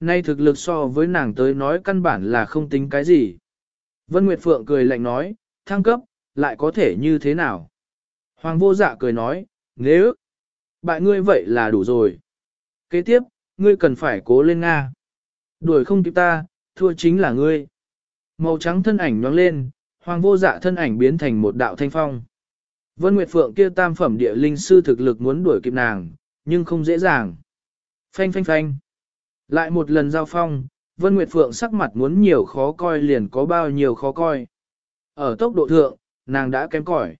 nay thực lực so với nàng tới nói căn bản là không tính cái gì. Vân Nguyệt Phượng cười lạnh nói, thăng cấp, lại có thể như thế nào? Hoàng vô dạ cười nói, nếu bại ngươi vậy là đủ rồi. Kế tiếp, ngươi cần phải cố lên Nga. Đuổi không kịp ta, thua chính là ngươi. Màu trắng thân ảnh nhoáng lên, hoàng vô dạ thân ảnh biến thành một đạo thanh phong. Vân Nguyệt Phượng kia tam phẩm địa linh sư thực lực muốn đuổi kịp nàng, nhưng không dễ dàng. Phanh phanh phanh. Lại một lần giao phong, Vân Nguyệt Phượng sắc mặt muốn nhiều khó coi liền có bao nhiêu khó coi. Ở tốc độ thượng, nàng đã kém cỏi.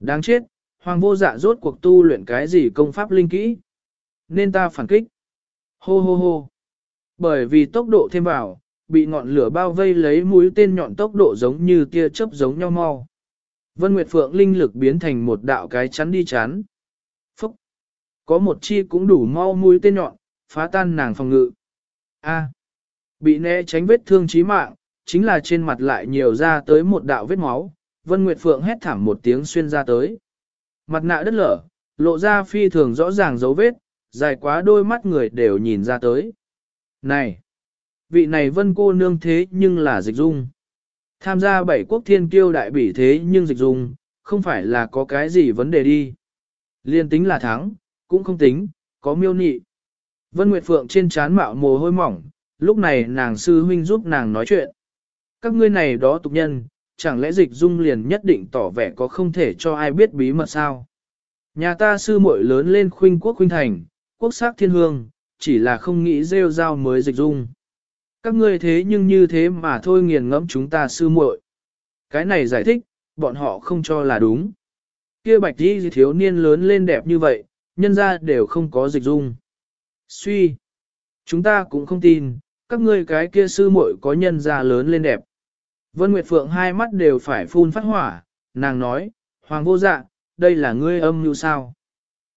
Đáng chết, hoàng vô dạ rốt cuộc tu luyện cái gì công pháp linh kỹ. Nên ta phản kích. Hô hô hô. Bởi vì tốc độ thêm vào, bị ngọn lửa bao vây lấy mũi tên nhọn tốc độ giống như tia chớp giống nhau mau. Vân Nguyệt Phượng linh lực biến thành một đạo cái chắn đi chắn. Phúc! Có một chi cũng đủ mau mũi tên nhọn, phá tan nàng phòng ngự. A! Bị né tránh vết thương chí mạng, chính là trên mặt lại nhiều ra tới một đạo vết máu. Vân Nguyệt Phượng hét thảm một tiếng xuyên ra tới. Mặt nạ đất lở, lộ ra phi thường rõ ràng dấu vết, dài quá đôi mắt người đều nhìn ra tới. Này! Vị này vân cô nương thế nhưng là dịch dung. Tham gia bảy quốc thiên kiêu đại bỉ thế nhưng dịch dung, không phải là có cái gì vấn đề đi. Liên tính là thắng, cũng không tính, có miêu nị. Vân Nguyệt Phượng trên trán mạo mồ hôi mỏng, lúc này nàng sư huynh giúp nàng nói chuyện. Các ngươi này đó tục nhân, chẳng lẽ dịch dung liền nhất định tỏ vẻ có không thể cho ai biết bí mật sao? Nhà ta sư muội lớn lên khuynh quốc khuynh thành, quốc sắc thiên hương, chỉ là không nghĩ rêu rao mới dịch dung. Các ngươi thế nhưng như thế mà thôi nghiền ngẫm chúng ta sư muội. Cái này giải thích, bọn họ không cho là đúng. Kia bạch đi thiếu niên lớn lên đẹp như vậy, nhân ra đều không có dịch dung. Suy. Chúng ta cũng không tin, các ngươi cái kia sư muội có nhân ra lớn lên đẹp. Vân Nguyệt Phượng hai mắt đều phải phun phát hỏa, nàng nói, Hoàng vô dạ, đây là ngươi âm như sao.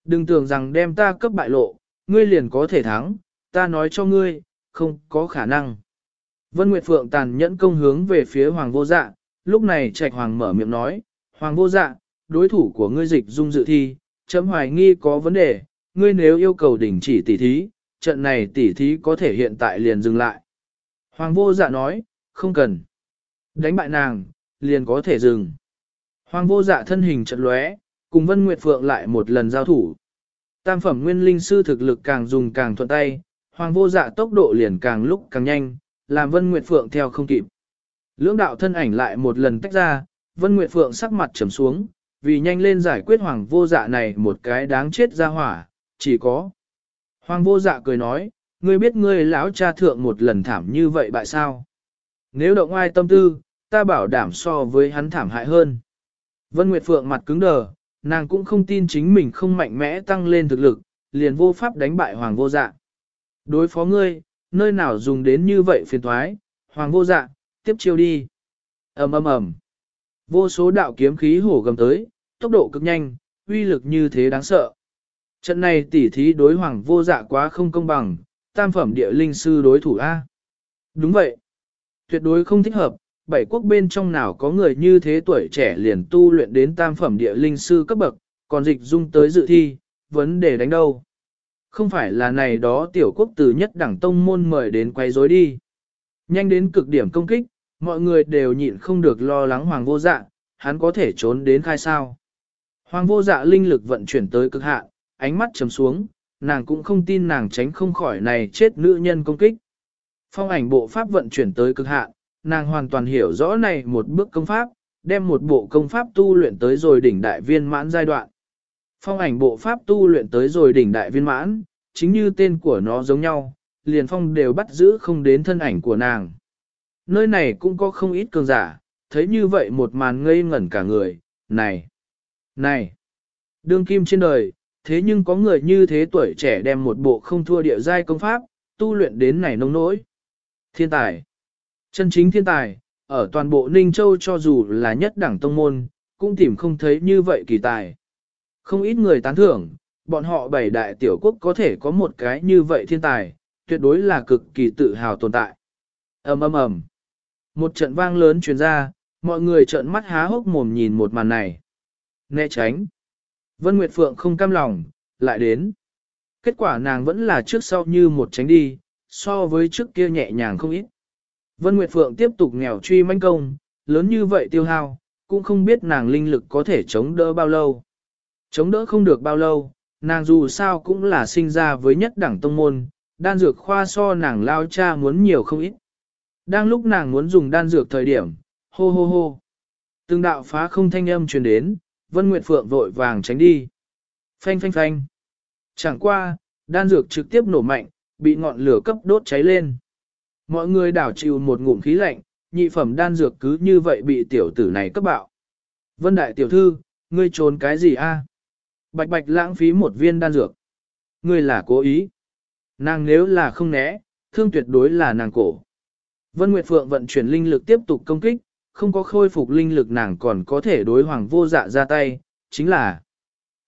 Đừng tưởng rằng đem ta cấp bại lộ, ngươi liền có thể thắng, ta nói cho ngươi, không có khả năng. Vân Nguyệt Phượng tàn nhẫn công hướng về phía Hoàng vô dạ, lúc này Trạch Hoàng mở miệng nói, Hoàng vô dạ, đối thủ của ngươi dịch dung dự thi, chấm hoài nghi có vấn đề, ngươi nếu yêu cầu đình chỉ tỉ thí, trận này tỉ thí có thể hiện tại liền dừng lại. Hoàng vô dạ nói, không cần. Đánh bại nàng, liền có thể dừng. Hoàng vô dạ thân hình trận lóe, cùng Vân Nguyệt Phượng lại một lần giao thủ. Tam phẩm nguyên linh sư thực lực càng dùng càng thuận tay, hoàng vô dạ tốc độ liền càng lúc càng nhanh, làm Vân Nguyệt Phượng theo không kịp. Lưỡng đạo thân ảnh lại một lần tách ra, Vân Nguyệt Phượng sắc mặt trầm xuống, vì nhanh lên giải quyết hoàng vô dạ này một cái đáng chết ra hỏa, chỉ có. Hoàng vô dạ cười nói, ngươi biết ngươi lão cha thượng một lần thảm như vậy bại sao? Nếu động ai tâm tư, ta bảo đảm so với hắn thảm hại hơn. Vân Nguyệt Phượng mặt cứng đờ, nàng cũng không tin chính mình không mạnh mẽ tăng lên thực lực, liền vô pháp đánh bại hoàng vô dạ. Đối phó ngươi, nơi nào dùng đến như vậy phiền thoái, hoàng vô dạ, tiếp chiêu đi. ầm ầm ầm, Vô số đạo kiếm khí hổ gầm tới, tốc độ cực nhanh, uy lực như thế đáng sợ. Trận này tỉ thí đối hoàng vô dạ quá không công bằng, tam phẩm địa linh sư đối thủ A. Đúng vậy. Tuyệt đối không thích hợp, bảy quốc bên trong nào có người như thế tuổi trẻ liền tu luyện đến tam phẩm địa linh sư cấp bậc, còn dịch dung tới dự thi, vấn đề đánh đâu. Không phải là này đó tiểu quốc từ nhất đẳng tông môn mời đến quay rối đi. Nhanh đến cực điểm công kích, mọi người đều nhịn không được lo lắng hoàng vô dạ, hắn có thể trốn đến khai sao. Hoàng vô dạ linh lực vận chuyển tới cực hạn, ánh mắt trầm xuống, nàng cũng không tin nàng tránh không khỏi này chết nữ nhân công kích. Phong ảnh bộ pháp vận chuyển tới cực hạn, nàng hoàn toàn hiểu rõ này một bước công pháp, đem một bộ công pháp tu luyện tới rồi đỉnh đại viên mãn giai đoạn. Phong ảnh bộ pháp tu luyện tới rồi đỉnh đại viên mãn, chính như tên của nó giống nhau, liền phong đều bắt giữ không đến thân ảnh của nàng. Nơi này cũng có không ít cường giả, thấy như vậy một màn ngây ngẩn cả người, này, này, đương kim trên đời, thế nhưng có người như thế tuổi trẻ đem một bộ không thua địa giai công pháp, tu luyện đến này nông nỗi. Thiên tài, chân chính thiên tài, ở toàn bộ Ninh Châu cho dù là nhất đẳng tông môn, cũng tìm không thấy như vậy kỳ tài. Không ít người tán thưởng, bọn họ bảy đại tiểu quốc có thể có một cái như vậy thiên tài, tuyệt đối là cực kỳ tự hào tồn tại. ầm ầm ầm, Một trận vang lớn truyền ra, mọi người trợn mắt há hốc mồm nhìn một màn này. Né tránh. Vân Nguyệt Phượng không cam lòng, lại đến. Kết quả nàng vẫn là trước sau như một tránh đi, so với trước kia nhẹ nhàng không ít. Vân Nguyệt Phượng tiếp tục nghèo truy manh công, lớn như vậy tiêu hao, cũng không biết nàng linh lực có thể chống đỡ bao lâu. Chống đỡ không được bao lâu, nàng dù sao cũng là sinh ra với nhất đẳng tông môn, đan dược khoa so nàng lao cha muốn nhiều không ít. Đang lúc nàng muốn dùng đan dược thời điểm, hô hô hô. Từng đạo phá không thanh âm truyền đến, Vân Nguyệt Phượng vội vàng tránh đi. Phanh phanh phanh. Chẳng qua, đan dược trực tiếp nổ mạnh, bị ngọn lửa cấp đốt cháy lên. Mọi người đảo chịu một ngụm khí lạnh, nhị phẩm đan dược cứ như vậy bị tiểu tử này cấp bạo. Vân đại tiểu thư, ngươi trốn cái gì a? Bạch bạch lãng phí một viên đan dược. Ngươi là cố ý. Nàng nếu là không né, thương tuyệt đối là nàng cổ. Vân Nguyệt Phượng vận chuyển linh lực tiếp tục công kích, không có khôi phục linh lực nàng còn có thể đối hoàng vô dạ ra tay, chính là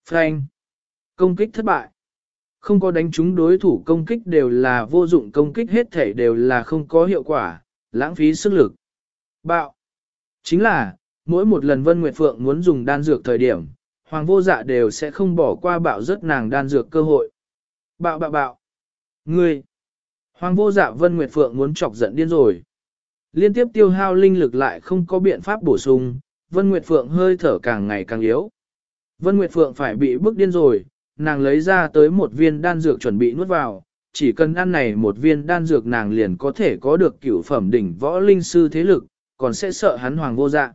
Frank. Công kích thất bại. Không có đánh trúng đối thủ công kích đều là vô dụng công kích hết thể đều là không có hiệu quả, lãng phí sức lực. Bạo. Chính là, mỗi một lần Vân Nguyệt Phượng muốn dùng đan dược thời điểm, Hoàng vô dạ đều sẽ không bỏ qua bạo rất nàng đan dược cơ hội. Bạo bạo bạo. Ngươi. Hoàng vô dạ Vân Nguyệt Phượng muốn chọc giận điên rồi. Liên tiếp tiêu hao linh lực lại không có biện pháp bổ sung, Vân Nguyệt Phượng hơi thở càng ngày càng yếu. Vân Nguyệt Phượng phải bị bức điên rồi, nàng lấy ra tới một viên đan dược chuẩn bị nuốt vào, chỉ cần ăn này một viên đan dược nàng liền có thể có được cửu phẩm đỉnh võ linh sư thế lực, còn sẽ sợ hắn hoàng vô dạ.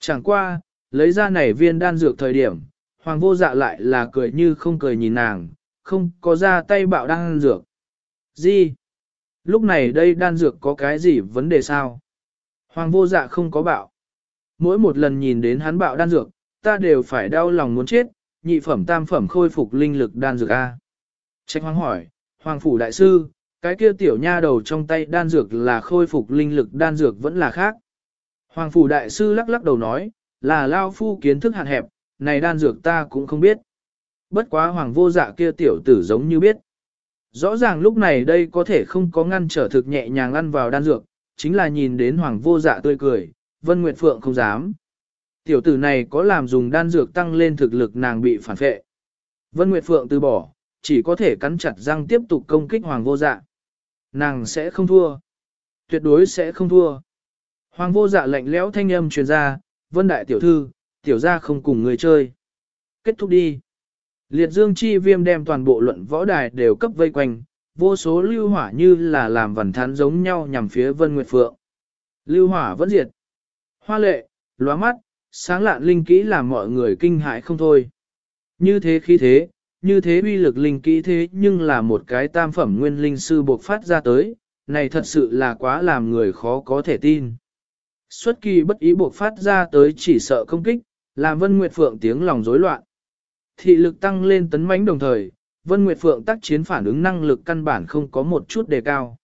Chẳng qua, lấy ra này viên đan dược thời điểm, hoàng vô dạ lại là cười như không cười nhìn nàng, không có ra tay bạo đan dược. Gì? Lúc này đây đan dược có cái gì vấn đề sao? Hoàng vô dạ không có bạo. Mỗi một lần nhìn đến hắn bạo đan dược, ta đều phải đau lòng muốn chết, nhị phẩm tam phẩm khôi phục linh lực đan dược A. Trách hoàng hỏi, Hoàng phủ đại sư, cái kia tiểu nha đầu trong tay đan dược là khôi phục linh lực đan dược vẫn là khác. Hoàng phủ đại sư lắc lắc đầu nói, là lao phu kiến thức hạn hẹp, này đan dược ta cũng không biết. Bất quá hoàng vô dạ kia tiểu tử giống như biết. Rõ ràng lúc này đây có thể không có ngăn trở thực nhẹ nhàng ăn vào đan dược, chính là nhìn đến hoàng vô dạ tươi cười, Vân Nguyệt Phượng không dám. Tiểu tử này có làm dùng đan dược tăng lên thực lực nàng bị phản phệ. Vân Nguyệt Phượng từ bỏ, chỉ có thể cắn chặt răng tiếp tục công kích hoàng vô dạ. Nàng sẽ không thua. Tuyệt đối sẽ không thua. Hoàng vô dạ lạnh lẽo thanh âm truyền ra, vân đại tiểu thư, tiểu gia không cùng người chơi. Kết thúc đi. Liệt dương chi viêm đem toàn bộ luận võ đài đều cấp vây quanh, vô số lưu hỏa như là làm vần thán giống nhau nhằm phía vân nguyệt phượng. Lưu hỏa vẫn diệt. Hoa lệ, lóa mắt, sáng lạn linh kỹ làm mọi người kinh hãi không thôi. Như thế khí thế, như thế uy lực linh kỹ thế nhưng là một cái tam phẩm nguyên linh sư buộc phát ra tới, này thật sự là quá làm người khó có thể tin. Xuất kỳ bất ý buộc phát ra tới chỉ sợ công kích, làm Vân Nguyệt Phượng tiếng lòng rối loạn. Thị lực tăng lên tấn mãnh đồng thời, Vân Nguyệt Phượng tác chiến phản ứng năng lực căn bản không có một chút đề cao.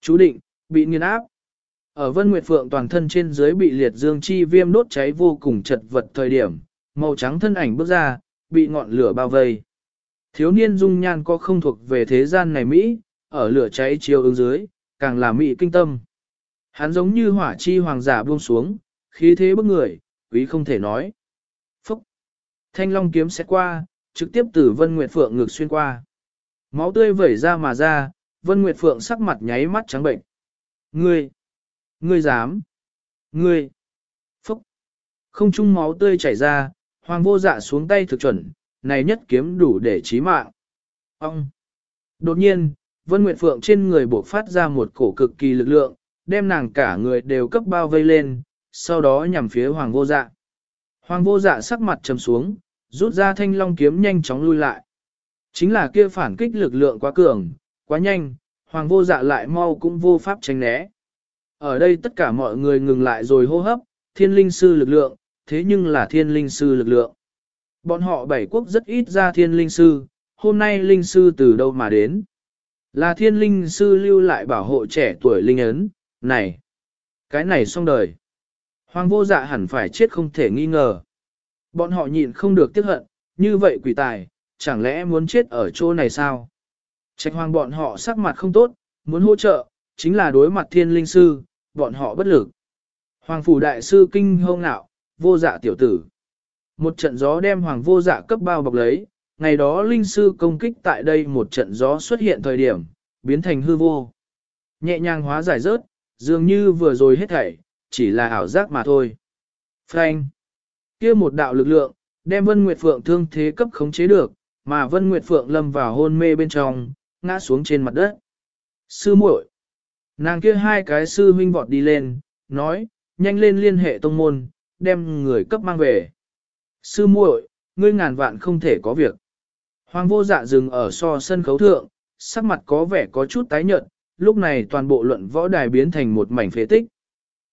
Chú định, bị nghiền áp. Ở Vân Nguyệt Phượng toàn thân trên dưới bị liệt dương chi viêm đốt cháy vô cùng chật vật thời điểm, màu trắng thân ảnh bước ra, bị ngọn lửa bao vây. Thiếu niên dung nhan có không thuộc về thế gian này Mỹ, ở lửa cháy chiều ứng dưới, càng là Mỹ kinh tâm. Hắn giống như hỏa chi hoàng giả buông xuống, khí thế bức người, quý không thể nói. Thanh long kiếm sẽ qua, trực tiếp từ Vân Nguyệt Phượng ngược xuyên qua. Máu tươi vẩy ra mà ra, Vân Nguyệt Phượng sắc mặt nháy mắt trắng bệnh. Ngươi! Ngươi dám! Ngươi! Phúc! Không chung máu tươi chảy ra, hoàng vô dạ xuống tay thực chuẩn, này nhất kiếm đủ để chí mạng. Ông! Đột nhiên, Vân Nguyệt Phượng trên người buộc phát ra một cổ cực kỳ lực lượng, đem nàng cả người đều cấp bao vây lên, sau đó nhằm phía Hoàng vô dạ. Hoàng vô dạ sắc mặt trầm xuống, rút ra thanh long kiếm nhanh chóng lui lại. Chính là kia phản kích lực lượng quá cường, quá nhanh, Hoàng vô dạ lại mau cũng vô pháp tránh né. Ở đây tất cả mọi người ngừng lại rồi hô hấp, thiên linh sư lực lượng, thế nhưng là thiên linh sư lực lượng. Bọn họ bảy quốc rất ít ra thiên linh sư, hôm nay linh sư từ đâu mà đến? Là thiên linh sư lưu lại bảo hộ trẻ tuổi linh ấn, này, cái này xong đời. Hoàng vô dạ hẳn phải chết không thể nghi ngờ. Bọn họ nhịn không được tiếc hận, như vậy quỷ tài, chẳng lẽ muốn chết ở chỗ này sao? Trạch hoàng bọn họ sắc mặt không tốt, muốn hỗ trợ, chính là đối mặt thiên linh sư, bọn họ bất lực. Hoàng phủ đại sư kinh hông nạo, vô dạ tiểu tử. Một trận gió đem hoàng vô dạ cấp bao bọc lấy, ngày đó linh sư công kích tại đây một trận gió xuất hiện thời điểm, biến thành hư vô. Nhẹ nhàng hóa giải rớt, dường như vừa rồi hết thảy, chỉ là ảo giác mà thôi. Frank! kia một đạo lực lượng, đem Vân Nguyệt Phượng thương thế cấp khống chế được, mà Vân Nguyệt Phượng lâm vào hôn mê bên trong, ngã xuống trên mặt đất. Sư muội, Nàng kia hai cái sư huynh vọt đi lên, nói, nhanh lên liên hệ tông môn, đem người cấp mang về. Sư muội, ngươi ngàn vạn không thể có việc. Hoàng vô dạ dừng ở so sân khấu thượng, sắc mặt có vẻ có chút tái nhợt, lúc này toàn bộ luận võ đài biến thành một mảnh phế tích.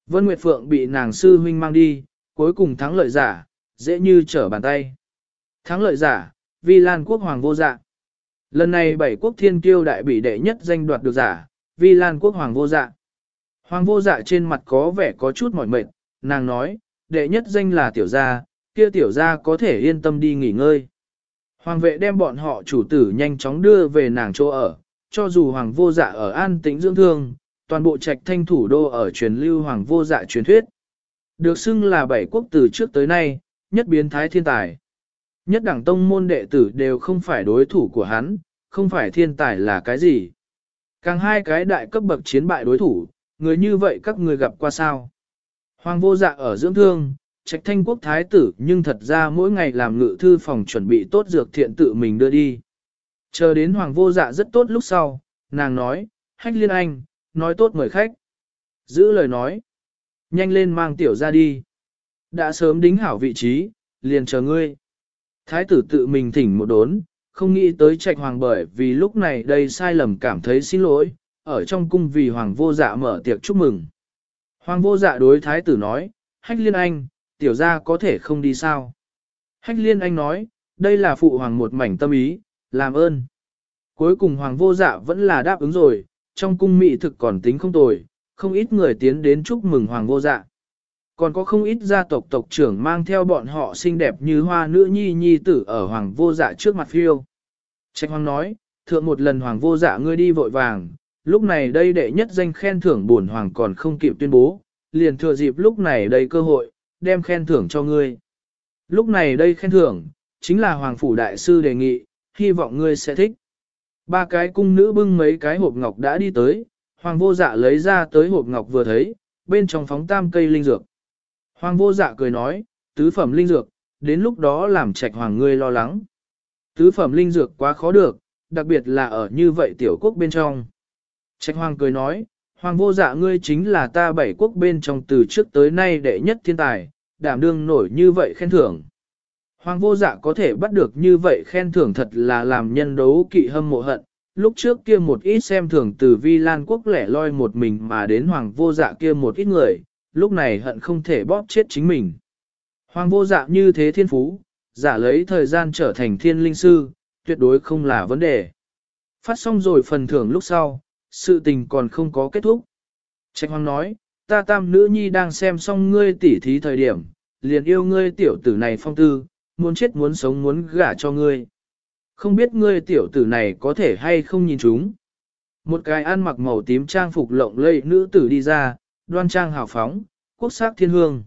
Vân Nguyệt Phượng bị nàng sư huynh mang đi, cuối cùng thắng lợi giả, dễ như trở bàn tay. Thắng lợi giả, Vi Lan quốc hoàng vô dạ. Lần này bảy quốc thiên kiêu đại bị đệ nhất danh đoạt được giả, Vi Lan quốc hoàng vô dạ. Hoàng vô dạ trên mặt có vẻ có chút mỏi mệt, nàng nói, đệ nhất danh là tiểu gia, kia tiểu gia có thể yên tâm đi nghỉ ngơi. Hoàng vệ đem bọn họ chủ tử nhanh chóng đưa về nàng chỗ ở, cho dù hoàng vô dạ ở an tĩnh dưỡng thương, toàn bộ trạch thanh thủ đô ở truyền lưu hoàng vô dạ truyền thuyết. Được xưng là bảy quốc từ trước tới nay, nhất biến thái thiên tài. Nhất đẳng tông môn đệ tử đều không phải đối thủ của hắn, không phải thiên tài là cái gì. Càng hai cái đại cấp bậc chiến bại đối thủ, người như vậy các người gặp qua sao. Hoàng vô dạ ở dưỡng thương, trạch thanh quốc thái tử nhưng thật ra mỗi ngày làm ngự thư phòng chuẩn bị tốt dược thiện tự mình đưa đi. Chờ đến hoàng vô dạ rất tốt lúc sau, nàng nói, hách liên anh, nói tốt mời khách. Giữ lời nói, nhanh lên mang tiểu ra đi. Đã sớm đính hảo vị trí, liền chờ ngươi. Thái tử tự mình thỉnh một đốn, không nghĩ tới trạch hoàng bởi vì lúc này đây sai lầm cảm thấy xin lỗi, ở trong cung vì hoàng vô dạ mở tiệc chúc mừng. Hoàng vô dạ đối thái tử nói, hách liên anh, tiểu gia có thể không đi sao. Hách liên anh nói, đây là phụ hoàng một mảnh tâm ý, làm ơn. Cuối cùng hoàng vô dạ vẫn là đáp ứng rồi, trong cung mỹ thực còn tính không tồi, không ít người tiến đến chúc mừng hoàng vô dạ. Còn có không ít gia tộc tộc trưởng mang theo bọn họ xinh đẹp như hoa nữ nhi nhi tử ở hoàng vô dạ trước mặt phiêu. Trạch hoàng nói, thượng một lần hoàng vô dạ ngươi đi vội vàng, lúc này đây đệ nhất danh khen thưởng bổn hoàng còn không kịp tuyên bố, liền thừa dịp lúc này đây cơ hội, đem khen thưởng cho ngươi. Lúc này đây khen thưởng, chính là hoàng phủ đại sư đề nghị, hy vọng ngươi sẽ thích. Ba cái cung nữ bưng mấy cái hộp ngọc đã đi tới, hoàng vô dạ lấy ra tới hộp ngọc vừa thấy, bên trong phóng tam cây linh dược. Hoàng vô dạ cười nói, tứ phẩm linh dược, đến lúc đó làm trạch hoàng ngươi lo lắng. Tứ phẩm linh dược quá khó được, đặc biệt là ở như vậy tiểu quốc bên trong. Trạch hoàng cười nói, hoàng vô dạ ngươi chính là ta bảy quốc bên trong từ trước tới nay đệ nhất thiên tài, đảm đương nổi như vậy khen thưởng. Hoàng vô dạ có thể bắt được như vậy khen thưởng thật là làm nhân đấu kỵ hâm mộ hận. Lúc trước kia một ít xem thường từ vi lan quốc lẻ loi một mình mà đến hoàng vô dạ kia một ít người, lúc này hận không thể bóp chết chính mình. Hoàng vô dạ như thế thiên phú, giả lấy thời gian trở thành thiên linh sư, tuyệt đối không là vấn đề. Phát xong rồi phần thưởng lúc sau, sự tình còn không có kết thúc. Trạch Hoàng nói, ta tam nữ nhi đang xem xong ngươi tỉ thí thời điểm, liền yêu ngươi tiểu tử này phong tư, muốn chết muốn sống muốn gả cho ngươi. Không biết ngươi tiểu tử này có thể hay không nhìn chúng. Một cái ăn mặc màu tím trang phục lộng lẫy nữ tử đi ra, đoan trang hào phóng, quốc sắc thiên hương.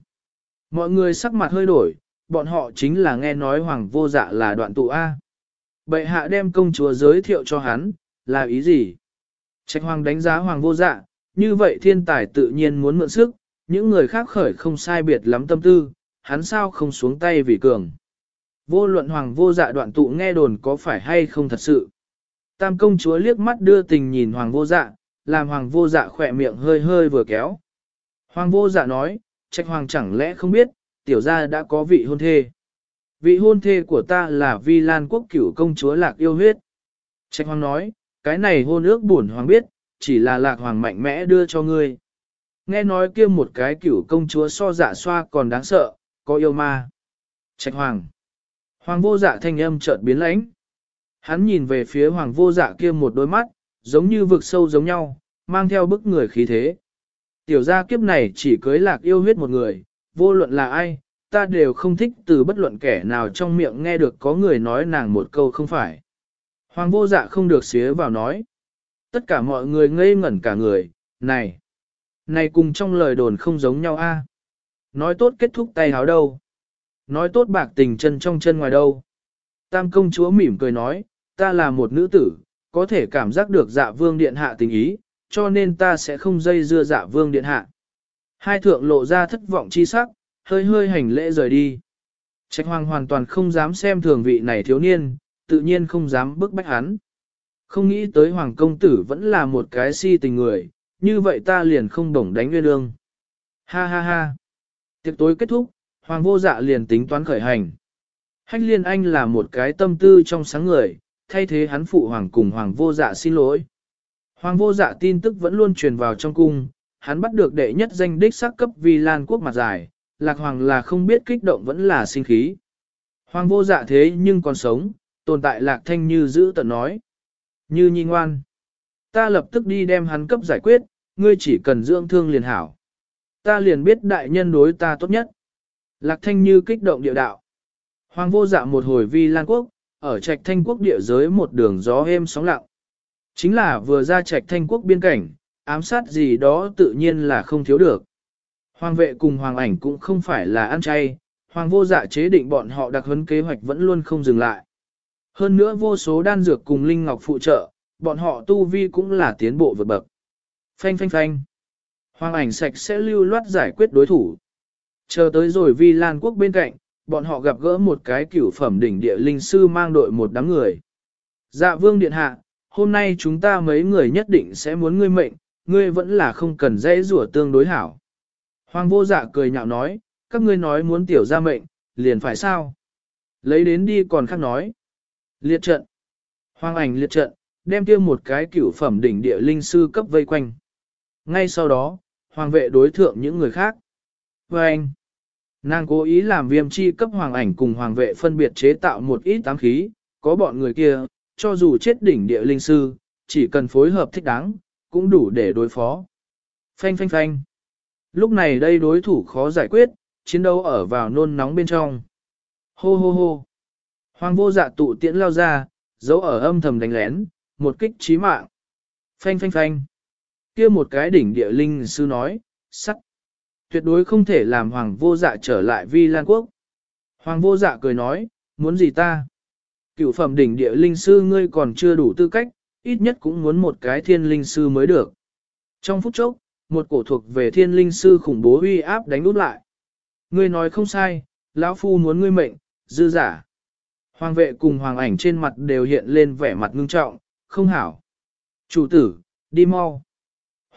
Mọi người sắc mặt hơi đổi, bọn họ chính là nghe nói hoàng vô dạ là đoạn tụ A. Bệ hạ đem công chúa giới thiệu cho hắn, là ý gì? Trạch hoàng đánh giá hoàng vô dạ, như vậy thiên tài tự nhiên muốn mượn sức, những người khác khởi không sai biệt lắm tâm tư, hắn sao không xuống tay vì cường. Vô luận hoàng vô dạ đoạn tụ nghe đồn có phải hay không thật sự. Tam công chúa liếc mắt đưa tình nhìn hoàng vô dạ, làm hoàng vô dạ khỏe miệng hơi hơi vừa kéo. Hoàng vô dạ nói, trạch hoàng chẳng lẽ không biết, tiểu gia đã có vị hôn thê. Vị hôn thê của ta là vi lan quốc cửu công chúa lạc yêu huyết. Trạch hoàng nói, cái này hôn ước buồn hoàng biết, chỉ là lạc hoàng mạnh mẽ đưa cho ngươi. Nghe nói kia một cái cửu công chúa so dạ xoa còn đáng sợ, có yêu ma. Trạch hoàng. Hoàng vô dạ thanh âm chợt biến lãnh. Hắn nhìn về phía hoàng vô dạ kia một đôi mắt, giống như vực sâu giống nhau, mang theo bức người khí thế. Tiểu gia kiếp này chỉ cưới lạc yêu huyết một người, vô luận là ai, ta đều không thích từ bất luận kẻ nào trong miệng nghe được có người nói nàng một câu không phải. Hoàng vô dạ không được xía vào nói. Tất cả mọi người ngây ngẩn cả người, này, này cùng trong lời đồn không giống nhau a. Nói tốt kết thúc tay háo đâu. Nói tốt bạc tình chân trong chân ngoài đâu. Tam công chúa mỉm cười nói, ta là một nữ tử, có thể cảm giác được dạ vương điện hạ tình ý, cho nên ta sẽ không dây dưa dạ vương điện hạ. Hai thượng lộ ra thất vọng chi sắc, hơi hơi hành lễ rời đi. Trạch hoàng hoàn toàn không dám xem thường vị này thiếu niên, tự nhiên không dám bức bách hắn. Không nghĩ tới hoàng công tử vẫn là một cái si tình người, như vậy ta liền không đồng đánh nguyên ương. Ha ha ha. Tiệc tối kết thúc, hoàng vô dạ liền tính toán khởi hành. Hách liên anh là một cái tâm tư trong sáng người, thay thế hắn phụ hoàng cùng hoàng vô dạ xin lỗi. Hoàng vô dạ tin tức vẫn luôn truyền vào trong cung, hắn bắt được đệ nhất danh đích sắc cấp vì lan quốc mặt dài, lạc hoàng là không biết kích động vẫn là sinh khí. Hoàng vô dạ thế nhưng còn sống, tồn tại lạc thanh như giữ tận nói. Như nhi ngoan. Ta lập tức đi đem hắn cấp giải quyết, ngươi chỉ cần dưỡng thương liền hảo. Ta liền biết đại nhân đối ta tốt nhất. Lạc thanh như kích động địa đạo. Hoàng vô dạ một hồi vi lan quốc, ở trạch thanh quốc địa giới một đường gió êm sóng lặng. Chính là vừa ra trạch thanh quốc biên cảnh, ám sát gì đó tự nhiên là không thiếu được. Hoàng vệ cùng hoàng ảnh cũng không phải là ăn chay, hoàng vô dạ chế định bọn họ đặc huấn kế hoạch vẫn luôn không dừng lại. Hơn nữa vô số đan dược cùng linh ngọc phụ trợ, bọn họ tu vi cũng là tiến bộ vượt bậc. Phanh phanh phanh. Hoàng ảnh sạch sẽ lưu loát giải quyết đối thủ. Chờ tới rồi vi lan quốc bên cạnh, bọn họ gặp gỡ một cái cửu phẩm đỉnh địa linh sư mang đội một đám người. Dạ vương điện hạ, hôm nay chúng ta mấy người nhất định sẽ muốn ngươi mệnh, ngươi vẫn là không cần dễ rủa tương đối hảo. Hoàng vô dạ cười nhạo nói, các ngươi nói muốn tiểu ra mệnh, liền phải sao? Lấy đến đi còn khác nói. Liệt trận. Hoàng ảnh liệt trận, đem kia một cái cửu phẩm đỉnh địa linh sư cấp vây quanh. Ngay sau đó, hoàng vệ đối thượng những người khác. Và anh, nàng cố ý làm viêm chi cấp hoàng ảnh cùng hoàng vệ phân biệt chế tạo một ít tám khí, có bọn người kia, cho dù chết đỉnh địa linh sư, chỉ cần phối hợp thích đáng, cũng đủ để đối phó. Phanh phanh phanh. Lúc này đây đối thủ khó giải quyết, chiến đấu ở vào nôn nóng bên trong. Hô hô hô. Hoàng vô dạ tụ tiễn lao ra, giấu ở âm thầm đánh lén, một kích chí mạng. Phanh phanh phanh. kia một cái đỉnh địa linh sư nói, sắc. Tuyệt đối không thể làm hoàng vô dạ trở lại vi lan quốc. Hoàng vô dạ cười nói, muốn gì ta? Cựu phẩm đỉnh địa linh sư ngươi còn chưa đủ tư cách, ít nhất cũng muốn một cái thiên linh sư mới được. Trong phút chốc, một cổ thuộc về thiên linh sư khủng bố uy áp đánh út lại. Ngươi nói không sai, lão phu muốn ngươi mệnh, dư giả. Hoàng vệ cùng hoàng ảnh trên mặt đều hiện lên vẻ mặt ngưng trọng, không hảo. Chủ tử, đi mau.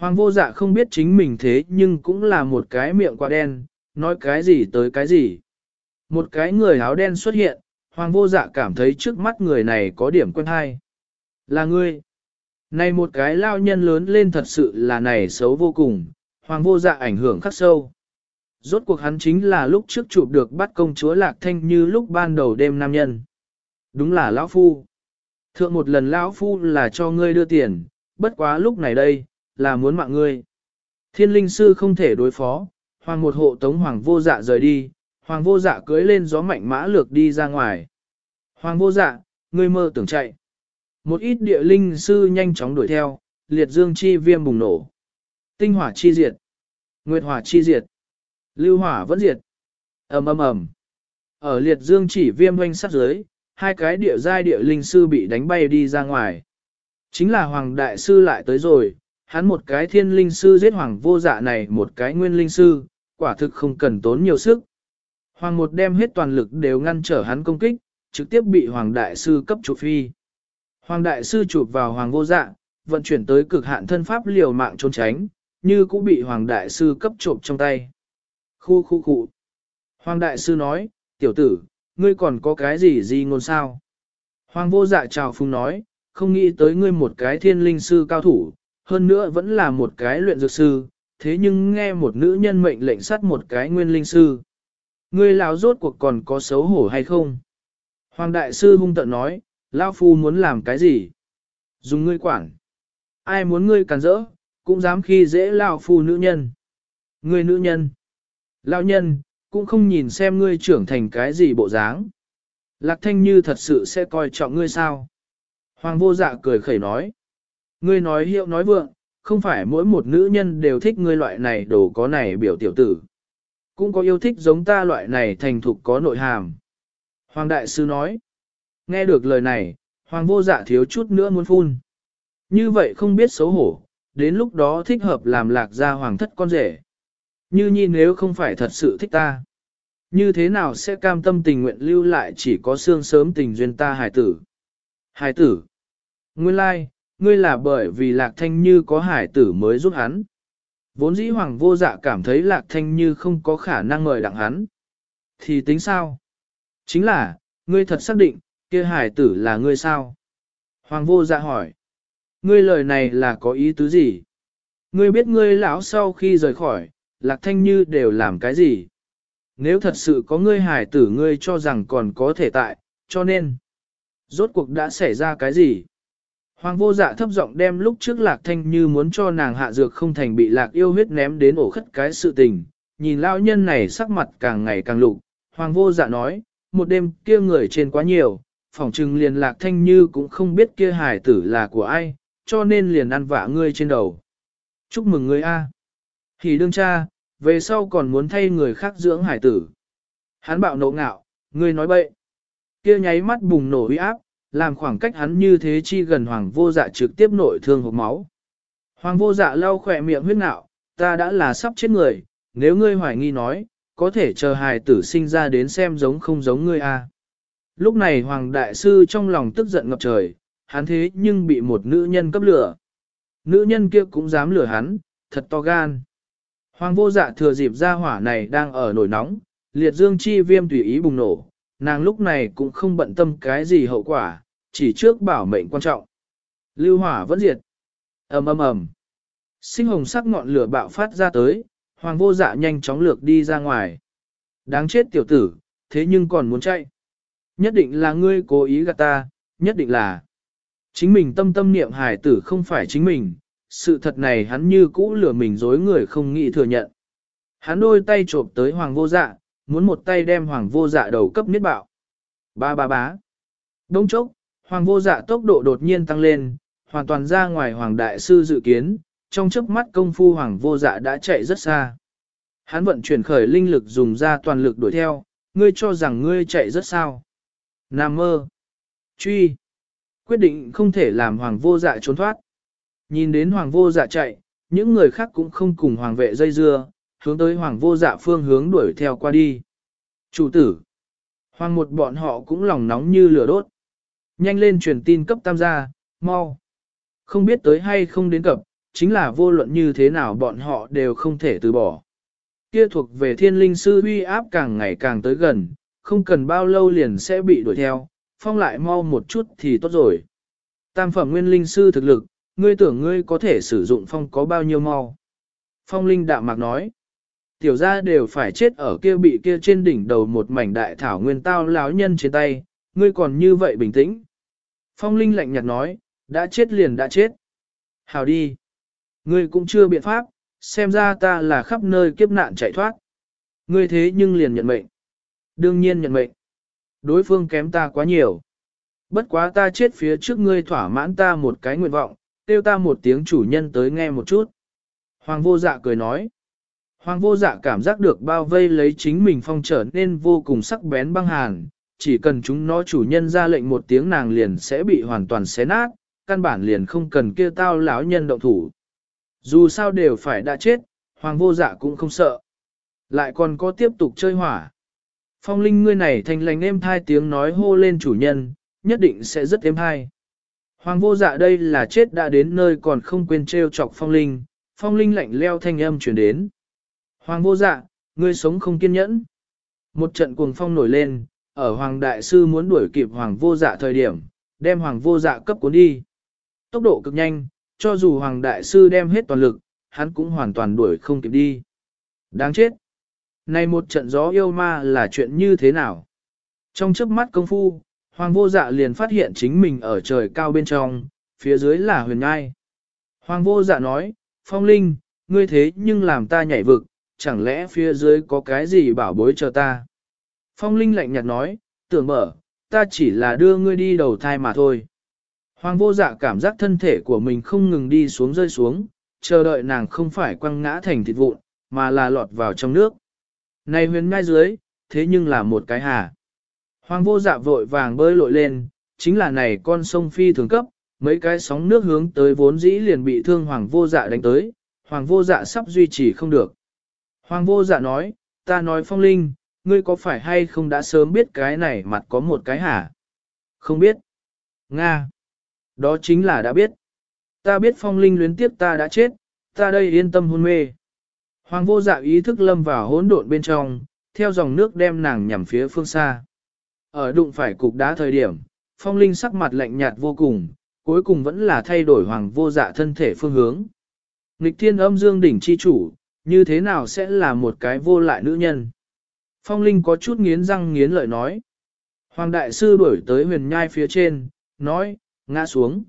Hoàng vô dạ không biết chính mình thế nhưng cũng là một cái miệng quá đen, nói cái gì tới cái gì. Một cái người áo đen xuất hiện, hoàng vô dạ cảm thấy trước mắt người này có điểm quen hay. Là ngươi. Này một cái lao nhân lớn lên thật sự là này xấu vô cùng, hoàng vô dạ ảnh hưởng khắc sâu. Rốt cuộc hắn chính là lúc trước chụp được bắt công chúa Lạc Thanh như lúc ban đầu đêm nam nhân. Đúng là lão phu. Thượng một lần lão phu là cho ngươi đưa tiền, bất quá lúc này đây, là muốn mạng ngươi. Thiên linh sư không thể đối phó, hoàng một hộ tống hoàng vô dạ rời đi, hoàng vô dạ cưới lên gió mạnh mã lược đi ra ngoài. Hoàng vô dạ, ngươi mơ tưởng chạy. Một ít địa linh sư nhanh chóng đuổi theo, liệt dương chi viêm bùng nổ. Tinh hỏa chi diệt. Nguyệt hỏa chi diệt. Lưu hỏa vẫn diệt. ầm ầm ầm. Ở liệt dương chỉ viêm hoanh sát dưới, hai cái địa giai địa linh sư bị đánh bay đi ra ngoài. Chính là hoàng đại sư lại tới rồi, hắn một cái thiên linh sư giết hoàng vô dạ này một cái nguyên linh sư, quả thực không cần tốn nhiều sức. Hoàng một đem hết toàn lực đều ngăn trở hắn công kích, trực tiếp bị hoàng đại sư cấp chụp phi. Hoàng đại sư chụp vào hoàng vô dạ, vận chuyển tới cực hạn thân pháp liều mạng trốn tránh, như cũng bị hoàng đại sư cấp chụp trong tay. Khu khu khu. Hoàng đại sư nói, tiểu tử, ngươi còn có cái gì gì ngôn sao? Hoàng vô dạ chào phung nói, không nghĩ tới ngươi một cái thiên linh sư cao thủ, hơn nữa vẫn là một cái luyện dược sư, thế nhưng nghe một nữ nhân mệnh lệnh sát một cái nguyên linh sư. Ngươi lão rốt cuộc còn có xấu hổ hay không? Hoàng đại sư hung tận nói, lão Phu muốn làm cái gì? Dùng ngươi quản. Ai muốn ngươi cản rỡ, cũng dám khi dễ lão Phu nữ nhân. Ngươi nữ nhân. Lão nhân, cũng không nhìn xem ngươi trưởng thành cái gì bộ dáng. Lạc thanh như thật sự sẽ coi trọng ngươi sao? Hoàng vô dạ cười khẩy nói. Ngươi nói hiệu nói vượng, không phải mỗi một nữ nhân đều thích ngươi loại này đồ có này biểu tiểu tử. Cũng có yêu thích giống ta loại này thành thục có nội hàm. Hoàng đại sư nói. Nghe được lời này, Hoàng vô dạ thiếu chút nữa muốn phun. Như vậy không biết xấu hổ, đến lúc đó thích hợp làm lạc ra hoàng thất con rể. Như nhi nếu không phải thật sự thích ta. Như thế nào sẽ cam tâm tình nguyện lưu lại chỉ có xương sớm tình duyên ta hài tử. hài tử. Nguyên lai, like, ngươi là bởi vì lạc thanh như có hải tử mới giúp hắn. Vốn dĩ hoàng vô dạ cảm thấy lạc thanh như không có khả năng mời đặng hắn. Thì tính sao? Chính là, ngươi thật xác định, kia hải tử là ngươi sao? Hoàng vô dạ hỏi. Ngươi lời này là có ý tứ gì? Ngươi biết ngươi lão sau khi rời khỏi, lạc thanh như đều làm cái gì? Nếu thật sự có ngươi hải tử ngươi cho rằng còn có thể tại, cho nên, rốt cuộc đã xảy ra cái gì? Hoàng vô dạ thấp giọng đem lúc trước lạc thanh như muốn cho nàng hạ dược không thành bị lạc yêu huyết ném đến ổ khất cái sự tình. Nhìn lão nhân này sắc mặt càng ngày càng lục, hoàng vô dạ nói, một đêm kia người trên quá nhiều, phỏng trừng liền lạc thanh như cũng không biết kia hải tử là của ai, cho nên liền ăn vạ ngươi trên đầu. Chúc mừng ngươi A. Thì đương cha, về sau còn muốn thay người khác dưỡng hải tử. Hắn bạo nộ ngạo, ngươi nói bậy. Kia nháy mắt bùng nổ uy áp, làm khoảng cách hắn như thế chi gần hoàng vô dạ trực tiếp nội thương hộp máu. Hoàng vô dạ lau khỏe miệng huyết nạo, ta đã là sắp chết người, nếu ngươi hoài nghi nói, có thể chờ hài tử sinh ra đến xem giống không giống ngươi a. Lúc này hoàng đại sư trong lòng tức giận ngập trời, hắn thế nhưng bị một nữ nhân cấp lửa. Nữ nhân kia cũng dám lửa hắn, thật to gan. Hoàng vô dạ thừa dịp ra hỏa này đang ở nổi nóng, liệt dương chi viêm tùy ý bùng nổ, nàng lúc này cũng không bận tâm cái gì hậu quả, chỉ trước bảo mệnh quan trọng. Lưu hỏa vẫn diệt. ầm ầm ầm. Sinh hồng sắc ngọn lửa bạo phát ra tới, hoàng vô dạ nhanh chóng lược đi ra ngoài. Đáng chết tiểu tử, thế nhưng còn muốn chạy. Nhất định là ngươi cố ý gạt ta, nhất định là. Chính mình tâm tâm niệm hài tử không phải chính mình, sự thật này hắn như cũ lừa mình dối người không nghĩ thừa nhận. Hắn đôi tay trộm tới hoàng vô dạ, muốn một tay đem hoàng vô dạ đầu cấp miết bạo. Ba ba bá. Đông chốc, hoàng vô dạ tốc độ đột nhiên tăng lên, hoàn toàn ra ngoài hoàng đại sư dự kiến, trong chớp mắt công phu hoàng vô dạ đã chạy rất xa. Hắn vận chuyển khởi linh lực dùng ra toàn lực đuổi theo, ngươi cho rằng ngươi chạy rất sao. Nam mơ. Truy. Quyết định không thể làm hoàng vô dạ trốn thoát. Nhìn đến hoàng vô dạ chạy, những người khác cũng không cùng hoàng vệ dây dưa, hướng tới hoàng vô dạ phương hướng đuổi theo qua đi. Chủ tử, hoàng một bọn họ cũng lòng nóng như lửa đốt. Nhanh lên truyền tin cấp tam gia, mau. Không biết tới hay không đến cập, chính là vô luận như thế nào bọn họ đều không thể từ bỏ. Kia thuộc về thiên linh sư uy áp càng ngày càng tới gần, không cần bao lâu liền sẽ bị đuổi theo, phong lại mau một chút thì tốt rồi. Tam phẩm nguyên linh sư thực lực, ngươi tưởng ngươi có thể sử dụng phong có bao nhiêu mau. Phong linh đạm mạc nói tiểu gia đều phải chết ở kia bị kia trên đỉnh đầu một mảnh đại thảo nguyên tao lão nhân trên tay, ngươi còn như vậy bình tĩnh. Phong Linh lạnh nhạt nói, đã chết liền đã chết. Hào đi. Ngươi cũng chưa biện pháp, xem ra ta là khắp nơi kiếp nạn chạy thoát. Ngươi thế nhưng liền nhận mệnh. Đương nhiên nhận mệnh. Đối phương kém ta quá nhiều. Bất quá ta chết phía trước ngươi thỏa mãn ta một cái nguyện vọng, kêu ta một tiếng chủ nhân tới nghe một chút. Hoàng vô dạ cười nói. Hoàng vô dạ cảm giác được bao vây lấy chính mình phong trở nên vô cùng sắc bén băng hàn, chỉ cần chúng nó chủ nhân ra lệnh một tiếng nàng liền sẽ bị hoàn toàn xé nát, căn bản liền không cần kia tao lão nhân động thủ. Dù sao đều phải đã chết, hoàng vô dạ cũng không sợ. Lại còn có tiếp tục chơi hỏa. Phong linh ngươi này thành lành êm thai tiếng nói hô lên chủ nhân, nhất định sẽ rất êm thai. Hoàng vô dạ đây là chết đã đến nơi còn không quên trêu chọc phong linh, phong linh lạnh leo thanh âm chuyển đến. Hoàng vô dạ, ngươi sống không kiên nhẫn. Một trận cuồng phong nổi lên, ở Hoàng Đại Sư muốn đuổi kịp Hoàng vô dạ thời điểm, đem Hoàng vô dạ cấp cuốn đi. Tốc độ cực nhanh, cho dù Hoàng Đại Sư đem hết toàn lực, hắn cũng hoàn toàn đuổi không kịp đi. Đáng chết! Này một trận gió yêu ma là chuyện như thế nào? Trong chớp mắt công phu, Hoàng vô dạ liền phát hiện chính mình ở trời cao bên trong, phía dưới là huyền ngai. Hoàng vô dạ nói, Phong Linh, ngươi thế nhưng làm ta nhảy vực, chẳng lẽ phía dưới có cái gì bảo bối cho ta? Phong Linh lạnh nhạt nói, tưởng mở, ta chỉ là đưa ngươi đi đầu thai mà thôi. Hoàng vô dạ cảm giác thân thể của mình không ngừng đi xuống rơi xuống, chờ đợi nàng không phải quăng ngã thành thịt vụn, mà là lọt vào trong nước. Này huyền ngai dưới, thế nhưng là một cái hà. Hoàng vô dạ vội vàng bơi lội lên, chính là này con sông phi thường cấp, mấy cái sóng nước hướng tới vốn dĩ liền bị thương hoàng vô dạ đánh tới, hoàng vô dạ sắp duy trì không được. Hoàng vô dạ nói, ta nói phong linh, ngươi có phải hay không đã sớm biết cái này mặt có một cái hả? Không biết. Nga. Đó chính là đã biết. Ta biết phong linh luyến tiếp ta đã chết, ta đây yên tâm hôn mê. Hoàng vô dạ ý thức lâm vào hỗn độn bên trong, theo dòng nước đem nàng nhằm phía phương xa. Ở đụng phải cục đá thời điểm, phong linh sắc mặt lạnh nhạt vô cùng, cuối cùng vẫn là thay đổi hoàng vô dạ thân thể phương hướng. Nghịch thiên âm dương đỉnh chi chủ, như thế nào sẽ là một cái vô lại nữ nhân? Phong linh có chút nghiến răng nghiến lợi nói. Hoàng đại sư đuổi tới huyền nhai phía trên, nói, ngã xuống.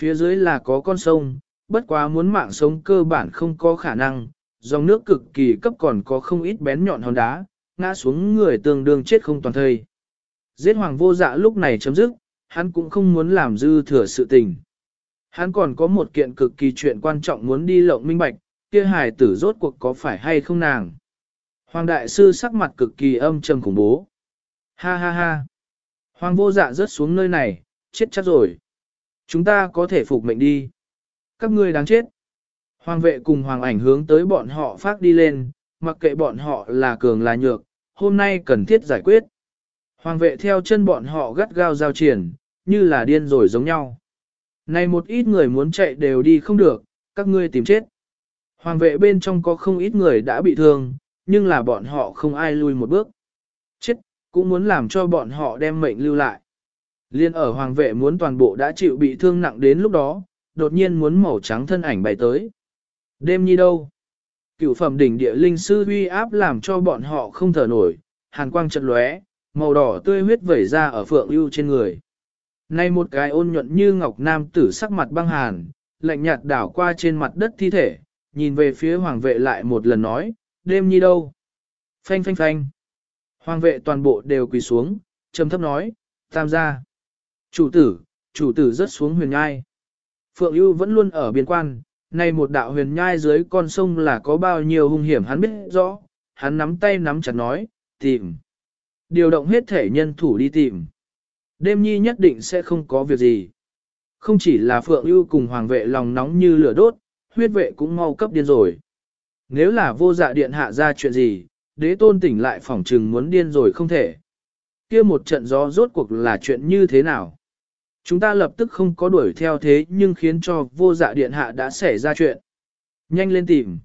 Phía dưới là có con sông, bất quá muốn mạng sống cơ bản không có khả năng, dòng nước cực kỳ cấp còn có không ít bén nhọn hòn đá, ngã xuống người tương đương chết không toàn thây. Giết hoàng vô dạ lúc này chấm dứt, hắn cũng không muốn làm dư thừa sự tình. Hắn còn có một kiện cực kỳ chuyện quan trọng muốn đi lộng minh bạch, kia hài tử rốt cuộc có phải hay không nàng. Hoàng đại sư sắc mặt cực kỳ âm trầm khủng bố. Ha ha ha. Hoàng vô dạ rớt xuống nơi này, chết chắc rồi. Chúng ta có thể phục mệnh đi. Các ngươi đáng chết. Hoàng vệ cùng hoàng ảnh hướng tới bọn họ phát đi lên, mặc kệ bọn họ là cường là nhược, hôm nay cần thiết giải quyết. Hoàng vệ theo chân bọn họ gắt gao giao triển, như là điên rồi giống nhau. Này một ít người muốn chạy đều đi không được, các ngươi tìm chết. Hoàng vệ bên trong có không ít người đã bị thương, nhưng là bọn họ không ai lui một bước. Chết, cũng muốn làm cho bọn họ đem mệnh lưu lại. Liên ở hoàng vệ muốn toàn bộ đã chịu bị thương nặng đến lúc đó, đột nhiên muốn màu trắng thân ảnh bày tới. Đêm nhi đâu? Cựu phẩm đỉnh địa linh sư uy áp làm cho bọn họ không thở nổi, hàn quang trận lóe, màu đỏ tươi huyết vẩy ra ở phượng ưu trên người. Nay một cái ôn nhuận như ngọc nam tử sắc mặt băng hàn, lạnh nhạt đảo qua trên mặt đất thi thể, nhìn về phía hoàng vệ lại một lần nói, đêm nhi đâu? Phanh phanh phanh. Hoàng vệ toàn bộ đều quỳ xuống, trầm thấp nói, tam gia. Chủ tử, chủ tử rất xuống huyền nhai Phượng ưu vẫn luôn ở biên quan, nay một đạo huyền nhai dưới con sông là có bao nhiêu hung hiểm hắn biết rõ, hắn nắm tay nắm chặt nói, tìm. Điều động hết thể nhân thủ đi tìm. Đêm nhi nhất định sẽ không có việc gì. Không chỉ là Phượng ưu cùng hoàng vệ lòng nóng như lửa đốt, huyết vệ cũng mau cấp điên rồi. Nếu là vô dạ điện hạ ra chuyện gì, đế tôn tỉnh lại phỏng trừng muốn điên rồi không thể. kia một trận gió rốt cuộc là chuyện như thế nào? Chúng ta lập tức không có đuổi theo thế nhưng khiến cho vô dạ điện hạ đã xảy ra chuyện. Nhanh lên tìm.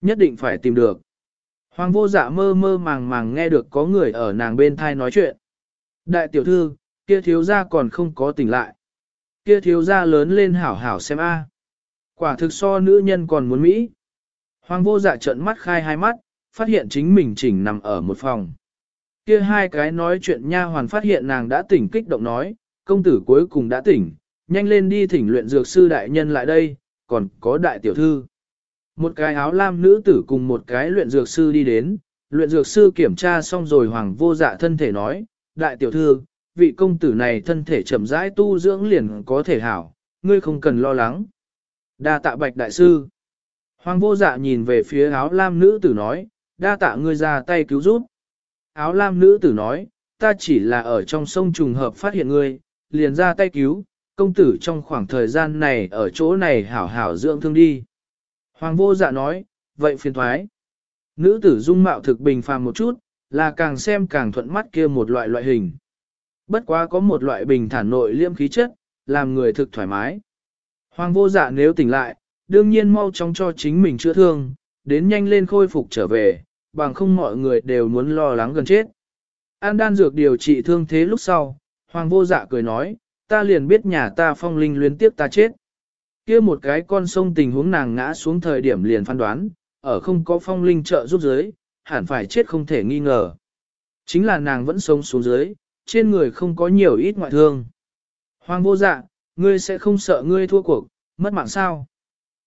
Nhất định phải tìm được. Hoàng vô dạ mơ mơ màng màng nghe được có người ở nàng bên thai nói chuyện. Đại tiểu thư, kia thiếu gia còn không có tỉnh lại. Kia thiếu gia lớn lên hảo hảo xem a. Quả thực so nữ nhân còn muốn Mỹ. Hoàng vô dạ trợn mắt khai hai mắt, phát hiện chính mình chỉnh nằm ở một phòng. Kia hai cái nói chuyện nha hoàn phát hiện nàng đã tỉnh kích động nói, công tử cuối cùng đã tỉnh, nhanh lên đi thỉnh luyện dược sư đại nhân lại đây, còn có đại tiểu thư. Một cái áo lam nữ tử cùng một cái luyện dược sư đi đến, luyện dược sư kiểm tra xong rồi hoàng vô dạ thân thể nói, đại tiểu thư, vị công tử này thân thể chậm rãi tu dưỡng liền có thể hảo, ngươi không cần lo lắng. Đa tạ bạch đại sư. Hoàng vô dạ nhìn về phía áo lam nữ tử nói, đa tạ ngươi ra tay cứu giúp. Áo lam nữ tử nói, ta chỉ là ở trong sông trùng hợp phát hiện ngươi, liền ra tay cứu, công tử trong khoảng thời gian này ở chỗ này hảo hảo dưỡng thương đi. Hoàng vô dạ nói, vậy phiền thoái. Nữ tử dung mạo thực bình phàm một chút, là càng xem càng thuận mắt kia một loại loại hình. Bất quá có một loại bình thản nội liêm khí chất, làm người thực thoải mái. Hoàng vô dạ nếu tỉnh lại, đương nhiên mau chóng cho chính mình chữa thương, đến nhanh lên khôi phục trở về, bằng không mọi người đều muốn lo lắng gần chết. An đan dược điều trị thương thế lúc sau, Hoàng vô dạ cười nói, ta liền biết nhà ta phong linh luyến tiếp ta chết. kia một cái con sông tình huống nàng ngã xuống thời điểm liền phán đoán, ở không có phong linh trợ giúp dưới, hẳn phải chết không thể nghi ngờ. Chính là nàng vẫn sống xuống dưới, trên người không có nhiều ít ngoại thương. Hoàng vô dạ, ngươi sẽ không sợ ngươi thua cuộc, mất mạng sao?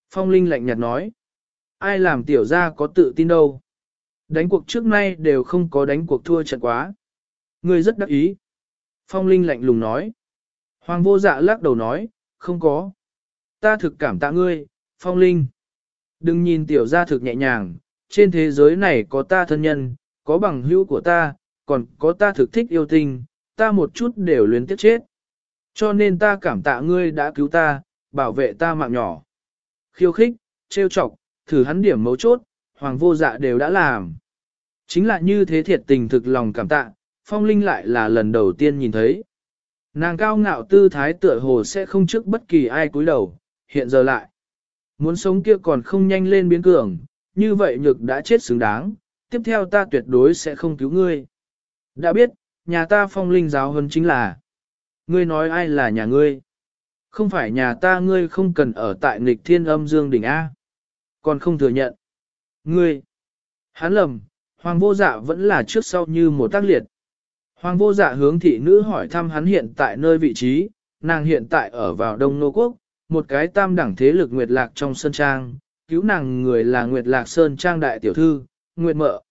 Phong Linh lạnh nhạt nói. Ai làm tiểu gia có tự tin đâu? Đánh cuộc trước nay đều không có đánh cuộc thua trận quá. Ngươi rất đắc ý. Phong Linh lạnh lùng nói. Hoàng vô dạ lắc đầu nói, không có. Ta thực cảm tạ ngươi, Phong Linh. Đừng nhìn tiểu gia thực nhẹ nhàng, trên thế giới này có ta thân nhân, có bằng hữu của ta, còn có ta thực thích yêu tình, ta một chút đều luyến tiếc chết. Cho nên ta cảm tạ ngươi đã cứu ta, bảo vệ ta mạng nhỏ. Khiêu khích, trêu chọc, thử hắn điểm mấu chốt, hoàng vô dạ đều đã làm. Chính là như thế thiệt tình thực lòng cảm tạ, phong linh lại là lần đầu tiên nhìn thấy. Nàng cao ngạo tư thái tựa hồ sẽ không trước bất kỳ ai cúi đầu, hiện giờ lại. Muốn sống kia còn không nhanh lên biến cường, như vậy nhược đã chết xứng đáng, tiếp theo ta tuyệt đối sẽ không cứu ngươi. Đã biết, nhà ta phong linh giáo hơn chính là. Ngươi nói ai là nhà ngươi? Không phải nhà ta ngươi không cần ở tại nghịch thiên âm dương đỉnh A. Còn không thừa nhận. Ngươi. Hán lầm, hoàng vô dạ vẫn là trước sau như một tác liệt. Hoàng vô dạ hướng thị nữ hỏi thăm hắn hiện tại nơi vị trí, nàng hiện tại ở vào Đông Nô Quốc, một cái tam đẳng thế lực Nguyệt Lạc trong Sơn Trang, cứu nàng người là Nguyệt Lạc Sơn Trang đại tiểu thư, Nguyệt Mợ.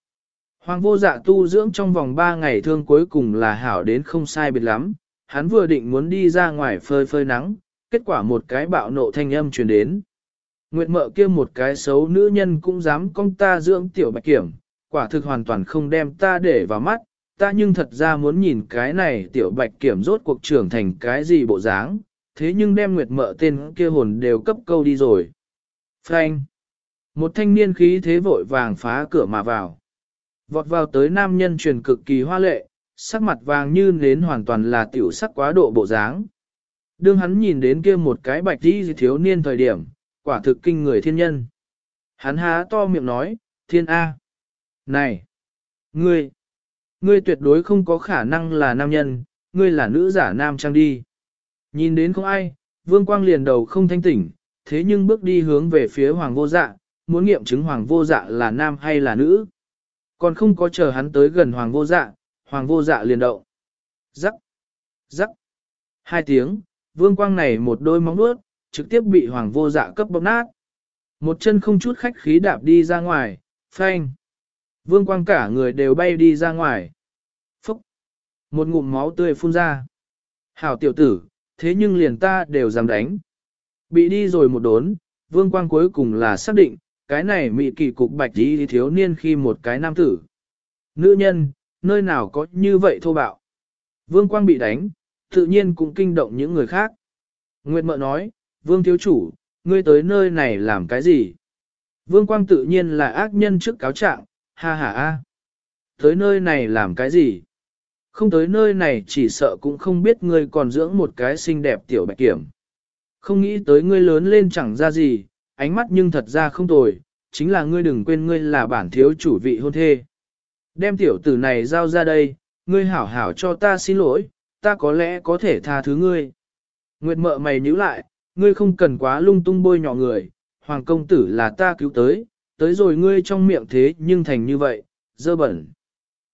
Hoàng vô dạ tu dưỡng trong vòng 3 ngày thương cuối cùng là hảo đến không sai biệt lắm, hắn vừa định muốn đi ra ngoài phơi phơi nắng, kết quả một cái bạo nộ thanh âm truyền đến. Nguyệt mợ kia một cái xấu nữ nhân cũng dám công ta dưỡng tiểu bạch kiểm, quả thực hoàn toàn không đem ta để vào mắt, ta nhưng thật ra muốn nhìn cái này tiểu bạch kiểm rốt cuộc trưởng thành cái gì bộ dáng, thế nhưng đem nguyệt mợ tên kia hồn đều cấp câu đi rồi. Frank! Một thanh niên khí thế vội vàng phá cửa mà vào. Vọt vào tới nam nhân truyền cực kỳ hoa lệ, sắc mặt vàng như nến hoàn toàn là tiểu sắc quá độ bộ dáng. Đương hắn nhìn đến kia một cái bạch đi thiếu niên thời điểm, quả thực kinh người thiên nhân. Hắn há to miệng nói, thiên A. Này! Ngươi! Ngươi tuyệt đối không có khả năng là nam nhân, ngươi là nữ giả nam trang đi. Nhìn đến không ai, vương quang liền đầu không thanh tỉnh, thế nhưng bước đi hướng về phía hoàng vô dạ, muốn nghiệm chứng hoàng vô dạ là nam hay là nữ. Còn không có chờ hắn tới gần hoàng vô dạ, hoàng vô dạ liền động. Rắc! Rắc! Hai tiếng, vương quang này một đôi móng nuốt, trực tiếp bị hoàng vô dạ cấp bóp nát. Một chân không chút khách khí đạp đi ra ngoài, phanh. Vương quang cả người đều bay đi ra ngoài. Phúc! Một ngụm máu tươi phun ra. Hảo tiểu tử, thế nhưng liền ta đều dám đánh. Bị đi rồi một đốn, vương quang cuối cùng là xác định, cái này mị kỳ cục bạch đi thiếu niên khi một cái nam tử. Nữ nhân, nơi nào có như vậy thô bạo. Vương quang bị đánh, tự nhiên cũng kinh động những người khác. Nguyệt mợ nói, vương thiếu chủ, ngươi tới nơi này làm cái gì? Vương quang tự nhiên là ác nhân trước cáo trạng, ha ha a. Tới nơi này làm cái gì? Không tới nơi này chỉ sợ cũng không biết ngươi còn dưỡng một cái xinh đẹp tiểu bạch kiểm. Không nghĩ tới ngươi lớn lên chẳng ra gì, ánh mắt nhưng thật ra không tồi, chính là ngươi đừng quên ngươi là bản thiếu chủ vị hôn thê. Đem tiểu tử này giao ra đây, ngươi hảo hảo cho ta xin lỗi, ta có lẽ có thể tha thứ ngươi. Nguyệt mợ mày nhíu lại, ngươi không cần quá lung tung bôi nhỏ người, hoàng công tử là ta cứu tới, tới rồi ngươi trong miệng thế nhưng thành như vậy, dơ bẩn.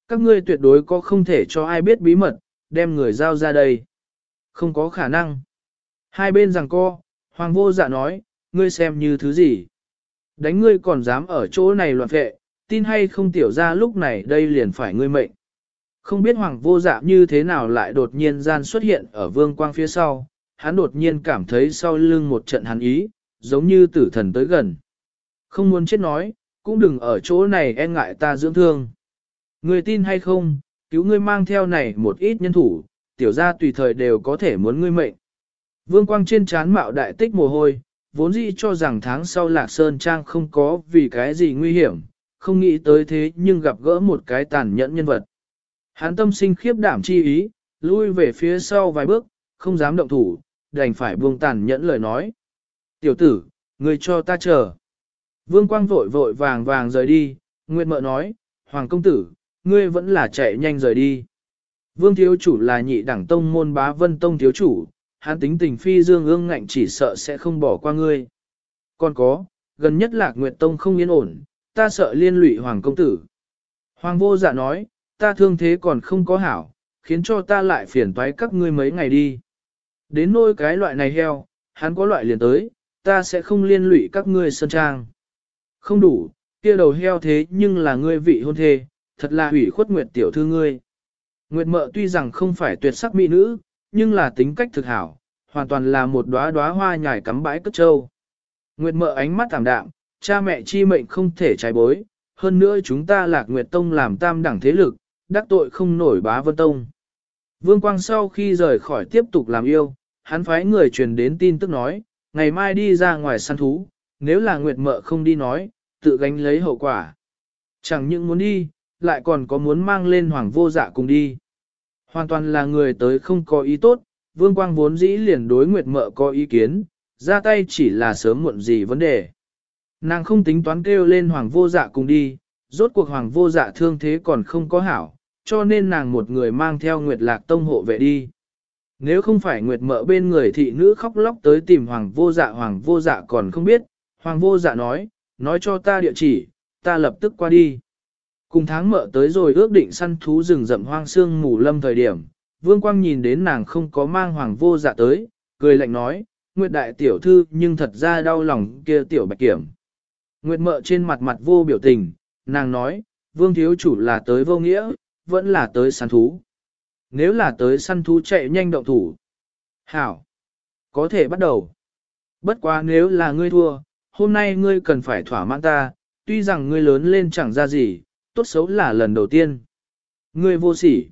Các ngươi tuyệt đối có không thể cho ai biết bí mật, đem người giao ra đây. Không có khả năng. Hai bên rằng co, hoàng vô dạ nói, ngươi xem như thứ gì. Đánh ngươi còn dám ở chỗ này loạn vệ, tin hay không tiểu ra lúc này đây liền phải ngươi mệnh. Không biết hoàng vô dạ như thế nào lại đột nhiên gian xuất hiện ở vương quang phía sau, hắn đột nhiên cảm thấy sau lưng một trận hắn ý, giống như tử thần tới gần. Không muốn chết nói, cũng đừng ở chỗ này e ngại ta dưỡng thương. Người tin hay không, cứu ngươi mang theo này một ít nhân thủ, tiểu ra tùy thời đều có thể muốn ngươi mệnh. Vương quang trên chán mạo đại tích mồ hôi, vốn dĩ cho rằng tháng sau lạc sơn trang không có vì cái gì nguy hiểm, không nghĩ tới thế nhưng gặp gỡ một cái tàn nhẫn nhân vật. Hắn tâm sinh khiếp đảm chi ý, lui về phía sau vài bước, không dám động thủ, đành phải buông tàn nhẫn lời nói. Tiểu tử, người cho ta chờ. Vương Quang vội vội vàng vàng rời đi, Nguyệt Mợ nói, Hoàng công tử, ngươi vẫn là chạy nhanh rời đi. Vương thiếu chủ là nhị đẳng tông môn bá vân tông thiếu chủ, hắn tính tình phi dương ương ngạnh chỉ sợ sẽ không bỏ qua ngươi. Còn có, gần nhất lạc Nguyệt tông không yên ổn, ta sợ liên lụy Hoàng công tử. Hoàng vô dạ nói, ta thương thế còn không có hảo, khiến cho ta lại phiền toái các ngươi mấy ngày đi. Đến nôi cái loại này heo, hắn có loại liền tới, ta sẽ không liên lụy các ngươi sơn trang. Không đủ, kia đầu heo thế nhưng là ngươi vị hôn thê, thật là hủy khuất nguyệt tiểu thư ngươi. Nguyệt mợ tuy rằng không phải tuyệt sắc mỹ nữ, nhưng là tính cách thực hảo, hoàn toàn là một đóa đóa hoa nhài cắm bãi cất trâu. Nguyệt mợ ánh mắt thảm đạm, cha mẹ chi mệnh không thể trái bối, hơn nữa chúng ta lạc Nguyệt Tông làm tam đẳng thế lực, đắc tội không nổi bá vân tông. Vương Quang sau khi rời khỏi tiếp tục làm yêu, hắn phái người truyền đến tin tức nói, ngày mai đi ra ngoài săn thú, nếu là Nguyệt mợ không đi nói, tự gánh lấy hậu quả. Chẳng những muốn đi, lại còn có muốn mang lên hoàng vô dạ cùng đi. Hoàn toàn là người tới không có ý tốt, vương quang vốn dĩ liền đối Nguyệt mợ có ý kiến, ra tay chỉ là sớm muộn gì vấn đề. Nàng không tính toán kêu lên hoàng vô dạ cùng đi, rốt cuộc hoàng vô dạ thương thế còn không có hảo, cho nên nàng một người mang theo Nguyệt Lạc Tông hộ vệ đi. Nếu không phải Nguyệt mợ bên người thị nữ khóc lóc tới tìm hoàng vô dạ hoàng vô dạ còn không biết, hoàng vô dạ nói, nói cho ta địa chỉ, ta lập tức qua đi. Cùng tháng mợ tới rồi ước định săn thú rừng rậm hoang sương mù lâm thời điểm, vương quang nhìn đến nàng không có mang hoàng vô dạ tới, cười lạnh nói, Nguyệt đại tiểu thư nhưng thật ra đau lòng kia tiểu bạch kiểm. Nguyệt mợ trên mặt mặt vô biểu tình, nàng nói, vương thiếu chủ là tới vô nghĩa, vẫn là tới săn thú. Nếu là tới săn thú chạy nhanh động thủ. Hảo! Có thể bắt đầu. Bất quá nếu là ngươi thua, hôm nay ngươi cần phải thỏa mãn ta, tuy rằng ngươi lớn lên chẳng ra gì, tốt xấu là lần đầu tiên. Ngươi vô sỉ.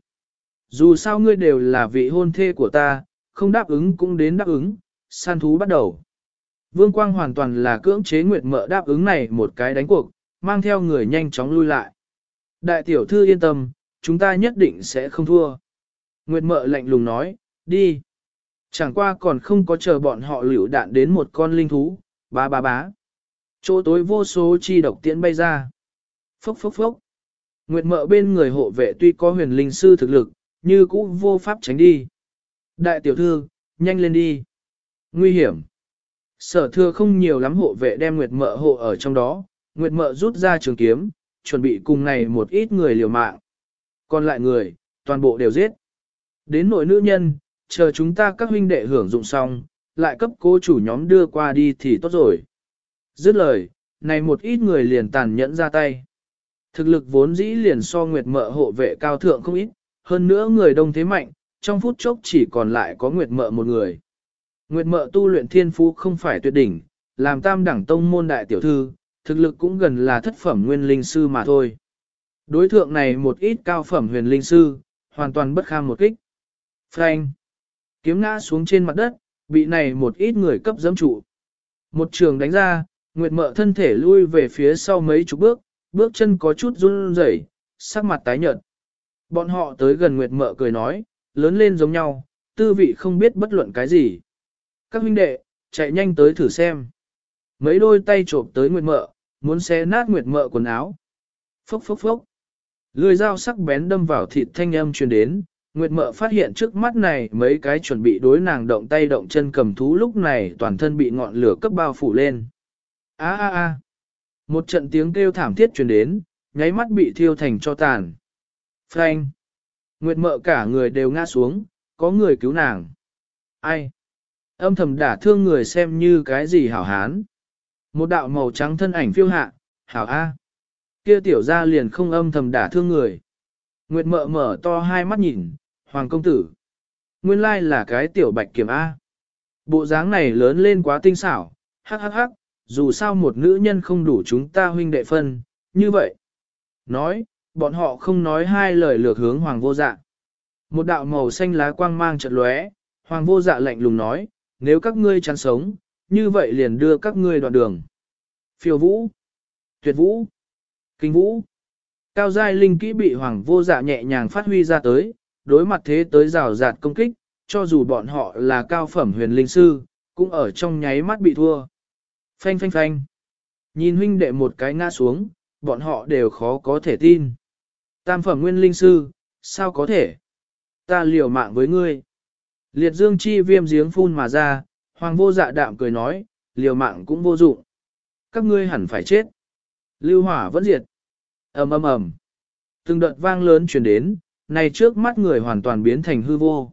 Dù sao ngươi đều là vị hôn thê của ta, không đáp ứng cũng đến đáp ứng, săn thú bắt đầu. Vương Quang hoàn toàn là cưỡng chế Nguyệt Mợ đáp ứng này một cái đánh cuộc, mang theo người nhanh chóng lui lại. Đại tiểu thư yên tâm, chúng ta nhất định sẽ không thua. Nguyệt Mợ lạnh lùng nói, đi. Chẳng qua còn không có chờ bọn họ liều đạn đến một con linh thú, bá bá bá. Chỗ tối vô số chi độc tiễn bay ra. Phốc phốc phốc. Nguyệt Mợ bên người hộ vệ tuy có huyền linh sư thực lực, như cũ vô pháp tránh đi. Đại tiểu thư, nhanh lên đi. Nguy hiểm. Sở thừa không nhiều lắm hộ vệ đem Nguyệt Mợ hộ ở trong đó, Nguyệt Mợ rút ra trường kiếm, chuẩn bị cùng này một ít người liều mạng. Còn lại người, toàn bộ đều giết. Đến nội nữ nhân, chờ chúng ta các huynh đệ hưởng dụng xong, lại cấp cô chủ nhóm đưa qua đi thì tốt rồi. Dứt lời, này một ít người liền tàn nhẫn ra tay. Thực lực vốn dĩ liền so Nguyệt Mợ hộ vệ cao thượng không ít, hơn nữa người đông thế mạnh, trong phút chốc chỉ còn lại có Nguyệt Mợ một người. Nguyệt mợ tu luyện thiên phú không phải tuyệt đỉnh, làm tam đẳng tông môn đại tiểu thư, thực lực cũng gần là thất phẩm nguyên linh sư mà thôi. Đối thượng này một ít cao phẩm huyền linh sư, hoàn toàn bất kham một kích. Frank! Kiếm ngã xuống trên mặt đất, bị này một ít người cấp giẫm trụ. Một trường đánh ra, Nguyệt mợ thân thể lui về phía sau mấy chục bước, bước chân có chút run rẩy, sắc mặt tái nhợt. Bọn họ tới gần Nguyệt mợ cười nói, lớn lên giống nhau, tư vị không biết bất luận cái gì. Các huynh đệ, chạy nhanh tới thử xem. Mấy đôi tay trộm tới Nguyệt Mợ, muốn xé nát Nguyệt Mợ quần áo. Phốc phốc phốc. Lưỡi dao sắc bén đâm vào thịt thanh âm truyền đến, Nguyệt Mợ phát hiện trước mắt này mấy cái chuẩn bị đối nàng động tay động chân cầm thú lúc này toàn thân bị ngọn lửa cấp bao phủ lên. A a a. Một trận tiếng kêu thảm thiết truyền đến, nháy mắt bị thiêu thành cho tàn. Phanh. Nguyệt Mợ cả người đều ngã xuống, có người cứu nàng. Ai? Âm thầm đả thương người xem như cái gì hảo hán. Một đạo màu trắng thân ảnh phiêu hạ, hảo A. Kia tiểu ra liền không âm thầm đả thương người. Nguyệt mợ mở to hai mắt nhìn, hoàng công tử. Nguyên lai là cái tiểu bạch kiểm A. Bộ dáng này lớn lên quá tinh xảo, hắc hắc hắc, dù sao một nữ nhân không đủ chúng ta huynh đệ phân, như vậy. Nói, bọn họ không nói hai lời lược hướng hoàng vô dạ. Một đạo màu xanh lá quang mang trận lóe, hoàng vô dạ lạnh lùng nói, nếu các ngươi chán sống, như vậy liền đưa các ngươi đoạn đường. Phiêu vũ, tuyệt vũ, kinh vũ. Cao giai linh kỹ bị hoàng vô dạ nhẹ nhàng phát huy ra tới, đối mặt thế tới rào rạt công kích, cho dù bọn họ là cao phẩm huyền linh sư, cũng ở trong nháy mắt bị thua. Phanh phanh phanh. Nhìn huynh đệ một cái ngã xuống, bọn họ đều khó có thể tin. Tam phẩm nguyên linh sư, sao có thể? Ta liều mạng với ngươi. Liệt dương chi viêm giếng phun mà ra, hoàng vô dạ đạm cười nói, liều mạng cũng vô dụng. Các ngươi hẳn phải chết. Lưu hỏa vẫn diệt. ầm ầm ầm. Từng đợt vang lớn truyền đến, này trước mắt người hoàn toàn biến thành hư vô.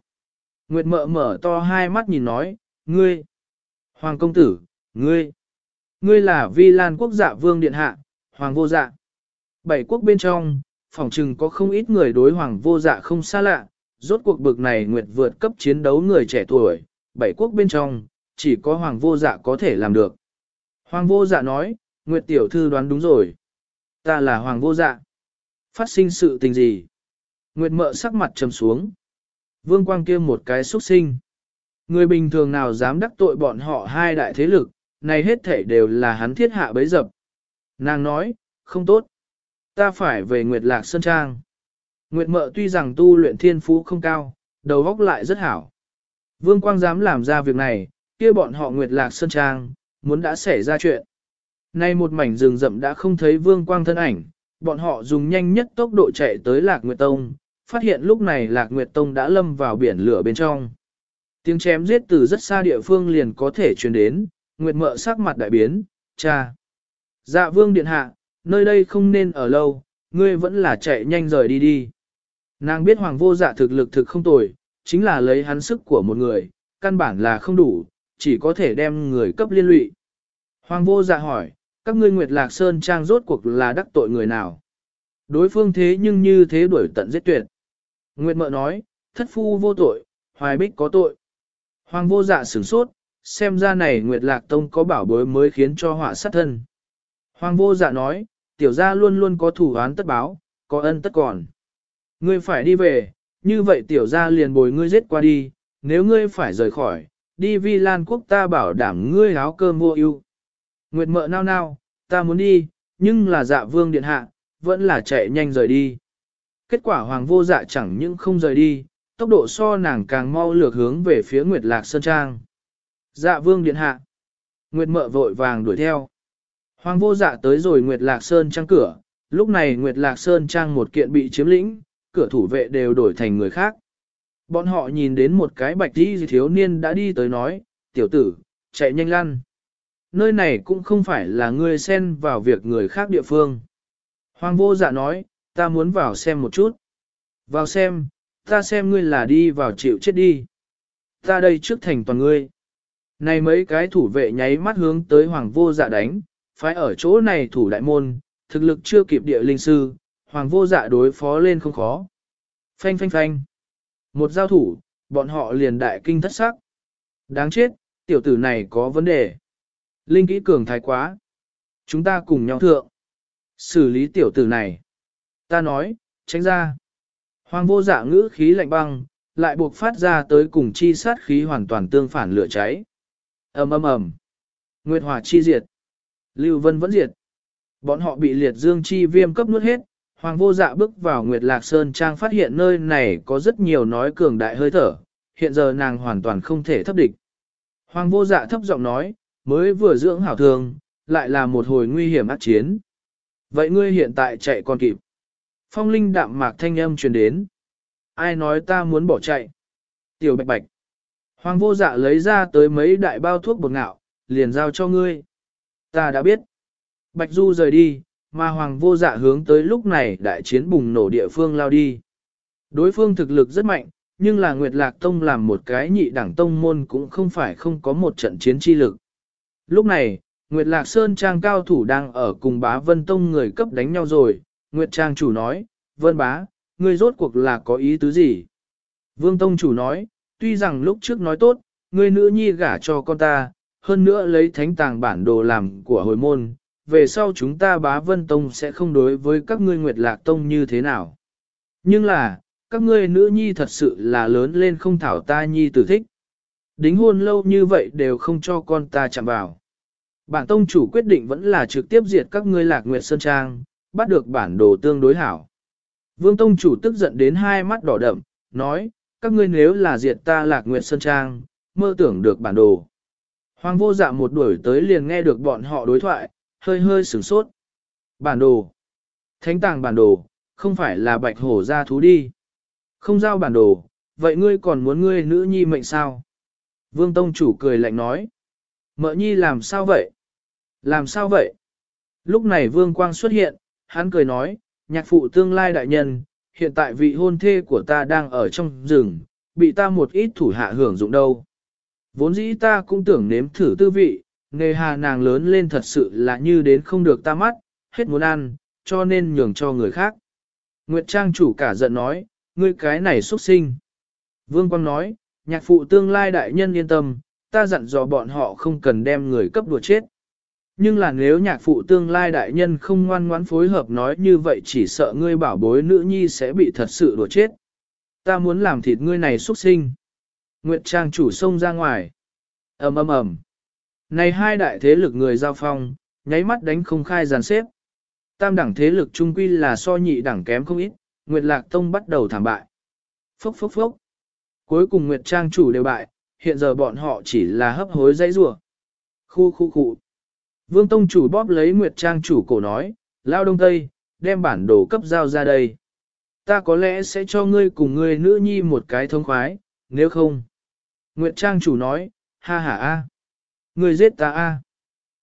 Nguyệt mợ mở to hai mắt nhìn nói, ngươi, hoàng công tử, ngươi, ngươi là vi lan quốc dạ vương điện hạ, hoàng vô dạ. Bảy quốc bên trong, phòng trừng có không ít người đối hoàng vô dạ không xa lạ, rốt cuộc bực này nguyệt vượt cấp chiến đấu người trẻ tuổi, bảy quốc bên trong, chỉ có hoàng vô dạ có thể làm được. Hoàng vô dạ nói, nguyệt tiểu thư đoán đúng rồi. Ta là hoàng vô dạ. Phát sinh sự tình gì? Nguyệt mợ sắc mặt trầm xuống. Vương quang kia một cái xuất sinh. Người bình thường nào dám đắc tội bọn họ hai đại thế lực, này hết thể đều là hắn thiết hạ bấy dập. Nàng nói, không tốt. Ta phải về Nguyệt Lạc Sơn Trang. Nguyệt Mợ tuy rằng tu luyện thiên phú không cao, đầu óc lại rất hảo. Vương Quang dám làm ra việc này, kia bọn họ Nguyệt Lạc Sơn Trang, muốn đã xảy ra chuyện. Nay một mảnh rừng rậm đã không thấy Vương Quang thân ảnh, bọn họ dùng nhanh nhất tốc độ chạy tới Lạc Nguyệt Tông, phát hiện lúc này Lạc Nguyệt Tông đã lâm vào biển lửa bên trong. Tiếng chém giết từ rất xa địa phương liền có thể truyền đến, Nguyệt Mợ sắc mặt đại biến, cha. Dạ Vương Điện Hạ, nơi đây không nên ở lâu, ngươi vẫn là chạy nhanh rời đi đi. Nàng biết Hoàng vô dạ thực lực thực không tồi, chính là lấy hắn sức của một người, căn bản là không đủ, chỉ có thể đem người cấp liên lụy. Hoàng vô dạ hỏi, các ngươi Nguyệt Lạc Sơn Trang rốt cuộc là đắc tội người nào? Đối phương thế nhưng như thế đuổi tận giết tuyệt. Nguyệt Mợ nói, thất phu vô tội, hoài bích có tội. Hoàng vô dạ sửng sốt, xem ra này Nguyệt Lạc Tông có bảo bối mới khiến cho họa sát thân. Hoàng vô dạ nói, tiểu gia luôn luôn có thủ án tất báo, có ân tất còn. Ngươi phải đi về, như vậy tiểu gia liền bồi ngươi giết qua đi, nếu ngươi phải rời khỏi, đi vi lan quốc ta bảo đảm ngươi áo cơm vô ưu. Nguyệt mợ nao nao, ta muốn đi, nhưng là dạ vương điện hạ, vẫn là chạy nhanh rời đi. Kết quả hoàng vô dạ chẳng những không rời đi, tốc độ so nàng càng mau lược hướng về phía Nguyệt Lạc Sơn Trang. Dạ vương điện hạ. Nguyệt mợ vội vàng đuổi theo. Hoàng vô dạ tới rồi Nguyệt Lạc Sơn Trang cửa, lúc này Nguyệt Lạc Sơn Trang một kiện bị chiếm lĩnh, cửa thủ vệ đều đổi thành người khác. Bọn họ nhìn đến một cái bạch đi thiếu niên đã đi tới nói, tiểu tử, chạy nhanh lăn. Nơi này cũng không phải là ngươi xen vào việc người khác địa phương. Hoàng vô dạ nói, ta muốn vào xem một chút. Vào xem, ta xem ngươi là đi vào chịu chết đi. Ta đây trước thành toàn ngươi. Này mấy cái thủ vệ nháy mắt hướng tới hoàng vô dạ đánh, phải ở chỗ này thủ đại môn, thực lực chưa kịp địa linh sư, hoàng vô dạ đối phó lên không khó. Phanh phanh phanh. Một giao thủ, bọn họ liền đại kinh thất sắc. Đáng chết, tiểu tử này có vấn đề. Linh kỹ cường thái quá. Chúng ta cùng nhau thượng. Xử lý tiểu tử này. Ta nói, tránh ra. Hoàng vô dạ ngữ khí lạnh băng, lại buộc phát ra tới cùng chi sát khí hoàn toàn tương phản lửa cháy. ầm ầm ầm, Nguyệt hỏa chi diệt. Lưu Vân vẫn diệt. Bọn họ bị liệt dương chi viêm cấp nuốt hết, Hoàng vô dạ bước vào Nguyệt Lạc Sơn Trang phát hiện nơi này có rất nhiều nói cường đại hơi thở, hiện giờ nàng hoàn toàn không thể thấp địch. Hoàng vô dạ thấp giọng nói, mới vừa dưỡng hảo thường, lại là một hồi nguy hiểm ác chiến. Vậy ngươi hiện tại chạy còn kịp. Phong linh đạm mạc thanh âm truyền đến. Ai nói ta muốn bỏ chạy? Tiểu bạch bạch. Hoàng vô dạ lấy ra tới mấy đại bao thuốc bột ngạo, liền giao cho ngươi. Ta đã biết. Bạch Du rời đi, mà Hoàng vô dạ hướng tới lúc này đại chiến bùng nổ địa phương lao đi. Đối phương thực lực rất mạnh, nhưng là Nguyệt Lạc Tông làm một cái nhị đẳng tông môn cũng không phải không có một trận chiến chi lực. Lúc này, Nguyệt Lạc Sơn Trang cao thủ đang ở cùng bá Vân Tông người cấp đánh nhau rồi, Nguyệt Trang chủ nói, Vân bá, ngươi rốt cuộc là có ý tứ gì? Vương Tông chủ nói, tuy rằng lúc trước nói tốt, ngươi nữ nhi gả cho con ta, hơn nữa lấy thánh tàng bản đồ làm của hồi môn, về sau chúng ta bá vân tông sẽ không đối với các ngươi nguyệt lạc tông như thế nào. Nhưng là, các ngươi nữ nhi thật sự là lớn lên không thảo ta nhi tử thích. Đính hôn lâu như vậy đều không cho con ta chạm vào. Bản tông chủ quyết định vẫn là trực tiếp diệt các ngươi lạc nguyệt sơn trang, bắt được bản đồ tương đối hảo. Vương tông chủ tức giận đến hai mắt đỏ đậm, nói, các ngươi nếu là diệt ta lạc nguyệt sơn trang, mơ tưởng được bản đồ. Hoàng vô dạ một đuổi tới liền nghe được bọn họ đối thoại, hơi hơi sửng sốt. Bản đồ. Thánh tàng bản đồ, không phải là bạch hổ ra thú đi. Không giao bản đồ, vậy ngươi còn muốn ngươi nữ nhi mệnh sao? Vương Tông chủ cười lạnh nói. Mợ nhi làm sao vậy? Làm sao vậy? Lúc này Vương Quang xuất hiện, hắn cười nói, nhạc phụ tương lai đại nhân, hiện tại vị hôn thê của ta đang ở trong rừng, bị ta một ít thủ hạ hưởng dụng đâu. Vốn dĩ ta cũng tưởng nếm thử tư vị, nghề hà nàng lớn lên thật sự là như đến không được ta mắt, hết muốn ăn, cho nên nhường cho người khác. Nguyệt Trang chủ cả giận nói, ngươi cái này xuất sinh. Vương Quang nói, nhạc phụ tương lai đại nhân yên tâm, ta dặn dò bọn họ không cần đem người cấp đùa chết. Nhưng là nếu nhạc phụ tương lai đại nhân không ngoan ngoãn phối hợp nói như vậy chỉ sợ ngươi bảo bối nữ nhi sẽ bị thật sự đùa chết. Ta muốn làm thịt ngươi này xuất sinh. Nguyệt Trang chủ xông ra ngoài. ầm ầm ầm. Này hai đại thế lực người giao phong, nháy mắt đánh không khai giàn xếp. Tam đẳng thế lực trung quy là so nhị đẳng kém không ít, Nguyệt Lạc Tông bắt đầu thảm bại. Phốc phốc phốc. Cuối cùng Nguyệt Trang chủ đều bại, hiện giờ bọn họ chỉ là hấp hối dãy rủa. Khu khu khu. Vương Tông chủ bóp lấy Nguyệt Trang chủ cổ nói, lao đông tây, đem bản đồ cấp giao ra đây. Ta có lẽ sẽ cho ngươi cùng ngươi nữ nhi một cái thông khoái, nếu không. Nguyệt Trang chủ nói, ha ha a, Ngươi giết ta a,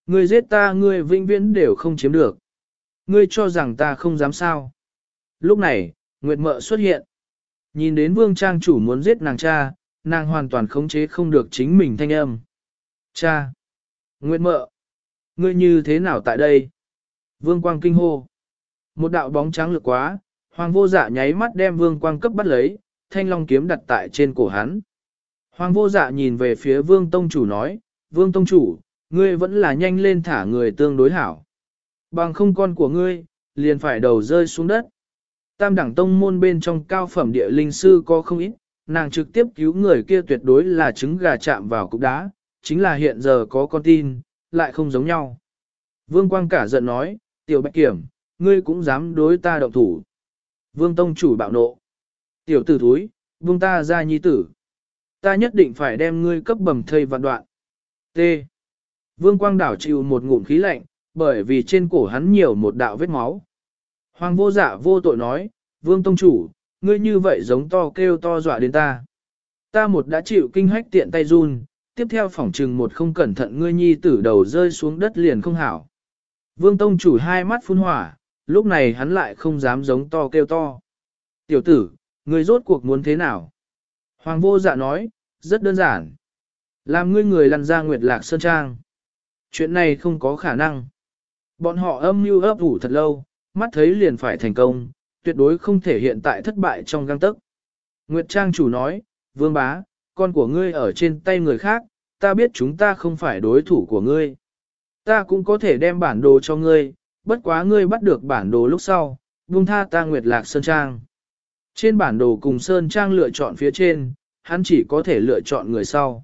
Ngươi giết ta ngươi vĩnh viễn đều không chiếm được. Ngươi cho rằng ta không dám sao. Lúc này, Nguyệt Mợ xuất hiện. Nhìn đến Vương Trang chủ muốn giết nàng cha, nàng hoàn toàn khống chế không được chính mình thanh âm. Cha! Nguyệt Mợ! Ngươi như thế nào tại đây? Vương Quang kinh hô. Một đạo bóng trắng lực quá, Hoàng vô dạ nháy mắt đem Vương Quang cấp bắt lấy, thanh long kiếm đặt tại trên cổ hắn. Hoàng vô dạ nhìn về phía Vương Tông Chủ nói, Vương Tông Chủ, ngươi vẫn là nhanh lên thả người tương đối hảo. Bằng không con của ngươi, liền phải đầu rơi xuống đất. Tam đẳng tông môn bên trong cao phẩm địa linh sư có không ít, nàng trực tiếp cứu người kia tuyệt đối là trứng gà chạm vào cục đá, chính là hiện giờ có con tin, lại không giống nhau. Vương Quang cả giận nói, tiểu bạch kiểm, ngươi cũng dám đối ta động thủ. Vương Tông chủ bạo nộ. Tiểu tử thúi, vương ta ra nhi tử. Ta nhất định phải đem ngươi cấp bầm thây vạn đoạn. T. Vương Quang đảo chịu một ngụm khí lạnh, bởi vì trên cổ hắn nhiều một đạo vết máu. Hoàng vô dạ vô tội nói, Vương Tông chủ, ngươi như vậy giống to kêu to dọa đến ta. Ta một đã chịu kinh hách tiện tay run, tiếp theo phỏng trừng một không cẩn thận ngươi nhi tử đầu rơi xuống đất liền không hảo. Vương Tông chủ hai mắt phun hỏa, lúc này hắn lại không dám giống to kêu to. Tiểu tử, ngươi rốt cuộc muốn thế nào? Hoàng vô dạ nói, rất đơn giản. Làm ngươi người lăn ra Nguyệt Lạc Sơn Trang. Chuyện này không có khả năng. Bọn họ âm mưu ấp ủ thật lâu, mắt thấy liền phải thành công, tuyệt đối không thể hiện tại thất bại trong găng tức. Nguyệt Trang chủ nói, vương bá, con của ngươi ở trên tay người khác, ta biết chúng ta không phải đối thủ của ngươi. Ta cũng có thể đem bản đồ cho ngươi, bất quá ngươi bắt được bản đồ lúc sau, buông tha ta Nguyệt Lạc Sơn Trang. Trên bản đồ cùng Sơn Trang lựa chọn phía trên, hắn chỉ có thể lựa chọn người sau.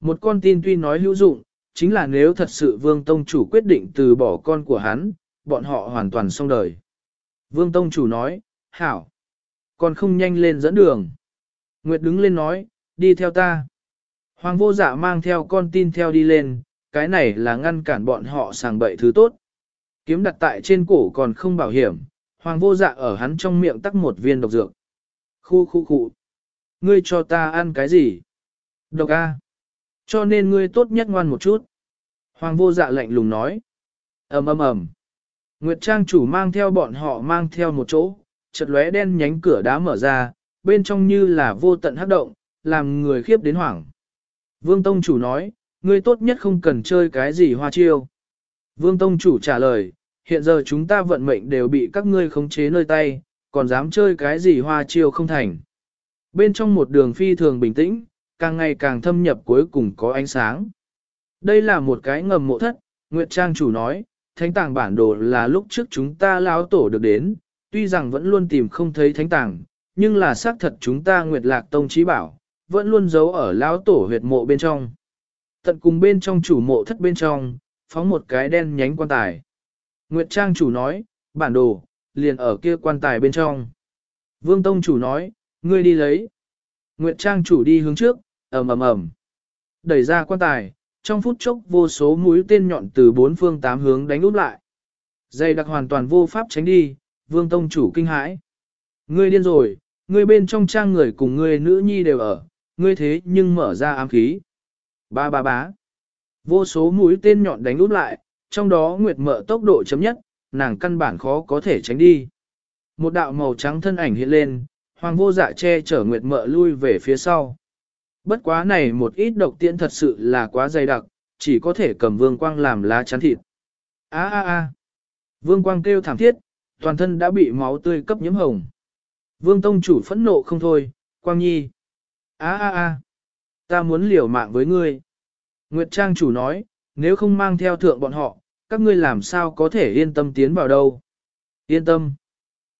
Một con tin tuy nói hữu dụng, chính là nếu thật sự Vương Tông Chủ quyết định từ bỏ con của hắn, bọn họ hoàn toàn xong đời. Vương Tông Chủ nói, hảo, còn không nhanh lên dẫn đường. Nguyệt đứng lên nói, đi theo ta. Hoàng vô dạ mang theo con tin theo đi lên, cái này là ngăn cản bọn họ sàng bậy thứ tốt. Kiếm đặt tại trên cổ còn không bảo hiểm, hoàng vô dạ ở hắn trong miệng tắc một viên độc dược. Khu khu khu. Ngươi cho ta ăn cái gì? Độc A. Cho nên ngươi tốt nhất ngoan một chút. Hoàng vô dạ lạnh lùng nói. ầm ầm ầm. Nguyệt Trang chủ mang theo bọn họ mang theo một chỗ, chợt lóe đen nhánh cửa đá mở ra, bên trong như là vô tận hấp động, làm người khiếp đến hoảng. Vương Tông chủ nói, ngươi tốt nhất không cần chơi cái gì hoa chiêu. Vương Tông chủ trả lời, hiện giờ chúng ta vận mệnh đều bị các ngươi khống chế nơi tay, còn dám chơi cái gì hoa chiêu không thành. Bên trong một đường phi thường bình tĩnh, càng ngày càng thâm nhập cuối cùng có ánh sáng. Đây là một cái ngầm mộ thất, Nguyệt Trang chủ nói, thánh tàng bản đồ là lúc trước chúng ta lão tổ được đến, tuy rằng vẫn luôn tìm không thấy thánh tàng, nhưng là xác thật chúng ta Nguyệt Lạc Tông trí bảo, vẫn luôn giấu ở lão tổ huyệt mộ bên trong. Tận cùng bên trong chủ mộ thất bên trong, phóng một cái đen nhánh quan tài. Nguyệt Trang chủ nói, bản đồ, liền ở kia quan tài bên trong. Vương Tông chủ nói, ngươi đi lấy. Nguyệt Trang chủ đi hướng trước, ầm ầm ầm. Đẩy ra quan tài, trong phút chốc vô số mũi tên nhọn từ bốn phương tám hướng đánh úp lại. Dây đặc hoàn toàn vô pháp tránh đi, Vương Tông chủ kinh hãi. Ngươi điên rồi, ngươi bên trong trang người cùng ngươi nữ nhi đều ở, ngươi thế nhưng mở ra ám khí. Ba ba bá. Vô số mũi tên nhọn đánh úp lại, trong đó Nguyệt mở tốc độ chấm nhất, nàng căn bản khó có thể tránh đi. Một đạo màu trắng thân ảnh hiện lên, hoàng vô dạ che chở Nguyệt Mợ lui về phía sau. Bất quá này một ít độc tiễn thật sự là quá dày đặc, chỉ có thể cầm vương quang làm lá chắn thịt. A a a. Vương quang kêu thảm thiết, toàn thân đã bị máu tươi cấp nhiễm hồng. Vương tông chủ phẫn nộ không thôi, quang nhi. A a a. Ta muốn liều mạng với ngươi. Nguyệt Trang chủ nói, nếu không mang theo thượng bọn họ, các ngươi làm sao có thể yên tâm tiến vào đâu. Yên tâm.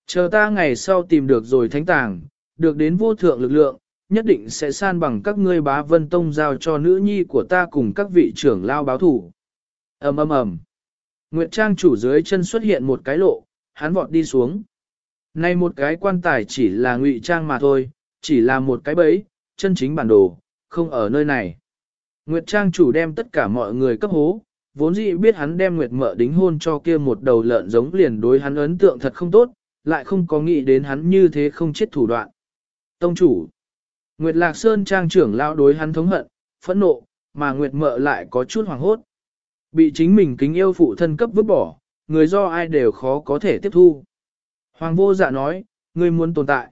Chờ ta ngày sau tìm được rồi thánh tàng, được đến vô thượng lực lượng, nhất định sẽ san bằng các ngươi bá vân tông giao cho nữ nhi của ta cùng các vị trưởng lao báo thủ. ầm ầm ầm. Nguyệt Trang chủ dưới chân xuất hiện một cái lộ, hắn vọt đi xuống. Nay một cái quan tài chỉ là ngụy trang mà thôi, chỉ là một cái bẫy, chân chính bản đồ, không ở nơi này. Nguyệt Trang chủ đem tất cả mọi người cấp hố, vốn dĩ biết hắn đem Nguyệt mợ đính hôn cho kia một đầu lợn giống liền đối hắn ấn tượng thật không tốt, lại không có nghĩ đến hắn như thế không chết thủ đoạn. Tông chủ Nguyệt Lạc Sơn trang trưởng lao đối hắn thống hận, phẫn nộ, mà Nguyệt mợ lại có chút hoàng hốt. Bị chính mình kính yêu phụ thân cấp vứt bỏ, người do ai đều khó có thể tiếp thu. Hoàng vô dạ nói, ngươi muốn tồn tại.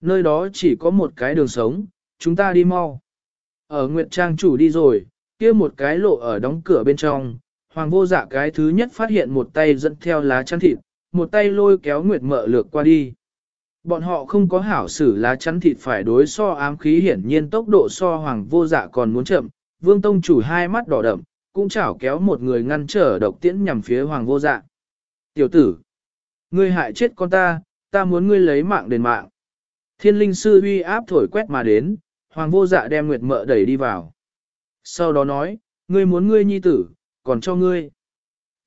Nơi đó chỉ có một cái đường sống, chúng ta đi mau. Ở Nguyệt Trang chủ đi rồi, kia một cái lộ ở đóng cửa bên trong, Hoàng vô dạ cái thứ nhất phát hiện một tay dẫn theo lá chăn thịt, một tay lôi kéo Nguyệt mợ lược qua đi. Bọn họ không có hảo xử lá chắn thịt phải đối so ám khí hiển nhiên tốc độ so Hoàng vô dạ còn muốn chậm, Vương Tông chủ hai mắt đỏ đậm, cũng chảo kéo một người ngăn trở độc tiễn nhằm phía Hoàng vô dạ. Tiểu tử, ngươi hại chết con ta, ta muốn ngươi lấy mạng đền mạng. Thiên linh sư uy áp thổi quét mà đến, Hoàng vô dạ đem Nguyệt mợ đẩy đi vào. Sau đó nói, ngươi muốn ngươi nhi tử, còn cho ngươi.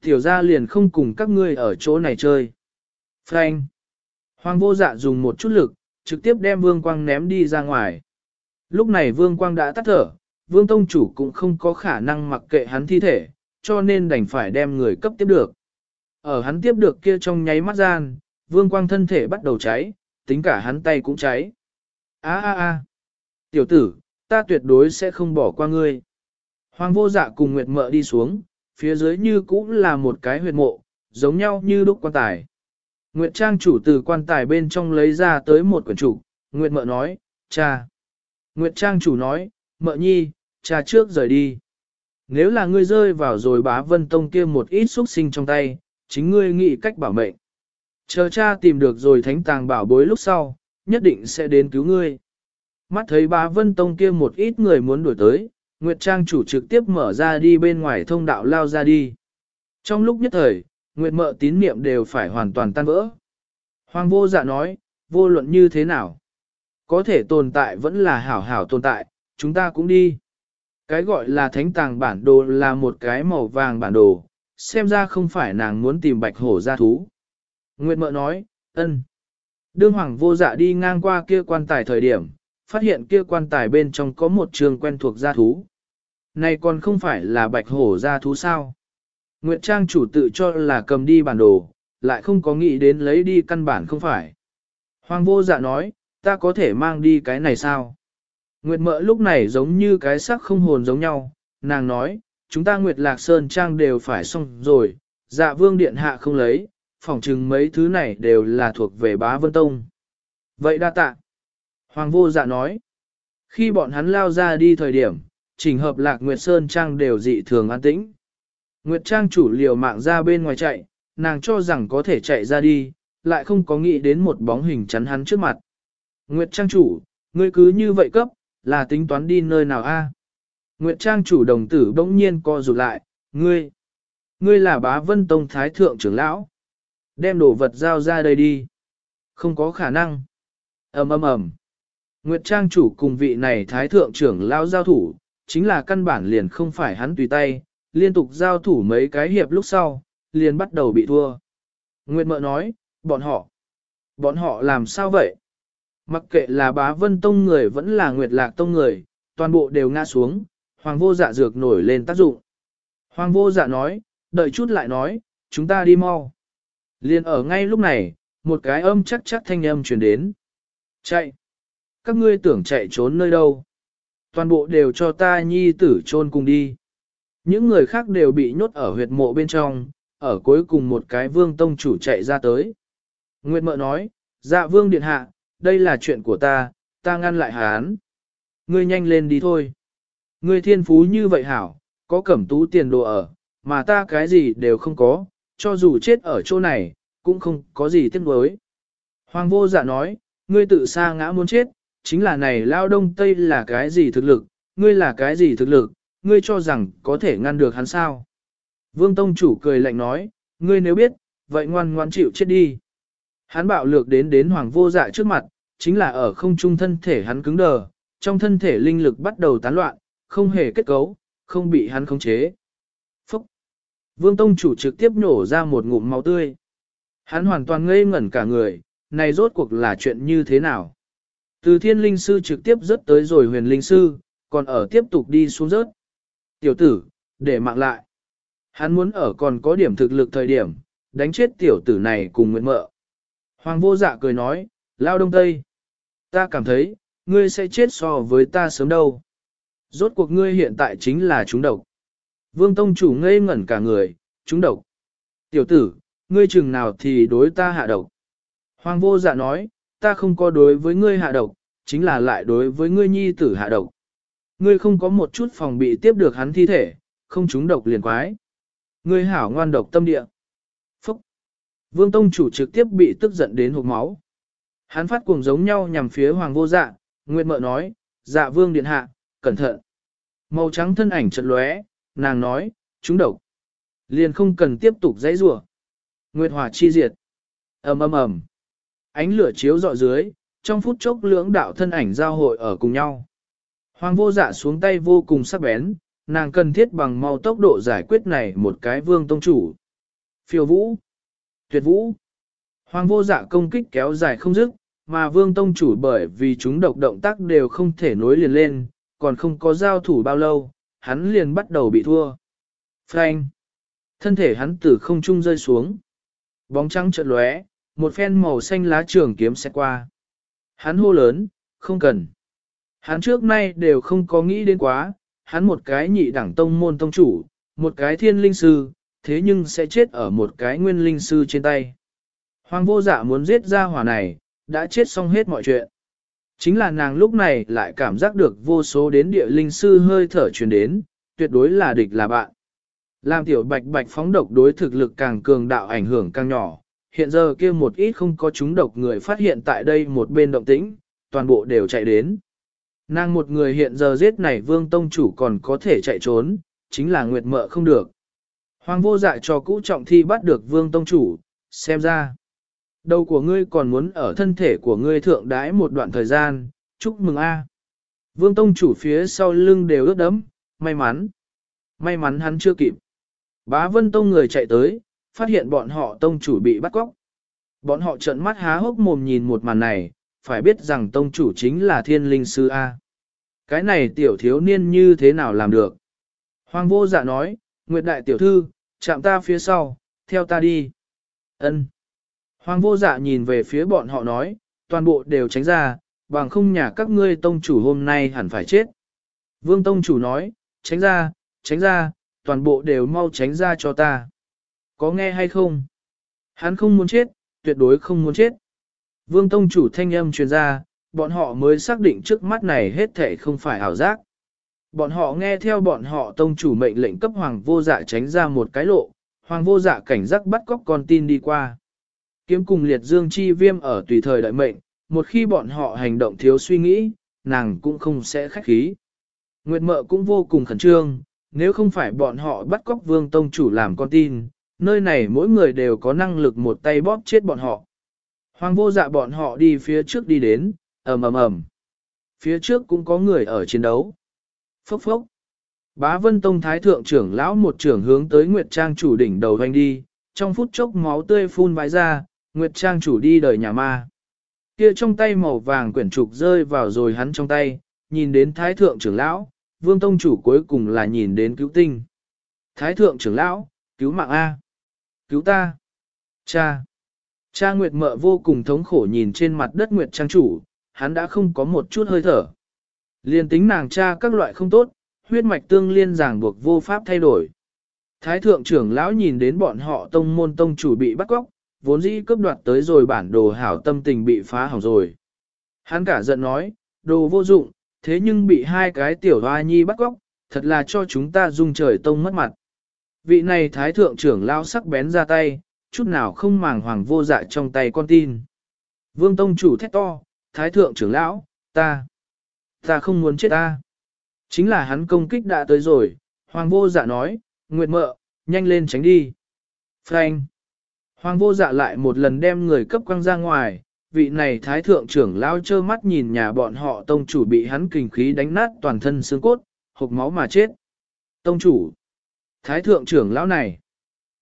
Tiểu gia liền không cùng các ngươi ở chỗ này chơi. Frank. Hoàng vô dạ dùng một chút lực, trực tiếp đem vương quang ném đi ra ngoài. Lúc này vương quang đã tắt thở, vương tông chủ cũng không có khả năng mặc kệ hắn thi thể, cho nên đành phải đem người cấp tiếp được. Ở hắn tiếp được kia trong nháy mắt gian, vương quang thân thể bắt đầu cháy, tính cả hắn tay cũng cháy. A a a, tiểu tử, ta tuyệt đối sẽ không bỏ qua ngươi. Hoàng vô dạ cùng Nguyệt Mợ đi xuống, phía dưới như cũng là một cái huyệt mộ, giống nhau như đúc quan tài. Nguyệt Trang chủ từ quan tài bên trong lấy ra tới một quyển trục, Nguyệt Mợ nói, cha. Nguyệt Trang chủ nói, Mợ nhi, cha trước rời đi. Nếu là ngươi rơi vào rồi bá vân tông kia một ít xuất sinh trong tay, chính ngươi nghĩ cách bảo mệnh. Chờ cha tìm được rồi thánh tàng bảo bối lúc sau, nhất định sẽ đến cứu ngươi. Mắt thấy bá vân tông kia một ít người muốn đuổi tới, Nguyệt Trang chủ trực tiếp mở ra đi bên ngoài thông đạo lao ra đi. Trong lúc nhất thời, Nguyệt mợ tín niệm đều phải hoàn toàn tan vỡ. Hoàng vô dạ nói, vô luận như thế nào? Có thể tồn tại vẫn là hảo hảo tồn tại, chúng ta cũng đi. Cái gọi là thánh tàng bản đồ là một cái màu vàng bản đồ, xem ra không phải nàng muốn tìm bạch hổ ra thú. Nguyệt mợ nói, ân. Đương hoàng vô dạ đi ngang qua kia quan tài thời điểm, phát hiện kia quan tài bên trong có một trường quen thuộc gia thú. Này còn không phải là bạch hổ gia thú sao? Nguyệt Trang chủ tự cho là cầm đi bản đồ, lại không có nghĩ đến lấy đi căn bản không phải. Hoàng vô dạ nói, ta có thể mang đi cái này sao? Nguyệt mợ lúc này giống như cái sắc không hồn giống nhau, nàng nói, chúng ta Nguyệt Lạc Sơn Trang đều phải xong rồi, dạ vương điện hạ không lấy, phỏng chừng mấy thứ này đều là thuộc về bá vân tông. Vậy đa tạ. Hoàng vô dạ nói, khi bọn hắn lao ra đi thời điểm, trình hợp lạc Nguyệt Sơn Trang đều dị thường an tĩnh. Nguyệt Trang chủ liều mạng ra bên ngoài chạy, nàng cho rằng có thể chạy ra đi, lại không có nghĩ đến một bóng hình chắn hắn trước mặt. Nguyệt Trang chủ, ngươi cứ như vậy cấp, là tính toán đi nơi nào a? Nguyệt Trang chủ đồng tử bỗng nhiên co rụt lại, ngươi, ngươi là bá vân tông thái thượng trưởng lão. Đem đồ vật giao ra đây đi. Không có khả năng. ầm ầm ầm. Nguyệt Trang chủ cùng vị này thái thượng trưởng lão giao thủ, chính là căn bản liền không phải hắn tùy tay, liên tục giao thủ mấy cái hiệp lúc sau, liền bắt đầu bị thua. Nguyệt mợ nói, bọn họ, bọn họ làm sao vậy? Mặc kệ là bá vân tông người vẫn là nguyệt lạc tông người, toàn bộ đều ngã xuống, hoàng vô dạ dược nổi lên tác dụng. Hoàng vô dạ nói, đợi chút lại nói, chúng ta đi mau. Liên ở ngay lúc này, một cái âm chắc chắc thanh âm truyền đến. Chạy! Các ngươi tưởng chạy trốn nơi đâu? Toàn bộ đều cho ta nhi tử trôn cùng đi. Những người khác đều bị nhốt ở huyệt mộ bên trong, ở cuối cùng một cái vương tông chủ chạy ra tới. Nguyệt mợ nói, dạ vương điện hạ, đây là chuyện của ta, ta ngăn lại hán. Ngươi nhanh lên đi thôi. Ngươi thiên phú như vậy hảo, có cẩm tú tiền đồ ở, mà ta cái gì đều không có, cho dù chết ở chỗ này, cũng không có gì tiếc nuối. Hoàng vô dạ nói, ngươi tự sa ngã muốn chết, chính là này lao đông tây là cái gì thực lực, ngươi là cái gì thực lực, ngươi cho rằng có thể ngăn được hắn sao. Vương Tông chủ cười lạnh nói, ngươi nếu biết, vậy ngoan ngoan chịu chết đi. Hắn bạo lược đến đến hoàng vô dạ trước mặt, chính là ở không trung thân thể hắn cứng đờ, trong thân thể linh lực bắt đầu tán loạn, không hề kết cấu, không bị hắn khống chế. Phúc! Vương Tông chủ trực tiếp nổ ra một ngụm máu tươi. Hắn hoàn toàn ngây ngẩn cả người, này rốt cuộc là chuyện như thế nào? Từ thiên linh sư trực tiếp rớt tới rồi huyền linh sư, còn ở tiếp tục đi xuống rớt. Tiểu tử, để mạng lại. Hắn muốn ở còn có điểm thực lực thời điểm, đánh chết tiểu tử này cùng nguyện mợ. Hoàng vô dạ cười nói, lao đông tây. Ta cảm thấy, ngươi sẽ chết so với ta sớm đâu. Rốt cuộc ngươi hiện tại chính là chúng độc. Vương Tông chủ ngây ngẩn cả người, chúng độc. Tiểu tử, ngươi chừng nào thì đối ta hạ độc. Hoàng vô dạ nói, ta không có đối với ngươi hạ độc, chính là lại đối với ngươi nhi tử hạ độc. Ngươi không có một chút phòng bị tiếp được hắn thi thể, không chúng độc liền quái. Ngươi hảo ngoan độc tâm địa. Phúc! Vương Tông chủ trực tiếp bị tức giận đến hộp máu. Hắn phát cuồng giống nhau nhằm phía hoàng vô dạ, Nguyệt mợ nói, dạ vương điện hạ, cẩn thận. Màu trắng thân ảnh chật lóe, nàng nói, chúng độc. Liền không cần tiếp tục dãy rủa. Nguyệt hỏa chi diệt. ầm ầm ầm. Ánh lửa chiếu dọi dưới, trong phút chốc lưỡng đạo thân ảnh giao hội ở cùng nhau. Hoàng vô dạ xuống tay vô cùng sắc bén, nàng cần thiết bằng mau tốc độ giải quyết này một cái vương tông chủ. Phiêu vũ. Tuyệt vũ. Hoàng vô dạ công kích kéo dài không dứt, mà vương tông chủ bởi vì chúng độc động tác đều không thể nối liền lên, còn không có giao thủ bao lâu, hắn liền bắt đầu bị thua. Frank! Thân thể hắn từ không trung rơi xuống. Bóng trắng chợt lóe, một phen màu xanh lá trường kiếm sẽ qua. Hắn hô lớn, không cần. Hắn trước nay đều không có nghĩ đến quá, hắn một cái nhị đẳng tông môn tông chủ, một cái thiên linh sư, thế nhưng sẽ chết ở một cái nguyên linh sư trên tay. Hoàng vô dạ muốn giết ra hỏa này, đã chết xong hết mọi chuyện. Chính là nàng lúc này lại cảm giác được vô số đến địa linh sư hơi thở truyền đến, tuyệt đối là địch là bạn. Làm tiểu bạch bạch phóng độc đối thực lực càng cường đạo ảnh hưởng càng nhỏ, hiện giờ kia một ít không có chúng độc người phát hiện tại đây một bên động tĩnh, toàn bộ đều chạy đến. Nàng một người hiện giờ giết này vương tông chủ còn có thể chạy trốn, chính là nguyệt mợ không được. Hoàng vô dại cho cũ trọng thi bắt được vương tông chủ, xem ra. Đầu của ngươi còn muốn ở thân thể của ngươi thượng đái một đoạn thời gian, chúc mừng a. Vương tông chủ phía sau lưng đều ướt đấm, may mắn. May mắn hắn chưa kịp. Bá vân tông người chạy tới, phát hiện bọn họ tông chủ bị bắt cóc. Bọn họ trợn mắt há hốc mồm nhìn một màn này, phải biết rằng tông chủ chính là thiên linh sư A. Cái này tiểu thiếu niên như thế nào làm được? Hoàng vô dạ nói, Nguyệt đại tiểu thư, chạm ta phía sau, theo ta đi. Ân. Hoàng vô dạ nhìn về phía bọn họ nói, toàn bộ đều tránh ra, bằng không nhà các ngươi tông chủ hôm nay hẳn phải chết. Vương tông chủ nói, tránh ra, tránh ra, toàn bộ đều mau tránh ra cho ta. Có nghe hay không? Hắn không muốn chết, tuyệt đối không muốn chết. Vương tông chủ thanh âm truyền ra, bọn họ mới xác định trước mắt này hết thể không phải ảo giác. Bọn họ nghe theo bọn họ tông chủ mệnh lệnh cấp hoàng vô dạ tránh ra một cái lộ, hoàng vô dạ cảnh giác bắt cóc con tin đi qua. Kiếm cùng liệt dương chi viêm ở tùy thời đợi mệnh, một khi bọn họ hành động thiếu suy nghĩ, nàng cũng không sẽ khách khí. Nguyệt mợ cũng vô cùng khẩn trương, nếu không phải bọn họ bắt cóc vương tông chủ làm con tin, nơi này mỗi người đều có năng lực một tay bóp chết bọn họ. Hoàng vô dạ bọn họ đi phía trước đi đến, ầm ầm ầm. Phía trước cũng có người ở chiến đấu. Phốc phốc. Bá Vân Tông Thái Thượng trưởng lão một trưởng hướng tới Nguyệt Trang chủ đỉnh đầu hoành đi, trong phút chốc máu tươi phun vãi ra, Nguyệt Trang chủ đi đời nhà ma. Kia trong tay màu vàng quyển trục rơi vào rồi hắn trong tay, nhìn đến Thái Thượng trưởng lão, Vương Tông chủ cuối cùng là nhìn đến cứu tinh. Thái Thượng trưởng lão, cứu mạng A. Cứu ta. Cha. Cha Nguyệt mợ vô cùng thống khổ nhìn trên mặt đất Nguyệt Trang chủ, hắn đã không có một chút hơi thở. Liên tính nàng cha các loại không tốt, huyết mạch tương liên ràng buộc vô pháp thay đổi. Thái thượng trưởng lão nhìn đến bọn họ tông môn tông chủ bị bắt cóc, vốn dĩ cướp đoạt tới rồi bản đồ hảo tâm tình bị phá hỏng rồi. Hắn cả giận nói, đồ vô dụng, thế nhưng bị hai cái tiểu hoa nhi bắt cóc, thật là cho chúng ta dung trời tông mất mặt. Vị này thái thượng trưởng lão sắc bén ra tay, chút nào không màng hoàng vô dạ trong tay con tin. Vương tông chủ thét to, thái thượng trưởng lão, ta, ta không muốn chết ta. Chính là hắn công kích đã tới rồi, hoàng vô dạ nói, nguyệt mợ, nhanh lên tránh đi. Frank. Hoàng vô dạ lại một lần đem người cấp quăng ra ngoài, vị này thái thượng trưởng lão trơ mắt nhìn nhà bọn họ tông chủ bị hắn kình khí đánh nát toàn thân xương cốt, hộc máu mà chết. Tông chủ, thái thượng trưởng lão này,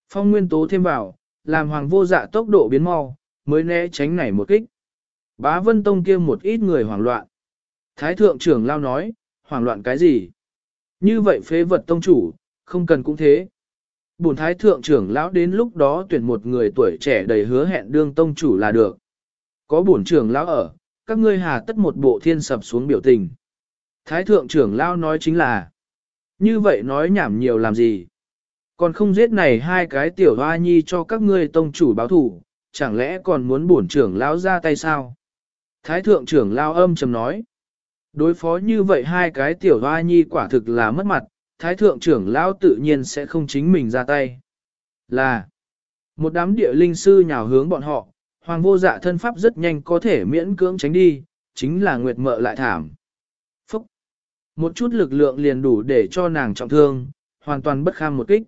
phong nguyên tố thêm vào, làm hoàng vô dạ tốc độ biến mau, mới né tránh này một kích. Bá vân tông kia một ít người hoảng loạn. Thái thượng trưởng lao nói, hoảng loạn cái gì? Như vậy phế vật tông chủ, không cần cũng thế. Bổn thái thượng trưởng lão đến lúc đó tuyển một người tuổi trẻ đầy hứa hẹn đương tông chủ là được. Có bổn trưởng lão ở, các ngươi hà tất một bộ thiên sập xuống biểu tình. Thái thượng trưởng lão nói chính là, như vậy nói nhảm nhiều làm gì? Còn không giết này hai cái tiểu hoa nhi cho các ngươi tông chủ báo thủ, chẳng lẽ còn muốn bổn trưởng lão ra tay sao? Thái thượng trưởng lão âm trầm nói, đối phó như vậy hai cái tiểu hoa nhi quả thực là mất mặt, thái thượng trưởng lão tự nhiên sẽ không chính mình ra tay. Là, một đám địa linh sư nhào hướng bọn họ, hoàng vô dạ thân pháp rất nhanh có thể miễn cưỡng tránh đi, chính là nguyệt mợ lại thảm. Phúc! Một chút lực lượng liền đủ để cho nàng trọng thương, hoàn toàn bất kham một kích.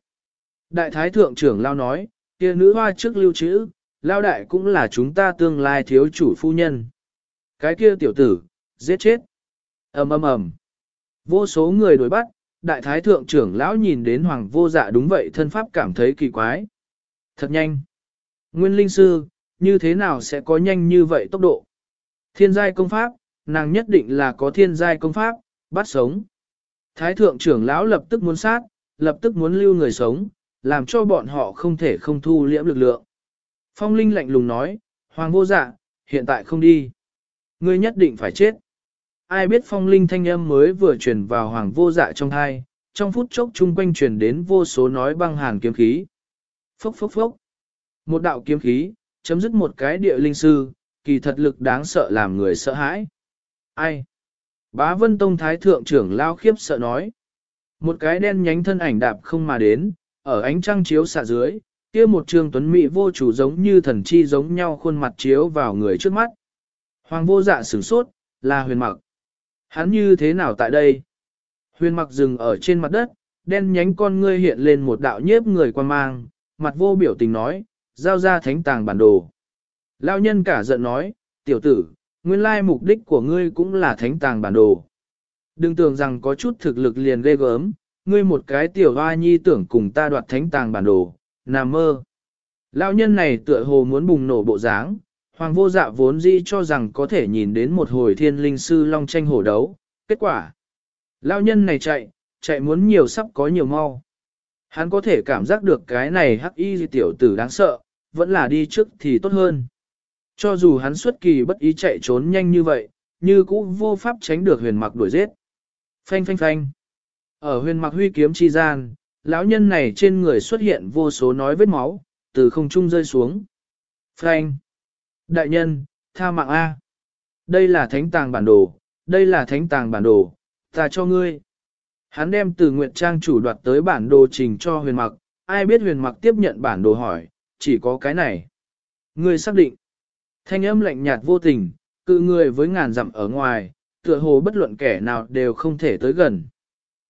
Đại thái thượng trưởng lao nói, kia nữ hoa trước lưu trữ, lao đại cũng là chúng ta tương lai thiếu chủ phu nhân. Cái kia tiểu tử, giết chết. ầm ầm ầm. Vô số người đuổi bắt, đại thái thượng trưởng lão nhìn đến hoàng vô dạ đúng vậy thân pháp cảm thấy kỳ quái. Thật nhanh. Nguyên linh sư, như thế nào sẽ có nhanh như vậy tốc độ? Thiên giai công pháp, nàng nhất định là có thiên giai công pháp, bắt sống. Thái thượng trưởng lão lập tức muốn sát, lập tức muốn lưu người sống, làm cho bọn họ không thể không thu liễm lực lượng. Phong Linh lạnh lùng nói, Hoàng vô dạ, hiện tại không đi. Ngươi nhất định phải chết ai biết phong linh thanh âm mới vừa truyền vào hoàng vô dạ trong thai, trong phút chốc chung quanh truyền đến vô số nói băng hàn kiếm khí. Phốc phốc phốc. Một đạo kiếm khí, chấm dứt một cái địa linh sư, kỳ thật lực đáng sợ làm người sợ hãi. Ai? Bá Vân Tông Thái Thượng trưởng lao khiếp sợ nói. Một cái đen nhánh thân ảnh đạp không mà đến, ở ánh trăng chiếu xạ dưới, kia một trường tuấn mỹ vô chủ giống như thần chi giống nhau khuôn mặt chiếu vào người trước mắt. Hoàng vô dạ sửng sốt, là huyền mặc. Hắn như thế nào tại đây? Huyền mặc dừng ở trên mặt đất, đen nhánh con ngươi hiện lên một đạo nhiếp người quan mang, mặt vô biểu tình nói, giao ra thánh tàng bản đồ. Lao nhân cả giận nói, tiểu tử, nguyên lai mục đích của ngươi cũng là thánh tàng bản đồ. Đừng tưởng rằng có chút thực lực liền ghê gớm, ngươi một cái tiểu hoa nhi tưởng cùng ta đoạt thánh tàng bản đồ, nằm mơ. Lão nhân này tựa hồ muốn bùng nổ bộ dáng, Hoàng vô dạ vốn dĩ cho rằng có thể nhìn đến một hồi thiên linh sư long tranh hổ đấu, kết quả. lão nhân này chạy, chạy muốn nhiều sắp có nhiều mau. Hắn có thể cảm giác được cái này hắc y tiểu tử đáng sợ, vẫn là đi trước thì tốt hơn. Cho dù hắn xuất kỳ bất ý chạy trốn nhanh như vậy, như cũng vô pháp tránh được huyền mặc đuổi giết. Phanh phanh phanh. Ở huyền mặc huy kiếm chi gian, lão nhân này trên người xuất hiện vô số nói vết máu, từ không trung rơi xuống. Frank! Đại nhân, tha mạng A. Đây là thánh tàng bản đồ, đây là thánh tàng bản đồ, ta cho ngươi. Hắn đem từ Nguyệt Trang chủ đoạt tới bản đồ trình cho huyền mặc, ai biết huyền mặc tiếp nhận bản đồ hỏi, chỉ có cái này. Ngươi xác định. Thanh âm lạnh nhạt vô tình, cự người với ngàn dặm ở ngoài, tựa hồ bất luận kẻ nào đều không thể tới gần.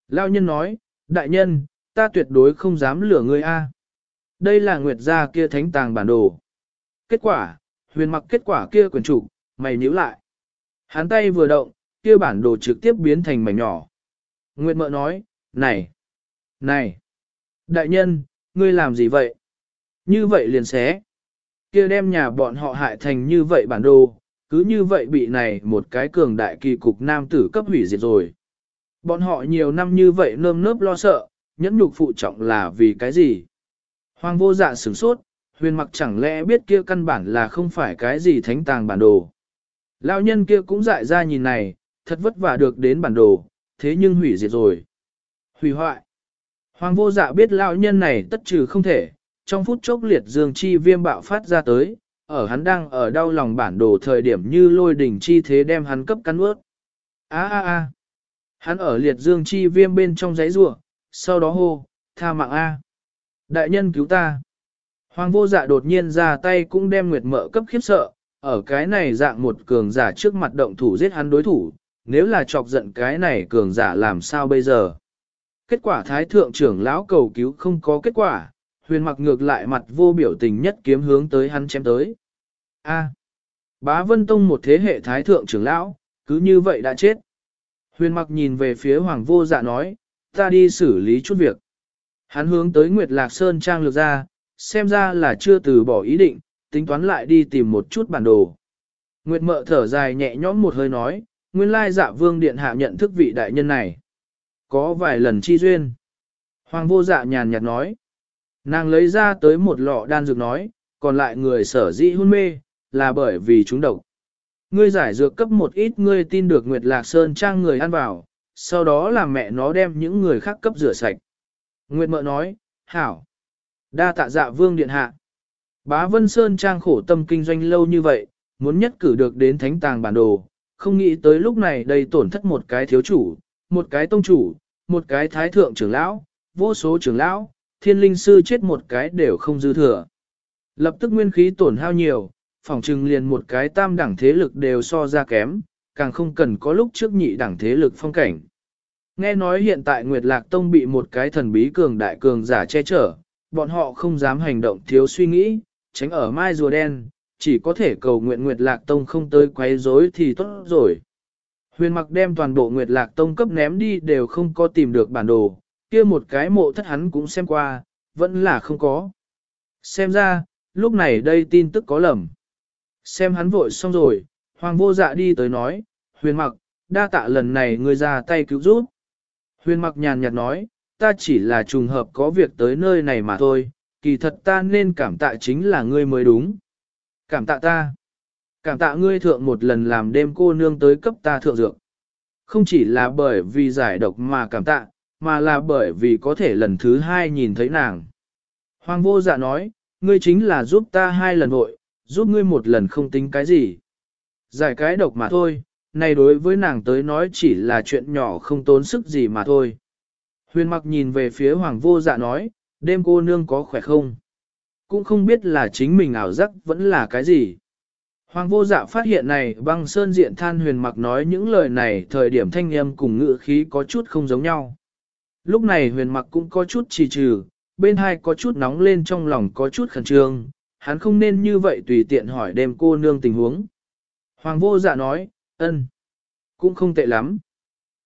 Lao nhân nói, đại nhân, ta tuyệt đối không dám lửa ngươi A. Đây là Nguyệt gia kia thánh tàng bản đồ. Kết quả, huyền mặc kết quả kia quyển trục, mày nhíu lại. Hắn tay vừa động, kia bản đồ trực tiếp biến thành mảnh nhỏ. Nguyệt mợ nói, này, này, đại nhân, ngươi làm gì vậy? Như vậy liền xé. Kia đem nhà bọn họ hại thành như vậy bản đồ, cứ như vậy bị này một cái cường đại kỳ cục nam tử cấp hủy diệt rồi. Bọn họ nhiều năm như vậy nơm nớp lo sợ, nhẫn nhục phụ trọng là vì cái gì? Hoàng vô dạ sửng sốt, huyền mặc chẳng lẽ biết kia căn bản là không phải cái gì thánh tàng bản đồ. Lão nhân kia cũng dại ra nhìn này, thật vất vả được đến bản đồ, thế nhưng hủy diệt rồi. Hủy hoại. Hoàng vô dạ biết lão nhân này tất trừ không thể, trong phút chốc liệt dương chi viêm bạo phát ra tới, ở hắn đang ở đau lòng bản đồ thời điểm như lôi đỉnh chi thế đem hắn cấp cắn ướt. Á á á. Hắn ở liệt dương chi viêm bên trong giấy rủa sau đó hô, tha mạng A. Đại nhân cứu ta. Hoàng vô dạ đột nhiên ra tay cũng đem nguyệt mợ cấp khiếp sợ, ở cái này dạng một cường giả trước mặt động thủ giết hắn đối thủ, nếu là chọc giận cái này cường giả làm sao bây giờ. Kết quả thái thượng trưởng lão cầu cứu không có kết quả, huyền mặc ngược lại mặt vô biểu tình nhất kiếm hướng tới hắn chém tới. A. Bá Vân Tông một thế hệ thái thượng trưởng lão, cứ như vậy đã chết. Huyền mặc nhìn về phía Hoàng vô dạ nói, ta đi xử lý chút việc. Hắn hướng tới Nguyệt Lạc Sơn trang lược ra, xem ra là chưa từ bỏ ý định, tính toán lại đi tìm một chút bản đồ. Nguyệt mợ thở dài nhẹ nhõm một hơi nói, nguyên lai dạ vương điện hạ nhận thức vị đại nhân này. Có vài lần chi duyên. Hoàng vô dạ nhàn nhạt nói. Nàng lấy ra tới một lọ đan dược nói, còn lại người sở dĩ hôn mê, là bởi vì chúng độc. Ngươi giải dược cấp một ít ngươi tin được Nguyệt Lạc Sơn trang người ăn vào, sau đó là mẹ nó đem những người khác cấp rửa sạch. Nguyệt mợ nói, hảo, đa tạ dạ vương điện hạ. Bá Vân Sơn trang khổ tâm kinh doanh lâu như vậy, muốn nhất cử được đến thánh tàng bản đồ, không nghĩ tới lúc này đây tổn thất một cái thiếu chủ, một cái tông chủ, một cái thái thượng trưởng lão, vô số trưởng lão, thiên linh sư chết một cái đều không dư thừa. Lập tức nguyên khí tổn hao nhiều, phòng trừng liền một cái tam đẳng thế lực đều so ra kém, càng không cần có lúc trước nhị đẳng thế lực phong cảnh. Nghe nói hiện tại Nguyệt Lạc Tông bị một cái thần bí cường đại cường giả che chở, bọn họ không dám hành động thiếu suy nghĩ, tránh ở mai rùa đen, chỉ có thể cầu nguyện Nguyệt Lạc Tông không tới quấy rối thì tốt rồi. Huyền mặc đem toàn bộ Nguyệt Lạc Tông cấp ném đi đều không có tìm được bản đồ, kia một cái mộ thất hắn cũng xem qua, vẫn là không có. Xem ra, lúc này đây tin tức có lầm. Xem hắn vội xong rồi, Hoàng vô dạ đi tới nói, huyền mặc, đa tạ lần này người ra tay cứu giúp. Huyền mặc nhàn nhạt nói, ta chỉ là trùng hợp có việc tới nơi này mà thôi, kỳ thật ta nên cảm tạ chính là ngươi mới đúng. Cảm tạ ta. Cảm tạ ngươi thượng một lần làm đêm cô nương tới cấp ta thượng dược. Không chỉ là bởi vì giải độc mà cảm tạ, mà là bởi vì có thể lần thứ hai nhìn thấy nàng. Hoàng vô dạ nói, ngươi chính là giúp ta hai lần vội, giúp ngươi một lần không tính cái gì. Giải cái độc mà thôi, này đối với nàng tới nói chỉ là chuyện nhỏ không tốn sức gì mà thôi. Huyền mặc nhìn về phía hoàng vô dạ nói, đêm cô nương có khỏe không? Cũng không biết là chính mình ảo giác vẫn là cái gì. Hoàng vô dạ phát hiện này băng sơn diện than huyền mặc nói những lời này thời điểm thanh âm cùng ngữ khí có chút không giống nhau. Lúc này huyền mặc cũng có chút trì trừ, bên hai có chút nóng lên trong lòng có chút khẩn trương, hắn không nên như vậy tùy tiện hỏi đêm cô nương tình huống. Hoàng vô dạ nói, ân, cũng không tệ lắm.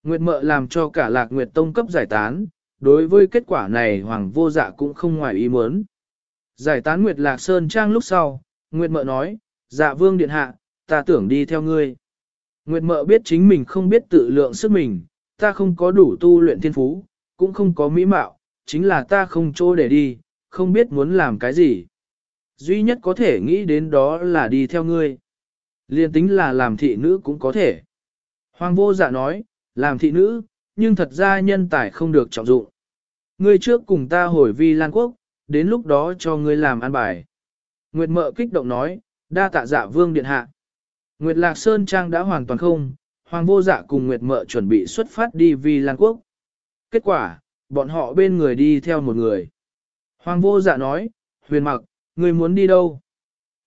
Nguyệt mợ làm cho cả lạc nguyệt tông cấp giải tán, đối với kết quả này hoàng vô dạ cũng không ngoài ý muốn. Giải tán Nguyệt Lạc Sơn Trang lúc sau, Nguyệt mợ nói, dạ vương điện hạ, ta tưởng đi theo ngươi. Nguyệt mợ biết chính mình không biết tự lượng sức mình, ta không có đủ tu luyện thiên phú, cũng không có mỹ mạo, chính là ta không chỗ để đi, không biết muốn làm cái gì. Duy nhất có thể nghĩ đến đó là đi theo ngươi. Liên tính là làm thị nữ cũng có thể. Hoàng vô dạ nói, làm thị nữ, nhưng thật ra nhân tài không được trọng dụng. Ngươi trước cùng ta hồi vi Lan Quốc, đến lúc đó cho ngươi làm an bài. Nguyệt mợ kích động nói, đa tạ dạ vương điện hạ. Nguyệt Lạc Sơn Trang đã hoàn toàn không, Hoàng vô dạ cùng Nguyệt mợ chuẩn bị xuất phát đi vi Lan Quốc. Kết quả, bọn họ bên người đi theo một người. Hoàng vô dạ nói, huyền mặc, người muốn đi đâu?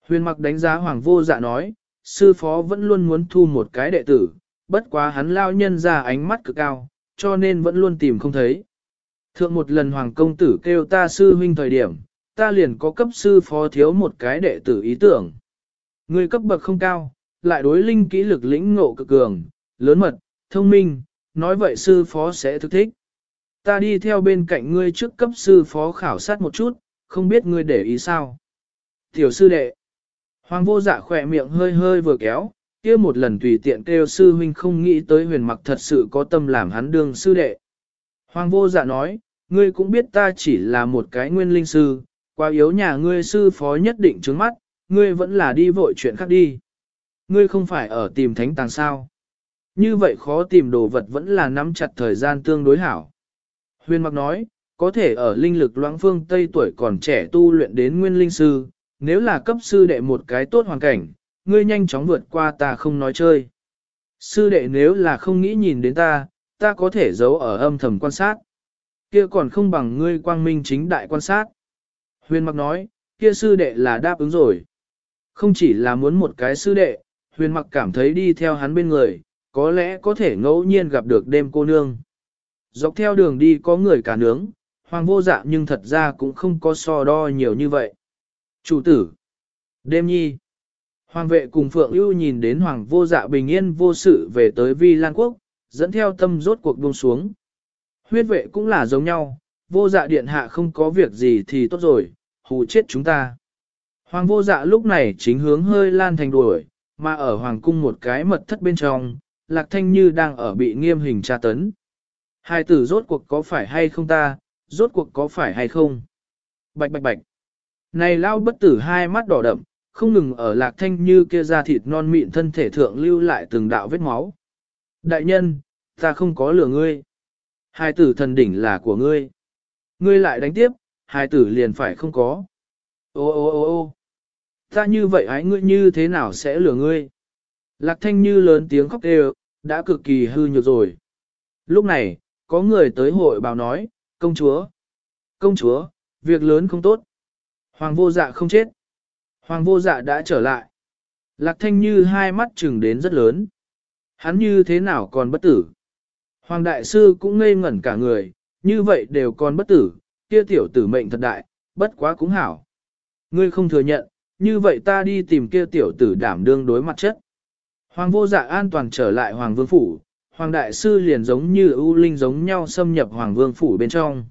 Huyền mặc đánh giá hoàng vô dạ nói, sư phó vẫn luôn muốn thu một cái đệ tử, bất quá hắn lao nhân ra ánh mắt cực cao, cho nên vẫn luôn tìm không thấy. Thượng một lần hoàng công tử kêu ta sư huynh thời điểm, ta liền có cấp sư phó thiếu một cái đệ tử ý tưởng. Người cấp bậc không cao, lại đối linh kỹ lực lĩnh ngộ cực cường, lớn mật, thông minh, nói vậy sư phó sẽ thức thích. Ta đi theo bên cạnh ngươi trước cấp sư phó khảo sát một chút, không biết ngươi để ý sao. Tiểu sư đệ. Hoàng vô dạ khỏe miệng hơi hơi vừa kéo, kia một lần tùy tiện kêu sư huynh không nghĩ tới huyền mặc thật sự có tâm làm hắn đương sư đệ. Hoàng vô dạ nói, ngươi cũng biết ta chỉ là một cái nguyên linh sư, quá yếu nhà ngươi sư phó nhất định trứng mắt, ngươi vẫn là đi vội chuyện khác đi. Ngươi không phải ở tìm thánh tàng sao. Như vậy khó tìm đồ vật vẫn là nắm chặt thời gian tương đối hảo. Huyền mặc nói, có thể ở linh lực loãng phương Tây tuổi còn trẻ tu luyện đến nguyên linh sư, nếu là cấp sư đệ một cái tốt hoàn cảnh, ngươi nhanh chóng vượt qua ta không nói chơi. Sư đệ nếu là không nghĩ nhìn đến ta, ta có thể giấu ở âm thầm quan sát. Kia còn không bằng ngươi quang minh chính đại quan sát. Huyền mặc nói, kia sư đệ là đáp ứng rồi. Không chỉ là muốn một cái sư đệ, huyền mặc cảm thấy đi theo hắn bên người, có lẽ có thể ngẫu nhiên gặp được đêm cô nương. Dọc theo đường đi có người cả nướng, hoàng vô dạ nhưng thật ra cũng không có so đo nhiều như vậy. Chủ tử. Đêm nhi. Hoàng vệ cùng Phượng ưu nhìn đến Hoàng vô dạ bình yên vô sự về tới Vi Lan Quốc, dẫn theo tâm rốt cuộc buông xuống. Huyết vệ cũng là giống nhau, vô dạ điện hạ không có việc gì thì tốt rồi, hù chết chúng ta. Hoàng vô dạ lúc này chính hướng hơi lan thành đuổi, mà ở hoàng cung một cái mật thất bên trong, lạc thanh như đang ở bị nghiêm hình tra tấn. Hai tử rốt cuộc có phải hay không ta, rốt cuộc có phải hay không? Bạch bạch bạch. Này lao bất tử hai mắt đỏ đậm, không ngừng ở lạc thanh như kia ra thịt non mịn thân thể thượng lưu lại từng đạo vết máu. Đại nhân, ta không có lừa ngươi. Hai tử thần đỉnh là của ngươi. Ngươi lại đánh tiếp, hai tử liền phải không có. Ô ô ô ô ta như vậy ái ngươi như thế nào sẽ lừa ngươi? Lạc thanh như lớn tiếng khóc kêu, đã cực kỳ hư nhược rồi. Lúc này, có người tới hội báo nói, công chúa, công chúa, việc lớn không tốt. Hoàng vô dạ không chết. Hoàng vô dạ đã trở lại. Lạc thanh như hai mắt chừng đến rất lớn. Hắn như thế nào còn bất tử? Hoàng đại sư cũng ngây ngẩn cả người, như vậy đều còn bất tử, kia tiểu tử mệnh thật đại, bất quá cũng hảo. Ngươi không thừa nhận, như vậy ta đi tìm kia tiểu tử đảm đương đối mặt chất. Hoàng vô dạ an toàn trở lại Hoàng vương phủ, Hoàng đại sư liền giống như ưu linh giống nhau xâm nhập Hoàng vương phủ bên trong.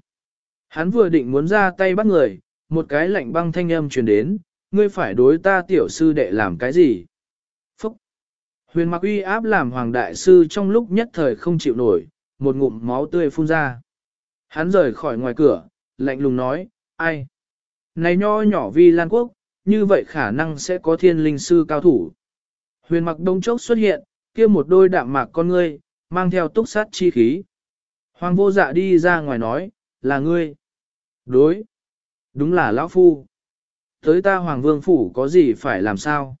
Hắn vừa định muốn ra tay bắt người, một cái lạnh băng thanh âm truyền đến, ngươi phải đối ta tiểu sư đệ làm cái gì? Phúc! Huyền mặc uy áp làm Hoàng đại sư trong lúc nhất thời không chịu nổi, một ngụm máu tươi phun ra. Hắn rời khỏi ngoài cửa, lạnh lùng nói, ai? Này nho nhỏ vi lan quốc, như vậy khả năng sẽ có thiên linh sư cao thủ. Huyền mặc đông chốc xuất hiện, kia một đôi đạm mạc con ngươi, mang theo túc sát chi khí. Hoàng vô dạ đi ra ngoài nói, là ngươi. Đối. Đúng là lão phu. Tới ta hoàng vương phủ có gì phải làm sao?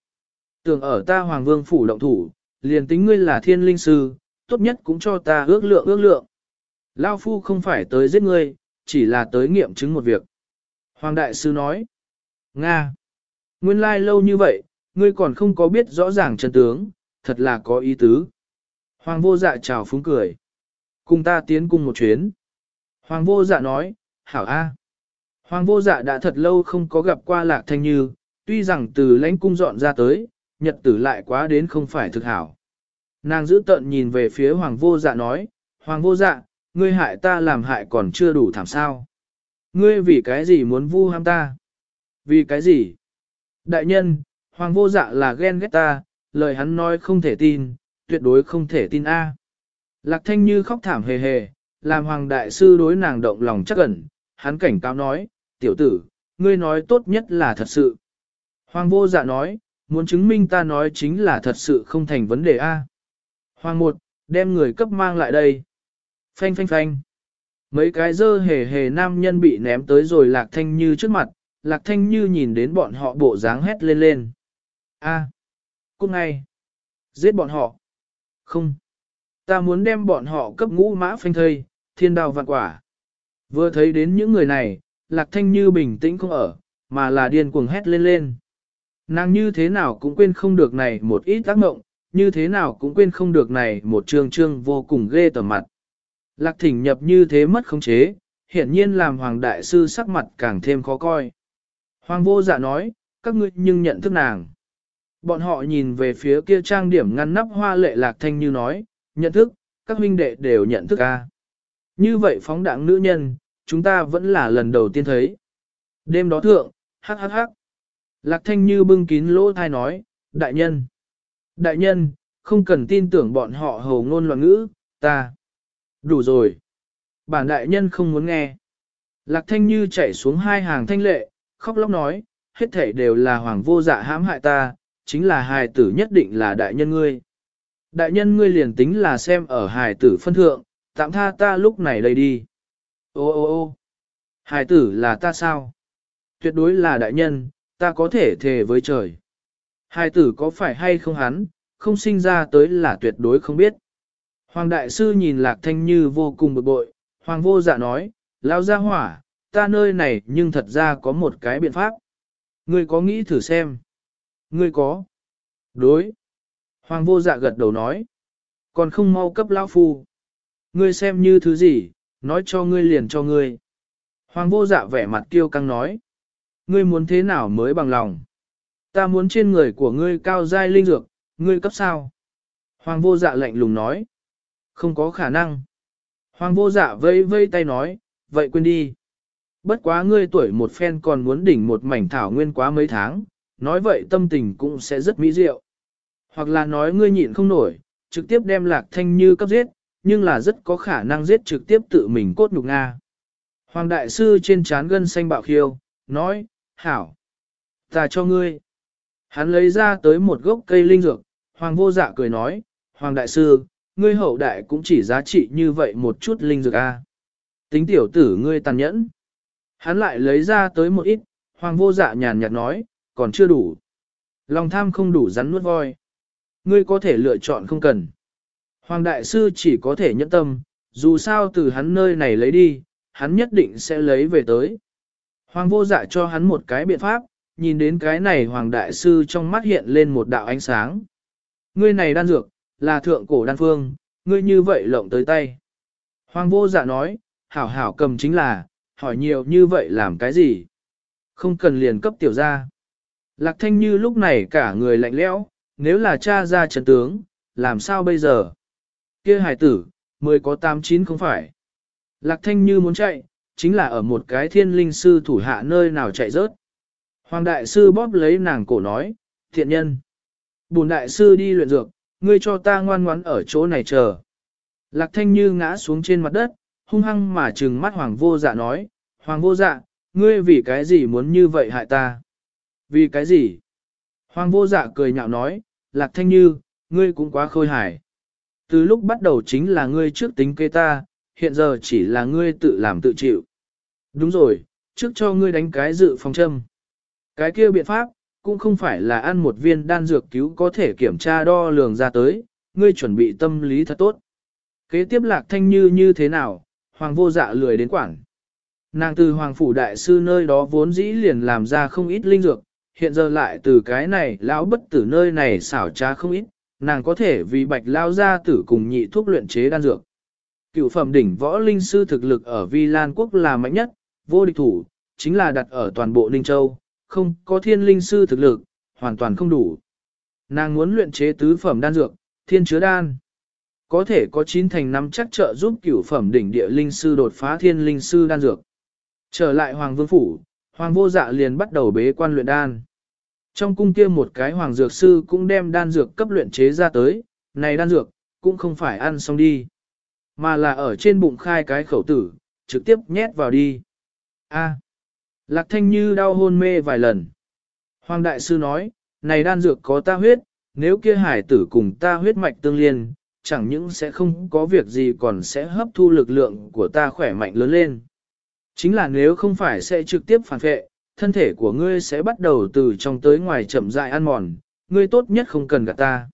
Tưởng ở ta hoàng vương phủ động thủ, liền tính ngươi là thiên linh sư, tốt nhất cũng cho ta ước lượng ước lượng. Lão phu không phải tới giết ngươi, chỉ là tới nghiệm chứng một việc. Hoàng đại sư nói. Nga. Nguyên lai lâu như vậy, ngươi còn không có biết rõ ràng chân tướng, thật là có ý tứ. Hoàng vô dạ chào phúng cười. Cùng ta tiến cùng một chuyến. Hoàng vô dạ nói, hảo a. Hoàng vô dạ đã thật lâu không có gặp qua lạc thanh như, tuy rằng từ lãnh cung dọn ra tới, nhật tử lại quá đến không phải thực hảo. Nàng giữ tận nhìn về phía hoàng vô dạ nói, hoàng vô dạ, ngươi hại ta làm hại còn chưa đủ thảm sao. Ngươi vì cái gì muốn vu ham ta? Vì cái gì? Đại nhân, hoàng vô dạ là ghen ghét ta, lời hắn nói không thể tin, tuyệt đối không thể tin A. Lạc thanh như khóc thảm hề hề, làm hoàng đại sư đối nàng động lòng chắc ẩn, hắn cảnh cáo nói, tiểu tử, ngươi nói tốt nhất là thật sự. Hoàng vô dạ nói, muốn chứng minh ta nói chính là thật sự không thành vấn đề A. Hoàng một, đem người cấp mang lại đây. Phanh phanh phanh. Mấy cái dơ hề hề nam nhân bị ném tới rồi lạc thanh như trước mặt, lạc thanh như nhìn đến bọn họ bộ dáng hét lên lên. A, à, ngay. Giết bọn họ. Không. Ta muốn đem bọn họ cấp ngũ mã phanh thây, thiên đào vạn quả. Vừa thấy đến những người này, lạc thanh như bình tĩnh không ở, mà là điên cuồng hét lên lên. Nàng như thế nào cũng quên không được này một ít tác mộng, như thế nào cũng quên không được này một trương trương vô cùng ghê tởm mặt. Lạc thỉnh nhập như thế mất khống chế, hiển nhiên làm hoàng đại sư sắc mặt càng thêm khó coi. Hoàng vô dạ nói, các ngươi nhưng nhận thức nàng. Bọn họ nhìn về phía kia trang điểm ngăn nắp hoa lệ lạc thanh như nói, nhận thức, các huynh đệ đều nhận thức a. Như vậy phóng đảng nữ nhân, chúng ta vẫn là lần đầu tiên thấy. Đêm đó thượng, hắc hắc hắc. Lạc thanh như bưng kín lỗ thai nói, đại nhân. Đại nhân, không cần tin tưởng bọn họ hầu ngôn loạn ngữ, ta. Đủ rồi. Bản đại nhân không muốn nghe. Lạc thanh như chạy xuống hai hàng thanh lệ, khóc lóc nói, hết thảy đều là hoàng vô dạ hãm hại ta, chính là hài tử nhất định là đại nhân ngươi. Đại nhân ngươi liền tính là xem ở hài tử phân thượng, tạm tha ta lúc này đây đi. Ô ô ô hài tử là ta sao? Tuyệt đối là đại nhân, ta có thể thề với trời. Hài tử có phải hay không hắn, không sinh ra tới là tuyệt đối không biết. Hoàng đại sư nhìn lạc thanh như vô cùng bực bội, hoàng vô dạ nói, lao ra hỏa, ta nơi này nhưng thật ra có một cái biện pháp. Ngươi có nghĩ thử xem? Ngươi có. Đối. Hoàng vô dạ gật đầu nói. Còn không mau cấp lão phu. Ngươi xem như thứ gì, nói cho ngươi liền cho ngươi. Hoàng vô dạ vẻ mặt kiêu căng nói. Ngươi muốn thế nào mới bằng lòng? Ta muốn trên người của ngươi cao giai linh dược, ngươi cấp sao? Hoàng vô dạ lạnh lùng nói. Không có khả năng. Hoàng vô dạ vây vây tay nói, vậy quên đi. Bất quá ngươi tuổi một phen còn muốn đỉnh một mảnh thảo nguyên quá mấy tháng, nói vậy tâm tình cũng sẽ rất mỹ diệu. Hoặc là nói ngươi nhịn không nổi, trực tiếp đem lạc thanh như cấp giết, nhưng là rất có khả năng giết trực tiếp tự mình cốt nhục Nga. Hoàng đại sư trên trán gân xanh bạo khiêu, nói, hảo, ta cho ngươi. Hắn lấy ra tới một gốc cây linh dược, hoàng vô dạ cười nói, hoàng đại sư, ngươi hậu đại cũng chỉ giá trị như vậy một chút linh dược a. Tính tiểu tử ngươi tàn nhẫn. Hắn lại lấy ra tới một ít, hoàng vô dạ nhàn nhạt nói, còn chưa đủ. Lòng tham không đủ rắn nuốt voi. Ngươi có thể lựa chọn không cần. Hoàng đại sư chỉ có thể nhẫn tâm, dù sao từ hắn nơi này lấy đi, hắn nhất định sẽ lấy về tới. Hoàng vô dạ cho hắn một cái biện pháp, nhìn đến cái này hoàng đại sư trong mắt hiện lên một đạo ánh sáng. Ngươi này đan dược, là thượng cổ đan phương, ngươi như vậy lộng tới tay. Hoàng vô dạ nói, hảo hảo cầm chính là, hỏi nhiều như vậy làm cái gì? Không cần liền cấp tiểu ra. Lạc thanh như lúc này cả người lạnh lẽo, nếu là cha ra trận tướng, làm sao bây giờ? kia Hải tử, mười có tám chín không phải. Lạc thanh như muốn chạy, chính là ở một cái thiên linh sư thủ hạ nơi nào chạy rớt. Hoàng đại sư bóp lấy nàng cổ nói, thiện nhân. Bùn đại sư đi luyện dược, ngươi cho ta ngoan ngoãn ở chỗ này chờ. Lạc thanh như ngã xuống trên mặt đất, hung hăng mà trừng mắt hoàng vô dạ nói, hoàng vô dạ, ngươi vì cái gì muốn như vậy hại ta? Vì cái gì? Hoàng vô dạ cười nhạo nói, lạc thanh như, ngươi cũng quá khôi hài. Từ lúc bắt đầu chính là ngươi trước tính kế ta, hiện giờ chỉ là ngươi tự làm tự chịu. Đúng rồi, trước cho ngươi đánh cái dự phòng châm. Cái kia biện pháp, cũng không phải là ăn một viên đan dược cứu có thể kiểm tra đo lường ra tới, ngươi chuẩn bị tâm lý thật tốt. Kế tiếp lạc thanh như như thế nào, hoàng vô dạ lười đến quảng. Nàng từ hoàng phủ đại sư nơi đó vốn dĩ liền làm ra không ít linh dược, hiện giờ lại từ cái này lão bất tử nơi này xảo trá không ít, nàng có thể vì bạch lao ra tử cùng nhị thuốc luyện chế đan dược. Cựu phẩm đỉnh võ linh sư thực lực ở Vi Lan quốc là mạnh nhất, vô địch thủ, chính là đặt ở toàn bộ Ninh Châu, không có thiên linh sư thực lực, hoàn toàn không đủ. Nàng muốn luyện chế tứ phẩm đan dược, thiên chứa đan. Có thể có chín thành năm chắc trợ giúp cửu phẩm đỉnh địa linh sư đột phá thiên linh sư đan dược. Trở lại Hoàng Vương Phủ, Hoàng Vô Dạ liền bắt đầu bế quan luyện đan. Trong cung kia một cái Hoàng Dược Sư cũng đem đan dược cấp luyện chế ra tới, này đan dược, cũng không phải ăn xong đi. Mà là ở trên bụng khai cái khẩu tử, trực tiếp nhét vào đi. A. Lạc Thanh Như đau hôn mê vài lần. Hoàng Đại Sư nói, này đan dược có ta huyết, nếu kia hải tử cùng ta huyết mạch tương liên, chẳng những sẽ không có việc gì còn sẽ hấp thu lực lượng của ta khỏe mạnh lớn lên. Chính là nếu không phải sẽ trực tiếp phản vệ, thân thể của ngươi sẽ bắt đầu từ trong tới ngoài chậm rãi ăn mòn, ngươi tốt nhất không cần gạt ta.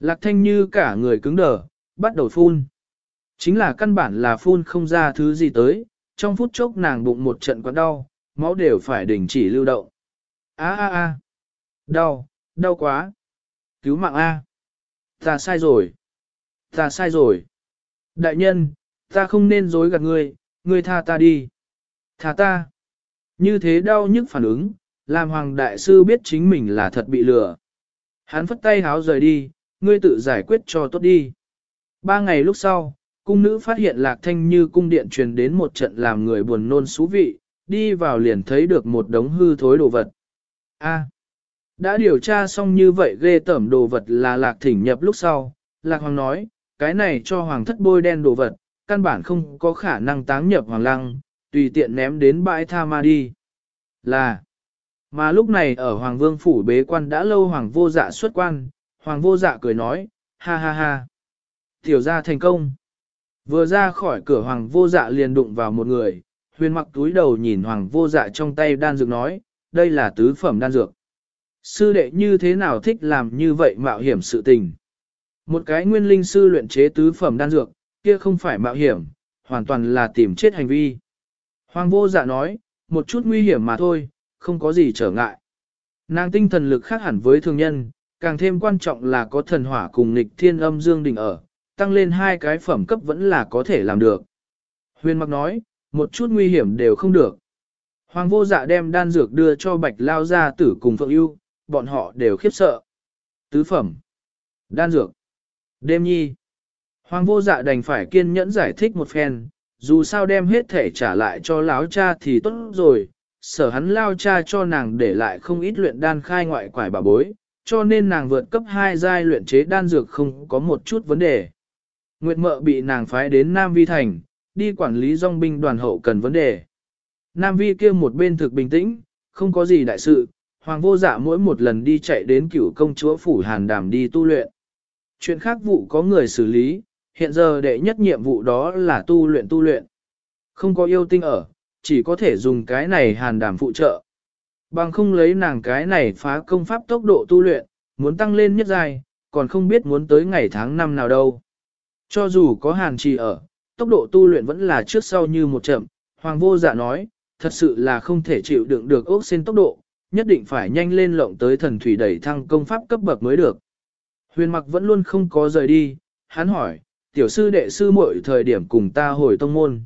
Lạc thanh như cả người cứng đờ, bắt đầu phun. Chính là căn bản là phun không ra thứ gì tới, trong phút chốc nàng bụng một trận quặn đau, máu đều phải đình chỉ lưu động. A a a, đau, đau quá. Cứu mạng A. Ta sai rồi. Ta sai rồi. Đại nhân, ta không nên dối gạt ngươi, ngươi tha ta đi thà ta. Như thế đau nhức phản ứng, làm hoàng đại sư biết chính mình là thật bị lừa. Hắn phất tay háo rời đi, ngươi tự giải quyết cho tốt đi. Ba ngày lúc sau, cung nữ phát hiện lạc thanh như cung điện truyền đến một trận làm người buồn nôn xú vị, đi vào liền thấy được một đống hư thối đồ vật. A. đã điều tra xong như vậy ghê tẩm đồ vật là lạc thỉnh nhập lúc sau, lạc hoàng nói, cái này cho hoàng thất bôi đen đồ vật, căn bản không có khả năng táng nhập hoàng lăng, tùy tiện ném đến bãi tha ma đi. Là, mà lúc này ở hoàng vương phủ bế quan đã lâu hoàng vô dạ xuất quan, hoàng vô dạ cười nói, ha ha ha. Tiểu ra thành công. Vừa ra khỏi cửa hoàng vô dạ liền đụng vào một người, huyền mặc túi đầu nhìn hoàng vô dạ trong tay đan dược nói, đây là tứ phẩm đan dược. Sư đệ như thế nào thích làm như vậy mạo hiểm sự tình. Một cái nguyên linh sư luyện chế tứ phẩm đan dược, kia không phải mạo hiểm, hoàn toàn là tìm chết hành vi. Hoàng vô dạ nói, một chút nguy hiểm mà thôi, không có gì trở ngại. Nàng tinh thần lực khác hẳn với thường nhân, càng thêm quan trọng là có thần hỏa cùng nghịch thiên âm dương đỉnh ở, tăng lên hai cái phẩm cấp vẫn là có thể làm được. Huyền mặc nói, một chút nguy hiểm đều không được. Hoàng vô dạ đem đan dược đưa cho bạch lao gia tử cùng phượng ưu, bọn họ đều khiếp sợ. Tứ phẩm, đan dược, đêm nhi. Hoàng vô dạ đành phải kiên nhẫn giải thích một phen, dù sao đem hết thể trả lại cho lão cha thì tốt rồi, sở hắn lao cha cho nàng để lại không ít luyện đan khai ngoại quải bà bối, cho nên nàng vượt cấp 2 giai luyện chế đan dược không có một chút vấn đề. Nguyệt mợ bị nàng phái đến Nam Vi Thành, đi quản lý dòng binh đoàn hậu cần vấn đề. Nam Vi kia một bên thực bình tĩnh, không có gì đại sự, hoàng vô dạ mỗi một lần đi chạy đến cửu công chúa phủ hàn đàm đi tu luyện. Chuyện khác vụ có người xử lý, hiện giờ đệ nhất nhiệm vụ đó là tu luyện tu luyện. Không có yêu tinh ở, chỉ có thể dùng cái này hàn đảm phụ trợ. Bằng không lấy nàng cái này phá công pháp tốc độ tu luyện, muốn tăng lên nhất dài, còn không biết muốn tới ngày tháng năm nào đâu. Cho dù có hàn trì ở, tốc độ tu luyện vẫn là trước sau như một chậm, hoàng vô dạ nói, thật sự là không thể chịu đựng được ốc xin tốc độ, nhất định phải nhanh lên lộng tới thần thủy đẩy thăng công pháp cấp bậc mới được. Huyền mặc vẫn luôn không có rời đi, hắn hỏi, tiểu sư đệ sư muội thời điểm cùng ta hồi tông môn.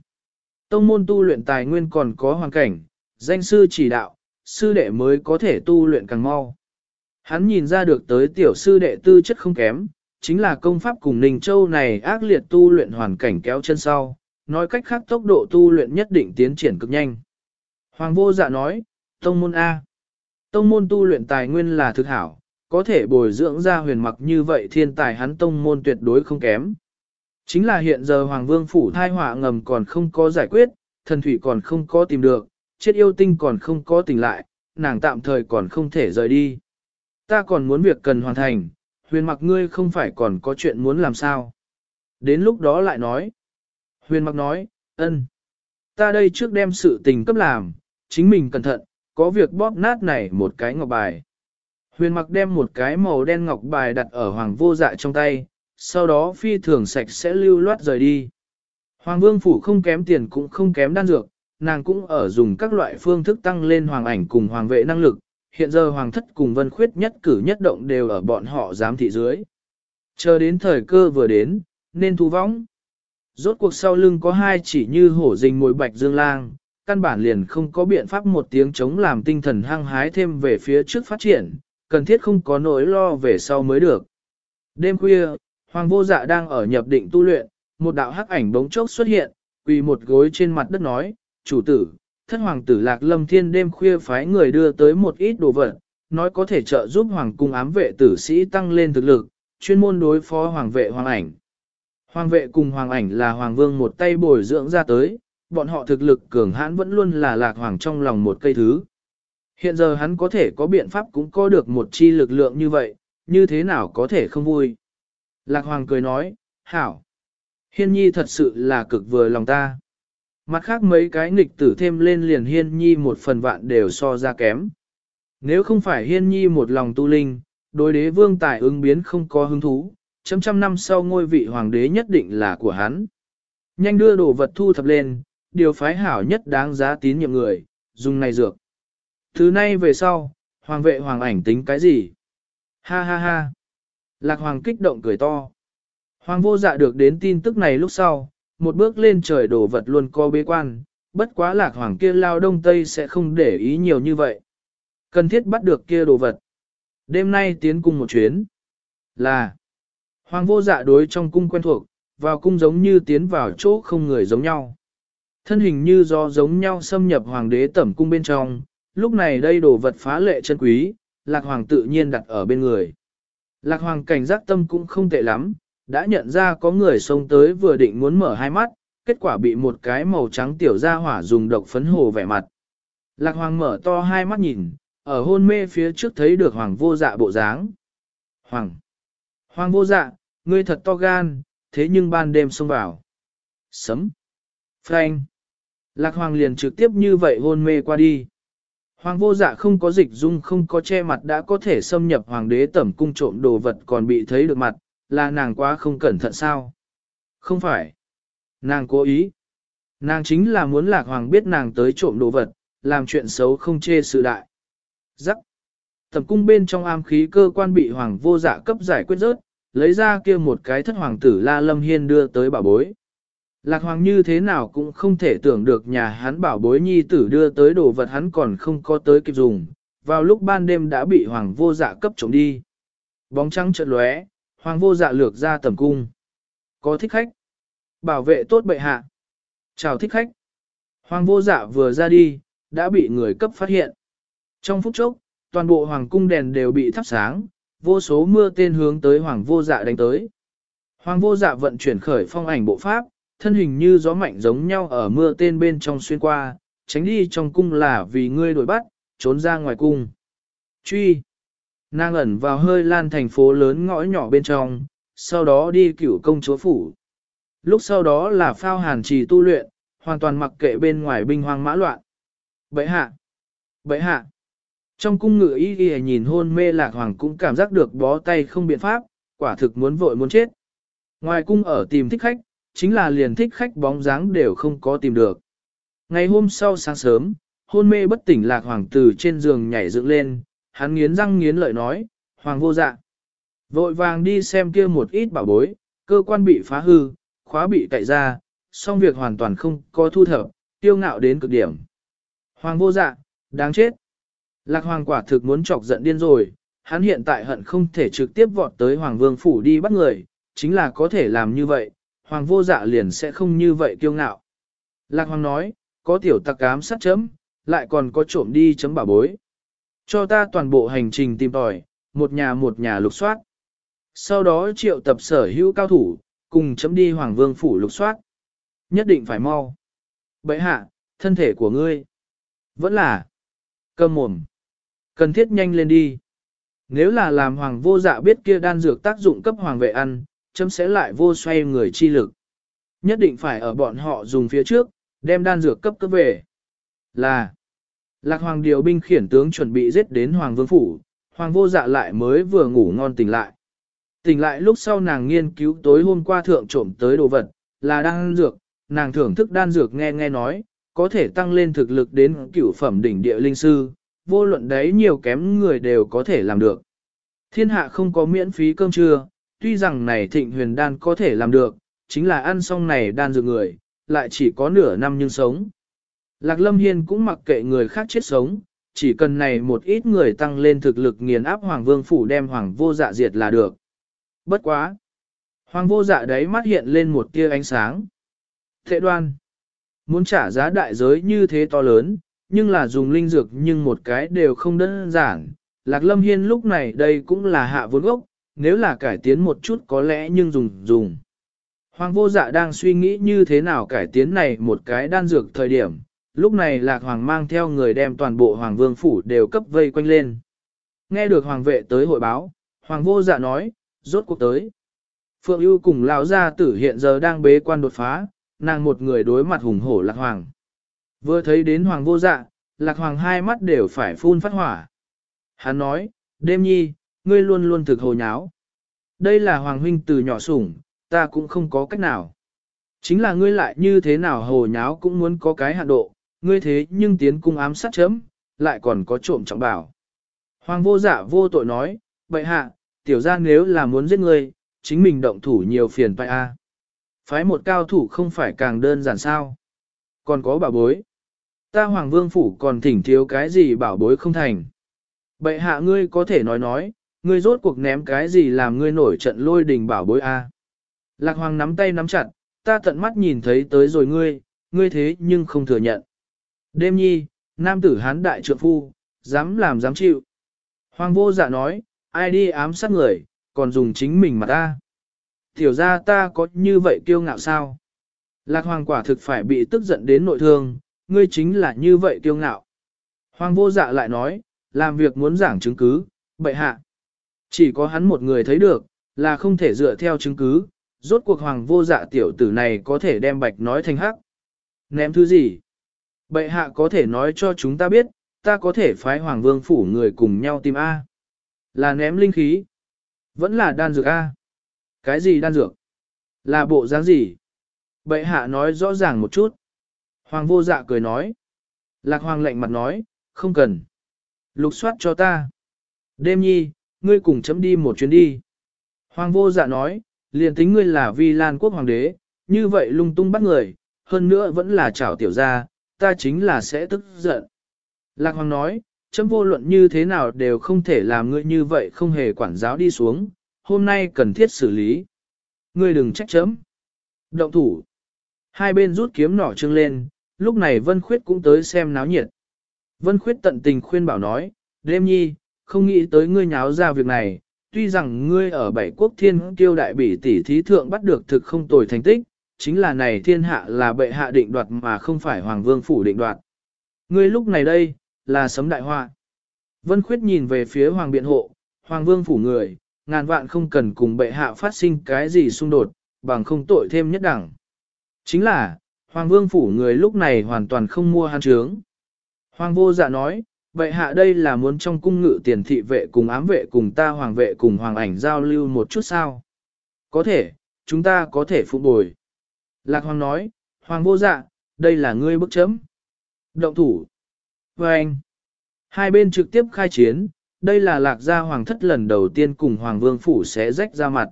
Tông môn tu luyện tài nguyên còn có hoàn cảnh, danh sư chỉ đạo, sư đệ mới có thể tu luyện càng mau. Hắn nhìn ra được tới tiểu sư đệ tư chất không kém, chính là công pháp cùng Ninh Châu này ác liệt tu luyện hoàn cảnh kéo chân sau, nói cách khác tốc độ tu luyện nhất định tiến triển cực nhanh. Hoàng vô dạ nói, tông môn A. Tông môn tu luyện tài nguyên là thực hảo, có thể bồi dưỡng ra huyền mặc như vậy thiên tài hắn tông môn tuyệt đối không kém. Chính là hiện giờ Hoàng Vương Phủ thai họa ngầm còn không có giải quyết, thần thủy còn không có tìm được, chết yêu tinh còn không có tỉnh lại, nàng tạm thời còn không thể rời đi. Ta còn muốn việc cần hoàn thành, huyền mặc ngươi không phải còn có chuyện muốn làm sao. Đến lúc đó lại nói. Huyền mặc nói, ân, Ta đây trước đem sự tình cấp làm, chính mình cẩn thận, có việc bóp nát này một cái ngọc bài. Huyền mặc đem một cái màu đen ngọc bài đặt ở hoàng vô dạ trong tay, sau đó phi thường sạch sẽ lưu loát rời đi. Hoàng vương phủ không kém tiền cũng không kém đan dược, nàng cũng ở dùng các loại phương thức tăng lên hoàng ảnh cùng hoàng vệ năng lực, hiện giờ hoàng thất cùng vân khuyết nhất cử nhất động đều ở bọn họ giám thị dưới. Chờ đến thời cơ vừa đến, nên thu vong. Rốt cuộc sau lưng có hai chỉ như hổ rình mồi bạch dương lang, căn bản liền không có biện pháp một tiếng chống làm tinh thần hăng hái thêm về phía trước phát triển, cần thiết không có nỗi lo về sau mới được. Đêm khuya, Hoàng vô dạ đang ở nhập định tu luyện, một đạo hắc ảnh bỗng chốc xuất hiện, quỳ một gối trên mặt đất nói, chủ tử, thất hoàng tử lạc lâm thiên đêm khuya phái người đưa tới một ít đồ vật, nói có thể trợ giúp hoàng cung ám vệ tử sĩ tăng lên thực lực, chuyên môn đối phó hoàng vệ hoàng ảnh. Hoàng vệ cùng hoàng ảnh là hoàng vương một tay bồi dưỡng ra tới, bọn họ thực lực cường hãn vẫn luôn là lạc hoàng trong lòng một cây thứ. Hiện giờ hắn có thể có biện pháp cũng có được một chi lực lượng như vậy, như thế nào có thể không vui. Lạc Hoàng cười nói, hảo. Hiên nhi thật sự là cực vừa lòng ta. Mặt khác mấy cái nghịch tử thêm lên liền hiên nhi một phần vạn đều so ra kém. Nếu không phải hiên nhi một lòng tu linh, đối đế vương tài ứng biến không có hứng thú, chấm trăm năm sau ngôi vị hoàng đế nhất định là của hắn. Nhanh đưa đồ vật thu thập lên, điều phái hảo nhất đáng giá tín nhiệm người, dùng này dược. Thứ nay về sau, hoàng vệ hoàng ảnh tính cái gì? Ha ha ha. Lạc Hoàng kích động cười to. Hoàng vô dạ được đến tin tức này lúc sau, một bước lên trời đổ vật luôn co bế quan, bất quá Lạc Hoàng kia lao đông tây sẽ không để ý nhiều như vậy. Cần thiết bắt được kia đồ vật. Đêm nay tiến cung một chuyến. Là. Hoàng vô dạ đối trong cung quen thuộc, vào cung giống như tiến vào chỗ không người giống nhau. Thân hình như do giống nhau xâm nhập hoàng đế tẩm cung bên trong, lúc này đây đồ vật phá lệ chân quý, lạc hoàng tự nhiên đặt ở bên người. Lạc hoàng cảnh giác tâm cũng không tệ lắm, đã nhận ra có người xông tới vừa định muốn mở hai mắt, kết quả bị một cái màu trắng tiểu ra hỏa dùng độc phấn hồ vẻ mặt. Lạc hoàng mở to hai mắt nhìn, ở hôn mê phía trước thấy được hoàng vô dạ bộ dáng. Hoàng! Hoàng vô dạ, ngươi thật to gan, thế nhưng ban đêm xông vào. Sấm! Frank! Lạc hoàng liền trực tiếp như vậy hôn mê qua đi. Hoàng vô dạ không có dịch dung không có che mặt đã có thể xâm nhập hoàng đế tẩm cung trộm đồ vật còn bị thấy được mặt, là nàng quá không cẩn thận sao? Không phải. Nàng cố ý. Nàng chính là muốn lạc hoàng biết nàng tới trộm đồ vật, làm chuyện xấu không chê sự đại. Giắc. Tẩm cung bên trong am khí cơ quan bị hoàng vô dạ cấp giải quyết rớt, lấy ra kia một cái thất hoàng tử La Lâm Hiên đưa tới bảo bối. Lạc Hoàng như thế nào cũng không thể tưởng được nhà hắn bảo bối nhi tử đưa tới đồ vật hắn còn không có tới kịp dùng, vào lúc ban đêm đã bị hoàng vô dạ cấp trộm đi. Bóng trắng trợn lóe, hoàng vô dạ lược ra tầm cung. Có thích khách. Bảo vệ tốt bệ hạ. Chào thích khách. Hoàng vô dạ vừa ra đi, đã bị người cấp phát hiện. Trong phút chốc, toàn bộ hoàng cung đèn đều bị thắp sáng, vô số mưa tên hướng tới hoàng vô dạ đánh tới. Hoàng vô dạ vận chuyển khởi phong ảnh bộ pháp, thân hình như gió mạnh giống nhau ở mưa tên bên trong xuyên qua, tránh đi trong cung là vì ngươi đuổi bắt, trốn ra ngoài cung. Truy! Nàng ẩn vào hơi lan thành phố lớn ngõ nhỏ bên trong, sau đó đi cửu công chúa phủ. Lúc sau đó là phao hàn trì tu luyện, hoàn toàn mặc kệ bên ngoài binh hoang mã loạn. Bậy hạ! Bậy hạ! Trong cung ngự y y nhìn hôn mê lạc hoàng cũng cảm giác được bó tay không biện pháp, quả thực muốn vội muốn chết. Ngoài cung ở tìm thích khách, chính là liền thích khách bóng dáng đều không có tìm được. Ngày hôm sau sáng sớm, hôn mê bất tỉnh lạc hoàng từ trên giường nhảy dựng lên, hắn nghiến răng nghiến lợi nói, hoàng vô dạ. Vội vàng đi xem kia một ít bảo bối, cơ quan bị phá hư, khóa bị cậy ra, xong việc hoàn toàn không có thu thập, tiêu ngạo đến cực điểm. Hoàng vô dạ, đáng chết. Lạc hoàng quả thực muốn chọc giận điên rồi, hắn hiện tại hận không thể trực tiếp vọt tới hoàng vương phủ đi bắt người, chính là có thể làm như vậy, hoàng vô dạ liền sẽ không như vậy kiêu ngạo. Lạc hoàng nói, có tiểu tặc cám sát chấm, lại còn có trộm đi chấm bảo bối. Cho ta toàn bộ hành trình tìm tòi, một nhà một nhà lục soát. Sau đó triệu tập sở hữu cao thủ, cùng chấm đi hoàng vương phủ lục soát. Nhất định phải mau. Bậy hạ, thân thể của ngươi. Vẫn là. Cầm mồm. Cần thiết nhanh lên đi. Nếu là làm hoàng vô dạ biết kia đan dược tác dụng cấp hoàng vệ ăn, chấm sẽ lại vô xoay người chi lực. Nhất định phải ở bọn họ dùng phía trước, đem đan dược cấp cấp về. Là. Lạc hoàng điều binh khiển tướng chuẩn bị giết đến hoàng vương phủ, hoàng vô dạ lại mới vừa ngủ ngon tỉnh lại. Tỉnh lại lúc sau nàng nghiên cứu tối hôm qua thượng trộm tới đồ vật, là đan dược, nàng thưởng thức đan dược nghe nghe nói, có thể tăng lên thực lực đến cửu phẩm đỉnh địa linh sư, vô luận đấy nhiều kém người đều có thể làm được. Thiên hạ không có miễn phí cơm trưa, tuy rằng này thịnh huyền đan có thể làm được, chính là ăn xong này đan dược người, lại chỉ có nửa năm nhưng sống. Lạc Lâm Hiên cũng mặc kệ người khác chết sống, chỉ cần này một ít người tăng lên thực lực nghiền áp Hoàng Vương Phủ đem Hoàng vô dạ diệt là được. Bất quá! Hoàng vô dạ đấy mắt hiện lên một tia ánh sáng. Thệ đoan! Muốn trả giá đại giới như thế to lớn, nhưng là dùng linh dược nhưng một cái đều không đơn giản. Lạc Lâm Hiên lúc này đây cũng là hạ vốn gốc, nếu là cải tiến một chút có lẽ nhưng dùng dùng. Hoàng vô dạ đang suy nghĩ như thế nào cải tiến này một cái đan dược thời điểm, lúc này lạc hoàng mang theo người đem toàn bộ hoàng vương phủ đều cấp vây quanh lên. Nghe được hoàng vệ tới hội báo, hoàng vô dạ nói, rốt cuộc tới. Phượng ưu cùng lão gia tử hiện giờ đang bế quan đột phá, nàng một người đối mặt hùng hổ lạc hoàng. Vừa thấy đến hoàng vô dạ, lạc hoàng hai mắt đều phải phun phát hỏa. Hắn nói, đêm nhi, ngươi luôn luôn thực hồ nháo. Đây là hoàng huynh từ nhỏ sủng, ta cũng không có cách nào. Chính là ngươi lại như thế nào hồ nháo cũng muốn có cái hạn độ, ngươi thế nhưng tiến cung ám sát chấm, lại còn có trộm trọng bảo. Hoàng vô dạ vô tội nói, vậy hạ, tiểu ra nếu là muốn giết ngươi, chính mình động thủ nhiều phiền phải a. Phái một cao thủ không phải càng đơn giản sao. Còn có bảo bối. Ta hoàng vương phủ còn thỉnh thiếu cái gì bảo bối không thành. Bệ hạ ngươi có thể nói nói, ngươi rốt cuộc ném cái gì làm ngươi nổi trận lôi đình bảo bối a. Lạc hoàng nắm tay nắm chặt, ta tận mắt nhìn thấy tới rồi ngươi, ngươi thế nhưng không thừa nhận. Đêm nhi, nam tử hán đại trượng phu, dám làm dám chịu. Hoàng vô dạ nói, ai đi ám sát người, còn dùng chính mình mà ta. Tiểu ra ta có như vậy kiêu ngạo sao? Lạc hoàng quả thực phải bị tức giận đến nội thương, ngươi chính là như vậy kiêu ngạo. Hoàng vô dạ lại nói, làm việc muốn giảng chứng cứ, bệ hạ. Chỉ có hắn một người thấy được, là không thể dựa theo chứng cứ, rốt cuộc hoàng vô dạ tiểu tử này có thể đem bạch nói thành hắc. Ném thứ gì? Bệ hạ có thể nói cho chúng ta biết, ta có thể phái hoàng vương phủ người cùng nhau tìm A. Là ném linh khí. Vẫn là đan dược A. Cái gì đan dược? Là bộ dáng gì? Bệ hạ nói rõ ràng một chút. Hoàng vô dạ cười nói. Lạc hoàng lệnh mặt nói, không cần. Lục soát cho ta. Đêm nhi, ngươi cùng chấm đi một chuyến đi. Hoàng vô dạ nói, liền tính ngươi là vi lan quốc hoàng đế, như vậy lung tung bắt người, hơn nữa vẫn là chảo tiểu gia, ta chính là sẽ tức giận. Lạc hoàng nói, chấm vô luận như thế nào đều không thể làm ngươi như vậy không hề quản giáo đi xuống, hôm nay cần thiết xử lý. Ngươi đừng trách chấm. Động thủ. Hai bên rút kiếm nỏ trưng lên, lúc này Vân Khuyết cũng tới xem náo nhiệt. Vân Khuyết tận tình khuyên bảo nói, đêm nhi, không nghĩ tới ngươi nháo ra việc này, tuy rằng ngươi ở bảy quốc thiên tiêu đại bỉ tỷ thí thượng bắt được thực không tồi thành tích, chính là này thiên hạ là bệ hạ định đoạt mà không phải hoàng vương phủ định đoạt. Ngươi lúc này đây, là sấm đại họa. Vân Khuyết nhìn về phía hoàng biện hộ, hoàng vương phủ người, ngàn vạn không cần cùng bệ hạ phát sinh cái gì xung đột, bằng không tội thêm nhất đẳng. Chính là, hoàng vương phủ người lúc này hoàn toàn không mua hàn trướng. Hoàng vô dạ nói, vậy hạ đây là muốn trong cung ngự tiền thị vệ cùng ám vệ cùng ta hoàng vệ cùng hoàng ảnh giao lưu một chút sao? Có thể, chúng ta có thể phụ bồi. Lạc hoàng nói, hoàng vô dạ, đây là ngươi bức chấm. Động thủ. Và anh. Hai bên trực tiếp khai chiến, đây là lạc gia hoàng thất lần đầu tiên cùng hoàng vương phủ sẽ rách ra mặt.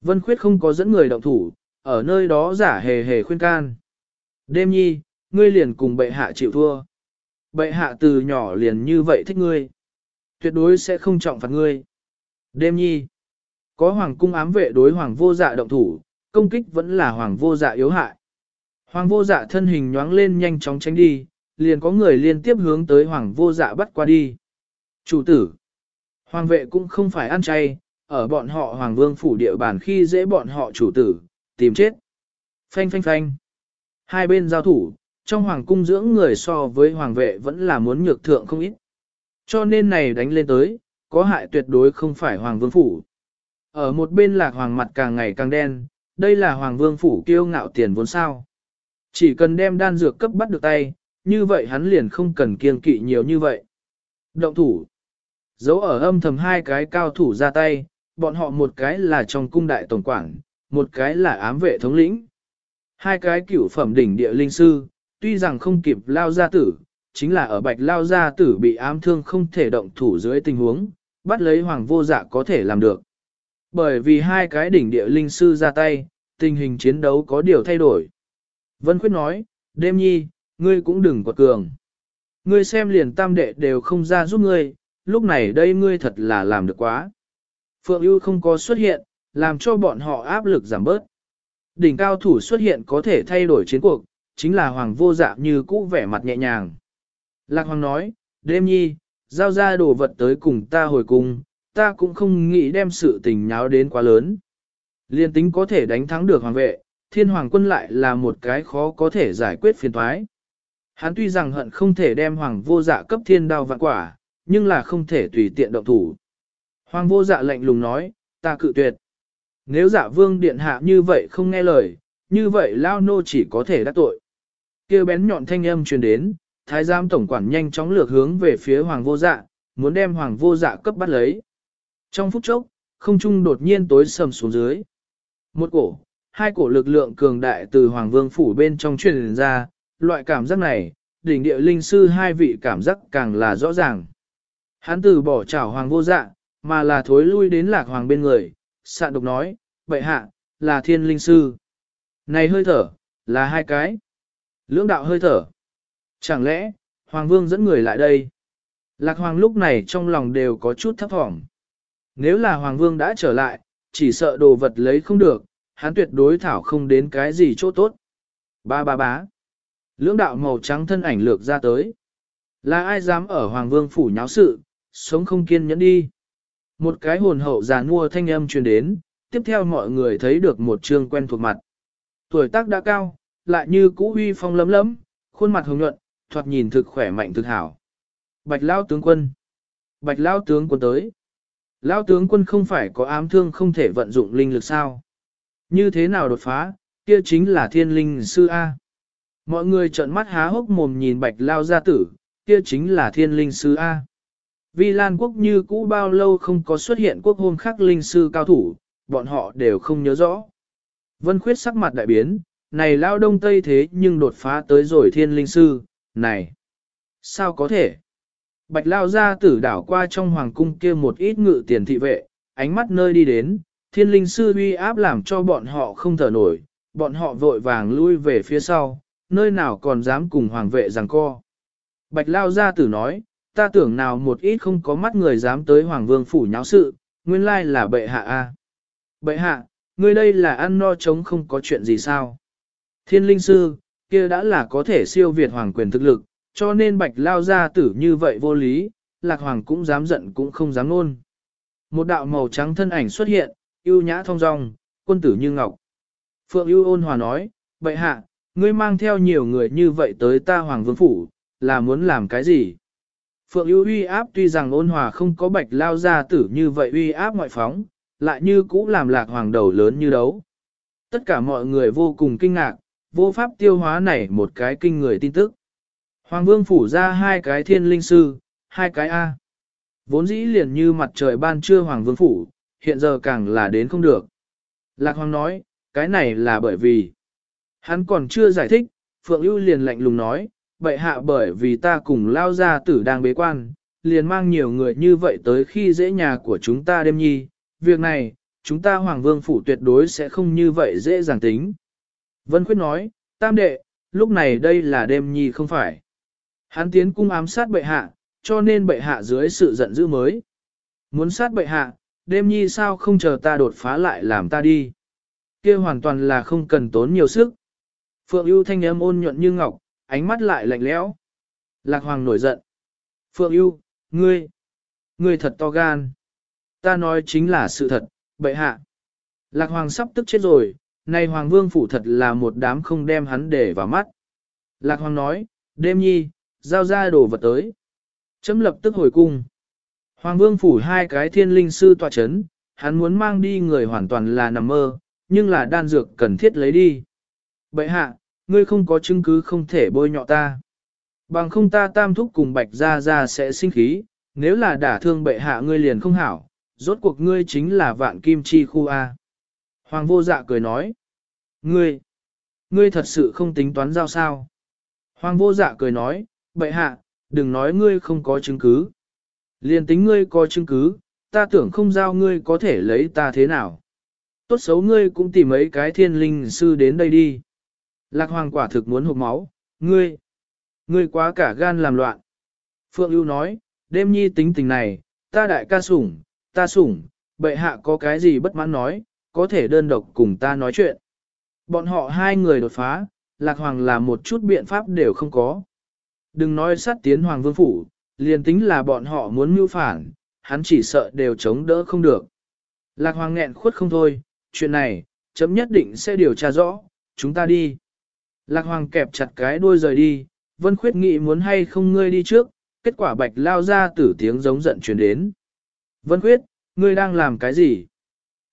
Vân khuyết không có dẫn người động thủ, ở nơi đó giả hề hề khuyên can. Đêm nhi, ngươi liền cùng bệ hạ chịu thua bệ hạ từ nhỏ liền như vậy thích ngươi. Tuyệt đối sẽ không trọng phạt ngươi. Đêm nhi, có hoàng cung ám vệ đối hoàng vô dạ động thủ, công kích vẫn là hoàng vô dạ yếu hại. Hoàng vô dạ thân hình nhoáng lên nhanh chóng tránh đi, liền có người liên tiếp hướng tới hoàng vô dạ bắt qua đi. Chủ tử, hoàng vệ cũng không phải ăn chay, ở bọn họ hoàng vương phủ địa bàn khi dễ bọn họ chủ tử, tìm chết. Phanh phanh phanh. Hai bên giao thủ, trong hoàng cung dưỡng người so với hoàng vệ vẫn là muốn nhược thượng không ít. Cho nên này đánh lên tới, có hại tuyệt đối không phải hoàng vương phủ. Ở một bên lạc hoàng mặt càng ngày càng đen, đây là hoàng vương phủ kiêu ngạo tiền vốn sao. Chỉ cần đem đan dược cấp bắt được tay, như vậy hắn liền không cần kiêng kỵ nhiều như vậy. Động thủ. Giấu ở âm thầm hai cái cao thủ ra tay, bọn họ một cái là trong cung đại tổng quản, một cái là ám vệ thống lĩnh. Hai cái cửu phẩm đỉnh địa linh sư, tuy rằng không kịp lao gia tử, chính là ở bạch lao gia tử bị ám thương không thể động thủ dưới tình huống, bắt lấy hoàng vô dạ có thể làm được. Bởi vì hai cái đỉnh địa linh sư ra tay, tình hình chiến đấu có điều thay đổi. Vân Khuyết nói, đêm nhi, ngươi cũng đừng quật cường. Ngươi xem liền tam đệ đều không ra giúp ngươi, lúc này đây ngươi thật là làm được quá. Phượng ưu không có xuất hiện, làm cho bọn họ áp lực giảm bớt. Đỉnh cao thủ xuất hiện có thể thay đổi chiến cuộc, chính là hoàng vô dạ như cũ vẻ mặt nhẹ nhàng. Lạc hoàng nói, đêm nhi, giao ra đồ vật tới cùng ta hồi cung, ta cũng không nghĩ đem sự tình nháo đến quá lớn. Liên tính có thể đánh thắng được hoàng vệ, thiên hoàng quân lại là một cái khó có thể giải quyết phiền thoái. Hắn tuy rằng hận không thể đem hoàng vô dạ cấp thiên đao vạn quả, nhưng là không thể tùy tiện động thủ. Hoàng vô dạ lạnh lùng nói, ta cự tuyệt. Nếu dạ vương điện hạ như vậy không nghe lời, như vậy lao nô chỉ có thể đắc tội kia bén nhọn thanh âm truyền đến, thái giám tổng quản nhanh chóng lược hướng về phía hoàng vô dạ, muốn đem hoàng vô dạ cấp bắt lấy. Trong phút chốc, không trung đột nhiên tối sầm xuống dưới. Một cổ, hai cổ lực lượng cường đại từ hoàng vương phủ bên trong truyền ra, loại cảm giác này, đỉnh địa linh sư hai vị cảm giác càng là rõ ràng. Hắn từ bỏ chảo hoàng vô dạ, mà là thối lui đến lạc hoàng bên người, sạn độc nói, vậy hạ, là thiên linh sư. Này hơi thở, là hai cái. Lưỡng đạo hơi thở. Chẳng lẽ, Hoàng Vương dẫn người lại đây? Lạc Hoàng lúc này trong lòng đều có chút thấp thỏm. Nếu là Hoàng Vương đã trở lại, chỉ sợ đồ vật lấy không được, hắn tuyệt đối thảo không đến cái gì chỗ tốt. Ba ba bá. Lưỡng đạo màu trắng thân ảnh lược ra tới. Là ai dám ở Hoàng Vương phủ nháo sự, sống không kiên nhẫn đi. Một cái hồn hậu già nua thanh âm truyền đến, tiếp theo mọi người thấy được một trương quen thuộc mặt. Tuổi tác đã cao, lại như cũ huy phong lấm lấm, khuôn mặt hồng nhuận, thoạt nhìn thực khỏe mạnh thực hảo. Bạch Lao tướng quân. Bạch Lao tướng quân tới. Lao tướng quân không phải có ám thương không thể vận dụng linh lực sao? Như thế nào đột phá, kia chính là thiên linh sư A. Mọi người trợn mắt há hốc mồm nhìn Bạch Lao gia tử, kia chính là thiên linh sư A. Vì Lan quốc như cũ bao lâu không có xuất hiện quốc hôn khắc linh sư cao thủ, bọn họ đều không nhớ rõ. Vân Khuyết sắc mặt đại biến, này lao đông tây thế nhưng đột phá tới rồi thiên linh sư, này, sao có thể? Bạch lao ra tử đảo qua trong hoàng cung kia một ít ngự tiền thị vệ, ánh mắt nơi đi đến, thiên linh sư uy áp làm cho bọn họ không thở nổi, bọn họ vội vàng lui về phía sau, nơi nào còn dám cùng hoàng vệ rằng co. Bạch lao ra tử nói, ta tưởng nào một ít không có mắt người dám tới Hoàng Vương phủ nháo sự, nguyên lai là bệ hạ a. Bệ hạ, ngươi đây là ăn no chống không có chuyện gì sao? Thiên linh sư, kia đã là có thể siêu việt hoàng quyền thực lực, cho nên bạch lao ra tử như vậy vô lý, lạc hoàng cũng dám giận cũng không dám nôn. Một đạo màu trắng thân ảnh xuất hiện, yêu nhã thong dong, quân tử như ngọc. Phượng yêu ôn hòa nói, bệ hạ, ngươi mang theo nhiều người như vậy tới ta hoàng vương phủ, là muốn làm cái gì? Phượng yêu uy áp tuy rằng ôn hòa không có bạch lao ra tử như vậy uy áp ngoại phóng, lại như cũ làm lạc hoàng đầu lớn như đấu. Tất cả mọi người vô cùng kinh ngạc, vô pháp tiêu hóa này một cái kinh người tin tức. Hoàng vương phủ ra hai cái thiên linh sư, hai cái A. Vốn dĩ liền như mặt trời ban trưa hoàng vương phủ, hiện giờ càng là đến không được. Lạc hoàng nói, cái này là bởi vì. Hắn còn chưa giải thích, Phượng ưu liền lạnh lùng nói, bệ hạ bởi vì ta cùng lao gia tử đang bế quan, liền mang nhiều người như vậy tới khi dễ nhà của chúng ta đêm nhi. Việc này, chúng ta hoàng vương phủ tuyệt đối sẽ không như vậy dễ dàng tính. Vân Khuyết nói, tam đệ, lúc này đây là đêm nhi không phải. Hắn tiến cung ám sát bệ hạ, cho nên bệ hạ dưới sự giận dữ mới. Muốn sát bệ hạ, đêm nhi sao không chờ ta đột phá lại làm ta đi. kia hoàn toàn là không cần tốn nhiều sức. Phượng ưu thanh âm ôn nhuận như ngọc, ánh mắt lại lạnh lẽo. Lạc Hoàng nổi giận. Phượng ưu, ngươi, ngươi thật to gan. Ta nói chính là sự thật, bệ hạ. Lạc Hoàng sắp tức chết rồi, này Hoàng Vương phủ thật là một đám không đem hắn để vào mắt. Lạc Hoàng nói, đêm nhi, giao ra đồ vật tới. Chấm lập tức hồi cung. Hoàng Vương phủ hai cái thiên linh sư tọa chấn, hắn muốn mang đi người hoàn toàn là nằm mơ, nhưng là đan dược cần thiết lấy đi. Bệ hạ, ngươi không có chứng cứ không thể bôi nhọ ta. Bằng không ta tam thúc cùng bạch ra ra sẽ sinh khí, nếu là đả thương bệ hạ ngươi liền không hảo, rốt cuộc ngươi chính là vạn kim chi khu A. Hoàng vô dạ cười nói. Ngươi, ngươi thật sự không tính toán giao sao. Hoàng vô dạ cười nói, bệ hạ, đừng nói ngươi không có chứng cứ. Liên tính ngươi có chứng cứ, ta tưởng không giao ngươi có thể lấy ta thế nào. Tốt xấu ngươi cũng tìm mấy cái thiên linh sư đến đây đi. Lạc hoàng quả thực muốn hụt máu, ngươi, ngươi quá cả gan làm loạn. Phượng ưu nói, đêm nhi tính tình này, ta đại ca sủng, ta sủng, bệ hạ có cái gì bất mãn nói, có thể đơn độc cùng ta nói chuyện. Bọn họ hai người đột phá, lạc hoàng là một chút biện pháp đều không có. Đừng nói sát tiến hoàng vương phủ, liền tính là bọn họ muốn mưu phản, hắn chỉ sợ đều chống đỡ không được. Lạc hoàng nghẹn khuất không thôi, chuyện này, chấm nhất định sẽ điều tra rõ, chúng ta đi. Lạc hoàng kẹp chặt cái đuôi rời đi, vân khuyết nghị muốn hay không ngươi đi trước, kết quả bạch lao ra tử tiếng giống giận truyền đến. Vân khuyết, ngươi đang làm cái gì?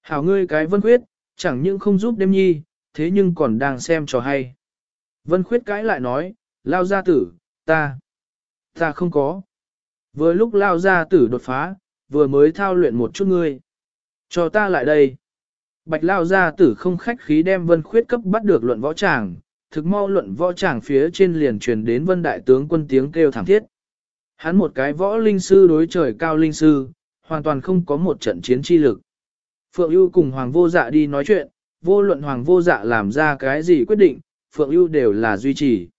Hảo ngươi cái vân khuyết, chẳng những không giúp đêm nhi, thế nhưng còn đang xem trò hay. Vân khuyết cãi lại nói, lao gia tử, ta, ta không có. Vừa lúc lao gia tử đột phá, vừa mới thao luyện một chút ngươi. Cho ta lại đây. Bạch lao gia tử không khách khí đem vân khuyết cấp bắt được luận võ tràng, thực mau luận võ tràng phía trên liền truyền đến vân đại tướng quân tiếng kêu thẳng thiết. Hắn một cái võ linh sư đối trời cao linh sư, hoàn toàn không có một trận chiến chi lực. Phượng ưu cùng Hoàng vô dạ đi nói chuyện, vô luận Hoàng vô dạ làm ra cái gì quyết định, Phượng ưu đều là duy trì.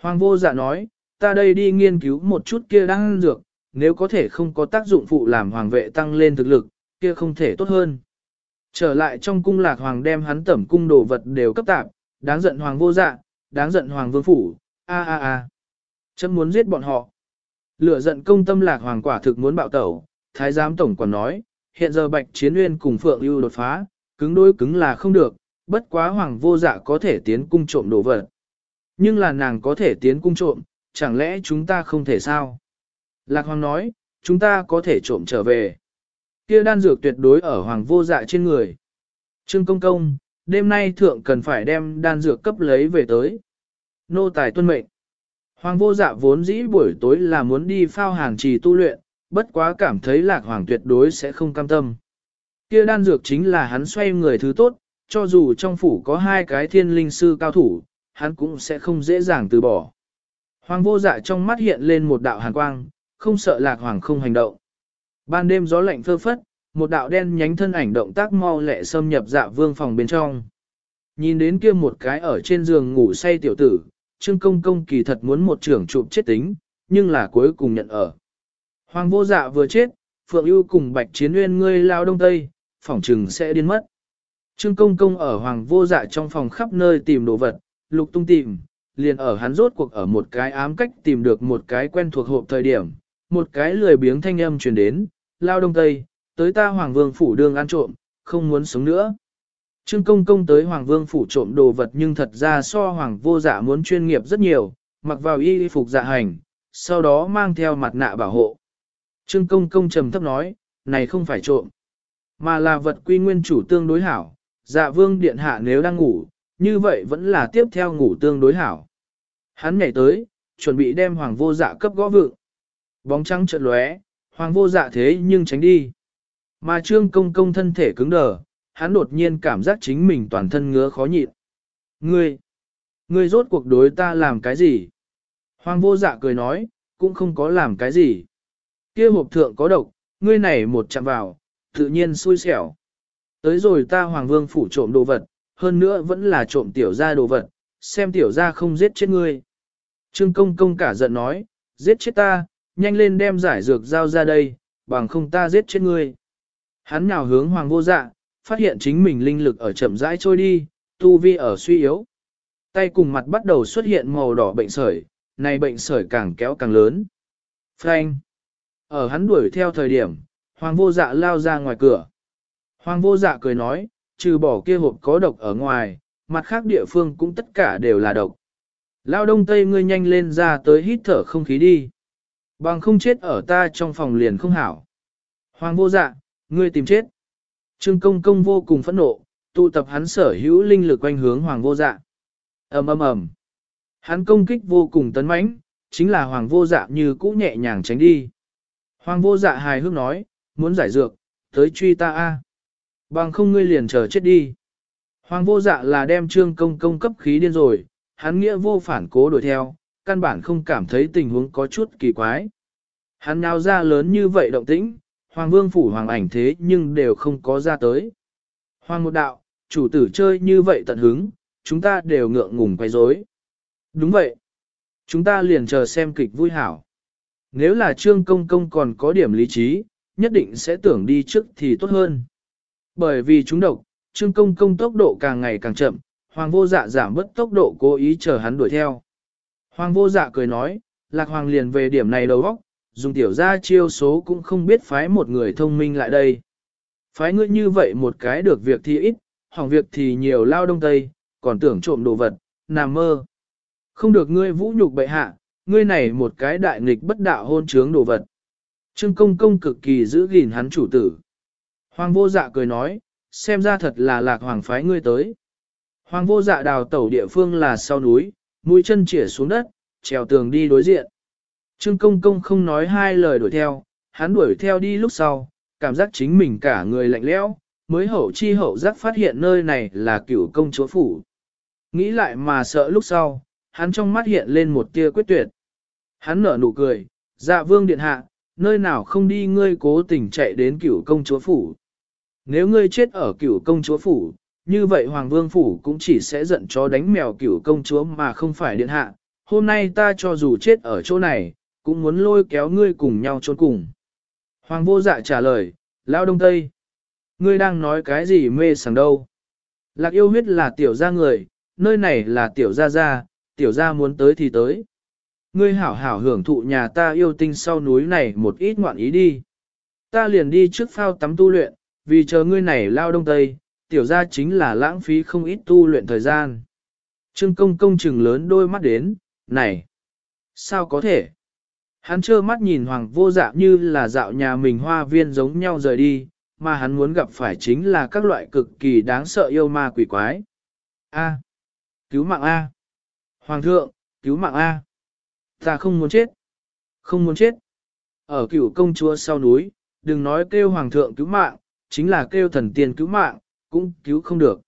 Hoàng vô dạ nói, ta đây đi nghiên cứu một chút kia đang dược, nếu có thể không có tác dụng phụ làm hoàng vệ tăng lên thực lực, kia không thể tốt hơn. Trở lại trong cung lạc hoàng đem hắn tẩm cung đồ vật đều cấp tạp, đáng giận hoàng vô dạ, đáng giận hoàng vương phủ, a a a. Chấm muốn giết bọn họ. Lửa giận công tâm lạc hoàng quả thực muốn bạo tẩu, thái giám tổng quản nói, hiện giờ bạch chiến nguyên cùng phượng ưu đột phá, cứng đối cứng là không được, bất quá hoàng vô dạ có thể tiến cung trộm đồ vật. Nhưng là nàng có thể tiến cung trộm, chẳng lẽ chúng ta không thể sao? Lạc hoàng nói, chúng ta có thể trộm trở về. Kia đan dược tuyệt đối ở hoàng vô dạ trên người. Trương công công, đêm nay thượng cần phải đem đan dược cấp lấy về tới. Nô tài tuân mệnh. Hoàng vô dạ vốn dĩ buổi tối là muốn đi phao hàng trì tu luyện, bất quá cảm thấy lạc hoàng tuyệt đối sẽ không cam tâm. Kia đan dược chính là hắn xoay người thứ tốt, cho dù trong phủ có hai cái thiên linh sư cao thủ, hắn cũng sẽ không dễ dàng từ bỏ. Hoàng vô dạ trong mắt hiện lên một đạo hàn quang, không sợ lạc hoàng không hành động. Ban đêm gió lạnh phơ phất, một đạo đen nhánh thân ảnh động tác mau lẹ xâm nhập dạ vương phòng bên trong. Nhìn đến kia một cái ở trên giường ngủ say tiểu tử, Trương Công Công kỳ thật muốn một trưởng chụp chết tính, nhưng là cuối cùng nhận ở. Hoàng vô dạ vừa chết, Phượng ưu cùng bạch chiến nguyên ngươi lao đông tây, phỏng trừng sẽ điên mất. Trương công công ở hoàng vô dạ trong phòng khắp nơi tìm đồ vật, lục tung tìm, liền ở hắn rốt cuộc ở một cái ám cách tìm được một cái quen thuộc hộp thời điểm, một cái lười biếng thanh âm truyền đến, lao đông tây, tới ta hoàng vương phủ đường ăn trộm, không muốn sống nữa. Trương công công tới hoàng vương phủ trộm đồ vật nhưng thật ra so hoàng vô dạ muốn chuyên nghiệp rất nhiều, mặc vào y phục dạ hành, sau đó mang theo mặt nạ bảo hộ. Trương công công trầm thấp nói, này không phải trộm, mà là vật quy nguyên chủ tương đối hảo, dạ vương điện hạ nếu đang ngủ, như vậy vẫn là tiếp theo ngủ tương đối hảo. Hắn nhảy tới, chuẩn bị đem hoàng vô dạ cấp gõ vượng. Bóng trắng chợt lóe, hoàng vô dạ thế nhưng tránh đi. Mà trương công công thân thể cứng đờ, hắn đột nhiên cảm giác chính mình toàn thân ngứa khó nhịn. Ngươi, ngươi rốt cuộc đối ta làm cái gì? Hoàng vô dạ cười nói, cũng không có làm cái gì. Kia hộp thượng có độc, ngươi này một chạm vào, tự nhiên xui xẻo. Tới rồi ta hoàng vương phủ trộm đồ vật, hơn nữa vẫn là trộm tiểu gia đồ vật, xem tiểu gia không giết chết ngươi. Trương công công cả giận nói, giết chết ta, nhanh lên đem giải dược giao ra đây, bằng không ta giết chết ngươi. Hắn nào hướng hoàng vô dạ, phát hiện chính mình linh lực ở chậm rãi trôi đi, tu vi ở suy yếu. Tay cùng mặt bắt đầu xuất hiện màu đỏ bệnh sởi, này bệnh sởi càng kéo càng lớn. Frank! Ở hắn đuổi theo thời điểm, hoàng vô dạ lao ra ngoài cửa. Hoàng vô dạ cười nói, trừ bỏ kia hộp có độc ở ngoài, mặt khác địa phương cũng tất cả đều là độc. Lao đông tây ngươi nhanh lên ra tới hít thở không khí đi. Bằng không chết ở ta trong phòng liền không hảo. Hoàng vô dạ, ngươi tìm chết. Trương công công vô cùng phẫn nộ, tụ tập hắn sở hữu linh lực quanh hướng hoàng vô dạ. ầm ầm ầm. Hắn công kích vô cùng tấn mãnh, chính là hoàng vô dạ như cũ nhẹ nhàng tránh đi. Hoàng vô dạ hài hước nói, muốn giải dược, tới truy ta a. Bằng không ngươi liền chờ chết đi. Hoàng vô dạ là đem trương công công cấp khí điên rồi, hắn nghĩa vô phản cố đuổi theo, căn bản không cảm thấy tình huống có chút kỳ quái. Hắn nào ra lớn như vậy động tĩnh, hoàng vương phủ hoàng ảnh thế nhưng đều không có ra tới. Hoàng một đạo, chủ tử chơi như vậy tận hứng, chúng ta đều ngượng ngùng quay rối. Đúng vậy. Chúng ta liền chờ xem kịch vui hảo. Nếu là trương công công còn có điểm lý trí, nhất định sẽ tưởng đi trước thì tốt hơn. Bởi vì chúng độc, trương công công tốc độ càng ngày càng chậm, hoàng vô dạ giảm bớt tốc độ cố ý chờ hắn đuổi theo. Hoàng vô dạ cười nói, lạc hoàng liền về điểm này đầu óc, dùng tiểu gia chiêu số cũng không biết phái một người thông minh lại đây. Phái ngươi như vậy một cái được việc thì ít, hỏng việc thì nhiều lao đông tây, còn tưởng trộm đồ vật, nằm mơ. Không được ngươi vũ nhục bệ hạ, ngươi này một cái đại nghịch bất đạo hôn trướng đồ vật. Trương công công cực kỳ giữ gìn hắn chủ tử. Hoàng vô dạ cười nói, xem ra thật là lạc hoàng phái ngươi tới. Hoàng vô dạ đào tẩu địa phương là sau núi, mũi chân chỉa xuống đất, trèo tường đi đối diện. Trương công công không nói hai lời đuổi theo, hắn đuổi theo đi lúc sau, cảm giác chính mình cả người lạnh lẽo, mới hậu chi hậu giác phát hiện nơi này là cửu công chúa phủ. Nghĩ lại mà sợ lúc sau, hắn trong mắt hiện lên một tia quyết tuyệt. Hắn nở nụ cười, dạ vương điện hạ, nơi nào không đi ngươi cố tình chạy đến cửu công chúa phủ. Nếu ngươi chết ở cửu công chúa phủ, như vậy hoàng vương phủ cũng chỉ sẽ giận cho đánh mèo cửu công chúa mà không phải điện hạ. Hôm nay ta cho dù chết ở chỗ này, cũng muốn lôi kéo ngươi cùng nhau trốn cùng. Hoàng vô dạ trả lời, Lão Đông Tây, ngươi đang nói cái gì mê sảng đâu? Lạc yêu huyết là tiểu gia người, nơi này là tiểu gia gia, tiểu gia muốn tới thì tới. Ngươi hảo hảo hưởng thụ nhà ta yêu tinh sau núi này một ít ngoạn ý đi. Ta liền đi trước phao tắm tu luyện, vì chờ ngươi này lao đông tây, tiểu gia chính là lãng phí không ít tu luyện thời gian. Trương công công chừng lớn đôi mắt đến, này, sao có thể? Hắn trơ mắt nhìn hoàng vô dạ như là dạo nhà mình hoa viên giống nhau rời đi, mà hắn muốn gặp phải chính là các loại cực kỳ đáng sợ yêu ma quỷ quái. A. Cứu mạng A. Hoàng thượng, cứu mạng A. Ta không muốn chết. Không muốn chết. Ở cựu công chúa sau núi, đừng nói kêu hoàng thượng cứu mạng, chính là kêu thần tiên cứu mạng, cũng cứu không được.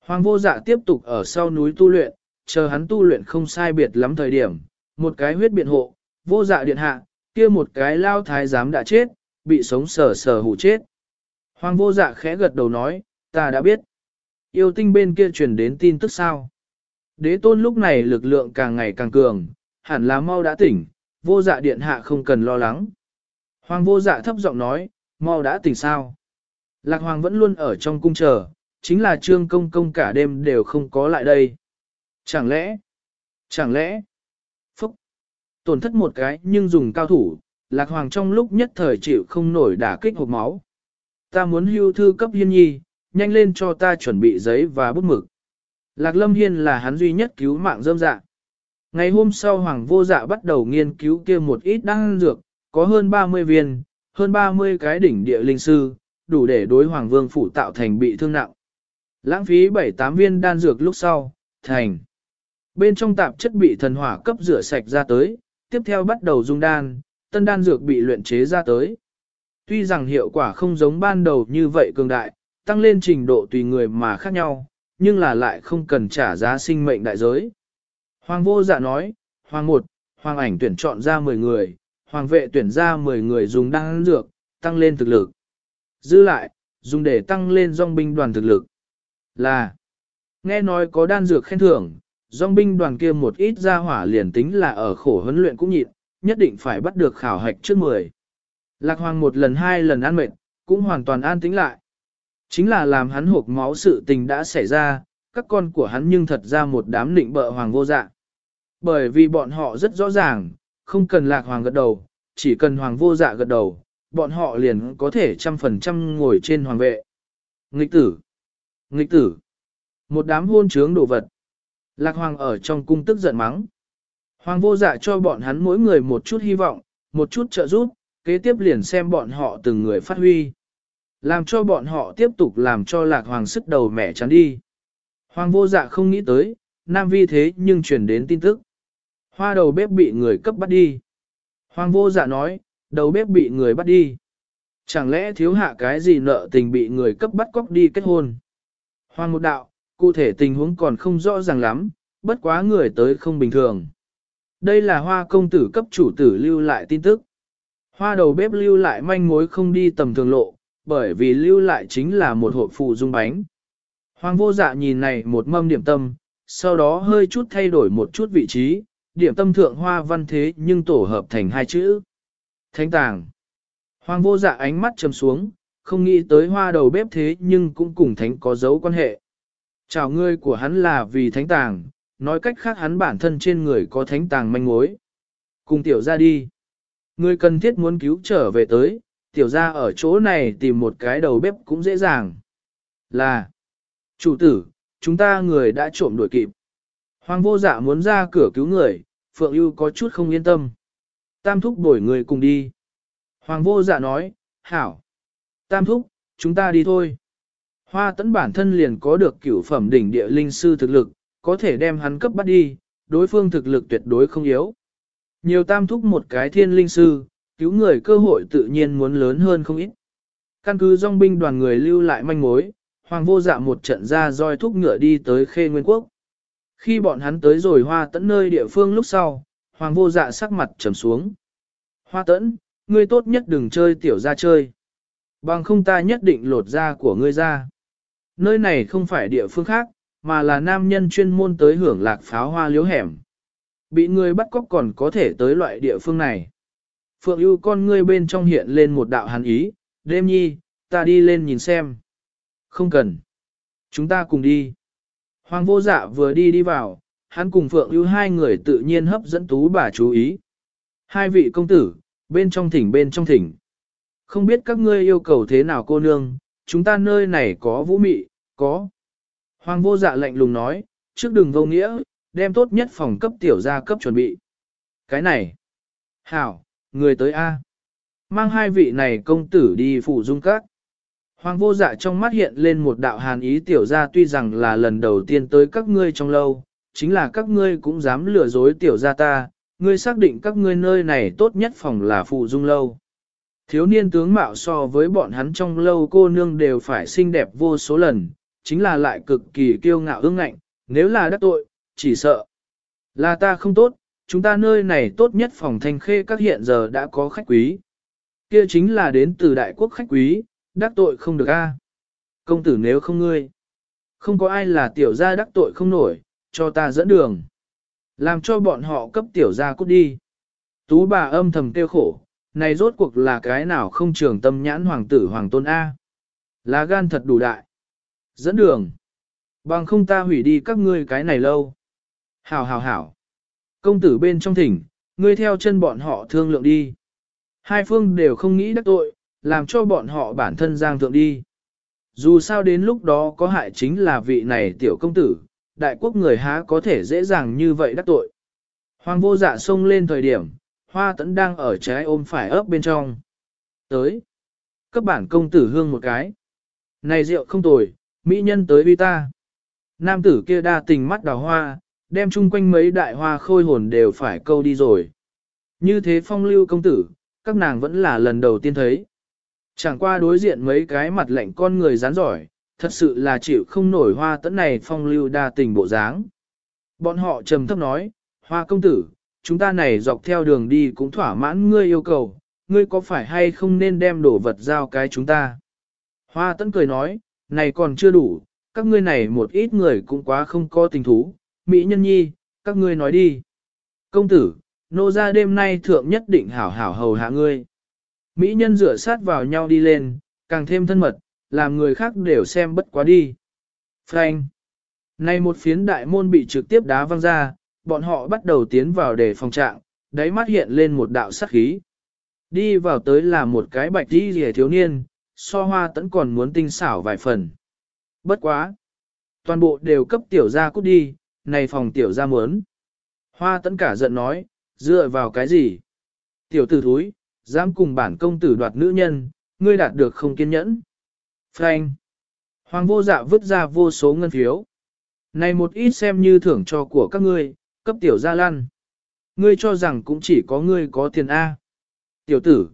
Hoàng vô dạ tiếp tục ở sau núi tu luyện, chờ hắn tu luyện không sai biệt lắm thời điểm, một cái huyết biện hộ, vô dạ điện hạ, kia một cái lao thái giám đã chết, bị sống sờ sờ hủ chết. Hoàng vô dạ khẽ gật đầu nói, ta đã biết. Yêu tinh bên kia truyền đến tin tức sao. Đế tôn lúc này lực lượng càng ngày càng cường, hẳn là mau đã tỉnh, vô dạ điện hạ không cần lo lắng. Hoàng vô dạ thấp giọng nói, mau đã tỉnh sao. Lạc Hoàng vẫn luôn ở trong cung chờ, chính là trương công công cả đêm đều không có lại đây. Chẳng lẽ, chẳng lẽ, phúc, tổn thất một cái nhưng dùng cao thủ, Lạc Hoàng trong lúc nhất thời chịu không nổi đả kích hộp máu. Ta muốn hưu thư cấp hiên nhi, nhanh lên cho ta chuẩn bị giấy và bút mực. Lạc Lâm Hiên là hắn duy nhất cứu mạng dâm dạ. Ngày hôm sau Hoàng vô dạ bắt đầu nghiên cứu kia một ít đan dược, có hơn 30 viên, hơn 30 cái đỉnh địa linh sư, đủ để đối Hoàng Vương phủ tạo thành bị thương nặng. Lãng phí 7-8 viên đan dược lúc sau, thành. Bên trong tạp chất bị thần hỏa cấp rửa sạch ra tới, tiếp theo bắt đầu dung đan, tân đan dược bị luyện chế ra tới. Tuy rằng hiệu quả không giống ban đầu như vậy cường đại, tăng lên trình độ tùy người mà khác nhau, nhưng là lại không cần trả giá sinh mệnh đại giới. Hoàng vô dạ nói, Hoàng một, Hoàng ảnh tuyển chọn ra 10 người, Hoàng vệ tuyển ra 10 người dùng đan dược, tăng lên thực lực. Dư lại, dùng để tăng lên dòng binh đoàn thực lực. Là, nghe nói có đan dược khen thưởng, dòng binh đoàn kia một ít ra hỏa liền tính là ở khổ huấn luyện cũng nhịn, nhất định phải bắt được khảo hạch trước 10. Lạc Hoàng một lần hai lần ăn mệt, cũng hoàn toàn an tĩnh lại. Chính là làm hắn hộp máu sự tình đã xảy ra, các con của hắn nhưng thật ra một đám định bợ hoàng vô dạ. Bởi vì bọn họ rất rõ ràng, không cần lạc hoàng gật đầu, chỉ cần hoàng vô dạ gật đầu, bọn họ liền có thể trăm phần trăm ngồi trên hoàng vệ. Nghịch tử! Nghịch tử! Một đám hôn trướng đồ vật. Lạc hoàng ở trong cung tức giận mắng. Hoàng vô dạ cho bọn hắn mỗi người một chút hy vọng, một chút trợ giúp, kế tiếp liền xem bọn họ từng người phát huy. Làm cho bọn họ tiếp tục làm cho lạc hoàng sức đầu mẹ chắn đi. Hoàng vô dạ không nghĩ tới, Nam Vi thế nhưng truyền đến tin tức. Hoa đầu bếp bị người cấp bắt đi. Hoàng vô dạ nói, đầu bếp bị người bắt đi. Chẳng lẽ thiếu hạ cái gì nợ tình bị người cấp bắt cóc đi kết hôn? Hoàng một đạo, cụ thể tình huống còn không rõ ràng lắm, bất quá người tới không bình thường. Đây là hoa công tử cấp chủ tử lưu lại tin tức. Hoa đầu bếp lưu lại manh mối không đi tầm thường lộ, bởi vì lưu lại chính là một hộp phụ dung bánh. Hoàng vô dạ nhìn này một mâm điểm tâm, sau đó hơi chút thay đổi một chút vị trí, điểm tâm thượng hoa văn thế nhưng tổ hợp thành hai chữ. Thánh tàng. Hoàng vô dạ ánh mắt trầm xuống, không nghĩ tới hoa đầu bếp thế nhưng cũng cùng thánh có dấu quan hệ. Chào ngươi của hắn là vì thánh tàng, nói cách khác hắn bản thân trên người có thánh tàng manh mối. Cùng tiểu ra đi. Ngươi cần thiết muốn cứu trở về tới, tiểu ra ở chỗ này tìm một cái đầu bếp cũng dễ dàng. Là, chủ tử, chúng ta người đã trộm đuổi kịp. Hoàng vô dạ muốn ra cửa cứu người, Phượng ưu có chút không yên tâm. Tam thúc đổi người cùng đi. Hoàng vô dạ nói, hảo. Tam thúc, chúng ta đi thôi. Hoa tấn bản thân liền có được cửu phẩm đỉnh địa linh sư thực lực, có thể đem hắn cấp bắt đi, đối phương thực lực tuyệt đối không yếu. Nhiều tam thúc một cái thiên linh sư, cứu người cơ hội tự nhiên muốn lớn hơn không ít. Căn cứ dòng binh đoàn người lưu lại manh mối, hoàng vô dạ một trận ra roi thúc ngựa đi tới khê nguyên quốc. Khi bọn hắn tới rồi hoa tẫn nơi địa phương lúc sau, hoàng vô dạ sắc mặt trầm xuống. Hoa tẫn, ngươi tốt nhất đừng chơi tiểu ra chơi. Bằng không ta nhất định lột da của ngươi ra. Nơi này không phải địa phương khác, mà là nam nhân chuyên môn tới hưởng lạc pháo hoa liếu hẻm. Bị người bắt cóc còn có thể tới loại địa phương này. Phượng ưu con ngươi bên trong hiện lên một đạo hàn ý, đêm nhi, ta đi lên nhìn xem. Không cần. Chúng ta cùng đi. Hoàng vô dạ vừa đi đi vào, hắn cùng Phượng ưu hai người tự nhiên hấp dẫn tú bà chú ý. Hai vị công tử, bên trong thỉnh bên trong thỉnh. Không biết các ngươi yêu cầu thế nào cô nương, chúng ta nơi này có vũ mị, có. Hoàng vô dạ lạnh lùng nói, trước đường vô nghĩa, đem tốt nhất phòng cấp tiểu gia cấp chuẩn bị. Cái này. Hảo, người tới A. Mang hai vị này công tử đi phụ dung các. Hoàng vô dạ trong mắt hiện lên một đạo hàn ý tiểu gia tuy rằng là lần đầu tiên tới các ngươi trong lâu, chính là các ngươi cũng dám lừa dối tiểu gia ta, ngươi xác định các ngươi nơi này tốt nhất phòng là phụ dung lâu. Thiếu niên tướng mạo so với bọn hắn trong lâu cô nương đều phải xinh đẹp vô số lần, chính là lại cực kỳ kiêu ngạo ương ngạnh, nếu là đắc tội, chỉ sợ. Là ta không tốt, chúng ta nơi này tốt nhất phòng thanh khê các hiện giờ đã có khách quý. Kia chính là đến từ đại quốc khách quý, đắc tội không được a. Công tử nếu không ngươi, không có ai là tiểu gia đắc tội không nổi, cho ta dẫn đường. Làm cho bọn họ cấp tiểu gia cút đi. Tú bà âm thầm tiêu khổ, này rốt cuộc là cái nào không trường tâm nhãn hoàng tử hoàng tôn A. Lá gan thật đủ đại. Dẫn đường. Bằng không ta hủy đi các ngươi cái này lâu. Hảo hảo hảo. Công tử bên trong thỉnh, ngươi theo chân bọn họ thương lượng đi. Hai phương đều không nghĩ đắc tội, làm cho bọn họ bản thân giang thượng đi. Dù sao đến lúc đó có hại chính là vị này tiểu công tử, đại quốc người há có thể dễ dàng như vậy đắc tội. Hoàng vô dạ xông lên thời điểm, hoa tẫn đang ở trái ôm phải ấp bên trong. Tới. Cấp bản công tử hương một cái. Này rượu không tồi, mỹ nhân tới vi ta. Nam tử kia đa tình mắt đào hoa, đem chung quanh mấy đại hoa khôi hồn đều phải câu đi rồi. Như thế phong lưu công tử, các nàng vẫn là lần đầu tiên thấy. Chẳng qua đối diện mấy cái mặt lạnh con người rán giỏi, thật sự là chịu không nổi hoa tẫn này phong lưu đa tình bộ dáng. Bọn họ trầm thấp nói, hoa công tử, chúng ta này dọc theo đường đi cũng thỏa mãn ngươi yêu cầu, ngươi có phải hay không nên đem đồ vật giao cái chúng ta. Hoa tẫn cười nói, này còn chưa đủ, các ngươi này một ít người cũng quá không có tình thú, mỹ nhân nhi, các ngươi nói đi. Công tử, nô ra đêm nay thượng nhất định hảo hảo hầu hạ ngươi. Mỹ nhân rửa sát vào nhau đi lên, càng thêm thân mật, làm người khác đều xem bất quá đi. Frank. Nay một phiến đại môn bị trực tiếp đá văng ra, bọn họ bắt đầu tiến vào để phòng trạng, đáy mắt hiện lên một đạo sắc khí. Đi vào tới là một cái bạch đi rẻ thiếu niên, so hoa tẫn còn muốn tinh xảo vài phần. Bất quá. Toàn bộ đều cấp tiểu gia cút đi, này phòng tiểu gia muốn. Hoa tẫn cả giận nói, dựa vào cái gì? Tiểu tử thúi, dám cùng bản công tử đoạt nữ nhân, ngươi đạt được không kiên nhẫn. Frank. Hoàng vô dạ vứt ra vô số ngân phiếu. Này một ít xem như thưởng cho của các ngươi, cấp tiểu gia lăn. Ngươi cho rằng cũng chỉ có ngươi có tiền A. Tiểu tử.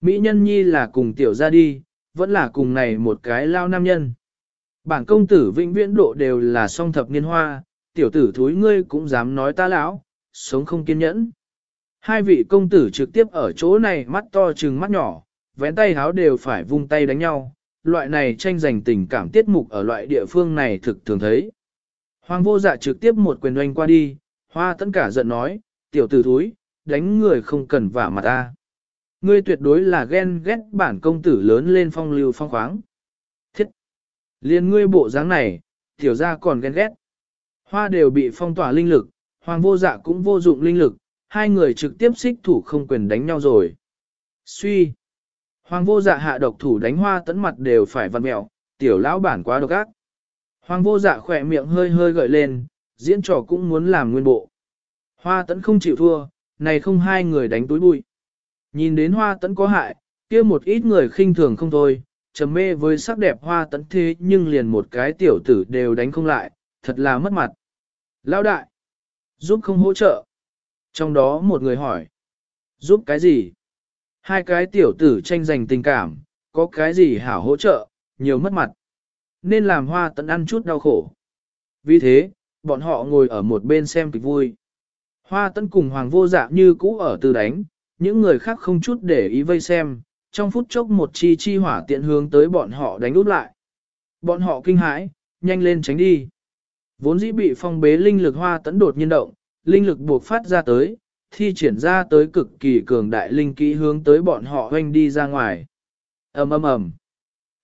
Mỹ nhân nhi là cùng tiểu gia đi, vẫn là cùng này một cái lao nam nhân. Bản công tử vĩnh viễn độ đều là song thập niên hoa, tiểu tử thúi ngươi cũng dám nói ta lão, sống không kiên nhẫn. Hai vị công tử trực tiếp ở chỗ này mắt to trừng mắt nhỏ, vén tay háo đều phải vung tay đánh nhau, loại này tranh giành tình cảm tiết mục ở loại địa phương này thực thường thấy. Hoàng vô dạ trực tiếp một quyền oanh qua đi, hoa tấn cả giận nói, tiểu tử thúi, đánh người không cần vả mặt ta. Ngươi tuyệt đối là ghen ghét bản công tử lớn lên phong lưu phong khoáng. Thiết! Liên ngươi bộ dáng này, tiểu ra còn ghen ghét. Hoa đều bị phong tỏa linh lực, hoàng vô dạ cũng vô dụng linh lực, hai người trực tiếp xích thủ không quyền đánh nhau rồi. Suy! Hoàng vô dạ hạ độc thủ đánh hoa tấn mặt đều phải văn mẹo, tiểu lão bản quá độc ác. Hoàng vô dạ khỏe miệng hơi hơi gợi lên, diễn trò cũng muốn làm nguyên bộ. Hoa tấn không chịu thua, này không hai người đánh túi bụi. Nhìn đến hoa tấn có hại, kia một ít người khinh thường không thôi, trầm mê với sắc đẹp hoa tấn thế nhưng liền một cái tiểu tử đều đánh không lại, thật là mất mặt. Lão đại, giúp không hỗ trợ. Trong đó một người hỏi, giúp cái gì? Hai cái tiểu tử tranh giành tình cảm, có cái gì hảo hỗ trợ, nhiều mất mặt. Nên làm hoa tấn ăn chút đau khổ. Vì thế, bọn họ ngồi ở một bên xem kịch vui. Hoa tấn cùng hoàng vô dạ như cũ ở từ đánh, những người khác không chút để ý vây xem, trong phút chốc một chi chi hỏa tiện hướng tới bọn họ đánh út lại. Bọn họ kinh hãi, nhanh lên tránh đi. Vốn dĩ bị phong bế linh lực hoa tấn đột nhiên động, linh lực buộc phát ra tới, thi triển ra tới cực kỳ cường đại linh kỹ hướng tới bọn họ hoanh đi ra ngoài. ầm ầm ầm,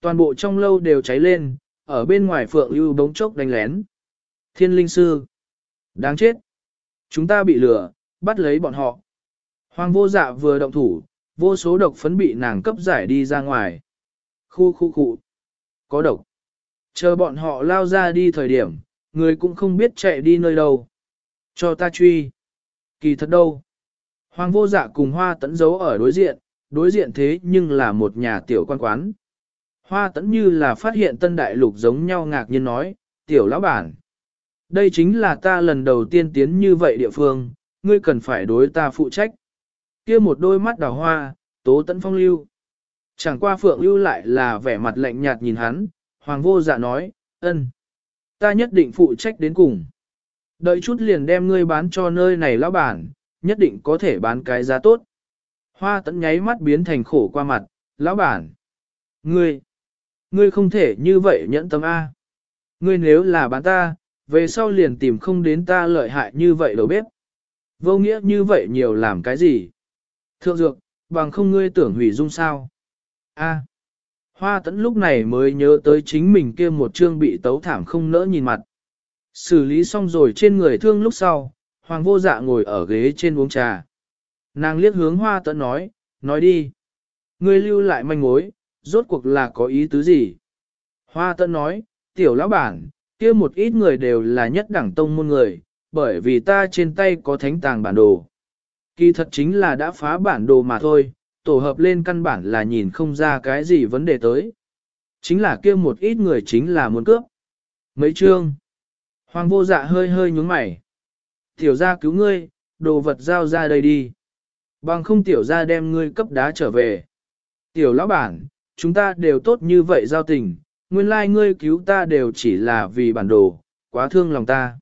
Toàn bộ trong lâu đều cháy lên, ở bên ngoài phượng ưu bóng chốc đánh lén. Thiên linh sư. Đáng chết. Chúng ta bị lừa, bắt lấy bọn họ. Hoàng vô dạ vừa động thủ, vô số độc phấn bị nàng cấp giải đi ra ngoài. Khu khu khu. Có độc. Chờ bọn họ lao ra đi thời điểm, người cũng không biết chạy đi nơi đâu. Cho ta truy. Kỳ thật đâu. Hoàng vô dạ cùng hoa tẫn giấu ở đối diện, đối diện thế nhưng là một nhà tiểu quan quán. Hoa tẫn như là phát hiện tân đại lục giống nhau ngạc nhiên nói, tiểu lão bản. Đây chính là ta lần đầu tiên tiến như vậy địa phương, ngươi cần phải đối ta phụ trách. kia một đôi mắt đào hoa, tố tẫn phong lưu. Chẳng qua phượng lưu lại là vẻ mặt lạnh nhạt nhìn hắn, hoàng vô dạ nói, ân, ta nhất định phụ trách đến cùng. Đợi chút liền đem ngươi bán cho nơi này lão bản, nhất định có thể bán cái giá tốt. Hoa tẫn nháy mắt biến thành khổ qua mặt, lão bản. Ngươi, ngươi không thể như vậy nhẫn tâm A. Ngươi nếu là bán ta, về sau liền tìm không đến ta lợi hại như vậy đâu bếp. Vô nghĩa như vậy nhiều làm cái gì? Thượng dược, bằng không ngươi tưởng hủy dung sao. A. Hoa tẫn lúc này mới nhớ tới chính mình kia một chương bị tấu thảm không nỡ nhìn mặt. Xử lý xong rồi trên người thương lúc sau, hoàng vô dạ ngồi ở ghế trên uống trà. Nàng liếc hướng hoa tận nói, nói đi. Ngươi lưu lại manh mối, rốt cuộc là có ý tứ gì? Hoa tận nói, tiểu lão bản, kia một ít người đều là nhất đẳng tông môn người, bởi vì ta trên tay có thánh tàng bản đồ. Kỳ thật chính là đã phá bản đồ mà thôi, tổ hợp lên căn bản là nhìn không ra cái gì vấn đề tới. Chính là kia một ít người chính là muốn cướp. Mấy chương. Hoàng vô dạ hơi hơi nhúng mày. Tiểu ra cứu ngươi, đồ vật giao ra đây đi. Bằng không tiểu ra đem ngươi cấp đá trở về. Tiểu lão bản, chúng ta đều tốt như vậy giao tình, nguyên lai like ngươi cứu ta đều chỉ là vì bản đồ, quá thương lòng ta.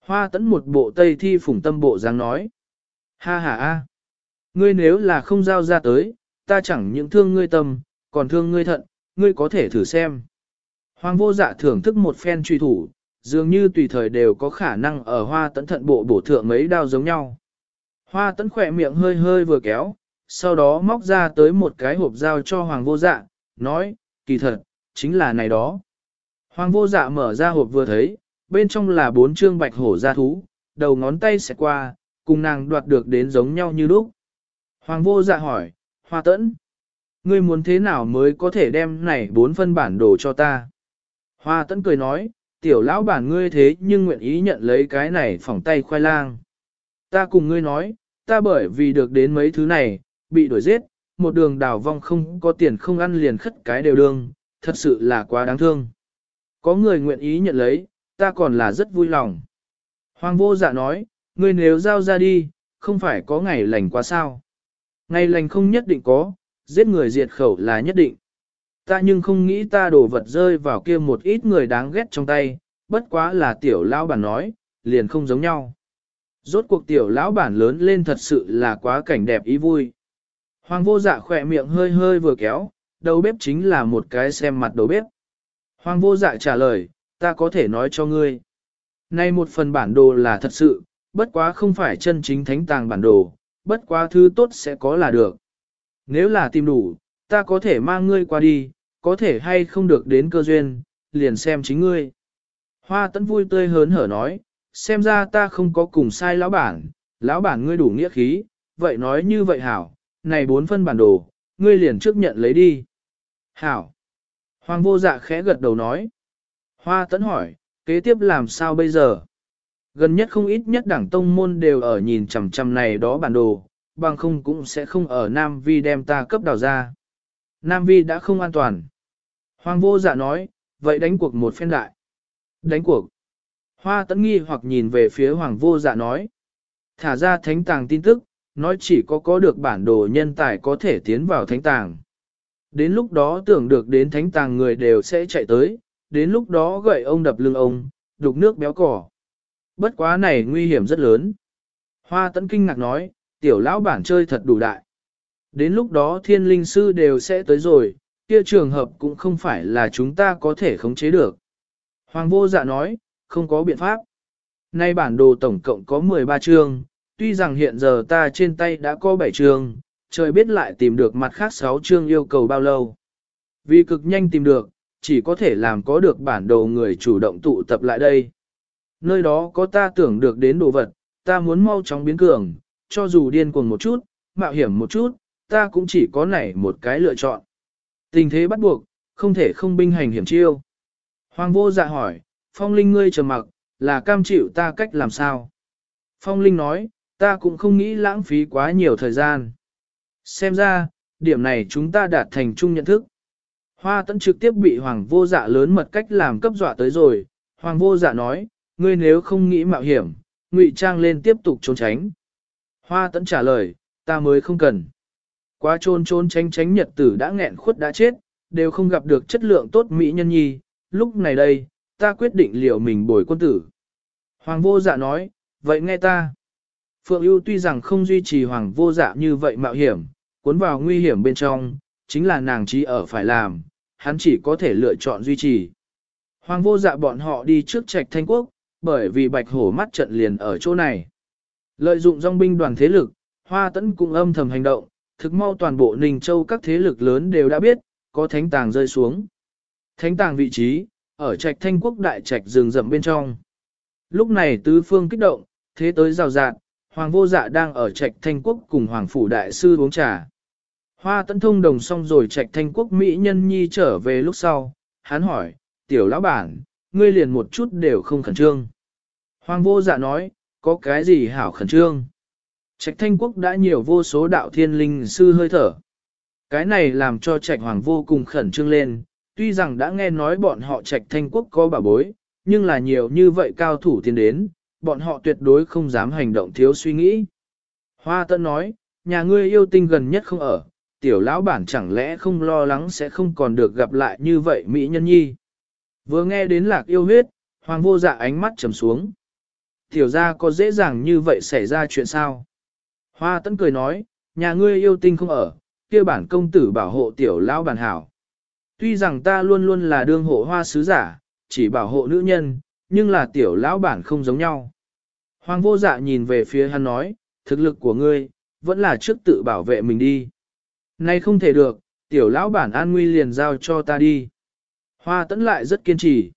Hoa tấn một bộ tây thi phủng tâm bộ dáng nói. Ha ha a, Ngươi nếu là không giao ra tới, ta chẳng những thương ngươi tâm, còn thương ngươi thận, ngươi có thể thử xem. Hoàng vô dạ thưởng thức một phen truy thủ, dường như tùy thời đều có khả năng ở hoa tấn thận bộ bổ thượng mấy đao giống nhau. Hoa tấn khỏe miệng hơi hơi vừa kéo, sau đó móc ra tới một cái hộp dao cho hoàng vô dạ, nói, kỳ thật, chính là này đó. Hoàng vô dạ mở ra hộp vừa thấy, bên trong là bốn chương bạch hổ gia thú, đầu ngón tay sẽ qua, cùng nàng đoạt được đến giống nhau như lúc. Hoàng vô dạ hỏi, hoa tẫn, ngươi muốn thế nào mới có thể đem này bốn phân bản đồ cho ta? Hoa tẫn cười nói, tiểu lão bản ngươi thế nhưng nguyện ý nhận lấy cái này phỏng tay khoai lang. Ta cùng ngươi nói, ta bởi vì được đến mấy thứ này, bị đuổi giết, một đường đào vong không có tiền không ăn liền khất cái đều đương, thật sự là quá đáng thương. Có người nguyện ý nhận lấy, ta còn là rất vui lòng. Hoàng vô dạ nói, ngươi nếu giao ra đi, không phải có ngày lành quá sao. Ngày lành không nhất định có, giết người diệt khẩu là nhất định. Ta nhưng không nghĩ ta đổ vật rơi vào kia một ít người đáng ghét trong tay, bất quá là tiểu lão bản nói, liền không giống nhau. Rốt cuộc tiểu lão bản lớn lên thật sự là quá cảnh đẹp ý vui. Hoàng vô dạ khỏe miệng hơi hơi vừa kéo, đầu bếp chính là một cái xem mặt đầu bếp. Hoàng vô dạ trả lời, ta có thể nói cho ngươi. Nay một phần bản đồ là thật sự, bất quá không phải chân chính thánh tàng bản đồ, bất quá thứ tốt sẽ có là được. Nếu là tìm đủ, ta có thể mang ngươi qua đi, có thể hay không được đến cơ duyên, liền xem chính ngươi. Hoa tấn vui tươi hớn hở nói, xem ra ta không có cùng sai lão bản, lão bản ngươi đủ nghĩa khí, vậy nói như vậy hảo, này bốn phân bản đồ, ngươi liền trước nhận lấy đi. Hảo. Hoàng vô dạ khẽ gật đầu nói. Hoa tấn hỏi, kế tiếp làm sao bây giờ? Gần nhất không ít nhất đảng tông môn đều ở nhìn chằm chằm này đó bản đồ, bằng không cũng sẽ không ở Nam Vi đem ta cấp đào ra. Nam Vi đã không an toàn. Hoàng vô dạ nói, vậy đánh cuộc một phen đại. Đánh cuộc. Hoa tấn nghi hoặc nhìn về phía hoàng vô dạ nói. Thả ra thánh tàng tin tức, nói chỉ có có được bản đồ nhân tài có thể tiến vào thánh tàng. Đến lúc đó tưởng được đến thánh tàng người đều sẽ chạy tới, đến lúc đó gậy ông đập lưng ông, đục nước béo cỏ. Bất quá này nguy hiểm rất lớn. Hoa tấn kinh ngạc nói, tiểu lão bản chơi thật đủ đại. Đến lúc đó thiên linh sư đều sẽ tới rồi, kia trường hợp cũng không phải là chúng ta có thể khống chế được. Hoàng vô dạ nói, không có biện pháp. Nay bản đồ tổng cộng có 13 chương, tuy rằng hiện giờ ta trên tay đã có 7 chương, trời biết lại tìm được mặt khác 6 chương yêu cầu bao lâu. Vì cực nhanh tìm được, chỉ có thể làm có được bản đồ người chủ động tụ tập lại đây. Nơi đó có ta tưởng được đến đồ vật, ta muốn mau chóng biến cường, cho dù điên cuồng một chút, mạo hiểm một chút, ta cũng chỉ có này một cái lựa chọn. Tình thế bắt buộc, không thể không binh hành hiểm chiêu. Hoàng vô dạ hỏi, phong linh ngươi trầm mặc, là cam chịu ta cách làm sao? Phong linh nói, ta cũng không nghĩ lãng phí quá nhiều thời gian. Xem ra, điểm này chúng ta đạt thành chung nhận thức. Hoa tấn trực tiếp bị hoàng vô dạ lớn mật cách làm cấp dọa tới rồi. Hoàng vô dạ nói, ngươi nếu không nghĩ mạo hiểm, ngụy trang lên tiếp tục trốn tránh. Hoa tấn trả lời, ta mới không cần. Quá trôn trôn tránh tránh nhật tử đã nghẹn khuất đã chết, đều không gặp được chất lượng tốt mỹ nhân nhi, lúc này đây, ta quyết định liệu mình bồi quân tử. Hoàng vô dạ nói, vậy nghe ta. Phượng ưu tuy rằng không duy trì hoàng vô dạ như vậy mạo hiểm, cuốn vào nguy hiểm bên trong, chính là nàng trí ở phải làm, hắn chỉ có thể lựa chọn duy trì. Hoàng vô dạ bọn họ đi trước trạch thanh quốc, bởi vì bạch hổ mắt trận liền ở chỗ này. Lợi dụng dòng binh đoàn thế lực, hoa tấn cũng âm thầm hành động, thực mau toàn bộ Ninh Châu các thế lực lớn đều đã biết, có thánh tàng rơi xuống. Thánh tàng vị trí, ở trạch thanh quốc đại trạch rừng rậm bên trong. Lúc này tứ phương kích động, thế tới rào rạt, hoàng vô dạ đang ở trạch thanh quốc cùng hoàng phủ đại sư uống trà. Hoa tấn thông đồng xong rồi trạch thanh quốc Mỹ nhân nhi trở về lúc sau, hắn hỏi, tiểu lão bản, ngươi liền một chút đều không khẩn trương. Hoàng vô dạ nói, có cái gì hảo khẩn trương. Trạch thanh quốc đã nhiều vô số đạo thiên linh sư hơi thở. Cái này làm cho trạch hoàng vô cùng khẩn trương lên, tuy rằng đã nghe nói bọn họ trạch thanh quốc có bảo bối, nhưng là nhiều như vậy cao thủ tiến đến, bọn họ tuyệt đối không dám hành động thiếu suy nghĩ. Hoa Tân nói, nhà ngươi yêu tinh gần nhất không ở, tiểu lão bản chẳng lẽ không lo lắng sẽ không còn được gặp lại như vậy Mỹ nhân nhi. Vừa nghe đến lạc yêu huyết, hoàng vô dạ ánh mắt trầm xuống. Tiểu ra có dễ dàng như vậy xảy ra chuyện sao? Hoa Tấn cười nói, nhà ngươi yêu tinh không ở, kia bản công tử bảo hộ tiểu lão bản hảo. Tuy rằng ta luôn luôn là đương hộ hoa sứ giả, chỉ bảo hộ nữ nhân, nhưng là tiểu lão bản không giống nhau. Hoàng vô dạ nhìn về phía hắn nói, thực lực của ngươi, vẫn là trước tự bảo vệ mình đi. Nay không thể được, tiểu lão bản an nguy liền giao cho ta đi. Hoa tấn lại rất kiên trì.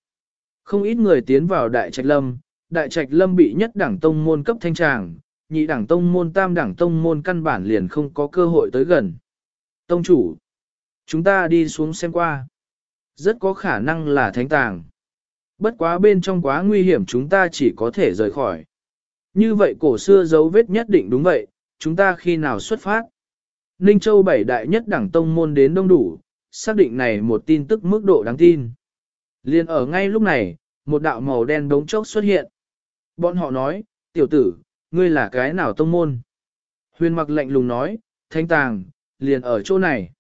Không ít người tiến vào đại trạch lâm, đại trạch lâm bị nhất đảng tông môn cấp thanh tràng, nhị đảng tông môn tam đảng tông môn căn bản liền không có cơ hội tới gần. Tông chủ, chúng ta đi xuống xem qua. Rất có khả năng là thánh tàng. Bất quá bên trong quá nguy hiểm chúng ta chỉ có thể rời khỏi. Như vậy cổ xưa dấu vết nhất định đúng vậy, chúng ta khi nào xuất phát? Ninh Châu bảy đại nhất đảng tông môn đến đông đủ, xác định này một tin tức mức độ đáng tin. Liên ở ngay lúc này, một đạo màu đen đống chốc xuất hiện. Bọn họ nói, tiểu tử, ngươi là cái nào tông môn? Huyền mặc lạnh lùng nói, thánh tàng, liền ở chỗ này.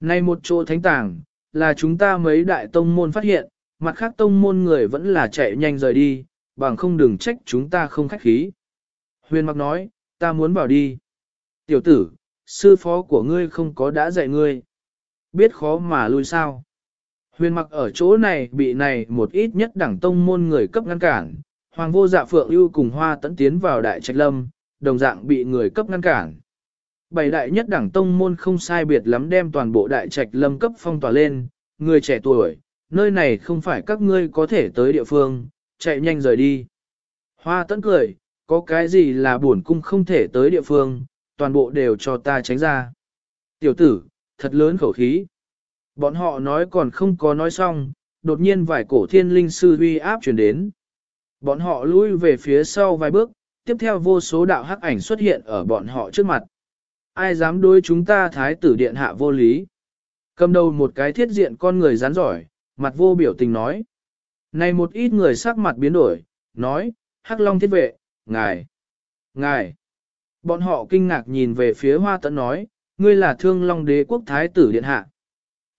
Nay một chỗ thánh tàng, là chúng ta mấy đại tông môn phát hiện, mặt khác tông môn người vẫn là chạy nhanh rời đi, bằng không đừng trách chúng ta không khách khí. Huyền mặc nói, ta muốn vào đi. Tiểu tử, sư phó của ngươi không có đã dạy ngươi. Biết khó mà lui sao. Huyền mặc ở chỗ này bị này một ít nhất đẳng tông môn người cấp ngăn cản. Hoàng vô dạ phượng ưu cùng hoa tấn tiến vào đại trạch lâm, đồng dạng bị người cấp ngăn cản. Bảy đại nhất đẳng tông môn không sai biệt lắm đem toàn bộ đại trạch lâm cấp phong tỏa lên, người trẻ tuổi, nơi này không phải các ngươi có thể tới địa phương, chạy nhanh rời đi. Hoa tấn cười, có cái gì là buồn cung không thể tới địa phương, toàn bộ đều cho ta tránh ra. Tiểu tử, thật lớn khẩu khí. Bọn họ nói còn không có nói xong, đột nhiên vài cổ thiên linh sư uy áp chuyển đến. Bọn họ lui về phía sau vài bước, tiếp theo vô số đạo hắc ảnh xuất hiện ở bọn họ trước mặt. Ai dám đối chúng ta thái tử điện hạ vô lý? Cầm đầu một cái thiết diện con người rắn giỏi, mặt vô biểu tình nói. Này một ít người sắc mặt biến đổi, nói, Hắc Long thiết vệ, ngài, ngài. Bọn họ kinh ngạc nhìn về phía Hoa Tấn nói, ngươi là thương Long đế quốc thái tử điện hạ.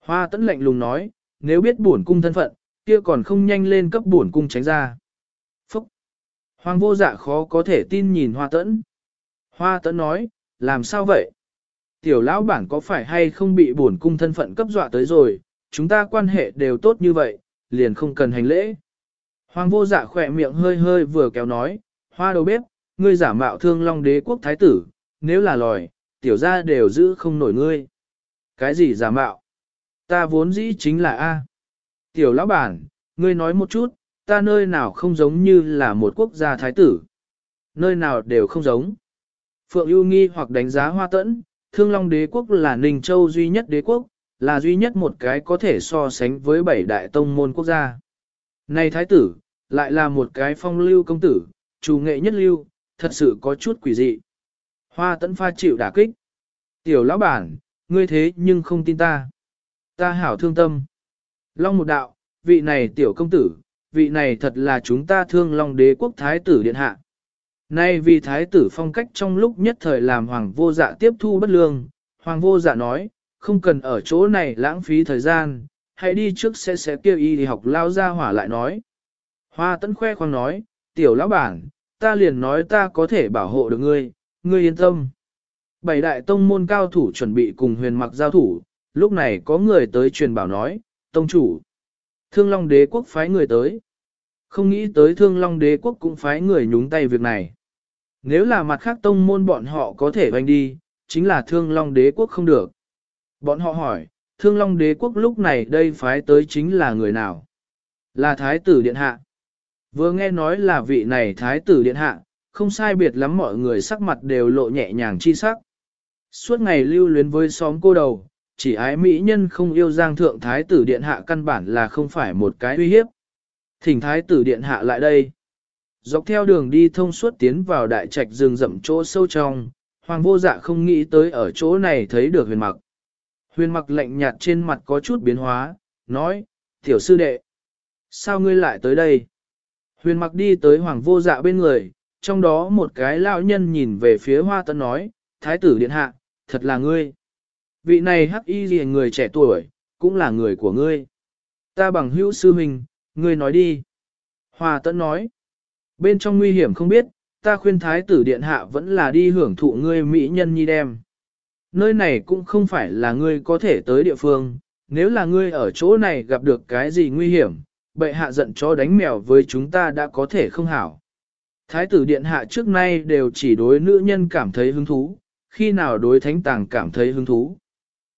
Hoa Tấn lạnh lùng nói, nếu biết bổn cung thân phận, kia còn không nhanh lên cấp bổn cung tránh ra. Hoàng vô dạ khó có thể tin nhìn Hoa Tẫn. Hoa Tẫn nói, làm sao vậy? Tiểu lão bản có phải hay không bị bổn cung thân phận cấp dọa tới rồi, chúng ta quan hệ đều tốt như vậy, liền không cần hành lễ. Hoàng vô dạ khỏe miệng hơi hơi vừa kéo nói, hoa đầu bếp, ngươi giả mạo thương long đế quốc thái tử, nếu là lòi, tiểu gia đều giữ không nổi ngươi. Cái gì giả mạo? Ta vốn dĩ chính là A. Tiểu lão bản, ngươi nói một chút, ta nơi nào không giống như là một quốc gia thái tử. Nơi nào đều không giống. Phượng ưu nghi hoặc đánh giá hoa tẫn, thương long đế quốc là Ninh Châu duy nhất đế quốc, là duy nhất một cái có thể so sánh với bảy đại tông môn quốc gia. Này thái tử, lại là một cái phong lưu công tử, chủ nghệ nhất lưu, thật sự có chút quỷ dị. Hoa tấn pha chịu đả kích. Tiểu lão bản, ngươi thế nhưng không tin ta. Ta hảo thương tâm. Long một đạo, vị này tiểu công tử, vị này thật là chúng ta thương long đế quốc thái tử điện hạ. Nay vì thái tử phong cách trong lúc nhất thời làm hoàng vô dạ tiếp thu bất lương, hoàng vô dạ nói, không cần ở chỗ này lãng phí thời gian, hãy đi trước sẽ sẽ kêu y thì học lao ra hỏa lại nói. Hoa tấn khoe khoang nói, tiểu lão bản, ta liền nói ta có thể bảo hộ được ngươi, ngươi yên tâm. Bảy đại tông môn cao thủ chuẩn bị cùng huyền mặc giao thủ, lúc này có người tới truyền bảo nói, tông chủ. Thương Long đế quốc phái người tới. Không nghĩ tới Thương Long đế quốc cũng phái người nhúng tay việc này. Nếu là mặt khác tông môn bọn họ có thể banh đi, chính là thương long đế quốc không được. Bọn họ hỏi, thương long đế quốc lúc này đây phái tới chính là người nào? Là thái tử điện hạ. Vừa nghe nói là vị này thái tử điện hạ, không sai biệt lắm mọi người sắc mặt đều lộ nhẹ nhàng chi sắc. Suốt ngày lưu luyến với xóm cô đầu, chỉ ái mỹ nhân không yêu giang thượng thái tử điện hạ căn bản là không phải một cái uy hiếp. Thỉnh thái tử điện hạ lại đây. Dọc theo đường đi thông suốt tiến vào đại trạch rừng rậm chỗ sâu trong, hoàng vô dạ không nghĩ tới ở chỗ này thấy được huyền mặc. Huyền mặc lạnh nhạt trên mặt có chút biến hóa, nói, tiểu sư đệ, sao ngươi lại tới đây? Huyền mặc đi tới hoàng vô dạ bên người, trong đó một cái lão nhân nhìn về phía hoa tân nói, thái tử điện hạ, thật là ngươi. Vị này hắc y gì người trẻ tuổi, cũng là người của ngươi. Ta bằng hữu sư huynh, ngươi nói đi. Hoa tẫn nói, bên trong nguy hiểm không biết, ta khuyên thái tử điện hạ vẫn là đi hưởng thụ ngươi mỹ nhân nhi đem. Nơi này cũng không phải là ngươi có thể tới địa phương, nếu là ngươi ở chỗ này gặp được cái gì nguy hiểm, bệ hạ giận cho đánh mèo với chúng ta đã có thể không hảo. Thái tử điện hạ trước nay đều chỉ đối nữ nhân cảm thấy hứng thú, khi nào đối thánh tàng cảm thấy hứng thú.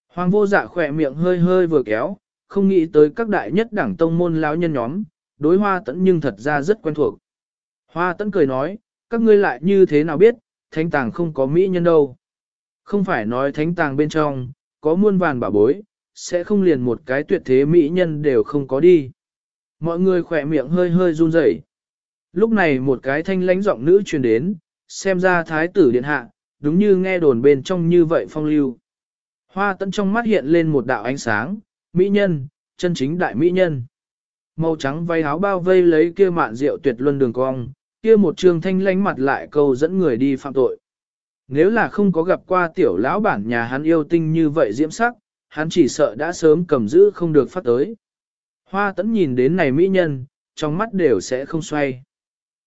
Hoàng vô dạ khỏe miệng hơi hơi vừa kéo, không nghĩ tới các đại nhất đảng tông môn lão nhân nhóm, đối hoa tẫn nhưng thật ra rất quen thuộc. Hoa tẫn cười nói, các ngươi lại như thế nào biết, thánh tàng không có mỹ nhân đâu. Không phải nói thánh tàng bên trong, có muôn vàn bảo bối, sẽ không liền một cái tuyệt thế mỹ nhân đều không có đi. Mọi người khỏe miệng hơi hơi run rẩy. Lúc này một cái thanh lãnh giọng nữ truyền đến, xem ra thái tử điện hạ, đúng như nghe đồn bên trong như vậy phong lưu. Hoa tận trong mắt hiện lên một đạo ánh sáng, mỹ nhân, chân chính đại mỹ nhân. Màu trắng váy áo bao vây lấy kia mạn rượu tuyệt luân đường cong, kia một trường thanh lãnh mặt lại câu dẫn người đi phạm tội. Nếu là không có gặp qua tiểu lão bản nhà hắn yêu tinh như vậy diễm sắc, hắn chỉ sợ đã sớm cầm giữ không được phát tới. Hoa tẫn nhìn đến này mỹ nhân, trong mắt đều sẽ không xoay.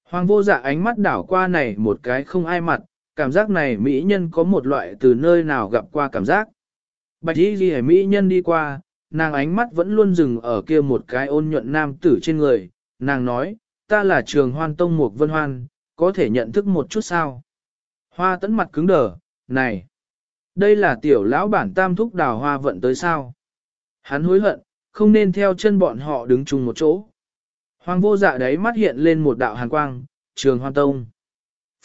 Hoàng vô dạ ánh mắt đảo qua này một cái không ai mặt, cảm giác này mỹ nhân có một loại từ nơi nào gặp qua cảm giác. Bạch y ghi mỹ nhân đi qua, nàng ánh mắt vẫn luôn dừng ở kia một cái ôn nhuận nam tử trên người, nàng nói, ta là trường hoan tông mục vân hoan, có thể nhận thức một chút sao. Hoa tấn mặt cứng đờ, này, đây là tiểu lão bản tam thúc đào hoa vận tới sao. Hắn hối hận, không nên theo chân bọn họ đứng chung một chỗ. Hoàng vô dạ đấy mắt hiện lên một đạo hàn quang, trường hoan tông.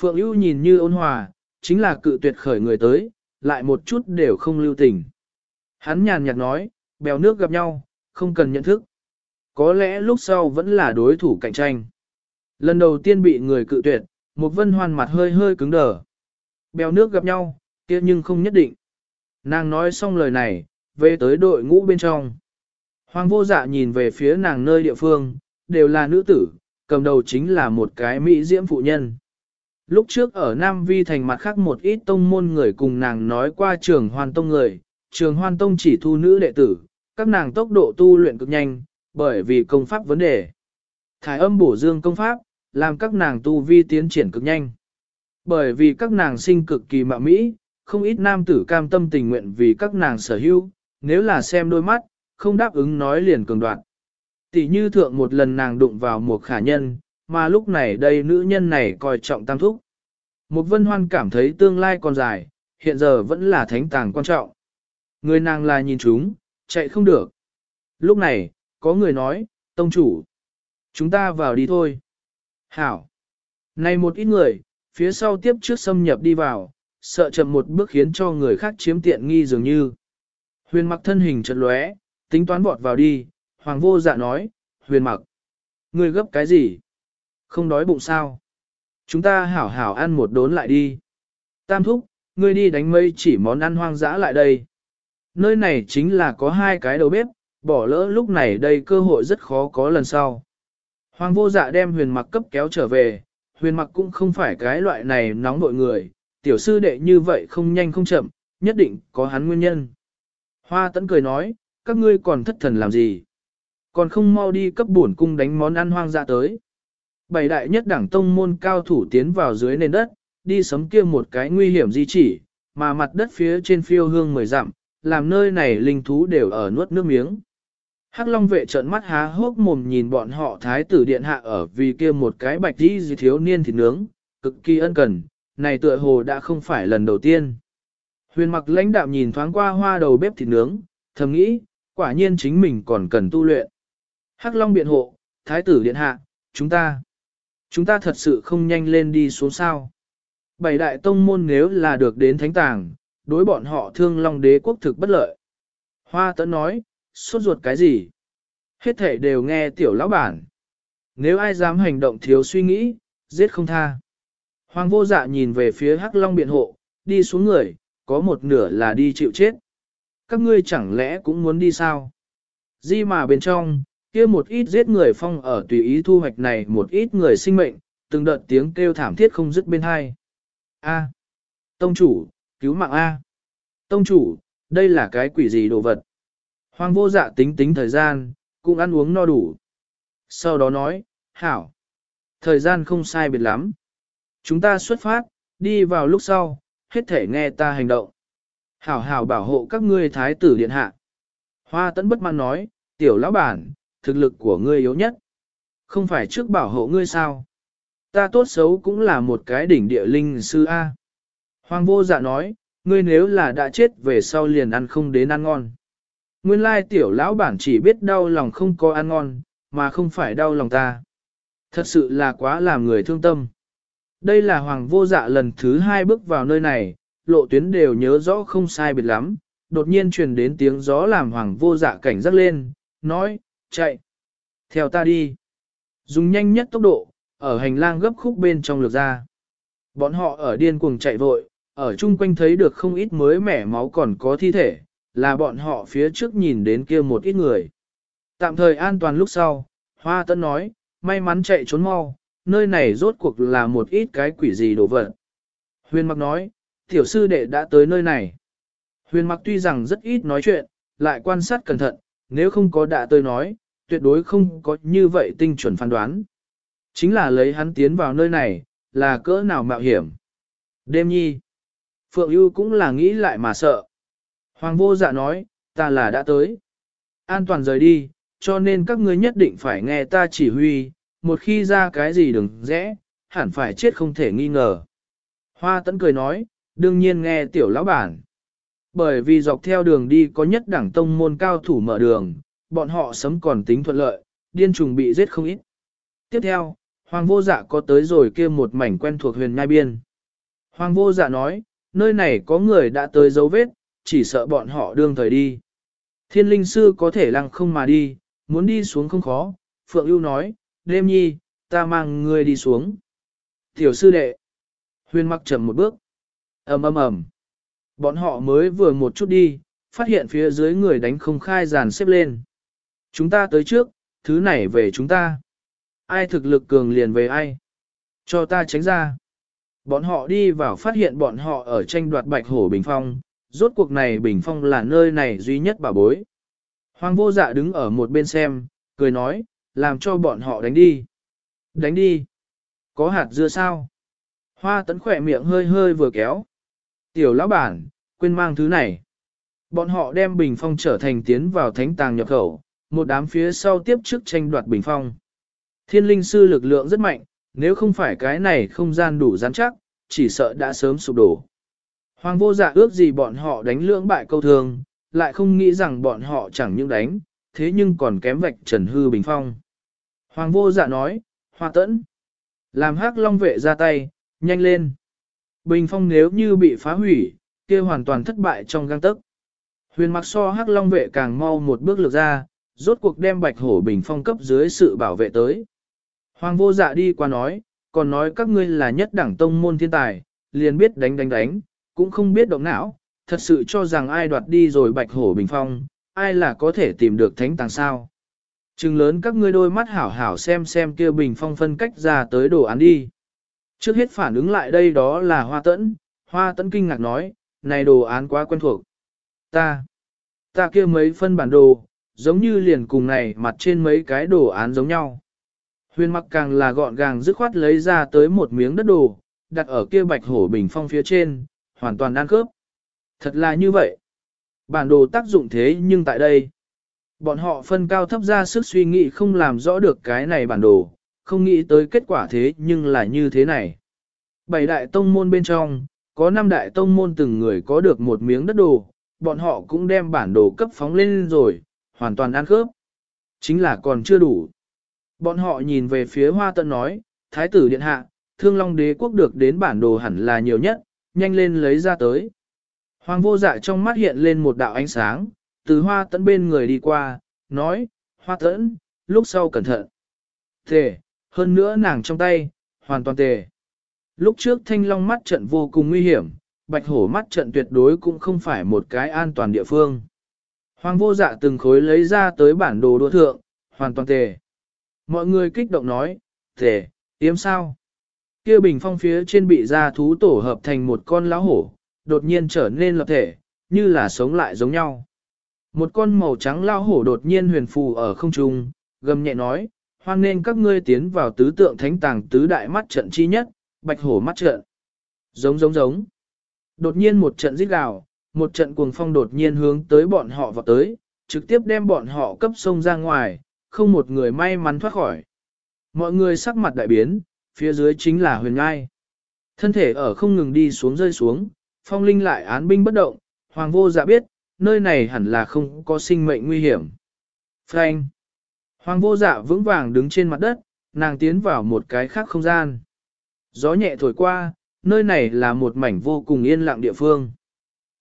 Phượng ưu nhìn như ôn hòa, chính là cự tuyệt khởi người tới, lại một chút đều không lưu tình. Hắn nhàn nhạt nói, bèo nước gặp nhau, không cần nhận thức. Có lẽ lúc sau vẫn là đối thủ cạnh tranh. Lần đầu tiên bị người cự tuyệt, một vân hoan mặt hơi hơi cứng đờ. Bèo nước gặp nhau, kia nhưng không nhất định. Nàng nói xong lời này, về tới đội ngũ bên trong. Hoàng vô dạ nhìn về phía nàng nơi địa phương, đều là nữ tử, cầm đầu chính là một cái mỹ diễm phụ nhân. Lúc trước ở Nam Vi thành mặt khác một ít tông môn người cùng nàng nói qua trường hoan tông người, trường hoan tông chỉ thu nữ đệ tử, các nàng tốc độ tu luyện cực nhanh, bởi vì công pháp vấn đề. Thái âm bổ dương công pháp, làm các nàng tu vi tiến triển cực nhanh. Bởi vì các nàng sinh cực kỳ mạo mỹ, không ít nam tử cam tâm tình nguyện vì các nàng sở hữu, nếu là xem đôi mắt, không đáp ứng nói liền cường đoạn. Tỷ như thượng một lần nàng đụng vào một khả nhân, mà lúc này đây nữ nhân này coi trọng tam thúc. Một vân hoan cảm thấy tương lai còn dài, hiện giờ vẫn là thánh tàng quan trọng. Người nàng là nhìn chúng, chạy không được. Lúc này, có người nói, tông chủ, chúng ta vào đi thôi. Hảo. Này một ít người, phía sau tiếp trước xâm nhập đi vào, sợ chậm một bước khiến cho người khác chiếm tiện nghi dường như. Huyền mặc thân hình chật lóe, tính toán vọt vào đi, hoàng vô dạ nói, huyền mặc. Ngươi gấp cái gì? Không đói bụng sao? Chúng ta hảo hảo ăn một đốn lại đi. Tam thúc, ngươi đi đánh mây chỉ món ăn hoang dã lại đây. Nơi này chính là có hai cái đầu bếp, bỏ lỡ lúc này đây cơ hội rất khó có lần sau. Hoàng vô dạ đem huyền mặc cấp kéo trở về, huyền mặc cũng không phải cái loại này nóng nội người, tiểu sư đệ như vậy không nhanh không chậm, nhất định có hắn nguyên nhân. Hoa tấn cười nói, các ngươi còn thất thần làm gì? Còn không mau đi cấp bổn cung đánh món ăn hoang dạ tới. Bảy đại nhất đảng tông môn cao thủ tiến vào dưới nền đất, đi sấm kia một cái nguy hiểm di chỉ, mà mặt đất phía trên phiêu hương mười dặm, làm nơi này linh thú đều ở nuốt nước miếng. Hắc Long vệ trợn mắt há hốc mồm nhìn bọn họ thái tử điện hạ ở vì kia một cái bạch đi gì thiếu niên thịt nướng, cực kỳ ân cần, này tựa hồ đã không phải lần đầu tiên. Huyền mặc lãnh đạm nhìn thoáng qua hoa đầu bếp thịt nướng, thầm nghĩ, quả nhiên chính mình còn cần tu luyện. Hắc Long biện hộ, Thái tử điện hạ, chúng ta, chúng ta thật sự không nhanh lên đi xuống sao. Bảy đại tông môn nếu là được đến thánh tàng, đối bọn họ thương Long đế quốc thực bất lợi. Hoa tấn nói, sốt ruột cái gì? Hết thể đều nghe tiểu lão bản. Nếu ai dám hành động thiếu suy nghĩ, giết không tha. Hoàng vô dạ nhìn về phía Hắc Long biện hộ, đi xuống người, có một nửa là đi chịu chết. Các ngươi chẳng lẽ cũng muốn đi sao? Di mà bên trong, kia một ít giết người phong ở tùy ý thu hoạch này một ít người sinh mệnh, từng đợt tiếng kêu thảm thiết không dứt bên hai. A. Tông chủ, cứu mạng A. Tông chủ, đây là cái quỷ gì đồ vật? Hoàng vô dạ tính tính thời gian, cũng ăn uống no đủ. Sau đó nói, hảo. Thời gian không sai biệt lắm. Chúng ta xuất phát, đi vào lúc sau, hết thể nghe ta hành động. Hảo hảo bảo hộ các ngươi thái tử điện hạ. Hoa tấn bất mãn nói, tiểu lão bản, thực lực của ngươi yếu nhất. Không phải trước bảo hộ ngươi sao? Ta tốt xấu cũng là một cái đỉnh địa linh sư A. Hoàng vô dạ nói, ngươi nếu là đã chết về sau liền ăn không đến ăn ngon. Nguyên lai tiểu lão bản chỉ biết đau lòng không có ăn ngon, mà không phải đau lòng ta. Thật sự là quá làm người thương tâm. Đây là hoàng vô dạ lần thứ hai bước vào nơi này, lộ tuyến đều nhớ rõ không sai biệt lắm, đột nhiên truyền đến tiếng gió làm hoàng vô dạ cảnh giác lên, nói, chạy, theo ta đi. Dùng nhanh nhất tốc độ, ở hành lang gấp khúc bên trong lược ra. Bọn họ ở điên cuồng chạy vội, ở chung quanh thấy được không ít mới mẻ máu còn có thi thể, là bọn họ phía trước nhìn đến kia một ít người. Tạm thời an toàn lúc sau, Hoa Tân nói, may mắn chạy trốn mau, nơi này rốt cuộc là một ít cái quỷ gì đồ vật. Huyền Mặc nói, tiểu sư đệ đã tới nơi này. Huyền Mặc tuy rằng rất ít nói chuyện, lại quan sát cẩn thận, nếu không có đã tới nói, tuyệt đối không có như vậy tinh chuẩn phán đoán. Chính là lấy hắn tiến vào nơi này, là cỡ nào mạo hiểm. Đêm nhi, Phượng ưu cũng là nghĩ lại mà sợ. Hoàng vô dạ nói, ta là đã tới. An toàn rời đi, cho nên các ngươi nhất định phải nghe ta chỉ huy, một khi ra cái gì đừng rẽ, hẳn phải chết không thể nghi ngờ. Hoa tấn cười nói, đương nhiên nghe tiểu lão bản. Bởi vì dọc theo đường đi có nhất đẳng tông môn cao thủ mở đường, bọn họ sớm còn tính thuận lợi, điên trùng bị giết không ít. Tiếp theo, Hoàng vô dạ có tới rồi kia một mảnh quen thuộc huyền nhai biên. Hoàng vô dạ nói, nơi này có người đã tới dấu vết, chỉ sợ bọn họ đương thời đi. Thiên linh sư có thể lăng không mà đi, muốn đi xuống không khó. Phượng ưu nói, đêm nhi, ta mang người đi xuống. Tiểu sư đệ. Huyền mặc chậm một bước. ầm ầm ầm. Bọn họ mới vừa một chút đi, phát hiện phía dưới người đánh không khai giàn xếp lên. Chúng ta tới trước, thứ này về chúng ta. Ai thực lực cường liền về ai. Cho ta tránh ra. Bọn họ đi vào phát hiện bọn họ ở tranh đoạt bạch hổ bình phong, rốt cuộc này bình phong là nơi này duy nhất bà bối. Hoàng vô dạ đứng ở một bên xem, cười nói, làm cho bọn họ đánh đi. Đánh đi. Có hạt dưa sao? Hoa tấn khỏe miệng hơi hơi vừa kéo. Tiểu lão bản, quên mang thứ này. Bọn họ đem bình phong trở thành tiến vào thánh tàng nhập khẩu, một đám phía sau tiếp trước tranh đoạt bình phong. Thiên linh sư lực lượng rất mạnh, nếu không phải cái này không gian đủ rắn chắc, chỉ sợ đã sớm sụp đổ. Hoàng vô dạ ước gì bọn họ đánh lưỡng bại câu thường, lại không nghĩ rằng bọn họ chẳng những đánh, thế nhưng còn kém vạch trần hư bình phong. Hoàng vô dạ nói, hoa tẫn, làm hắc long vệ ra tay, nhanh lên. Bình phong nếu như bị phá hủy, kia hoàn toàn thất bại trong găng tức. Huyền mặc so hắc long vệ càng mau một bước lược ra, rốt cuộc đem bạch hổ bình phong cấp dưới sự bảo vệ tới. Hoàng vô dạ đi qua nói, còn nói các ngươi là nhất đẳng tông môn thiên tài, liền biết đánh đánh đánh, cũng không biết động não, thật sự cho rằng ai đoạt đi rồi bạch hổ bình phong, ai là có thể tìm được thánh tàng sao. Trừng lớn các ngươi đôi mắt hảo hảo xem xem kia bình phong phân cách ra tới đồ án đi. Trước hết phản ứng lại đây đó là hoa tẫn, hoa tẫn kinh ngạc nói, này đồ án quá quen thuộc. Ta, ta kia mấy phân bản đồ, giống như liền cùng này mặt trên mấy cái đồ án giống nhau. Huyền mặc càng là gọn gàng dứt khoát lấy ra tới một miếng đất đồ, đặt ở kia bạch hổ bình phong phía trên, hoàn toàn ăn khớp. Thật là như vậy. Bản đồ tác dụng thế nhưng tại đây, bọn họ phân cao thấp ra sức suy nghĩ không làm rõ được cái này bản đồ, không nghĩ tới kết quả thế nhưng là như thế này. Bảy đại tông môn bên trong, Có năm đại tông môn từng người có được một miếng đất đồ, bọn họ cũng đem bản đồ cấp phóng lên rồi, hoàn toàn ăn khớp. Chính là còn chưa đủ. Bọn họ nhìn về phía hoa tận nói, Thái tử Điện Hạ, Thương Long Đế Quốc được đến bản đồ hẳn là nhiều nhất, nhanh lên lấy ra tới. Hoàng vô dạ trong mắt hiện lên một đạo ánh sáng, từ hoa tận bên người đi qua, nói, hoa tận, lúc sau cẩn thận. Tề, hơn nữa nàng trong tay, hoàn toàn tề. Lúc trước thanh long mắt trận vô cùng nguy hiểm, bạch hổ mắt trận tuyệt đối cũng không phải một cái an toàn địa phương. Hoàng vô dạ từng khối lấy ra tới bản đồ đua thượng, hoàn toàn tề. Mọi người kích động nói, thề, yếm sao? Kia bình phong phía trên bị ra thú tổ hợp thành một con lão hổ, đột nhiên trở nên lập thể, như là sống lại giống nhau. Một con màu trắng lão hổ đột nhiên huyền phù ở không trung, gầm nhẹ nói, hoan nên các ngươi tiến vào tứ tượng thánh tàng tứ đại mắt trận chi nhất, bạch hổ mắt trận. Giống giống giống. Đột nhiên một trận rít gào, một trận cuồng phong đột nhiên hướng tới bọn họ vào tới, trực tiếp đem bọn họ cấp sông ra ngoài, không một người may mắn thoát khỏi. Mọi người sắc mặt đại biến, phía dưới chính là huyền ngai. Thân thể ở không ngừng đi xuống rơi xuống, phong linh lại án binh bất động, hoàng vô dạ biết, nơi này hẳn là không có sinh mệnh nguy hiểm. Frank. Hoàng vô dạ vững vàng đứng trên mặt đất, nàng tiến vào một cái khác không gian. Gió nhẹ thổi qua, nơi này là một mảnh vô cùng yên lặng địa phương.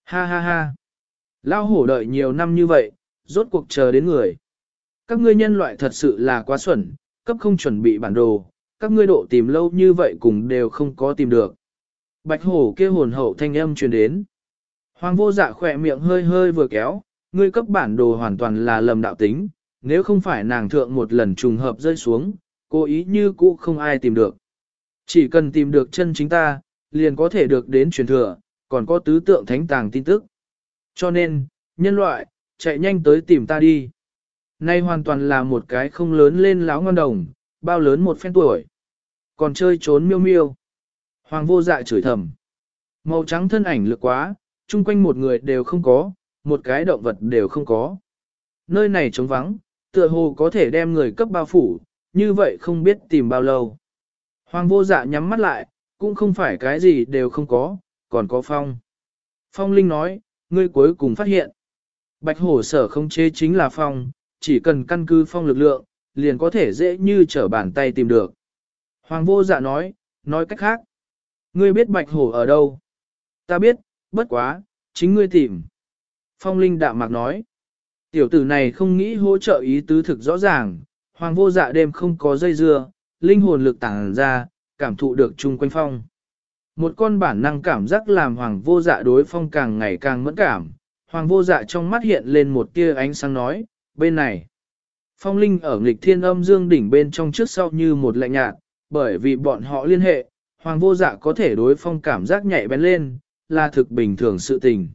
Ha ha ha. Lao hổ đợi nhiều năm như vậy, rốt cuộc chờ đến người. Các ngươi nhân loại thật sự là quá xuẩn, cấp không chuẩn bị bản đồ, các ngươi độ tìm lâu như vậy cùng đều không có tìm được. Bạch hổ kia hồn hậu thanh âm truyền đến. Hoàng vô dạ khỏe miệng hơi hơi vừa kéo, ngươi cấp bản đồ hoàn toàn là lầm đạo tính, nếu không phải nàng thượng một lần trùng hợp rơi xuống, cố ý như cũ không ai tìm được. Chỉ cần tìm được chân chính ta, liền có thể được đến truyền thừa, còn có tứ tượng thánh tàng tin tức. Cho nên, nhân loại, chạy nhanh tới tìm ta đi. Nay hoàn toàn là một cái không lớn lên láo ngon đồng, bao lớn một phen tuổi. Còn chơi trốn miêu miêu. Hoàng vô dạ chửi thầm. Màu trắng thân ảnh lực quá, chung quanh một người đều không có, một cái động vật đều không có. Nơi này trống vắng, tựa hồ có thể đem người cấp bao phủ, như vậy không biết tìm bao lâu. Hoàng vô dạ nhắm mắt lại, cũng không phải cái gì đều không có, còn có phong. Phong Linh nói, ngươi cuối cùng phát hiện. Bạch hổ sở không chế chính là phong, chỉ cần căn cứ phong lực lượng, liền có thể dễ như trở bàn tay tìm được. Hoàng vô dạ nói, nói cách khác. Ngươi biết bạch hổ ở đâu? Ta biết, bất quá, chính ngươi tìm. Phong Linh đạm mạc nói. Tiểu tử này không nghĩ hỗ trợ ý tứ thực rõ ràng, hoàng vô dạ đêm không có dây dưa, linh hồn lực tàng ra, cảm thụ được chung quanh phong. Một con bản năng cảm giác làm hoàng vô dạ đối phong càng ngày càng mẫn cảm, hoàng vô dạ trong mắt hiện lên một tia ánh sáng nói, bên này. Phong linh ở nghịch thiên âm dương đỉnh bên trong trước sau như một lạnh nhạt, bởi vì bọn họ liên hệ, hoàng vô dạ có thể đối phong cảm giác nhạy bén lên, là thực bình thường sự tình.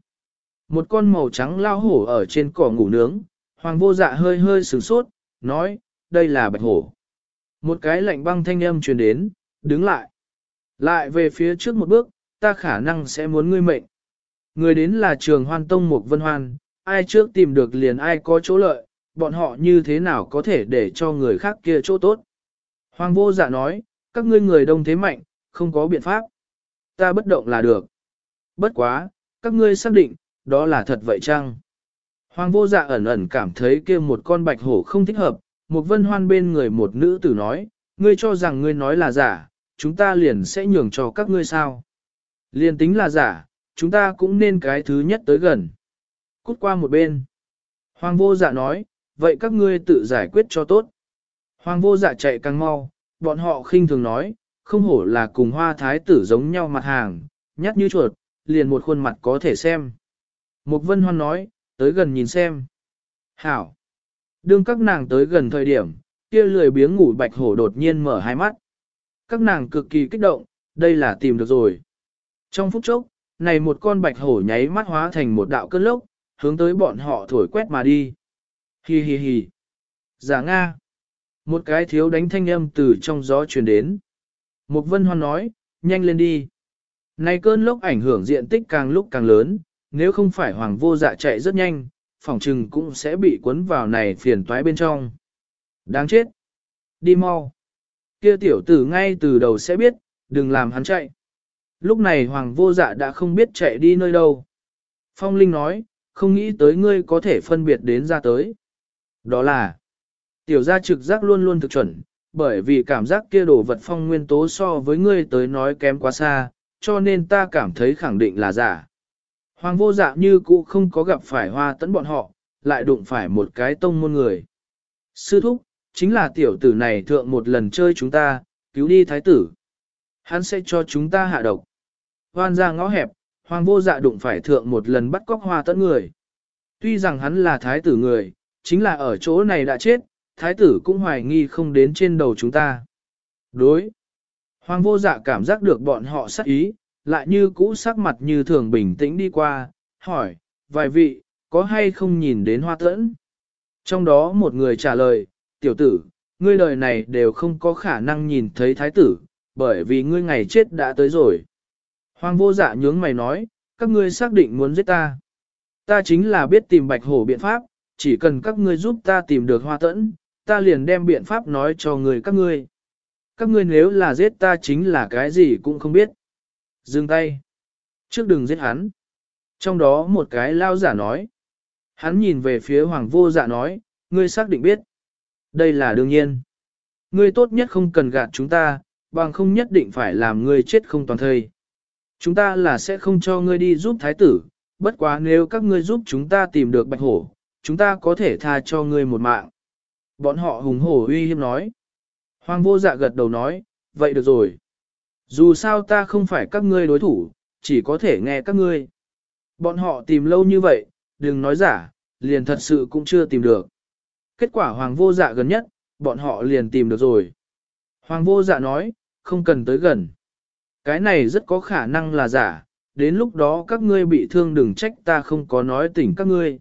Một con màu trắng lao hổ ở trên cỏ ngủ nướng, hoàng vô dạ hơi hơi sửng sốt, nói, đây là bạch hổ. Một cái lạnh băng thanh âm truyền đến, đứng lại. Lại về phía trước một bước, ta khả năng sẽ muốn ngươi mệnh. Người đến là trường hoan tông mục vân hoan, ai trước tìm được liền ai có chỗ lợi, bọn họ như thế nào có thể để cho người khác kia chỗ tốt. Hoàng vô dạ nói, các ngươi người đông thế mạnh, không có biện pháp. Ta bất động là được. Bất quá, các ngươi xác định, đó là thật vậy chăng? Hoàng vô dạ ẩn ẩn cảm thấy kia một con bạch hổ không thích hợp, một vân hoan bên người một nữ tử nói, ngươi cho rằng ngươi nói là giả, chúng ta liền sẽ nhường cho các ngươi sao. Liền tính là giả, chúng ta cũng nên cái thứ nhất tới gần. Cút qua một bên. Hoàng vô dạ nói, vậy các ngươi tự giải quyết cho tốt. Hoàng vô dạ chạy càng mau, bọn họ khinh thường nói, không hổ là cùng hoa thái tử giống nhau mặt hàng, nhát như chuột, liền một khuôn mặt có thể xem. Mục vân hoan nói, tới gần nhìn xem. Hảo. Đương các nàng tới gần thời điểm, kia lười biếng ngủ bạch hổ đột nhiên mở hai mắt. Các nàng cực kỳ kích động, đây là tìm được rồi. Trong phút chốc, này một con bạch hổ nháy mắt hóa thành một đạo cơn lốc, hướng tới bọn họ thổi quét mà đi. Hi hi hi. Giả Nga. Một cái thiếu đánh thanh âm từ trong gió truyền đến. Mục vân hoan nói, nhanh lên đi. Này cơn lốc ảnh hưởng diện tích càng lúc càng lớn, nếu không phải hoàng vô dạ chạy rất nhanh, phòng trừng cũng sẽ bị cuốn vào này phiền toái bên trong. Đáng chết. Đi mau. Kia tiểu tử ngay từ đầu sẽ biết, đừng làm hắn chạy. Lúc này hoàng vô dạ đã không biết chạy đi nơi đâu. Phong Linh nói, không nghĩ tới ngươi có thể phân biệt đến ra tới. Đó là, tiểu gia trực giác luôn luôn thực chuẩn, bởi vì cảm giác kia đồ vật phong nguyên tố so với ngươi tới nói kém quá xa, cho nên ta cảm thấy khẳng định là giả. Hoàng vô dạ như cũ không có gặp phải hoa tấn bọn họ, lại đụng phải một cái tông môn người. Sư thúc, chính là tiểu tử này thượng một lần chơi chúng ta, cứu đi thái tử. Hắn sẽ cho chúng ta hạ độc. Hoan ra ngõ hẹp, hoàng vô dạ đụng phải thượng một lần bắt cóc hoa tấn người. Tuy rằng hắn là thái tử người, chính là ở chỗ này đã chết, thái tử cũng hoài nghi không đến trên đầu chúng ta. Đối. Hoàng vô dạ cảm giác được bọn họ sắc ý, lại như cũ sắc mặt như thường bình tĩnh đi qua, hỏi, vài vị, có hay không nhìn đến hoa tẫn? Trong đó một người trả lời, tiểu tử, ngươi đời này đều không có khả năng nhìn thấy thái tử, bởi vì ngươi ngày chết đã tới rồi. Hoàng vô dạ nhướng mày nói, các ngươi xác định muốn giết ta. Ta chính là biết tìm bạch hổ biện pháp, chỉ cần các ngươi giúp ta tìm được hoa tẫn, ta liền đem biện pháp nói cho người các ngươi. Các ngươi nếu là giết ta chính là cái gì cũng không biết. Dừng tay. Trước đừng giết hắn. Trong đó một cái lao giả nói. Hắn nhìn về phía hoàng vô dạ nói, ngươi xác định biết. Đây là đương nhiên. Ngươi tốt nhất không cần gạt chúng ta, bằng không nhất định phải làm ngươi chết không toàn thời. Chúng ta là sẽ không cho ngươi đi giúp thái tử, bất quá nếu các ngươi giúp chúng ta tìm được bạch hổ, chúng ta có thể tha cho ngươi một mạng. Bọn họ hùng hổ uy hiếp nói. Hoàng vô dạ gật đầu nói, vậy được rồi. Dù sao ta không phải các ngươi đối thủ, chỉ có thể nghe các ngươi. Bọn họ tìm lâu như vậy, đừng nói giả, liền thật sự cũng chưa tìm được. Kết quả hoàng vô dạ gần nhất, bọn họ liền tìm được rồi. Hoàng vô dạ nói, không cần tới gần. Cái này rất có khả năng là giả, đến lúc đó các ngươi bị thương đừng trách ta không có nói tỉnh các ngươi.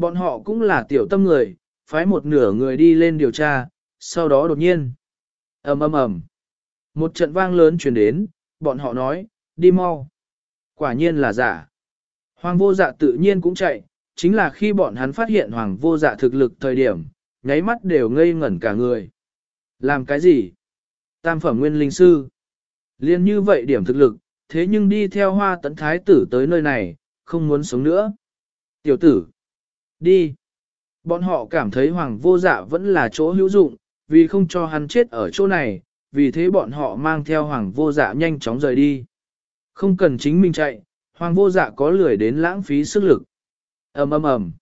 Bọn họ cũng là tiểu tâm người, phái một nửa người đi lên điều tra, sau đó đột nhiên. ầm ầm ầm, Một trận vang lớn truyền đến, bọn họ nói, đi mau. Quả nhiên là giả. Hoàng vô dạ tự nhiên cũng chạy, chính là khi bọn hắn phát hiện hoàng vô dạ thực lực thời điểm, nháy mắt đều ngây ngẩn cả người. Làm cái gì? Tam phẩm nguyên linh sư. Liên như vậy điểm thực lực, thế nhưng đi theo hoa tấn thái tử tới nơi này, không muốn sống nữa. Tiểu tử, đi. Bọn họ cảm thấy hoàng vô dạ vẫn là chỗ hữu dụng, vì không cho hắn chết ở chỗ này, vì thế bọn họ mang theo hoàng vô dạ nhanh chóng rời đi. Không cần chính mình chạy, hoàng vô dạ có lười đến lãng phí sức lực. ầm ầm ầm.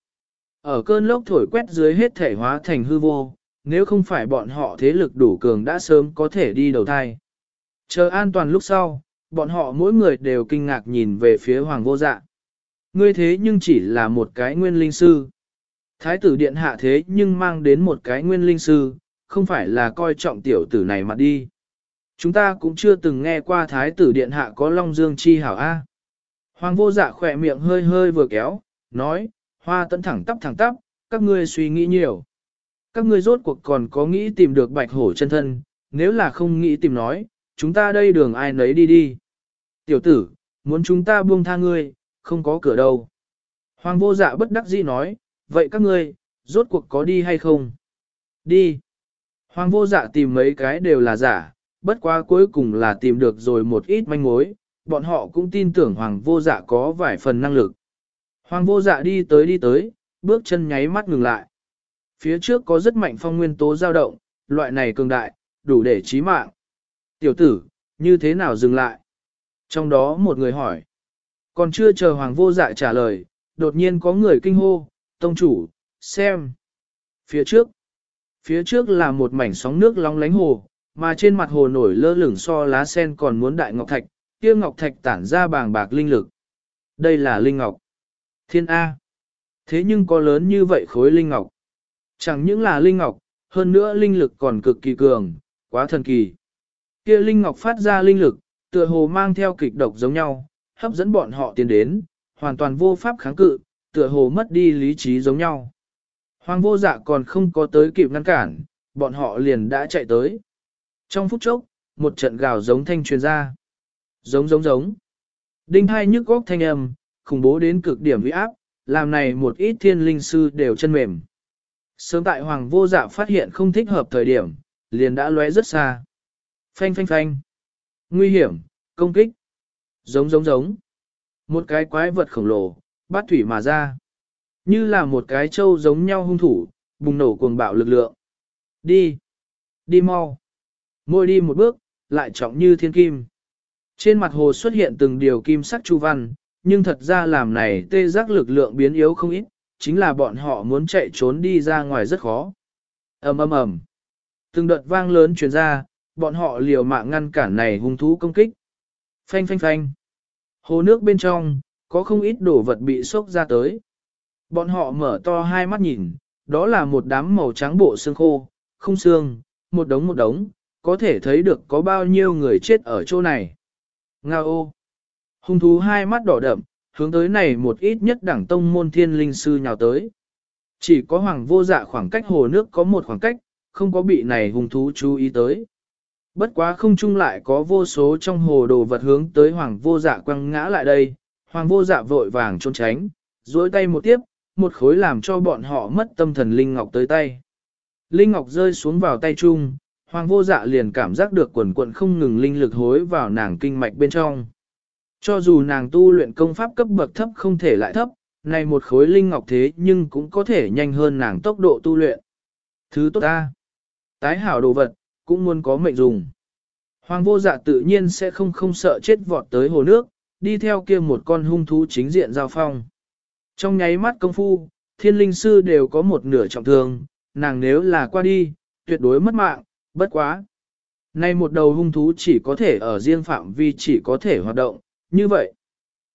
Ở cơn lốc thổi quét dưới hết thể hóa thành hư vô, nếu không phải bọn họ thế lực đủ cường đã sớm có thể đi đầu thai. Chờ an toàn lúc sau, bọn họ mỗi người đều kinh ngạc nhìn về phía hoàng vô dạ. Ngươi thế nhưng chỉ là một cái nguyên linh sư. Thái tử điện hạ thế nhưng mang đến một cái nguyên linh sư, không phải là coi trọng tiểu tử này mà đi. Chúng ta cũng chưa từng nghe qua thái tử điện hạ có long dương chi hảo A. Hoàng vô dạ khỏe miệng hơi hơi vừa kéo, nói, hoa tận thẳng tắp thẳng tắp, các ngươi suy nghĩ nhiều. Các ngươi rốt cuộc còn có nghĩ tìm được bạch hổ chân thân, nếu là không nghĩ tìm nói, chúng ta đây đường ai nấy đi đi. Tiểu tử, muốn chúng ta buông tha ngươi, không có cửa đâu. Hoàng vô dạ bất đắc dĩ nói, vậy các ngươi, rốt cuộc có đi hay không? Đi. Hoàng vô dạ tìm mấy cái đều là giả, bất quá cuối cùng là tìm được rồi một ít manh mối, bọn họ cũng tin tưởng hoàng vô dạ có vài phần năng lực. Hoàng vô dạ đi tới đi tới, bước chân nháy mắt ngừng lại. Phía trước có rất mạnh phong nguyên tố dao động, loại này cường đại, đủ để chí mạng. Tiểu tử, như thế nào dừng lại? Trong đó một người hỏi. Còn chưa chờ hoàng vô dạ trả lời, đột nhiên có người kinh hô, tông chủ, xem. Phía trước, phía trước là một mảnh sóng nước long lánh hồ, mà trên mặt hồ nổi lơ lửng so lá sen còn muốn đại ngọc thạch, kia ngọc thạch tản ra bàng bạc linh lực. Đây là linh ngọc. Thiên A. Thế nhưng có lớn như vậy khối linh ngọc. Chẳng những là linh ngọc, hơn nữa linh lực còn cực kỳ cường, quá thần kỳ. Kia linh ngọc phát ra linh lực, tựa hồ mang theo kịch độc giống nhau, hấp dẫn bọn họ tiến đến, hoàn toàn vô pháp kháng cự, tựa hồ mất đi lý trí giống nhau. Hoàng vô dạ còn không có tới kịp ngăn cản, bọn họ liền đã chạy tới. Trong phút chốc, một trận gào giống thanh truyền ra. Giống giống giống. Đinh hai nhức góc thanh âm, khủng bố đến cực điểm uy áp, làm này một ít thiên linh sư đều chân mềm. Sớm tại hoàng vô dạ phát hiện không thích hợp thời điểm, liền đã lóe rất xa. Phanh phanh phanh. Nguy hiểm, công kích. Giống giống giống. Một cái quái vật khổng lồ, bắt thủy mà ra. Như là một cái trâu giống nhau hung thủ, bùng nổ cuồng bạo lực lượng. Đi. Đi mau. Môi đi một bước, lại trọng như thiên kim. Trên mặt hồ xuất hiện từng điều kim sắc chu văn, nhưng thật ra làm này tê giác lực lượng biến yếu không ít, chính là bọn họ muốn chạy trốn đi ra ngoài rất khó. ầm ầm ầm, Từng đợt vang lớn truyền ra, bọn họ liều mạng ngăn cản này hung thú công kích. Phanh phanh phanh. Hồ nước bên trong, có không ít đồ vật bị sốc ra tới. Bọn họ mở to hai mắt nhìn, đó là một đám màu trắng bộ xương khô, không xương, một đống một đống, có thể thấy được có bao nhiêu người chết ở chỗ này. Nga ô! Hung thú hai mắt đỏ đậm, hướng tới này một ít nhất đẳng tông môn thiên linh sư nhào tới. Chỉ có hoàng vô dạ khoảng cách hồ nước có một khoảng cách, không có bị này hung thú chú ý tới. Bất quá không chung lại có vô số trong hồ đồ vật hướng tới hoàng vô dạ quăng ngã lại đây, hoàng vô dạ vội vàng trốn tránh, duỗi tay một tiếp, một khối làm cho bọn họ mất tâm thần Linh Ngọc tới tay. Linh Ngọc rơi xuống vào tay chung, hoàng vô dạ liền cảm giác được quần quận không ngừng linh lực hối vào nàng kinh mạch bên trong. Cho dù nàng tu luyện công pháp cấp bậc thấp không thể lại thấp, này một khối linh ngọc thế nhưng cũng có thể nhanh hơn nàng tốc độ tu luyện. Thứ tốt ta, tái hảo đồ vật, cũng muốn có mệnh dùng. Hoàng vô dạ tự nhiên sẽ không không sợ chết vọt tới hồ nước, đi theo kia một con hung thú chính diện giao phong. Trong nháy mắt công phu, thiên linh sư đều có một nửa trọng thương, nàng nếu là qua đi, tuyệt đối mất mạng, bất quá. Nay một đầu hung thú chỉ có thể ở riêng phạm vi chỉ có thể hoạt động, như vậy.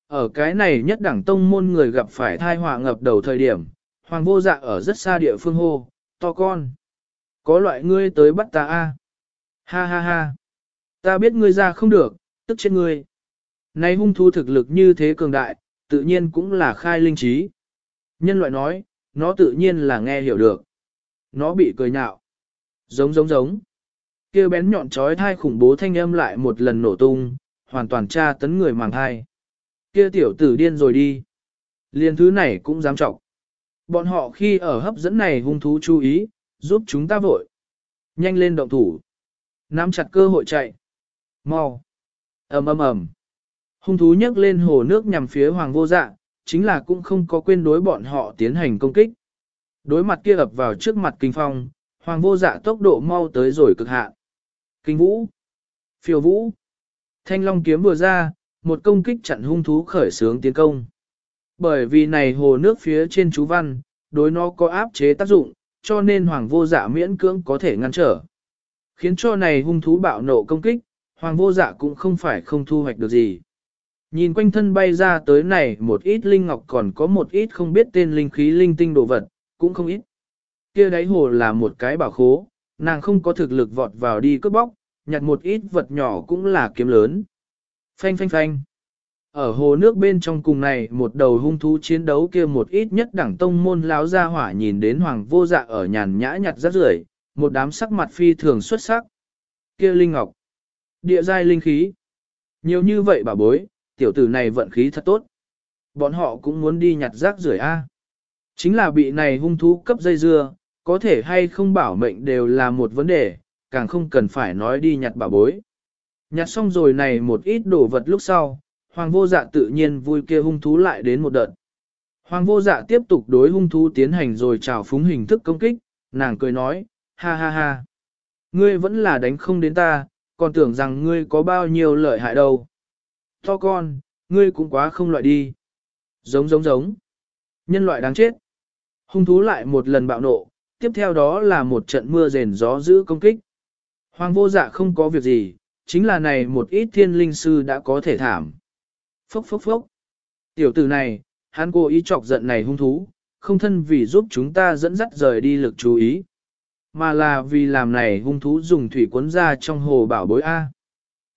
Ở cái này nhất đẳng tông môn người gặp phải thai họa ngập đầu thời điểm, hoàng vô dạ ở rất xa địa phương hô, to con. Có loại ngươi tới bắt ta a Ha ha ha. Ta biết ngươi ra không được, tức chết ngươi. Này hung thú thực lực như thế cường đại, tự nhiên cũng là khai linh trí. Nhân loại nói, nó tự nhiên là nghe hiểu được. Nó bị cười nhạo. Giống giống giống. kia bén nhọn trói thai khủng bố thanh âm lại một lần nổ tung, hoàn toàn tra tấn người màng thai. Kia tiểu tử điên rồi đi. Liên thứ này cũng dám trọng. Bọn họ khi ở hấp dẫn này hung thú chú ý, giúp chúng ta vội. Nhanh lên động thủ. Nắm chặt cơ hội chạy. Mau. ầm ầm ầm. Hung thú nhấc lên hồ nước nhằm phía hoàng vô dạ, chính là cũng không có quên đối bọn họ tiến hành công kích. Đối mặt kia ập vào trước mặt kinh phong, hoàng vô dạ tốc độ mau tới rồi cực hạn. Kinh vũ. Phiêu vũ. Thanh long kiếm vừa ra, một công kích chặn hung thú khởi sướng tiến công. Bởi vì này hồ nước phía trên chú văn, đối nó có áp chế tác dụng, cho nên hoàng vô dạ miễn cưỡng có thể ngăn trở. Khiến cho này hung thú bạo nộ công kích, hoàng vô dạ cũng không phải không thu hoạch được gì. Nhìn quanh thân bay ra tới này một ít linh ngọc còn có một ít không biết tên linh khí linh tinh đồ vật, cũng không ít. Kia đáy hồ là một cái bảo khố, nàng không có thực lực vọt vào đi cướp bóc, nhặt một ít vật nhỏ cũng là kiếm lớn. Phanh phanh phanh. Ở hồ nước bên trong cùng này một đầu hung thú chiến đấu kia một ít nhất đẳng tông môn láo ra hỏa nhìn đến hoàng vô dạ ở nhàn nhã nhặt rất rưởi một đám sắc mặt phi thường xuất sắc. Kia linh ngọc. Địa giai linh khí. Nhiều như vậy bà bối, tiểu tử này vận khí thật tốt. Bọn họ cũng muốn đi nhặt rác rưởi A. Chính là bị này hung thú cấp dây dưa, có thể hay không bảo mệnh đều là một vấn đề, càng không cần phải nói đi nhặt bà bối. Nhặt xong rồi này một ít đồ vật lúc sau, hoàng vô dạ tự nhiên vui kia hung thú lại đến một đợt. Hoàng vô dạ tiếp tục đối hung thú tiến hành rồi trào phúng hình thức công kích, nàng cười nói, ha ha ha. Ngươi vẫn là đánh không đến ta, còn tưởng rằng ngươi có bao nhiêu lợi hại đâu. To con, ngươi cũng quá không loại đi. Giống giống giống. Nhân loại đáng chết. Hung thú lại một lần bạo nộ, tiếp theo đó là một trận mưa rền gió giữ công kích. Hoàng vô dạ không có việc gì, chính là này một ít thiên linh sư đã có thể thảm. Phốc phốc phốc. Tiểu tử này, hắn cố ý chọc giận này hung thú, không thân vì giúp chúng ta dẫn dắt rời đi lực chú ý, mà là vì làm này hung thú dùng thủy cuốn ra trong hồ bảo bối A.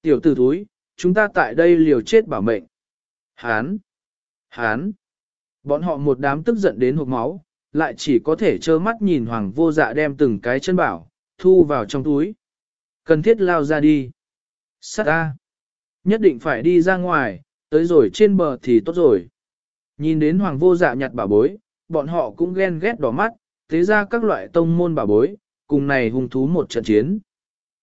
Tiểu tử thúi, chúng ta tại đây liều chết bảo mệnh. Hán! Hán! Bọn họ một đám tức giận đến hộp máu, lại chỉ có thể trơ mắt nhìn hoàng vô dạ đem từng cái chân bảo, thu vào trong túi. Cần thiết lao ra đi. Sát A! Nhất định phải đi ra ngoài, tới rồi trên bờ thì tốt rồi. Nhìn đến hoàng vô dạ nhặt bảo bối, bọn họ cũng ghen ghét đỏ mắt, thế ra các loại tông môn bảo bối, cùng này hung thú một trận chiến.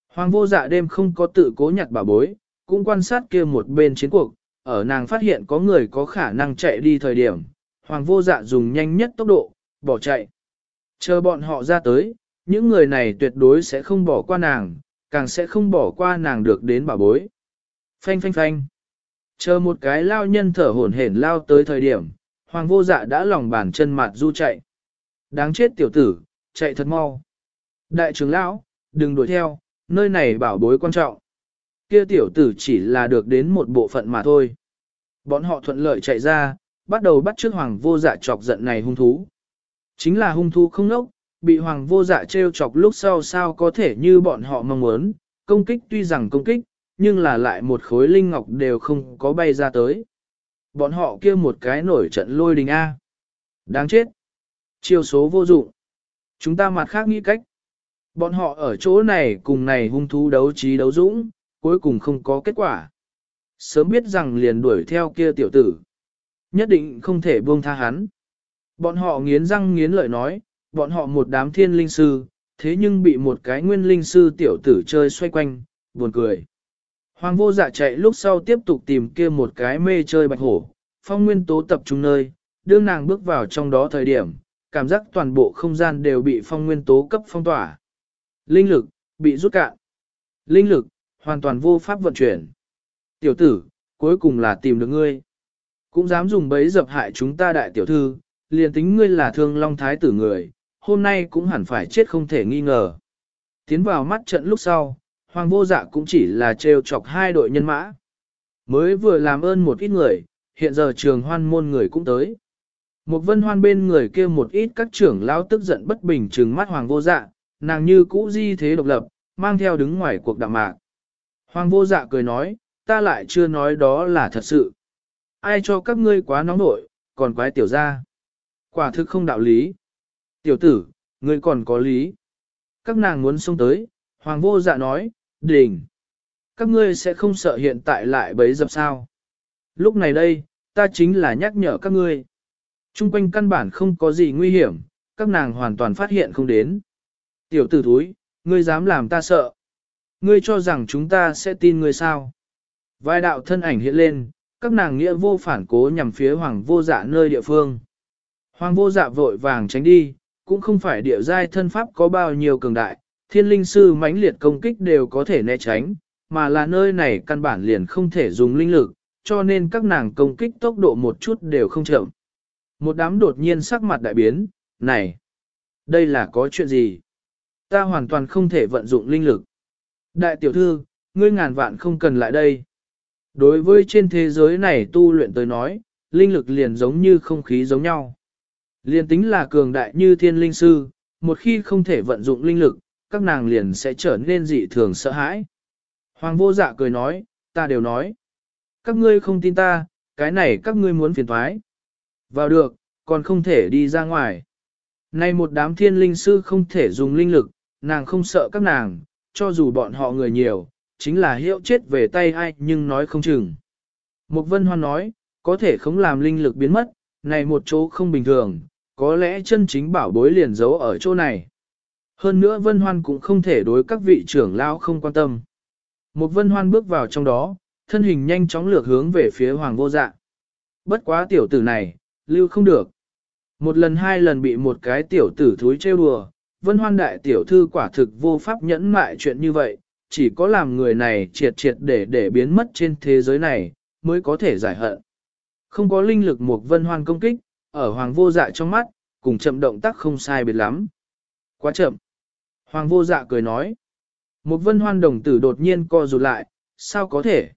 Hoàng vô dạ đêm không có tự cố nhặt bảo bối, cũng quan sát kia một bên chiến cuộc, ở nàng phát hiện có người có khả năng chạy đi thời điểm, hoàng vô dạ dùng nhanh nhất tốc độ, bỏ chạy. Chờ bọn họ ra tới, những người này tuyệt đối sẽ không bỏ qua nàng, càng sẽ không bỏ qua nàng được đến bảo bối. Phanh phanh phanh. Chờ một cái lao nhân thở hổn hển lao tới thời điểm, hoàng vô dạ đã lòng bàn chân mặt du chạy. Đáng chết tiểu tử, chạy thật mau. Đại trưởng lão, đừng đuổi theo, nơi này bảo bối quan trọng. Kia tiểu tử chỉ là được đến một bộ phận mà thôi. Bọn họ thuận lợi chạy ra, bắt đầu bắt trước hoàng vô dạ chọc giận này hung thú. Chính là hung thú không nốc, bị hoàng vô dạ trêu chọc lúc sau sao có thể như bọn họ mong muốn, công kích tuy rằng công kích, nhưng là lại một khối linh ngọc đều không có bay ra tới. Bọn họ kia một cái nổi trận lôi đình A. Đáng chết. Chiêu số vô dụng. Chúng ta mặt khác nghĩ cách. Bọn họ ở chỗ này cùng này hung thú đấu trí đấu dũng, cuối cùng không có kết quả. Sớm biết rằng liền đuổi theo kia tiểu tử. Nhất định không thể buông tha hắn. Bọn họ nghiến răng nghiến lợi nói, bọn họ một đám thiên linh sư, thế nhưng bị một cái nguyên linh sư tiểu tử chơi xoay quanh, buồn cười. Hoàng vô dạ chạy lúc sau tiếp tục tìm kia một cái mê chơi bạch hổ, phong nguyên tố tập trung nơi, đương nàng bước vào trong đó thời điểm, cảm giác toàn bộ không gian đều bị phong nguyên tố cấp phong tỏa. Linh lực, bị rút cạn. Linh lực, hoàn toàn vô pháp vận chuyển. Tiểu tử, cuối cùng là tìm được ngươi. Cũng dám dùng bấy dập hại chúng ta đại tiểu thư, liền tính ngươi là thương long thái tử người, hôm nay cũng hẳn phải chết không thể nghi ngờ. Tiến vào mắt trận lúc sau, hoàng vô dạ cũng chỉ là trêu chọc hai đội nhân mã. Mới vừa làm ơn một ít người, hiện giờ trường hoan môn người cũng tới. Một vân hoan bên người kia một ít các trưởng lão tức giận bất bình trừng mắt hoàng vô dạ, nàng như cũ di thế độc lập, mang theo đứng ngoài cuộc đạm mạc. Hoàng vô dạ cười nói, ta lại chưa nói đó là thật sự. Ai cho các ngươi quá nóng nội, còn quái tiểu ra. Quả thực không đạo lý. Tiểu tử, ngươi còn có lý. Các nàng muốn xông tới, hoàng vô dạ nói, đỉnh. Các ngươi sẽ không sợ hiện tại lại bấy dập sao. Lúc này đây, ta chính là nhắc nhở các ngươi. Trung quanh căn bản không có gì nguy hiểm, các nàng hoàn toàn phát hiện không đến. Tiểu tử thúi, ngươi dám làm ta sợ. Ngươi cho rằng chúng ta sẽ tin ngươi sao. Vài đạo thân ảnh hiện lên, các nàng nghĩa vô phản cố nhằm phía hoàng vô dạ nơi địa phương. Hoàng vô dạ vội vàng tránh đi, cũng không phải địa giai thân pháp có bao nhiêu cường đại, thiên linh sư mãnh liệt công kích đều có thể né tránh, mà là nơi này căn bản liền không thể dùng linh lực, cho nên các nàng công kích tốc độ một chút đều không chậm. Một đám đột nhiên sắc mặt đại biến, này, đây là có chuyện gì? Ta hoàn toàn không thể vận dụng linh lực. Đại tiểu thư, ngươi ngàn vạn không cần lại đây. Đối với trên thế giới này tu luyện tới nói, linh lực liền giống như không khí giống nhau. Liền tính là cường đại như thiên linh sư, một khi không thể vận dụng linh lực, các nàng liền sẽ trở nên dị thường sợ hãi. Hoàng vô dạ cười nói, ta đều nói. Các ngươi không tin ta, cái này các ngươi muốn phiền thoái. Vào được, còn không thể đi ra ngoài. Nay một đám thiên linh sư không thể dùng linh lực, nàng không sợ các nàng, cho dù bọn họ người nhiều, chính là hiệu chết về tay ai nhưng nói không chừng. Mục Vân Hoan nói, có thể không làm linh lực biến mất, này một chỗ không bình thường, có lẽ chân chính bảo bối liền giấu ở chỗ này. Hơn nữa Vân Hoan cũng không thể đối các vị trưởng lao không quan tâm. Một Vân Hoan bước vào trong đó, thân hình nhanh chóng lược hướng về phía Hoàng vô dạ. Bất quá tiểu tử này, lưu không được. Một lần hai lần bị một cái tiểu tử thúi trêu đùa, Vân Hoan đại tiểu thư quả thực vô pháp nhẫn mại chuyện như vậy, chỉ có làm người này triệt triệt để để biến mất trên thế giới này, mới có thể giải hận. Không có linh lực một Vân Hoan công kích, ở Hoàng vô dạ trong mắt, cùng chậm động tác không sai biệt lắm. Quá chậm. Hoàng vô dạ cười nói. Một Vân Hoan đồng tử đột nhiên co rụt lại, sao có thể?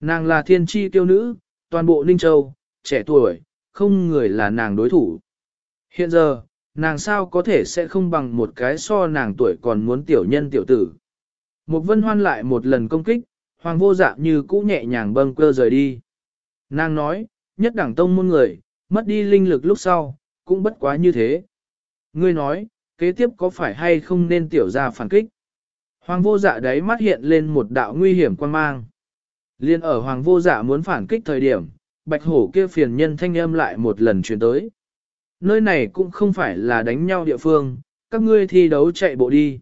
Nàng là thiên tri tiêu nữ, toàn bộ Ninh Châu, trẻ tuổi, không người là nàng đối thủ. Hiện giờ, nàng sao có thể sẽ không bằng một cái so nàng tuổi còn muốn tiểu nhân tiểu tử. Một vân hoan lại một lần công kích, hoàng vô dạ như cũ nhẹ nhàng bâng cơ rời đi. Nàng nói, nhất đẳng tông môn người, mất đi linh lực lúc sau, cũng bất quá như thế. Ngươi nói, kế tiếp có phải hay không nên tiểu ra phản kích? Hoàng vô dạ đấy mắt hiện lên một đạo nguy hiểm quan mang. Liên ở hoàng vô dạ muốn phản kích thời điểm, bạch hổ kia phiền nhân thanh âm lại một lần truyền tới. Nơi này cũng không phải là đánh nhau địa phương, các ngươi thi đấu chạy bộ đi.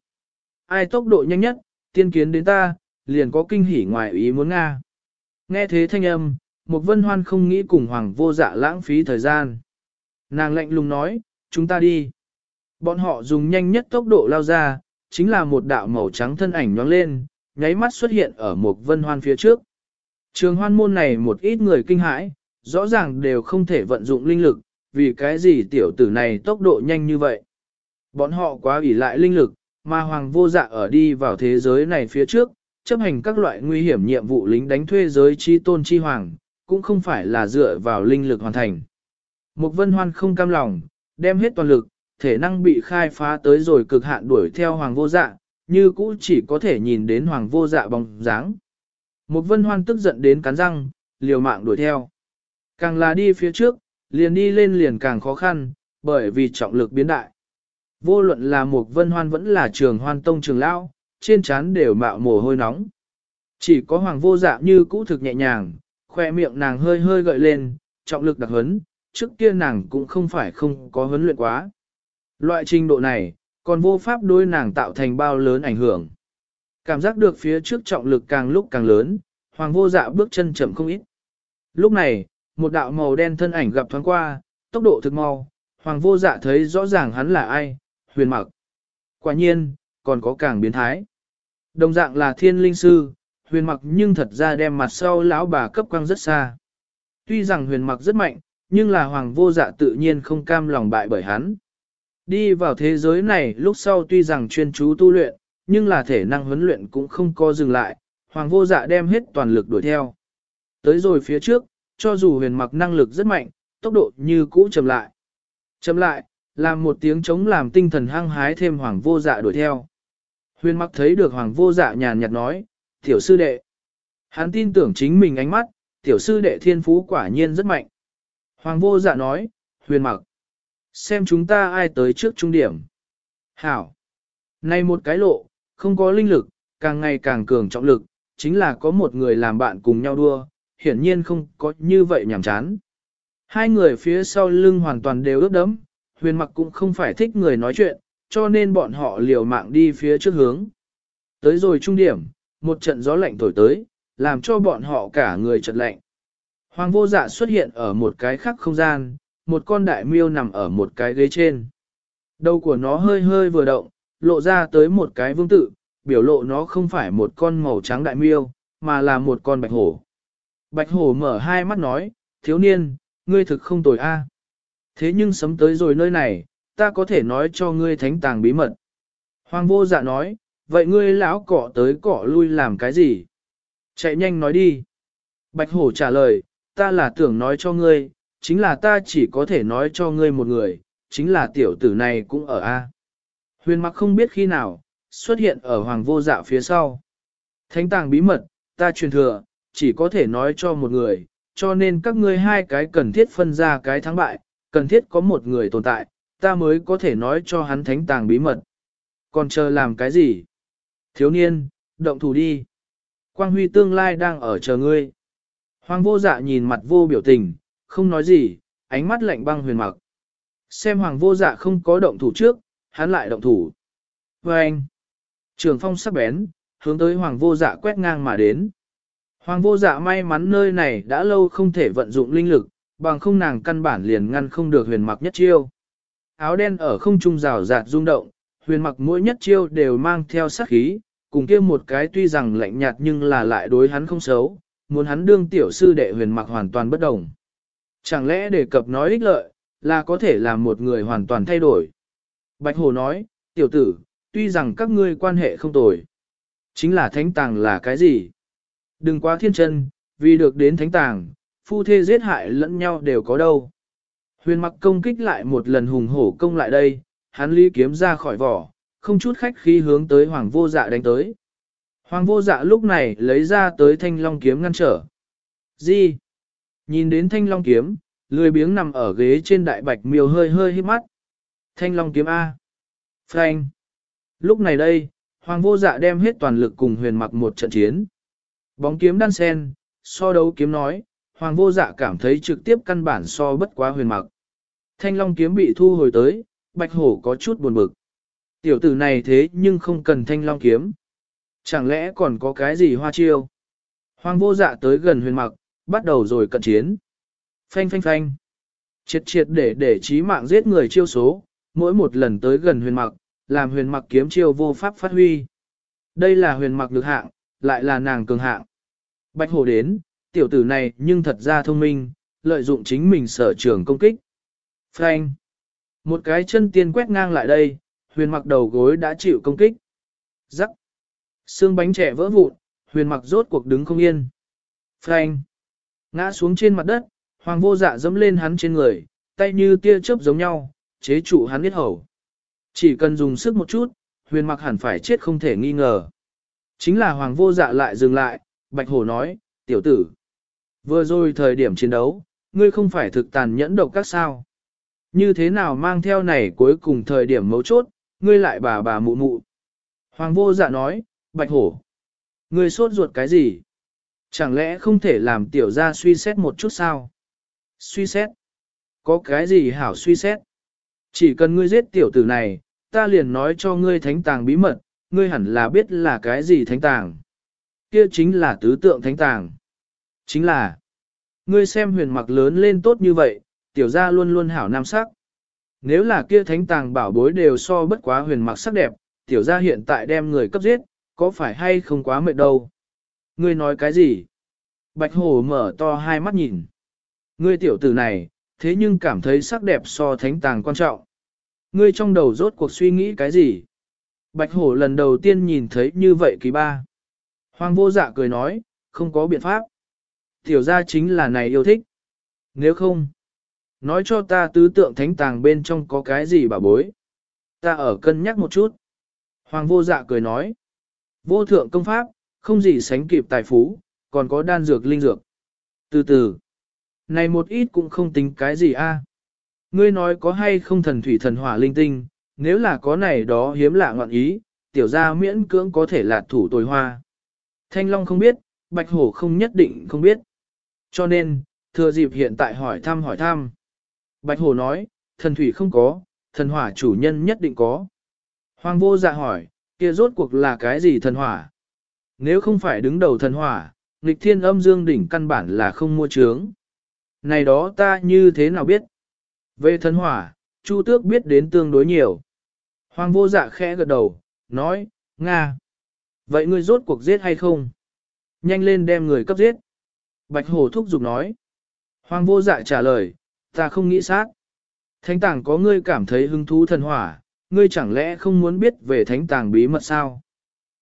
Ai tốc độ nhanh nhất, tiên kiến đến ta, liền có kinh hỉ ngoài ý muốn Nga. Nghe thế thanh âm, một vân hoan không nghĩ cùng hoàng vô dạ lãng phí thời gian. Nàng lạnh lùng nói, chúng ta đi. Bọn họ dùng nhanh nhất tốc độ lao ra, chính là một đạo màu trắng thân ảnh nhoáng lên, nháy mắt xuất hiện ở một vân hoan phía trước. Trường hoan môn này một ít người kinh hãi, rõ ràng đều không thể vận dụng linh lực, vì cái gì tiểu tử này tốc độ nhanh như vậy. Bọn họ quá ủy lại linh lực, mà hoàng vô dạ ở đi vào thế giới này phía trước, chấp hành các loại nguy hiểm nhiệm vụ lính đánh thuê giới chi tôn chi hoàng, cũng không phải là dựa vào linh lực hoàn thành. Mục vân hoan không cam lòng, đem hết toàn lực, thể năng bị khai phá tới rồi cực hạn đuổi theo hoàng vô dạ, như cũ chỉ có thể nhìn đến hoàng vô dạ bóng dáng. Một vân hoan tức giận đến cắn răng, liều mạng đuổi theo. Càng là đi phía trước, liền đi lên liền càng khó khăn, bởi vì trọng lực biến đại. Vô luận là một vân hoan vẫn là trường hoan tông trường lão, trên trán đều mạo mồ hôi nóng. Chỉ có hoàng vô dạ như cũ thực nhẹ nhàng, khoe miệng nàng hơi hơi gợi lên, trọng lực đặc huấn, trước kia nàng cũng không phải không có huấn luyện quá. Loại trình độ này, còn vô pháp đối nàng tạo thành bao lớn ảnh hưởng. Cảm giác được phía trước trọng lực càng lúc càng lớn, hoàng vô dạ bước chân chậm không ít. Lúc này, một đạo màu đen thân ảnh gặp thoáng qua, tốc độ thực mau, hoàng vô dạ thấy rõ ràng hắn là ai, huyền mặc. Quả nhiên, còn có càng biến thái. Đồng dạng là thiên linh sư, huyền mặc nhưng thật ra đem mặt sau lão bà cấp quang rất xa. Tuy rằng huyền mặc rất mạnh, nhưng là hoàng vô dạ tự nhiên không cam lòng bại bởi hắn. Đi vào thế giới này lúc sau tuy rằng chuyên chú tu luyện, nhưng là thể năng huấn luyện cũng không co dừng lại, hoàng vô dạ đem hết toàn lực đuổi theo. Tới rồi phía trước, cho dù huyền mặc năng lực rất mạnh, tốc độ như cũ chậm lại. Chậm lại, làm một tiếng chống làm tinh thần hăng hái thêm hoàng vô dạ đuổi theo. Huyền mặc thấy được hoàng vô dạ nhàn nhạt nói, tiểu sư đệ. Hắn tin tưởng chính mình ánh mắt, tiểu sư đệ thiên phú quả nhiên rất mạnh. Hoàng vô dạ nói, huyền mặc. Xem chúng ta ai tới trước trung điểm. Hảo. Này một cái lộ, không có linh lực, càng ngày càng cường trọng lực, chính là có một người làm bạn cùng nhau đua, hiển nhiên không có như vậy nhảm chán. Hai người phía sau lưng hoàn toàn đều ướt đẫm, huyền mặc cũng không phải thích người nói chuyện, cho nên bọn họ liều mạng đi phía trước hướng. Tới rồi trung điểm, một trận gió lạnh thổi tới, làm cho bọn họ cả người chợt lạnh. Hoàng vô dạ xuất hiện ở một cái khác không gian, một con đại miêu nằm ở một cái ghế trên. Đầu của nó hơi hơi vừa động, lộ ra tới một cái vương tự, biểu lộ nó không phải một con màu trắng đại miêu, mà là một con bạch hổ. Bạch hổ mở hai mắt nói, thiếu niên, ngươi thực không tồi a. Thế nhưng sấm tới rồi nơi này, ta có thể nói cho ngươi thánh tàng bí mật. Hoàng vô dạ nói, vậy ngươi lão cọ tới cọ lui làm cái gì? Chạy nhanh nói đi. Bạch hổ trả lời, ta là tưởng nói cho ngươi, chính là ta chỉ có thể nói cho ngươi một người, chính là tiểu tử này cũng ở A. Huyền mặc không biết khi nào, xuất hiện ở hoàng vô dạ phía sau. Thánh tàng bí mật, ta truyền thừa, chỉ có thể nói cho một người, cho nên các ngươi hai cái cần thiết phân ra cái thắng bại, cần thiết có một người tồn tại, ta mới có thể nói cho hắn thánh tàng bí mật. Còn chờ làm cái gì? Thiếu niên, động thủ đi. Quang huy tương lai đang ở chờ ngươi. Hoàng vô dạ nhìn mặt vô biểu tình, không nói gì, ánh mắt lạnh băng huyền mặc. Xem hoàng vô dạ không có động thủ trước, hắn lại động thủ. Và anh, trường phong sắc bén, hướng tới hoàng vô dạ quét ngang mà đến. Hoàng vô dạ may mắn nơi này đã lâu không thể vận dụng linh lực, bằng không nàng căn bản liền ngăn không được huyền mặc nhất chiêu. Áo đen ở không trung rào rạt rung động, huyền mặc mỗi nhất chiêu đều mang theo sát khí, cùng kia một cái tuy rằng lạnh nhạt nhưng là lại đối hắn không xấu, muốn hắn đương tiểu sư đệ huyền mặc hoàn toàn bất đồng. Chẳng lẽ đề cập nói ích lợi, là có thể làm một người hoàn toàn thay đổi. Bạch Hồ nói, tiểu tử, tuy rằng các ngươi quan hệ không tồi, chính là thánh tàng là cái gì? Đừng quá thiên chân, vì được đến thánh tàng, phu thê giết hại lẫn nhau đều có đâu. Huyền mặc công kích lại một lần hùng hổ công lại đây, hắn ly kiếm ra khỏi vỏ, không chút khách khí hướng tới hoàng vô dạ đánh tới. Hoàng vô dạ lúc này lấy ra tới thanh long kiếm ngăn trở. Gì? Nhìn đến thanh long kiếm, lười biếng nằm ở ghế trên đại bạch miêu hơi hơi hít mắt. Thanh long kiếm A. Frank. Lúc này đây, hoàng vô dạ đem hết toàn lực cùng huyền mặc một trận chiến. Bóng kiếm đan sen, so đấu kiếm nói, hoàng vô dạ cảm thấy trực tiếp căn bản so bất quá huyền mặc. Thanh long kiếm bị thu hồi tới, bạch hổ có chút buồn bực. Tiểu tử này thế nhưng không cần thanh long kiếm. Chẳng lẽ còn có cái gì hoa chiêu? Hoàng vô dạ tới gần huyền mặc, bắt đầu rồi cận chiến. Phanh phanh phanh. Triệt triệt để để trí mạng giết người chiêu số, mỗi một lần tới gần huyền mặc, làm huyền mặc kiếm chiêu vô pháp phát huy. Đây là huyền mặc lực hạng, lại là nàng cường hạng. Bạch hổ đến, tiểu tử này nhưng thật ra thông minh, lợi dụng chính mình sở trường công kích. Frank, Một cái chân tiên quét ngang lại đây, huyền mặc đầu gối đã chịu công kích. Rắc. Xương bánh trẻ vỡ vụn, huyền mặc rốt cuộc đứng không yên. Frank, Ngã xuống trên mặt đất, hoàng vô dạ dẫm lên hắn trên người, tay như tia chớp giống nhau, chế trụ hắn biết hầu. Chỉ cần dùng sức một chút, huyền mặc hẳn phải chết không thể nghi ngờ. Chính là hoàng vô dạ lại dừng lại, bạch hổ nói, tiểu tử. Vừa rồi thời điểm chiến đấu, ngươi không phải thực tàn nhẫn độc các sao. Như thế nào mang theo này cuối cùng thời điểm mấu chốt, ngươi lại bà bà mụ mụ. Hoàng vô dạ nói, bạch hổ. Ngươi sốt ruột cái gì? Chẳng lẽ không thể làm tiểu ra suy xét một chút sao? Suy xét? Có cái gì hảo suy xét? Chỉ cần ngươi giết tiểu tử này, ta liền nói cho ngươi thánh tàng bí mật, ngươi hẳn là biết là cái gì thánh tàng. Kia chính là tứ tượng thánh tàng. Chính là, ngươi xem huyền mặc lớn lên tốt như vậy, tiểu gia luôn luôn hảo nam sắc. Nếu là kia thánh tàng bảo bối đều so bất quá huyền mặc sắc đẹp, tiểu gia hiện tại đem người cấp giết, có phải hay không quá mệt đâu. Ngươi nói cái gì? Bạch hồ mở to hai mắt nhìn. Ngươi tiểu tử này, thế nhưng cảm thấy sắc đẹp so thánh tàng quan trọng. Ngươi trong đầu rốt cuộc suy nghĩ cái gì? Bạch hổ lần đầu tiên nhìn thấy như vậy kỳ ba. Hoàng vô dạ cười nói, không có biện pháp. Tiểu ra chính là này yêu thích. Nếu không, nói cho ta tứ tượng thánh tàng bên trong có cái gì bà bối. Ta ở cân nhắc một chút. Hoàng vô dạ cười nói, vô thượng công pháp, không gì sánh kịp tài phú, còn có đan dược linh dược. Từ từ, này một ít cũng không tính cái gì a. Ngươi nói có hay không thần thủy thần hỏa linh tinh, nếu là có này đó hiếm lạ ngọn ý, tiểu gia miễn cưỡng có thể là thủ tồi hoa. Thanh Long không biết, Bạch Hổ không nhất định không biết. Cho nên, thừa dịp hiện tại hỏi thăm hỏi thăm. Bạch Hổ nói, thần thủy không có, thần hỏa chủ nhân nhất định có. Hoàng vô dạ hỏi, kia rốt cuộc là cái gì thần hỏa? Nếu không phải đứng đầu thần hỏa, nghịch thiên âm dương đỉnh căn bản là không mua trướng. Này đó ta như thế nào biết? Về thần hỏa, Chu Tước biết đến tương đối nhiều. Hoàng vô dạ khẽ gật đầu, nói, Nga. Vậy ngươi rốt cuộc giết hay không? Nhanh lên đem người cấp giết. Bạch Hổ thúc giục nói. Hoàng vô dạ trả lời, ta không nghĩ sát. Thánh tàng có ngươi cảm thấy hứng thú thần hỏa, ngươi chẳng lẽ không muốn biết về thánh tàng bí mật sao?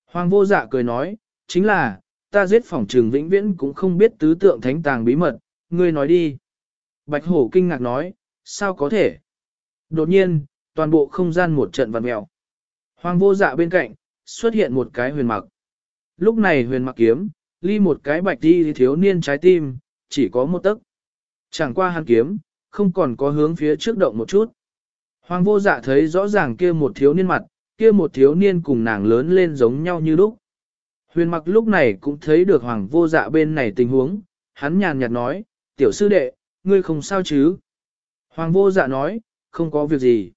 Hoàng vô dạ cười nói, chính là, ta giết phỏng trường vĩnh viễn cũng không biết tứ tượng thánh tàng bí mật, ngươi nói đi. Bạch hổ kinh ngạc nói, sao có thể? Đột nhiên, toàn bộ không gian một trận vặn mèo. Hoàng vô dạ bên cạnh, xuất hiện một cái huyền mặc. Lúc này huyền mặc kiếm, ly một cái bạch đi thiếu niên trái tim, chỉ có một tấc. Chẳng qua hắn kiếm, không còn có hướng phía trước động một chút. Hoàng vô dạ thấy rõ ràng kia một thiếu niên mặt, kia một thiếu niên cùng nàng lớn lên giống nhau như lúc. Huyền mặc lúc này cũng thấy được hoàng vô dạ bên này tình huống, hắn nhàn nhạt nói, tiểu sư đệ, ngươi không sao chứ? Hoàng vô dạ nói, không có việc gì.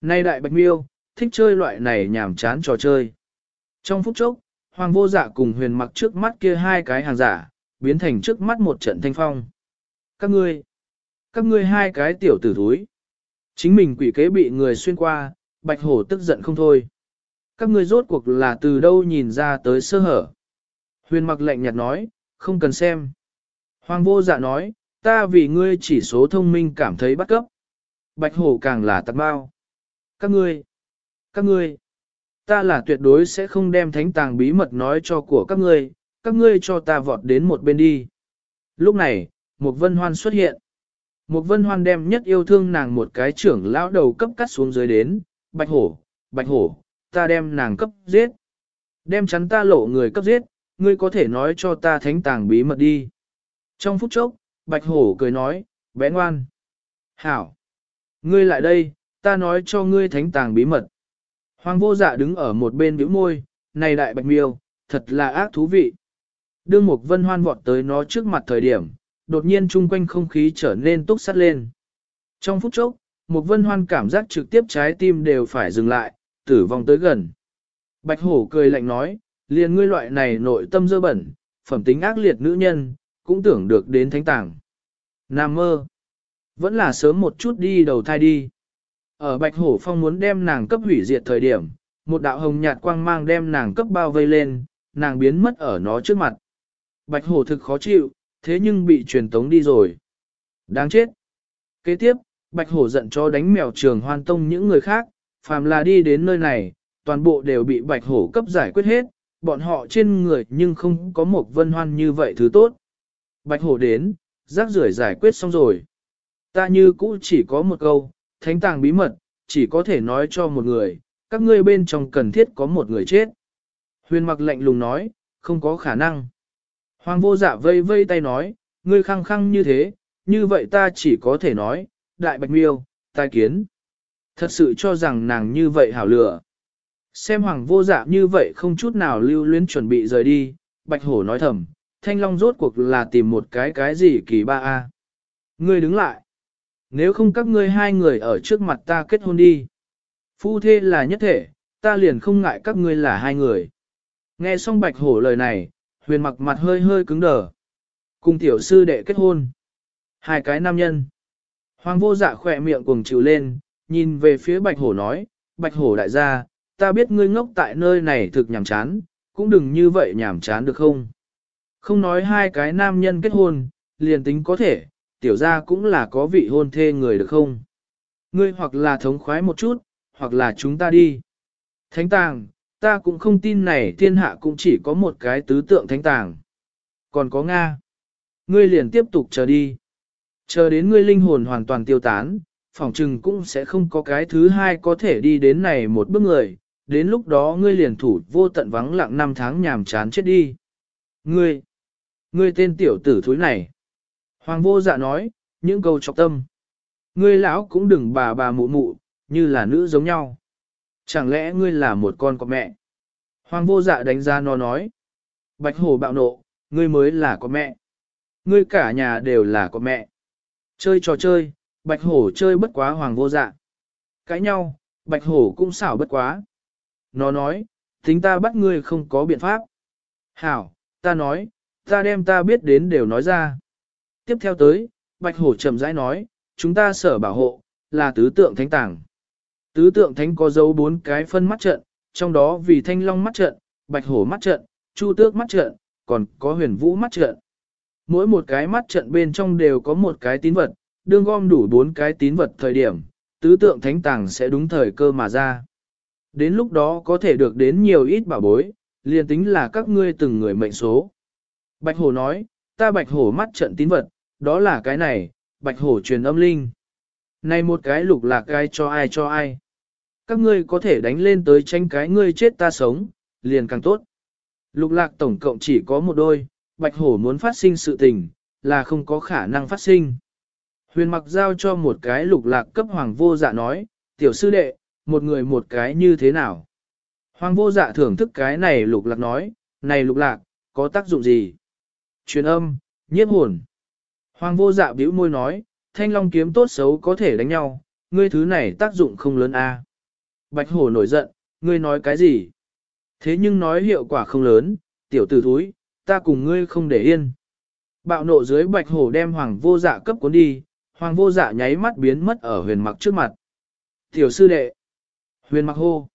Nay đại bạch miêu, thích chơi loại này nhảm chán trò chơi. Trong phút chốc, hoàng vô dạ cùng huyền mặc trước mắt kia hai cái hàng giả, biến thành trước mắt một trận thanh phong. Các ngươi, các ngươi hai cái tiểu tử thúi. Chính mình quỷ kế bị người xuyên qua, bạch hổ tức giận không thôi. Các ngươi rốt cuộc là từ đâu nhìn ra tới sơ hở. Huyền mặc lạnh nhạt nói, không cần xem. Hoàng vô dạ nói, ta vì ngươi chỉ số thông minh cảm thấy bắt cấp. Bạch hổ càng là tạc bao. Các ngươi, các ngươi, ta là tuyệt đối sẽ không đem thánh tàng bí mật nói cho của các ngươi, các ngươi cho ta vọt đến một bên đi. Lúc này, một vân hoan xuất hiện. Một vân hoan đem nhất yêu thương nàng một cái trưởng lão đầu cấp cắt xuống dưới đến, bạch hổ, bạch hổ, ta đem nàng cấp giết. Đem chắn ta lộ người cấp giết, ngươi có thể nói cho ta thánh tàng bí mật đi. Trong phút chốc, bạch hổ cười nói, bé ngoan. Hảo. Ngươi lại đây, ta nói cho ngươi thánh tàng bí mật. Hoàng vô dạ đứng ở một bên bĩu môi, này đại bạch miêu, thật là ác thú vị. Đương một vân hoan vọt tới nó trước mặt thời điểm, đột nhiên chung quanh không khí trở nên túc sắt lên. Trong phút chốc, một vân hoan cảm giác trực tiếp trái tim đều phải dừng lại, tử vong tới gần. Bạch hổ cười lạnh nói, liền ngươi loại này nội tâm dơ bẩn, phẩm tính ác liệt nữ nhân, cũng tưởng được đến thánh tàng. Nam mơ, vẫn là sớm một chút đi đầu thai đi. Ở Bạch Hổ Phong muốn đem nàng cấp hủy diệt thời điểm, một đạo hồng nhạt quang mang đem nàng cấp bao vây lên, nàng biến mất ở nó trước mặt. Bạch Hổ thực khó chịu, thế nhưng bị truyền tống đi rồi. Đáng chết. Kế tiếp, Bạch Hổ giận cho đánh mèo trường hoan tông những người khác, phàm là đi đến nơi này, toàn bộ đều bị Bạch Hổ cấp giải quyết hết, bọn họ trên người nhưng không có một vân hoan như vậy thứ tốt. Bạch Hổ đến, rác rưởi giải quyết xong rồi. Ta như cũ chỉ có một câu, thánh tàng bí mật, chỉ có thể nói cho một người, các ngươi bên trong cần thiết có một người chết. Huyền mặc lạnh lùng nói, không có khả năng. Hoàng vô dạ vây vây tay nói, ngươi khăng khăng như thế, như vậy ta chỉ có thể nói, đại bạch miêu, tai kiến. Thật sự cho rằng nàng như vậy hảo lửa. Xem hoàng vô dạ như vậy không chút nào lưu luyến chuẩn bị rời đi, bạch hổ nói thầm, thanh long rốt cuộc là tìm một cái cái gì kỳ ba a. Ngươi đứng lại. Nếu không các ngươi hai người ở trước mặt ta kết hôn đi. Phu thê là nhất thể, ta liền không ngại các ngươi là hai người. Nghe xong bạch hổ lời này, huyền mặc mặt hơi hơi cứng đờ. Cùng tiểu sư đệ kết hôn. Hai cái nam nhân. Hoàng vô dạ khỏe miệng cuồng chịu lên, nhìn về phía bạch hổ nói, bạch hổ đại gia, ta biết ngươi ngốc tại nơi này thực nhàm chán, cũng đừng như vậy nhàm chán được không? Không nói hai cái nam nhân kết hôn, liền tính có thể, tiểu gia cũng là có vị hôn thê người được không? Ngươi hoặc là thống khoái một chút, hoặc là chúng ta đi. Thánh tàng, ta cũng không tin này thiên hạ cũng chỉ có một cái tứ tượng thánh tàng. Còn có Nga. Ngươi liền tiếp tục chờ đi. Chờ đến ngươi linh hồn hoàn toàn tiêu tán, phỏng trừng cũng sẽ không có cái thứ hai có thể đi đến này một bước người, đến lúc đó ngươi liền thủ vô tận vắng lặng năm tháng nhàm chán chết đi. Ngươi, ngươi tên tiểu tử thúi này. Hoàng vô dạ nói, những câu trọc tâm. Ngươi lão cũng đừng bà bà mụ mụ, như là nữ giống nhau. Chẳng lẽ ngươi là một con của mẹ? Hoàng vô dạ đánh giá nó nói. Bạch hổ bạo nộ, ngươi mới là con mẹ. Ngươi cả nhà đều là con mẹ. Chơi trò chơi, bạch hổ chơi bất quá hoàng vô dạ. Cãi nhau, bạch hổ cũng xảo bất quá. Nó nói, tính ta bắt ngươi không có biện pháp. Hảo, ta nói, ta đem ta biết đến đều nói ra. Tiếp theo tới, bạch hổ chậm rãi nói, chúng ta sở bảo hộ, là tứ tượng thánh tàng. Tứ tượng thánh có dấu bốn cái phân mắt trận, trong đó vì thanh long mắt trận, bạch hổ mắt trận, chu tước mắt trận, còn có huyền vũ mắt trận. Mỗi một cái mắt trận bên trong đều có một cái tín vật, đương gom đủ bốn cái tín vật thời điểm, tứ tượng thánh tàng sẽ đúng thời cơ mà ra. Đến lúc đó có thể được đến nhiều ít bảo bối, liền tính là các ngươi từng người mệnh số. Bạch hổ nói, ta bạch hổ mắt trận tín vật, đó là cái này, bạch hổ truyền âm linh. Này một cái lục lạc gai cho ai cho ai. Các ngươi có thể đánh lên tới tranh cái ngươi chết ta sống, liền càng tốt. Lục lạc tổng cộng chỉ có một đôi, bạch hổ muốn phát sinh sự tình, là không có khả năng phát sinh. Huyền mặc giao cho một cái lục lạc cấp hoàng vô dạ nói, tiểu sư đệ, một người một cái như thế nào. Hoàng vô dạ thưởng thức cái này lục lạc nói, này lục lạc, có tác dụng gì? Truyền âm, nhiếp hồn. Hoàng vô dạ bĩu môi nói, thanh long kiếm tốt xấu có thể đánh nhau, ngươi thứ này tác dụng không lớn a. Bạch hổ nổi giận, ngươi nói cái gì? Thế nhưng nói hiệu quả không lớn, tiểu tử thúi, ta cùng ngươi không để yên. Bạo nộ dưới bạch hổ đem hoàng vô dạ cấp cuốn đi, hoàng vô dạ nháy mắt biến mất ở huyền mặc trước mặt. Tiểu sư đệ, huyền mặc hô.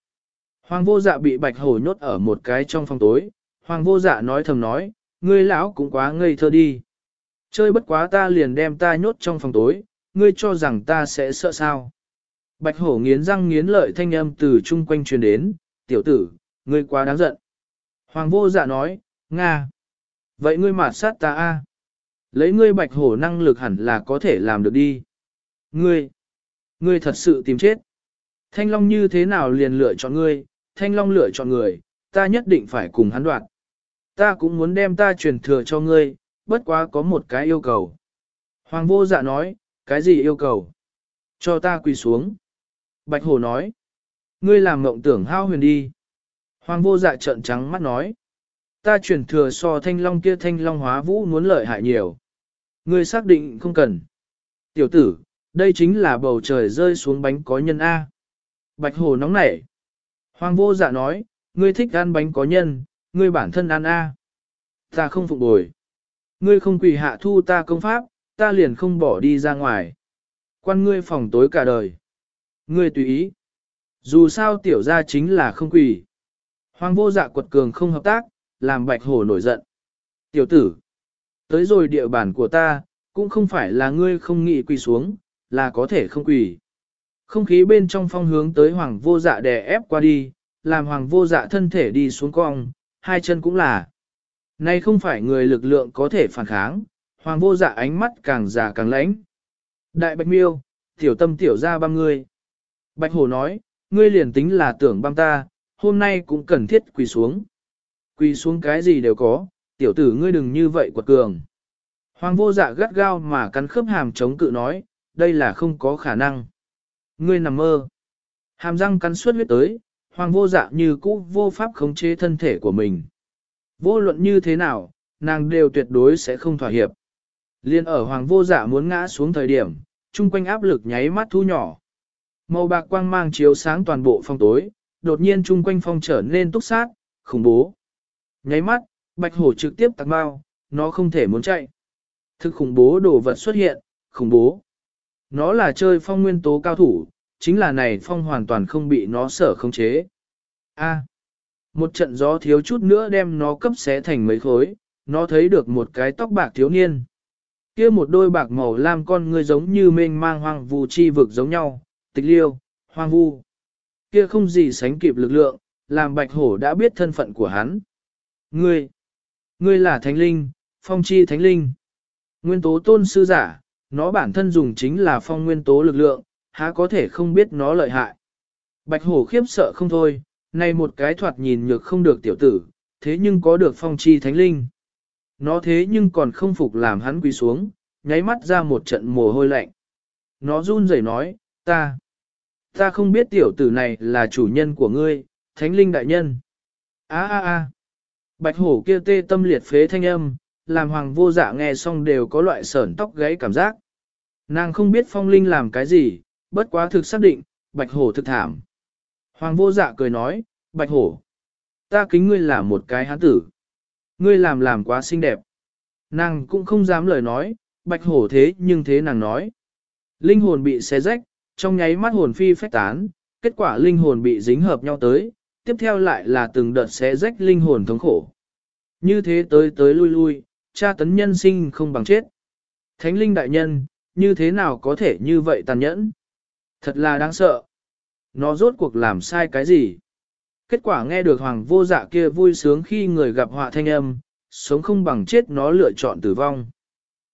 Hoàng vô dạ bị bạch hổ nhốt ở một cái trong phòng tối, hoàng vô dạ nói thầm nói, ngươi lão cũng quá ngây thơ đi. Chơi bất quá ta liền đem ta nhốt trong phòng tối, ngươi cho rằng ta sẽ sợ sao. Bạch hổ nghiến răng nghiến lợi thanh âm từ chung quanh truyền đến, tiểu tử, ngươi quá đáng giận. Hoàng vô dạ nói, Nga. Vậy ngươi mạt sát ta a? Lấy ngươi bạch hổ năng lực hẳn là có thể làm được đi. Ngươi, ngươi thật sự tìm chết. Thanh Long như thế nào liền lựa chọn ngươi, Thanh Long lựa chọn người, ta nhất định phải cùng hắn đoạt. Ta cũng muốn đem ta truyền thừa cho ngươi, bất quá có một cái yêu cầu. Hoàng vô dạ nói, cái gì yêu cầu? Cho ta quỳ xuống. Bạch Hổ nói, ngươi làm mộng tưởng hao huyền đi. Hoàng vô dạ trợn trắng mắt nói, ta truyền thừa so thanh long kia thanh long hóa vũ muốn lợi hại nhiều. Ngươi xác định không cần. Tiểu tử, đây chính là bầu trời rơi xuống bánh có nhân A. Bạch Hổ nóng nảy. Hoàng vô dạ nói, ngươi thích ăn bánh có nhân, ngươi bản thân ăn A. Ta không phục bồi. Ngươi không quỳ hạ thu ta công pháp, ta liền không bỏ đi ra ngoài. Quan ngươi phòng tối cả đời. Ngươi tùy ý. Dù sao tiểu gia chính là không quỳ. Hoàng vô dạ quật cường không hợp tác, làm bạch hổ nổi giận. Tiểu tử, tới rồi địa bàn của ta, cũng không phải là ngươi không nghĩ quỳ xuống, là có thể không quỳ. Không khí bên trong phong hướng tới hoàng vô dạ đè ép qua đi, làm hoàng vô dạ thân thể đi xuống cong, hai chân cũng là. Nay không phải người lực lượng có thể phản kháng, hoàng vô dạ ánh mắt càng già càng lãnh. Đại bạch miêu, tiểu tâm tiểu ra băm ngươi. Bạch hổ nói, ngươi liền tính là tưởng băm ta, hôm nay cũng cần thiết quỳ xuống. Quỳ xuống cái gì đều có, tiểu tử ngươi đừng như vậy quật cường. Hoàng vô dạ gắt gao mà cắn khớp hàm chống cự nói, đây là không có khả năng. Ngươi nằm mơ. Hàm răng cắn suốt huyết tới, hoàng vô dạ như cũ vô pháp khống chế thân thể của mình. Vô luận như thế nào, nàng đều tuyệt đối sẽ không thỏa hiệp. Liên ở hoàng vô dạ muốn ngã xuống thời điểm, chung quanh áp lực nháy mắt thu nhỏ. Màu bạc quang mang chiếu sáng toàn bộ phong tối, đột nhiên chung quanh phong trở nên túc sát, khủng bố. Nháy mắt, bạch hổ trực tiếp tạc bao, nó không thể muốn chạy. Thực khủng bố đồ vật xuất hiện, khủng bố. Nó là chơi phong nguyên tố cao thủ, chính là này phong hoàn toàn không bị nó sở khống chế. A. một trận gió thiếu chút nữa đem nó cấp xé thành mấy khối, nó thấy được một cái tóc bạc thiếu niên. kia một đôi bạc màu lam con ngươi giống như mênh mang hoang vu chi vực giống nhau, tịch liêu, hoang vu. Kia không gì sánh kịp lực lượng, làm bạch hổ đã biết thân phận của hắn. Ngươi, ngươi là thánh linh, phong chi thánh linh. Nguyên tố tôn sư giả, nó bản thân dùng chính là phong nguyên tố lực lượng, há có thể không biết nó lợi hại. Bạch hổ khiếp sợ không thôi, Này một cái thoạt nhìn nhược không được tiểu tử, thế nhưng có được phong chi thánh linh. Nó thế nhưng còn không phục làm hắn quỳ xuống, nháy mắt ra một trận mồ hôi lạnh. Nó run rẩy nói, ta, ta không biết tiểu tử này là chủ nhân của ngươi, thánh linh đại nhân. Á á á, Bạch hổ kia tê tâm liệt phế thanh âm, làm hoàng vô dạ nghe xong đều có loại sởn tóc gáy cảm giác. Nàng không biết phong linh làm cái gì, bất quá thực xác định, bạch hổ thực thảm. Hoàng vô dạ cười nói, bạch hổ, ta kính ngươi là một cái hán tử. Ngươi làm làm quá xinh đẹp. Nàng cũng không dám lời nói, bạch hổ thế nhưng thế nàng nói. Linh hồn bị xé rách, trong nháy mắt hồn phi phách tán, kết quả linh hồn bị dính hợp nhau tới, tiếp theo lại là từng đợt xé rách linh hồn thống khổ. Như thế tới tới lui lui, cha tấn nhân sinh không bằng chết. Thánh linh đại nhân, như thế nào có thể như vậy tàn nhẫn? Thật là đáng sợ. Nó rốt cuộc làm sai cái gì? Kết quả nghe được hoàng vô dạ kia vui sướng khi người gặp họa thanh âm, sống không bằng chết nó lựa chọn tử vong.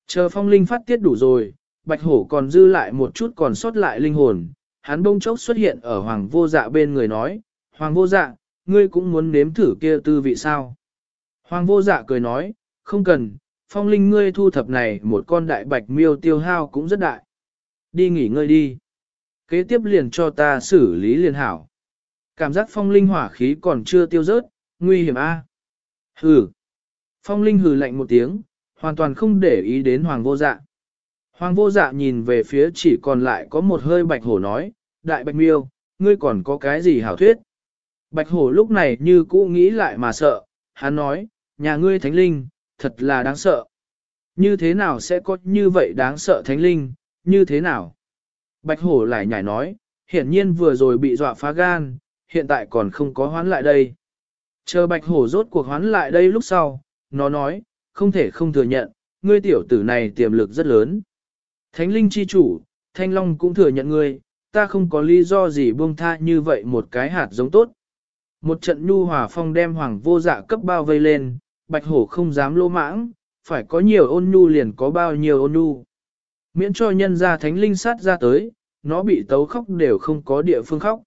Chờ phong linh phát tiết đủ rồi, bạch hổ còn dư lại một chút còn sót lại linh hồn, hắn bông chốc xuất hiện ở hoàng vô dạ bên người nói, hoàng vô dạ, ngươi cũng muốn nếm thử kia tư vị sao? Hoàng vô dạ cười nói, không cần, phong linh ngươi thu thập này một con đại bạch miêu tiêu hao cũng rất đại. Đi nghỉ ngơi đi. Kế tiếp liền cho ta xử lý liền hảo. Cảm giác phong linh hỏa khí còn chưa tiêu rớt, nguy hiểm a. Hừ. Phong linh hừ lạnh một tiếng, hoàn toàn không để ý đến hoàng vô dạ. Hoàng vô dạ nhìn về phía chỉ còn lại có một hơi bạch hổ nói, đại bạch miêu, ngươi còn có cái gì hảo thuyết? Bạch hổ lúc này như cũ nghĩ lại mà sợ, hắn nói, nhà ngươi thánh linh, thật là đáng sợ. Như thế nào sẽ có như vậy đáng sợ thánh linh, như thế nào? Bạch hổ lại nhảy nói, hiển nhiên vừa rồi bị dọa phá gan, hiện tại còn không có hoán lại đây. Chờ bạch hổ rốt cuộc hoán lại đây lúc sau, nó nói, không thể không thừa nhận, ngươi tiểu tử này tiềm lực rất lớn. Thánh linh chi chủ, thanh long cũng thừa nhận ngươi, ta không có lý do gì buông tha như vậy một cái hạt giống tốt. Một trận nhu hòa phong đem hoàng vô dạ cấp bao vây lên, bạch hổ không dám lô mãng, phải có nhiều ôn nhu liền có bao nhiêu ôn nhu. Miễn cho nhân ra thánh linh sát ra tới, nó bị tấu khóc đều không có địa phương khóc.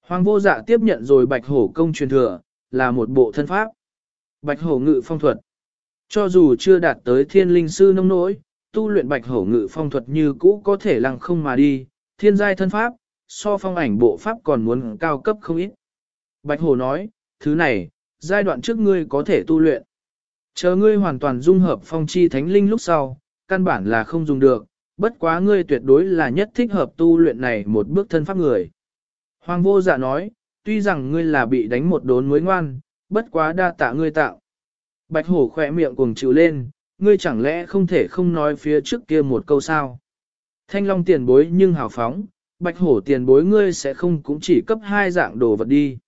Hoàng vô dạ tiếp nhận rồi bạch hổ công truyền thừa, là một bộ thân pháp. Bạch hổ ngự phong thuật. Cho dù chưa đạt tới thiên linh sư nông nỗi, tu luyện bạch hổ ngự phong thuật như cũ có thể lăng không mà đi, thiên giai thân pháp, so phong ảnh bộ pháp còn muốn cao cấp không ít. Bạch hổ nói, thứ này, giai đoạn trước ngươi có thể tu luyện. Chờ ngươi hoàn toàn dung hợp phong chi thánh linh lúc sau, căn bản là không dùng được, bất quá ngươi tuyệt đối là nhất thích hợp tu luyện này một bước thân pháp người. Hoàng vô dạ nói, tuy rằng ngươi là bị đánh một đốn mới ngoan, bất quá đa tạ ngươi tạo. Bạch hổ khỏe miệng cuồng chịu lên, ngươi chẳng lẽ không thể không nói phía trước kia một câu sao? Thanh long tiền bối nhưng hào phóng, bạch hổ tiền bối ngươi sẽ không cũng chỉ cấp hai dạng đồ vật đi.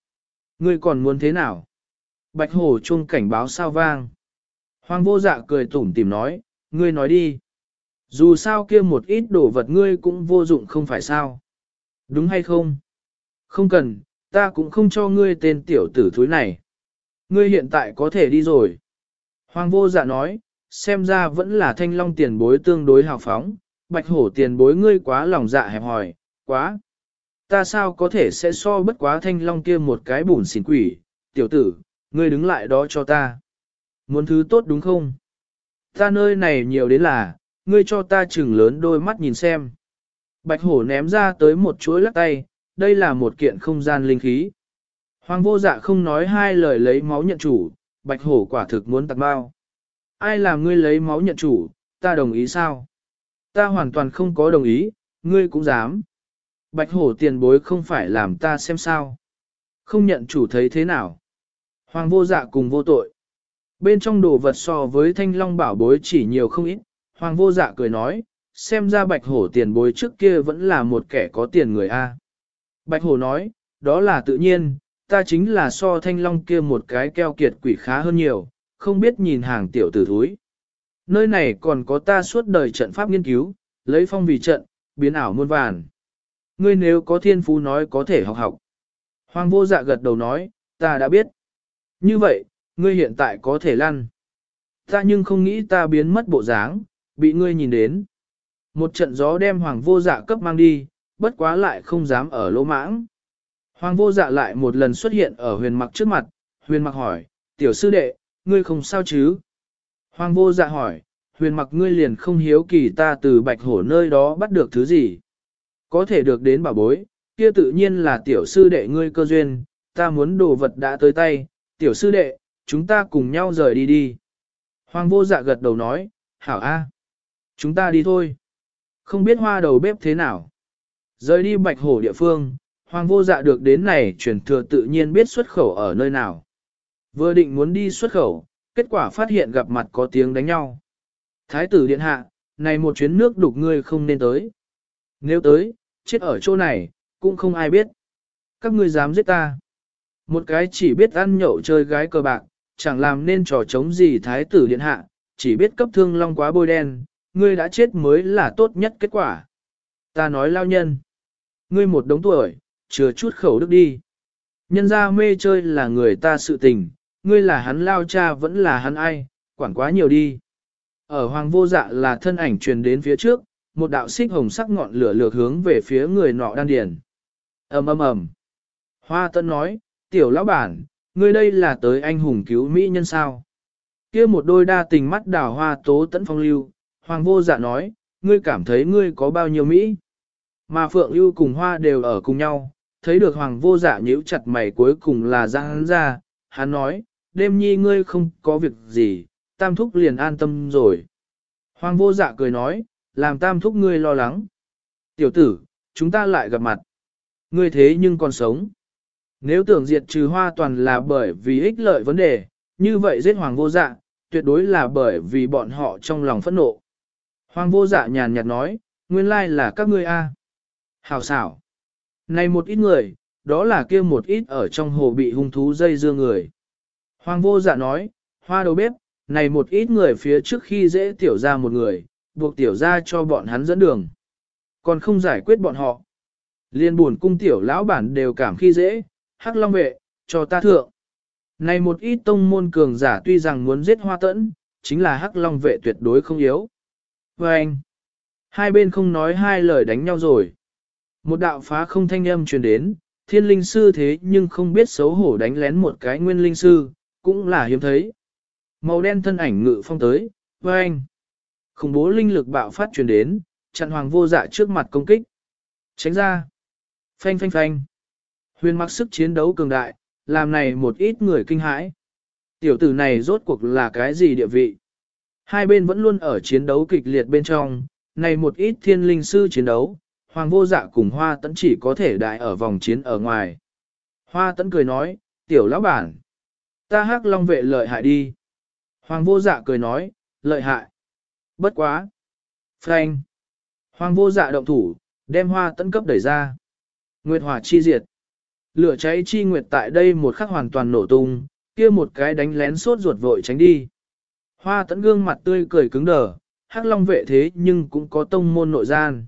Ngươi còn muốn thế nào? Bạch hổ chuông cảnh báo sao vang. Hoàng vô dạ cười tủm tìm nói, ngươi nói đi. Dù sao kia một ít đồ vật ngươi cũng vô dụng không phải sao. Đúng hay không? Không cần, ta cũng không cho ngươi tên tiểu tử thúi này. Ngươi hiện tại có thể đi rồi. Hoàng vô dạ nói, xem ra vẫn là thanh long tiền bối tương đối hào phóng, bạch hổ tiền bối ngươi quá lòng dạ hẹp hòi, quá. Ta sao có thể sẽ so bất quá thanh long kia một cái bùn xỉn quỷ, tiểu tử, ngươi đứng lại đó cho ta. Muốn thứ tốt đúng không? Ta nơi này nhiều đến là, ngươi cho ta chừng lớn đôi mắt nhìn xem. Bạch hổ ném ra tới một chuỗi lắc tay, đây là một kiện không gian linh khí. Hoàng vô dạ không nói hai lời lấy máu nhận chủ, bạch hổ quả thực muốn tặng bao. Ai làm ngươi lấy máu nhận chủ, ta đồng ý sao? Ta hoàn toàn không có đồng ý, ngươi cũng dám. Bạch hổ tiền bối không phải làm ta xem sao. Không nhận chủ thấy thế nào. Hoàng vô dạ cùng vô tội. Bên trong đồ vật so với thanh long bảo bối chỉ nhiều không ít. Hoàng vô dạ cười nói, xem ra bạch hổ tiền bối trước kia vẫn là một kẻ có tiền người A. Bạch hổ nói, đó là tự nhiên, ta chính là so thanh long kia một cái keo kiệt quỷ khá hơn nhiều, không biết nhìn hàng tiểu tử thúi. Nơi này còn có ta suốt đời trận pháp nghiên cứu, lấy phong vì trận, biến ảo muôn vàn. Ngươi nếu có thiên phú nói có thể học học. Hoàng vô dạ gật đầu nói, ta đã biết. Như vậy, ngươi hiện tại có thể lăn. Ta nhưng không nghĩ ta biến mất bộ dáng, bị ngươi nhìn đến. Một trận gió đem hoàng vô dạ cấp mang đi, bất quá lại không dám ở lỗ mãng. Hoàng vô dạ lại một lần xuất hiện ở huyền mặc trước mặt, huyền mặc hỏi, tiểu sư đệ, ngươi không sao chứ? Hoàng vô dạ hỏi, huyền mặc ngươi liền không hiếu kỳ ta từ bạch hổ nơi đó bắt được thứ gì? Có thể được đến bảo bối, kia tự nhiên là tiểu sư đệ ngươi cơ duyên, ta muốn đồ vật đã tới tay, tiểu sư đệ, chúng ta cùng nhau rời đi đi. Hoàng vô dạ gật đầu nói, hảo a, chúng ta đi thôi. Không biết hoa đầu bếp thế nào. Rời đi bạch hổ địa phương, hoàng vô dạ được đến này truyền thừa tự nhiên biết xuất khẩu ở nơi nào. Vừa định muốn đi xuất khẩu, kết quả phát hiện gặp mặt có tiếng đánh nhau. Thái tử điện hạ, này một chuyến nước đục ngươi không nên tới. Nếu tới, chết ở chỗ này, cũng không ai biết. Các ngươi dám giết ta. Một cái chỉ biết ăn nhậu chơi gái cờ bạc, chẳng làm nên trò chống gì thái tử điện hạ, chỉ biết cấp thương long quá bôi đen, ngươi đã chết mới là tốt nhất kết quả. Ta nói lao nhân, ngươi một đống tuổi, chừa chút khẩu đức đi. Nhân ra mê chơi là người ta sự tình, ngươi là hắn lao cha vẫn là hắn ai, quản quá nhiều đi. Ở hoàng vô dạ là thân ảnh truyền đến phía trước, một đạo xích hồng sắc ngọn lửa lược hướng về phía người nọ đan điền. ầm ầm ầm. Hoa tân nói, tiểu lão bản, ngươi đây là tới anh hùng cứu mỹ nhân sao. kia một đôi đa tình mắt đào hoa tố tẫn phong lưu, hoàng vô dạ nói, ngươi cảm thấy ngươi có bao nhiêu mỹ. Mà phượng ưu cùng hoa đều ở cùng nhau, thấy được hoàng vô dạ nhíu chặt mày cuối cùng là ra hắn ra, hắn nói, đêm nhi ngươi không có việc gì, tam thúc liền an tâm rồi. Hoàng vô dạ cười nói, làm tam thúc ngươi lo lắng. Tiểu tử, chúng ta lại gặp mặt. Ngươi thế nhưng còn sống. Nếu tưởng diệt trừ hoa toàn là bởi vì ích lợi vấn đề, như vậy giết hoàng vô dạ, tuyệt đối là bởi vì bọn họ trong lòng phẫn nộ. Hoàng vô dạ nhàn nhạt nói, nguyên lai là các ngươi a. Hào xảo. Này một ít người, đó là kia một ít ở trong hồ bị hung thú dây dưa người. Hoàng vô dạ nói, hoa đầu bếp, này một ít người phía trước khi dễ tiểu ra một người, buộc tiểu ra cho bọn hắn dẫn đường. Còn không giải quyết bọn họ. Liên buồn cung tiểu lão bản đều cảm khi dễ, hắc long vệ, cho ta thượng. Này một ít tông môn cường giả tuy rằng muốn giết hoa tẫn, chính là hắc long vệ tuyệt đối không yếu. Và anh, hai bên không nói hai lời đánh nhau rồi. Một đạo phá không thanh âm truyền đến, thiên linh sư thế nhưng không biết xấu hổ đánh lén một cái nguyên linh sư, cũng là hiếm thấy. Màu đen thân ảnh ngự phong tới, và anh, khủng bố linh lực bạo phát truyền đến, chặn hoàng vô dạ trước mặt công kích. Tránh ra. Phanh phanh phanh. Huyền mặc sức chiến đấu cường đại, làm này một ít người kinh hãi. Tiểu tử này rốt cuộc là cái gì địa vị? Hai bên vẫn luôn ở chiến đấu kịch liệt bên trong, này một ít thiên linh sư chiến đấu, hoàng vô dạ cùng hoa tẫn chỉ có thể đại ở vòng chiến ở ngoài. Hoa tẫn cười nói, tiểu lão bản, ta hắc long vệ lợi hại đi. Hoàng vô dạ cười nói, lợi hại. Bất quá. Frank. Hoàng vô dạ động thủ, đem hoa tấn cấp đẩy ra. Nguyệt hỏa chi diệt. Lửa cháy chi nguyệt tại đây một khắc hoàn toàn nổ tung, kia một cái đánh lén sốt ruột vội tránh đi. Hoa tẫn gương mặt tươi cười cứng đờ, hắc long vệ thế nhưng cũng có tông môn nội gian.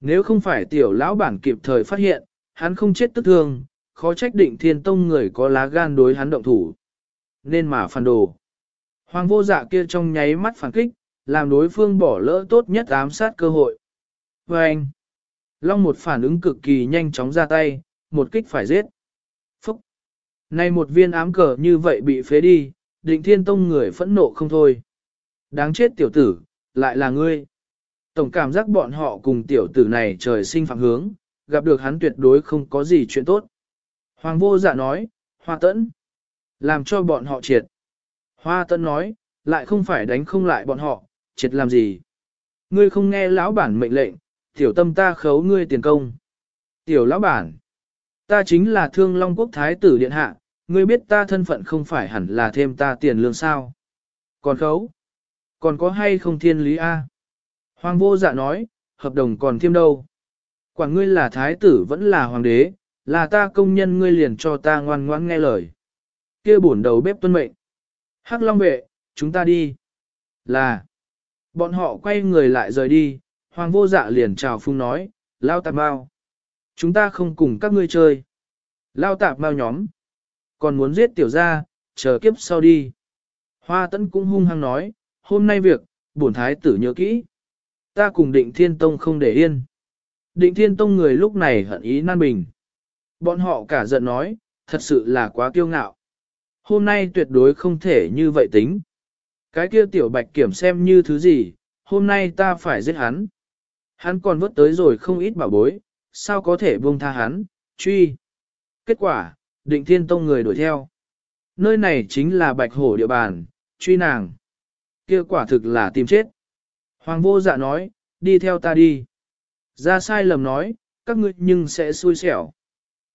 Nếu không phải tiểu lão bản kịp thời phát hiện, hắn không chết tức thương, khó trách định thiên tông người có lá gan đối hắn động thủ. Nên mà phản đồ. Hoàng vô dạ kia trong nháy mắt phản kích, làm đối phương bỏ lỡ tốt nhất ám sát cơ hội. Và anh, Long một phản ứng cực kỳ nhanh chóng ra tay, một kích phải giết. Phúc! Này một viên ám cờ như vậy bị phế đi, định thiên tông người phẫn nộ không thôi. Đáng chết tiểu tử, lại là ngươi. Tổng cảm giác bọn họ cùng tiểu tử này trời sinh phạm hướng, gặp được hắn tuyệt đối không có gì chuyện tốt. Hoàng vô dạ nói, hoa tẫn, làm cho bọn họ triệt. Hoa tẫn nói, lại không phải đánh không lại bọn họ, triệt làm gì. Ngươi không nghe lão bản mệnh lệnh, tiểu tâm ta khấu ngươi tiền công. Tiểu lão bản, ta chính là thương long quốc thái tử điện hạ, ngươi biết ta thân phận không phải hẳn là thêm ta tiền lương sao. Còn khấu, còn có hay không thiên lý A? Hoàng vô dạ nói, hợp đồng còn thêm đâu. Quả ngươi là thái tử vẫn là hoàng đế, là ta công nhân ngươi liền cho ta ngoan ngoãn nghe lời. kia bổn đầu bếp tuân mệnh. Hắc Long vệ, chúng ta đi. Là. Bọn họ quay người lại rời đi, hoàng vô dạ liền chào phung nói, lao tạp bao. Chúng ta không cùng các ngươi chơi. Lao tạp bao nhóm. Còn muốn giết tiểu gia, chờ kiếp sau đi. Hoa tấn cũng hung hăng nói, hôm nay việc, bổn thái tử nhớ kỹ. Ta cùng định thiên tông không để yên. Định thiên tông người lúc này hận ý nan bình. Bọn họ cả giận nói, thật sự là quá kiêu ngạo. Hôm nay tuyệt đối không thể như vậy tính. Cái kia tiểu bạch kiểm xem như thứ gì, hôm nay ta phải giết hắn. Hắn còn vớt tới rồi không ít bảo bối, sao có thể buông tha hắn, truy. Kết quả, định thiên tông người đuổi theo. Nơi này chính là bạch hổ địa bàn, truy nàng. kia quả thực là tìm chết. Hoàng vô dạ nói, đi theo ta đi. Ra sai lầm nói, các ngươi nhưng sẽ xui xẻo.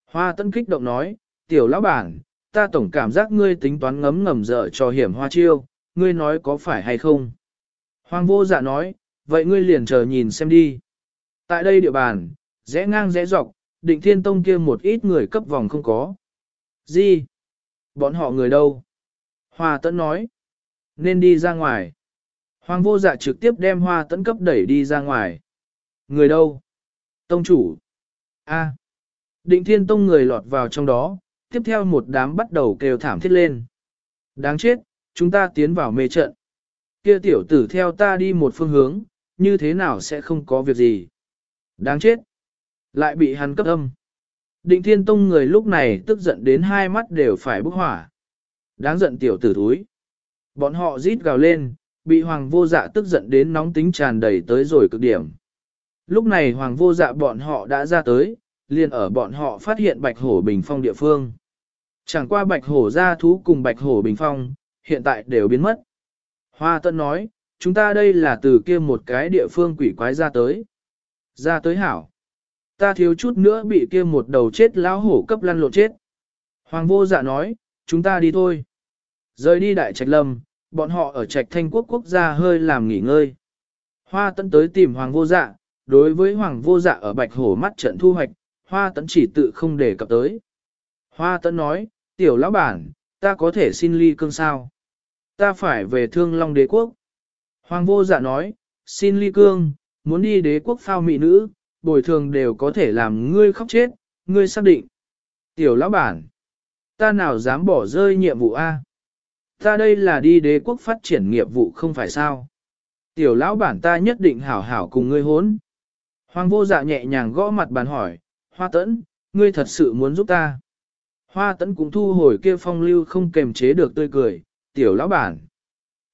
Hoa tân kích động nói, tiểu lão bản, ta tổng cảm giác ngươi tính toán ngấm ngầm dở cho hiểm hoa chiêu, ngươi nói có phải hay không? Hoàng vô dạ nói, vậy ngươi liền chờ nhìn xem đi. Tại đây địa bàn, rẽ ngang rẽ dọc, định thiên tông kia một ít người cấp vòng không có. Gì? Bọn họ người đâu? Hoa tấn nói, nên đi ra ngoài. Hoàng vô dạ trực tiếp đem hoa tấn cấp đẩy đi ra ngoài. Người đâu? Tông chủ. A. Định thiên tông người lọt vào trong đó, tiếp theo một đám bắt đầu kêu thảm thiết lên. Đáng chết, chúng ta tiến vào mê trận. Kia tiểu tử theo ta đi một phương hướng, như thế nào sẽ không có việc gì. Đáng chết. Lại bị hắn cấp âm. Định thiên tông người lúc này tức giận đến hai mắt đều phải bốc hỏa. Đáng giận tiểu tử thúi. Bọn họ rít gào lên, bị hoàng vô dạ tức giận đến nóng tính tràn đầy tới rồi cực điểm. Lúc này hoàng vô dạ bọn họ đã ra tới, liền ở bọn họ phát hiện bạch hổ bình phong địa phương. Chẳng qua bạch hổ ra thú cùng bạch hổ bình phong, hiện tại đều biến mất. Hoa tân nói, chúng ta đây là từ kia một cái địa phương quỷ quái ra tới. Ra tới hảo. Ta thiếu chút nữa bị kia một đầu chết lão hổ cấp lăn lộn chết. Hoàng vô dạ nói, chúng ta đi thôi. Rời đi đại trạch lâm, bọn họ ở trạch thanh quốc quốc gia hơi làm nghỉ ngơi. Hoa tấn tới tìm hoàng vô dạ, đối với hoàng vô dạ ở bạch hổ mắt trận thu hoạch, hoa tấn chỉ tự không để cập tới. Hoa tấn nói, tiểu lão bản, ta có thể xin ly cương sao? Ta phải về thương long đế quốc. Hoàng vô dạ nói, xin ly cương, muốn đi đế quốc phao mỹ nữ, bồi thường đều có thể làm ngươi khóc chết, ngươi xác định. Tiểu lão bản, ta nào dám bỏ rơi nhiệm vụ A? Ta đây là đi đế quốc phát triển nghiệp vụ không phải sao? Tiểu lão bản ta nhất định hảo hảo cùng ngươi hốn. Hoàng vô dạ nhẹ nhàng gõ mặt bàn hỏi, hoa tẫn, ngươi thật sự muốn giúp ta. Hoa tẫn cũng thu hồi kia phong lưu không kềm chế được tươi cười, tiểu lão bản.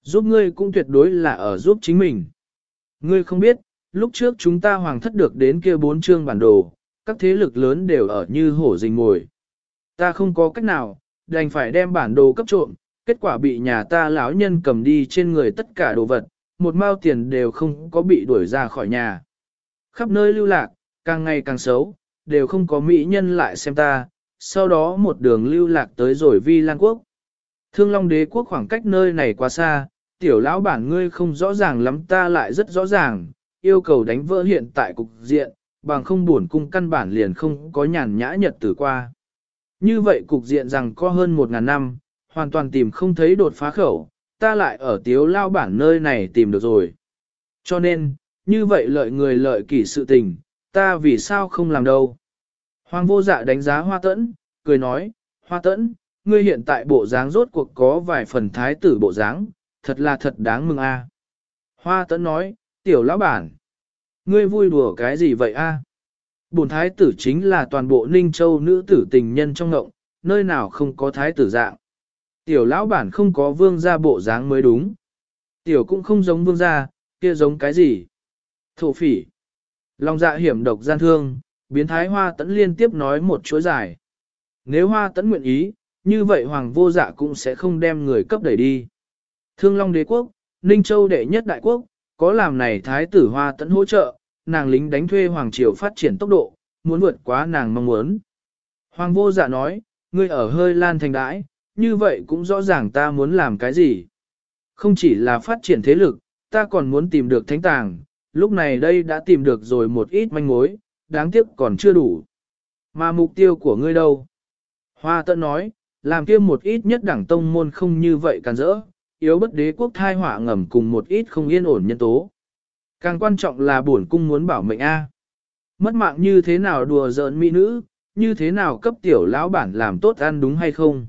Giúp ngươi cũng tuyệt đối là ở giúp chính mình. Ngươi không biết, lúc trước chúng ta hoàng thất được đến kia bốn chương bản đồ, các thế lực lớn đều ở như hổ rình mồi. Ta không có cách nào, đành phải đem bản đồ cấp trộm, kết quả bị nhà ta lão nhân cầm đi trên người tất cả đồ vật, một mao tiền đều không có bị đuổi ra khỏi nhà. Khắp nơi lưu lạc, càng ngày càng xấu, đều không có mỹ nhân lại xem ta, sau đó một đường lưu lạc tới rồi vi lan quốc. Thương Long đế quốc khoảng cách nơi này quá xa, tiểu lão bản ngươi không rõ ràng lắm ta lại rất rõ ràng, yêu cầu đánh vỡ hiện tại cục diện, bằng không buồn cung căn bản liền không có nhàn nhã nhật tử qua. Như vậy cục diện rằng có hơn một ngàn năm, hoàn toàn tìm không thấy đột phá khẩu, ta lại ở tiếu lao bản nơi này tìm được rồi. Cho nên, như vậy lợi người lợi kỷ sự tình, ta vì sao không làm đâu. Hoàng vô dạ đánh giá hoa tẫn, cười nói, hoa tẫn, ngươi hiện tại bộ dáng rốt cuộc có vài phần thái tử bộ dáng, thật là thật đáng mừng a. Hoa tẫn nói, tiểu lão bản, ngươi vui đùa cái gì vậy a? Bổn thái tử chính là toàn bộ Ninh Châu nữ tử tình nhân trong ngộng, nơi nào không có thái tử dạng. Tiểu lão bản không có vương gia bộ dáng mới đúng. Tiểu cũng không giống vương gia, kia giống cái gì? Thổ phỉ. Lòng dạ hiểm độc gian thương, biến thái hoa tẫn liên tiếp nói một chuỗi dài. Nếu hoa tẫn nguyện ý, như vậy hoàng vô dạ cũng sẽ không đem người cấp đẩy đi. Thương Long đế quốc, Ninh Châu đệ nhất đại quốc, có làm này thái tử hoa tẫn hỗ trợ, nàng lính đánh thuê hoàng triều phát triển tốc độ, muốn vượt quá nàng mong muốn. Hoàng vô dạ nói, ngươi ở hơi lan thành đãi, như vậy cũng rõ ràng ta muốn làm cái gì. Không chỉ là phát triển thế lực, ta còn muốn tìm được thánh tàng, lúc này đây đã tìm được rồi một ít manh mối, đáng tiếc còn chưa đủ. Mà mục tiêu của ngươi đâu? Hoa tận nói, làm kia một ít nhất đẳng tông môn không như vậy càn rỡ, yếu bất đế quốc thai họa ngầm cùng một ít không yên ổn nhân tố. Càng quan trọng là bổn cung muốn bảo mệnh A. Mất mạng như thế nào đùa giỡn mỹ nữ, như thế nào cấp tiểu lão bản làm tốt ăn đúng hay không?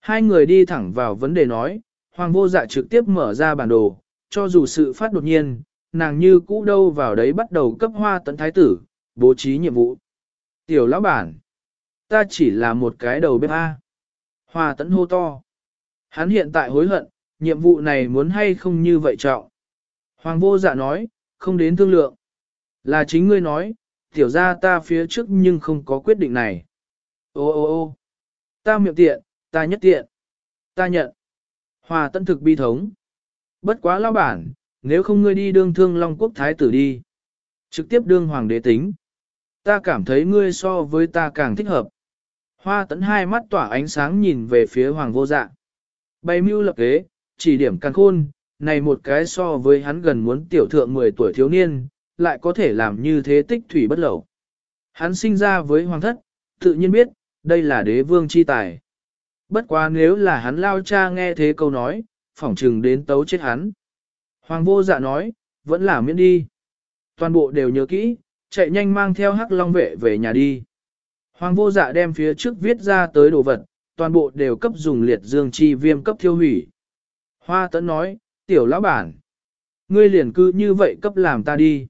Hai người đi thẳng vào vấn đề nói, hoàng vô dạ trực tiếp mở ra bản đồ, cho dù sự phát đột nhiên, nàng như cũ đâu vào đấy bắt đầu cấp hoa tấn thái tử, bố trí nhiệm vụ. Tiểu lão bản, ta chỉ là một cái đầu bếp A. Hoa tấn hô to. Hắn hiện tại hối hận, nhiệm vụ này muốn hay không như vậy trọng. Hoàng vô dạ nói, không đến thương lượng. Là chính ngươi nói, tiểu ra ta phía trước nhưng không có quyết định này. Ô ô ô ta miệng tiện, ta nhất tiện. Ta nhận. Hòa tân thực bi thống. Bất quá lao bản, nếu không ngươi đi đương thương Long Quốc Thái tử đi. Trực tiếp đương hoàng đế tính. Ta cảm thấy ngươi so với ta càng thích hợp. Hoa tấn hai mắt tỏa ánh sáng nhìn về phía hoàng vô dạ. Bày mưu lập kế, chỉ điểm càng khôn, này một cái so với hắn gần muốn tiểu thượng 10 tuổi thiếu niên, lại có thể làm như thế tích thủy bất lẩu. Hắn sinh ra với hoàng thất, tự nhiên biết, đây là đế vương chi tài. Bất quá nếu là hắn lao cha nghe thế câu nói, phỏng trừng đến tấu chết hắn. Hoàng vô dạ nói, vẫn là miễn đi. Toàn bộ đều nhớ kỹ, chạy nhanh mang theo hắc long vệ về nhà đi. Hoàng vô dạ đem phía trước viết ra tới đồ vật, toàn bộ đều cấp dùng liệt dương chi viêm cấp thiêu hủy. Hoa tấn nói, tiểu lão bản, ngươi liền cư như vậy cấp làm ta đi.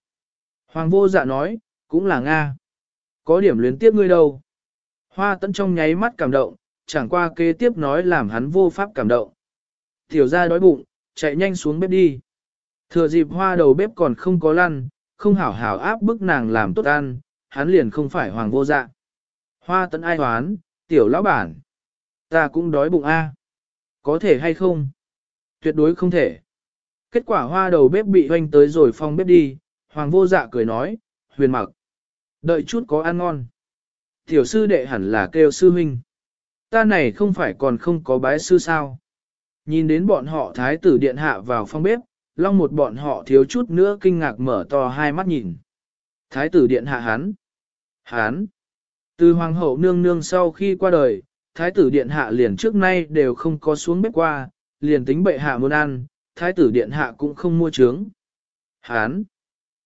Hoàng vô dạ nói, cũng là Nga. Có điểm luyến tiếp ngươi đâu. Hoa tấn trong nháy mắt cảm động, chẳng qua kế tiếp nói làm hắn vô pháp cảm động. Tiểu ra đói bụng, chạy nhanh xuống bếp đi. Thừa dịp hoa đầu bếp còn không có lăn, không hảo hảo áp bức nàng làm tốt ăn, hắn liền không phải hoàng vô dạ. Hoa tấn ai hoán, tiểu lão bản. Ta cũng đói bụng a. Có thể hay không? Tuyệt đối không thể. Kết quả hoa đầu bếp bị hoanh tới rồi phong bếp đi, hoàng vô dạ cười nói, huyền mặc. Đợi chút có ăn ngon. Tiểu sư đệ hẳn là kêu sư huynh. Ta này không phải còn không có bái sư sao. Nhìn đến bọn họ thái tử điện hạ vào phong bếp, long một bọn họ thiếu chút nữa kinh ngạc mở to hai mắt nhìn. Thái tử điện hạ hắn. Hắn. Từ hoàng hậu nương nương sau khi qua đời, thái tử điện hạ liền trước nay đều không có xuống bếp qua, liền tính bệ hạ muốn ăn, thái tử điện hạ cũng không mua trướng. Hán!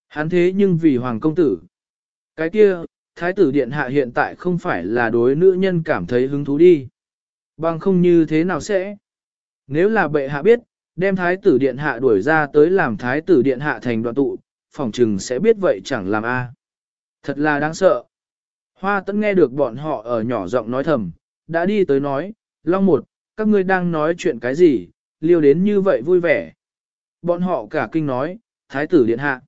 Hán thế nhưng vì hoàng công tử. Cái kia, thái tử điện hạ hiện tại không phải là đối nữ nhân cảm thấy hứng thú đi. Bằng không như thế nào sẽ? Nếu là bệ hạ biết, đem thái tử điện hạ đuổi ra tới làm thái tử điện hạ thành đoạn tụ, phỏng trừng sẽ biết vậy chẳng làm a. Thật là đáng sợ. Hoa tấn nghe được bọn họ ở nhỏ giọng nói thầm, đã đi tới nói, Long một, các ngươi đang nói chuyện cái gì, liêu đến như vậy vui vẻ. Bọn họ cả kinh nói, thái tử điện hạ.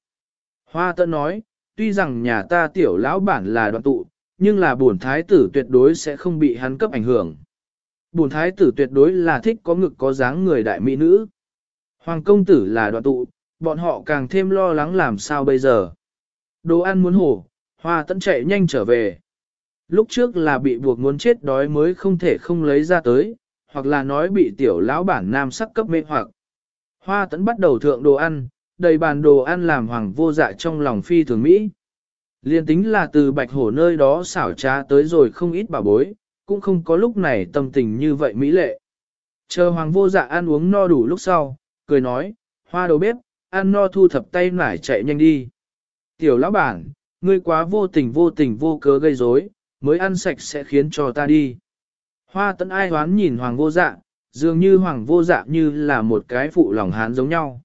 Hoa tận nói, tuy rằng nhà ta tiểu lão bản là đoạn tụ, nhưng là bổn thái tử tuyệt đối sẽ không bị hắn cấp ảnh hưởng. Bổn thái tử tuyệt đối là thích có ngực có dáng người đại mỹ nữ. Hoàng công tử là đoạn tụ, bọn họ càng thêm lo lắng làm sao bây giờ. Đồ ăn muốn hổ, hoa tận chạy nhanh trở về. Lúc trước là bị buộc muốn chết đói mới không thể không lấy ra tới, hoặc là nói bị tiểu lão bản nam sắc cấp mê hoặc. Hoa tấn bắt đầu thượng đồ ăn, đầy bàn đồ ăn làm hoàng vô dạ trong lòng phi thường Mỹ. Liên tính là từ bạch hổ nơi đó xảo trá tới rồi không ít bà bối, cũng không có lúc này tâm tình như vậy Mỹ lệ. Chờ hoàng vô dạ ăn uống no đủ lúc sau, cười nói, hoa đầu bếp, ăn no thu thập tay nải chạy nhanh đi. Tiểu lão bản, ngươi quá vô tình vô tình vô cớ gây rối, mới ăn sạch sẽ khiến cho ta đi. Hoa tấn ai hoán nhìn hoàng vô dạ, dường như hoàng vô dạ như là một cái phụ lòng hán giống nhau.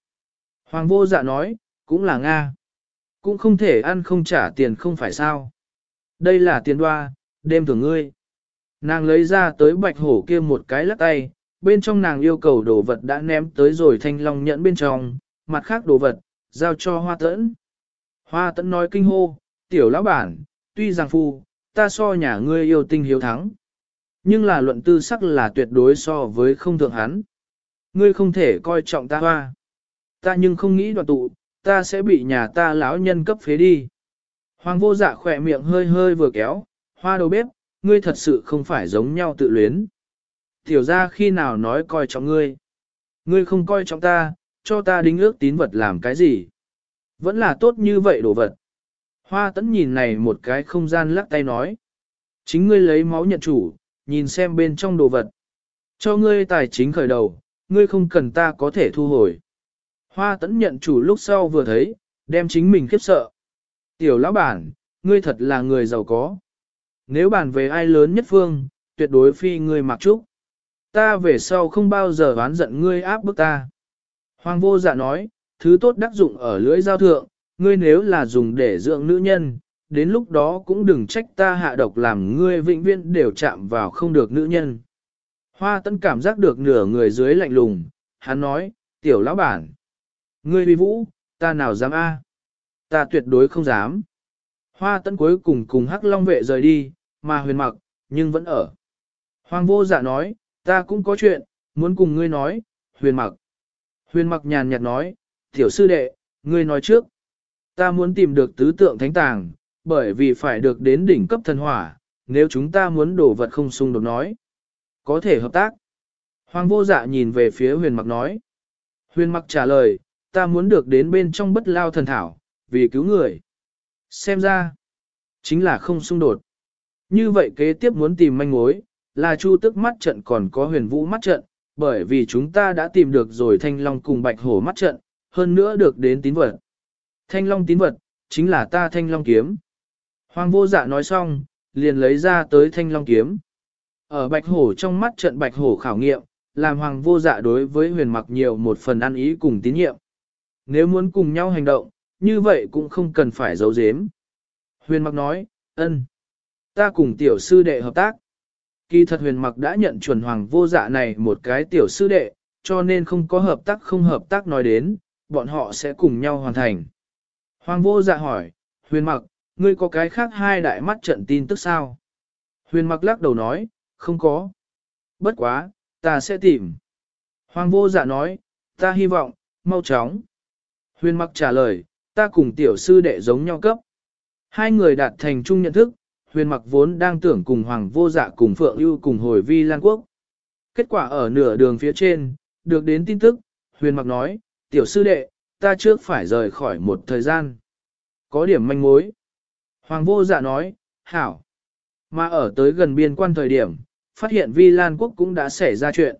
Hoàng vô dạ nói, cũng là Nga. Cũng không thể ăn không trả tiền không phải sao. Đây là tiền đoa, đêm thường ngươi. Nàng lấy ra tới bạch hổ kia một cái lắc tay, bên trong nàng yêu cầu đồ vật đã ném tới rồi thanh long nhẫn bên trong, mặt khác đồ vật, giao cho hoa tẫn. Hoa tẫn nói kinh hô, tiểu lão bản, tuy rằng phu, ta so nhà ngươi yêu tinh hiếu thắng. Nhưng là luận tư sắc là tuyệt đối so với không thượng hắn. Ngươi không thể coi trọng ta hoa. Ta nhưng không nghĩ đoàn tụ, ta sẽ bị nhà ta lão nhân cấp phế đi. Hoàng vô dạ khỏe miệng hơi hơi vừa kéo, hoa đầu bếp, ngươi thật sự không phải giống nhau tự luyến. Tiểu ra khi nào nói coi trọng ngươi. Ngươi không coi trọng ta, cho ta đính ước tín vật làm cái gì. Vẫn là tốt như vậy đồ vật. Hoa tấn nhìn này một cái không gian lắc tay nói. Chính ngươi lấy máu nhận chủ, nhìn xem bên trong đồ vật. Cho ngươi tài chính khởi đầu, ngươi không cần ta có thể thu hồi. Hoa tấn nhận chủ lúc sau vừa thấy, đem chính mình khiếp sợ. Tiểu lão bản, ngươi thật là người giàu có. Nếu bàn về ai lớn nhất phương, tuyệt đối phi ngươi mặc trúc. Ta về sau không bao giờ oán giận ngươi áp bức ta. Hoàng vô dạ nói, thứ tốt đắc dụng ở lưỡi giao thượng, ngươi nếu là dùng để dưỡng nữ nhân, đến lúc đó cũng đừng trách ta hạ độc làm ngươi vĩnh viễn đều chạm vào không được nữ nhân. Hoa tấn cảm giác được nửa người dưới lạnh lùng, hắn nói, tiểu lão bản. Ngươi vi vũ, ta nào dám a? Ta tuyệt đối không dám. Hoa tấn cuối cùng cùng hắc long vệ rời đi, mà huyền mặc, nhưng vẫn ở. Hoàng vô dạ nói, ta cũng có chuyện, muốn cùng ngươi nói, huyền mặc. Huyền mặc nhàn nhạt nói, tiểu sư đệ, ngươi nói trước. Ta muốn tìm được tứ tượng thánh tàng, bởi vì phải được đến đỉnh cấp thần hỏa, nếu chúng ta muốn đổ vật không xung đột nói. Có thể hợp tác. Hoàng vô dạ nhìn về phía huyền mặc nói. Huyền mặc trả lời, ta muốn được đến bên trong bất lao thần thảo, vì cứu người. Xem ra, chính là không xung đột. Như vậy kế tiếp muốn tìm manh mối, là chu tức mắt trận còn có huyền vũ mắt trận, bởi vì chúng ta đã tìm được rồi thanh long cùng bạch hổ mắt trận, hơn nữa được đến tín vật. Thanh long tín vật, chính là ta thanh long kiếm. Hoàng vô dạ nói xong, liền lấy ra tới thanh long kiếm. Ở bạch hổ trong mắt trận bạch hổ khảo nghiệm, làm hoàng vô dạ đối với huyền mặc nhiều một phần ăn ý cùng tín nhiệm. Nếu muốn cùng nhau hành động, như vậy cũng không cần phải giấu giếm. Huyền mặc nói, ân, ta cùng tiểu sư đệ hợp tác. Kỳ thật huyền mặc đã nhận chuẩn hoàng vô dạ này một cái tiểu sư đệ, cho nên không có hợp tác không hợp tác nói đến, bọn họ sẽ cùng nhau hoàn thành. Hoàng vô dạ hỏi, huyền mặc, ngươi có cái khác hai đại mắt trận tin tức sao? Huyền mặc lắc đầu nói, không có. Bất quá, ta sẽ tìm. Hoàng vô dạ nói, ta hy vọng, mau chóng. Huyền mặc trả lời, ta cùng tiểu sư đệ giống nhau cấp. Hai người đạt thành chung nhận thức, huyền mặc vốn đang tưởng cùng Hoàng vô dạ cùng Phượng ưu cùng hồi vi Lan Quốc. Kết quả ở nửa đường phía trên, được đến tin tức, huyền mặc nói, tiểu sư đệ, ta trước phải rời khỏi một thời gian. Có điểm manh mối. Hoàng vô dạ nói, hảo. Mà ở tới gần biên quan thời điểm, phát hiện Vi Lan Quốc cũng đã xảy ra chuyện.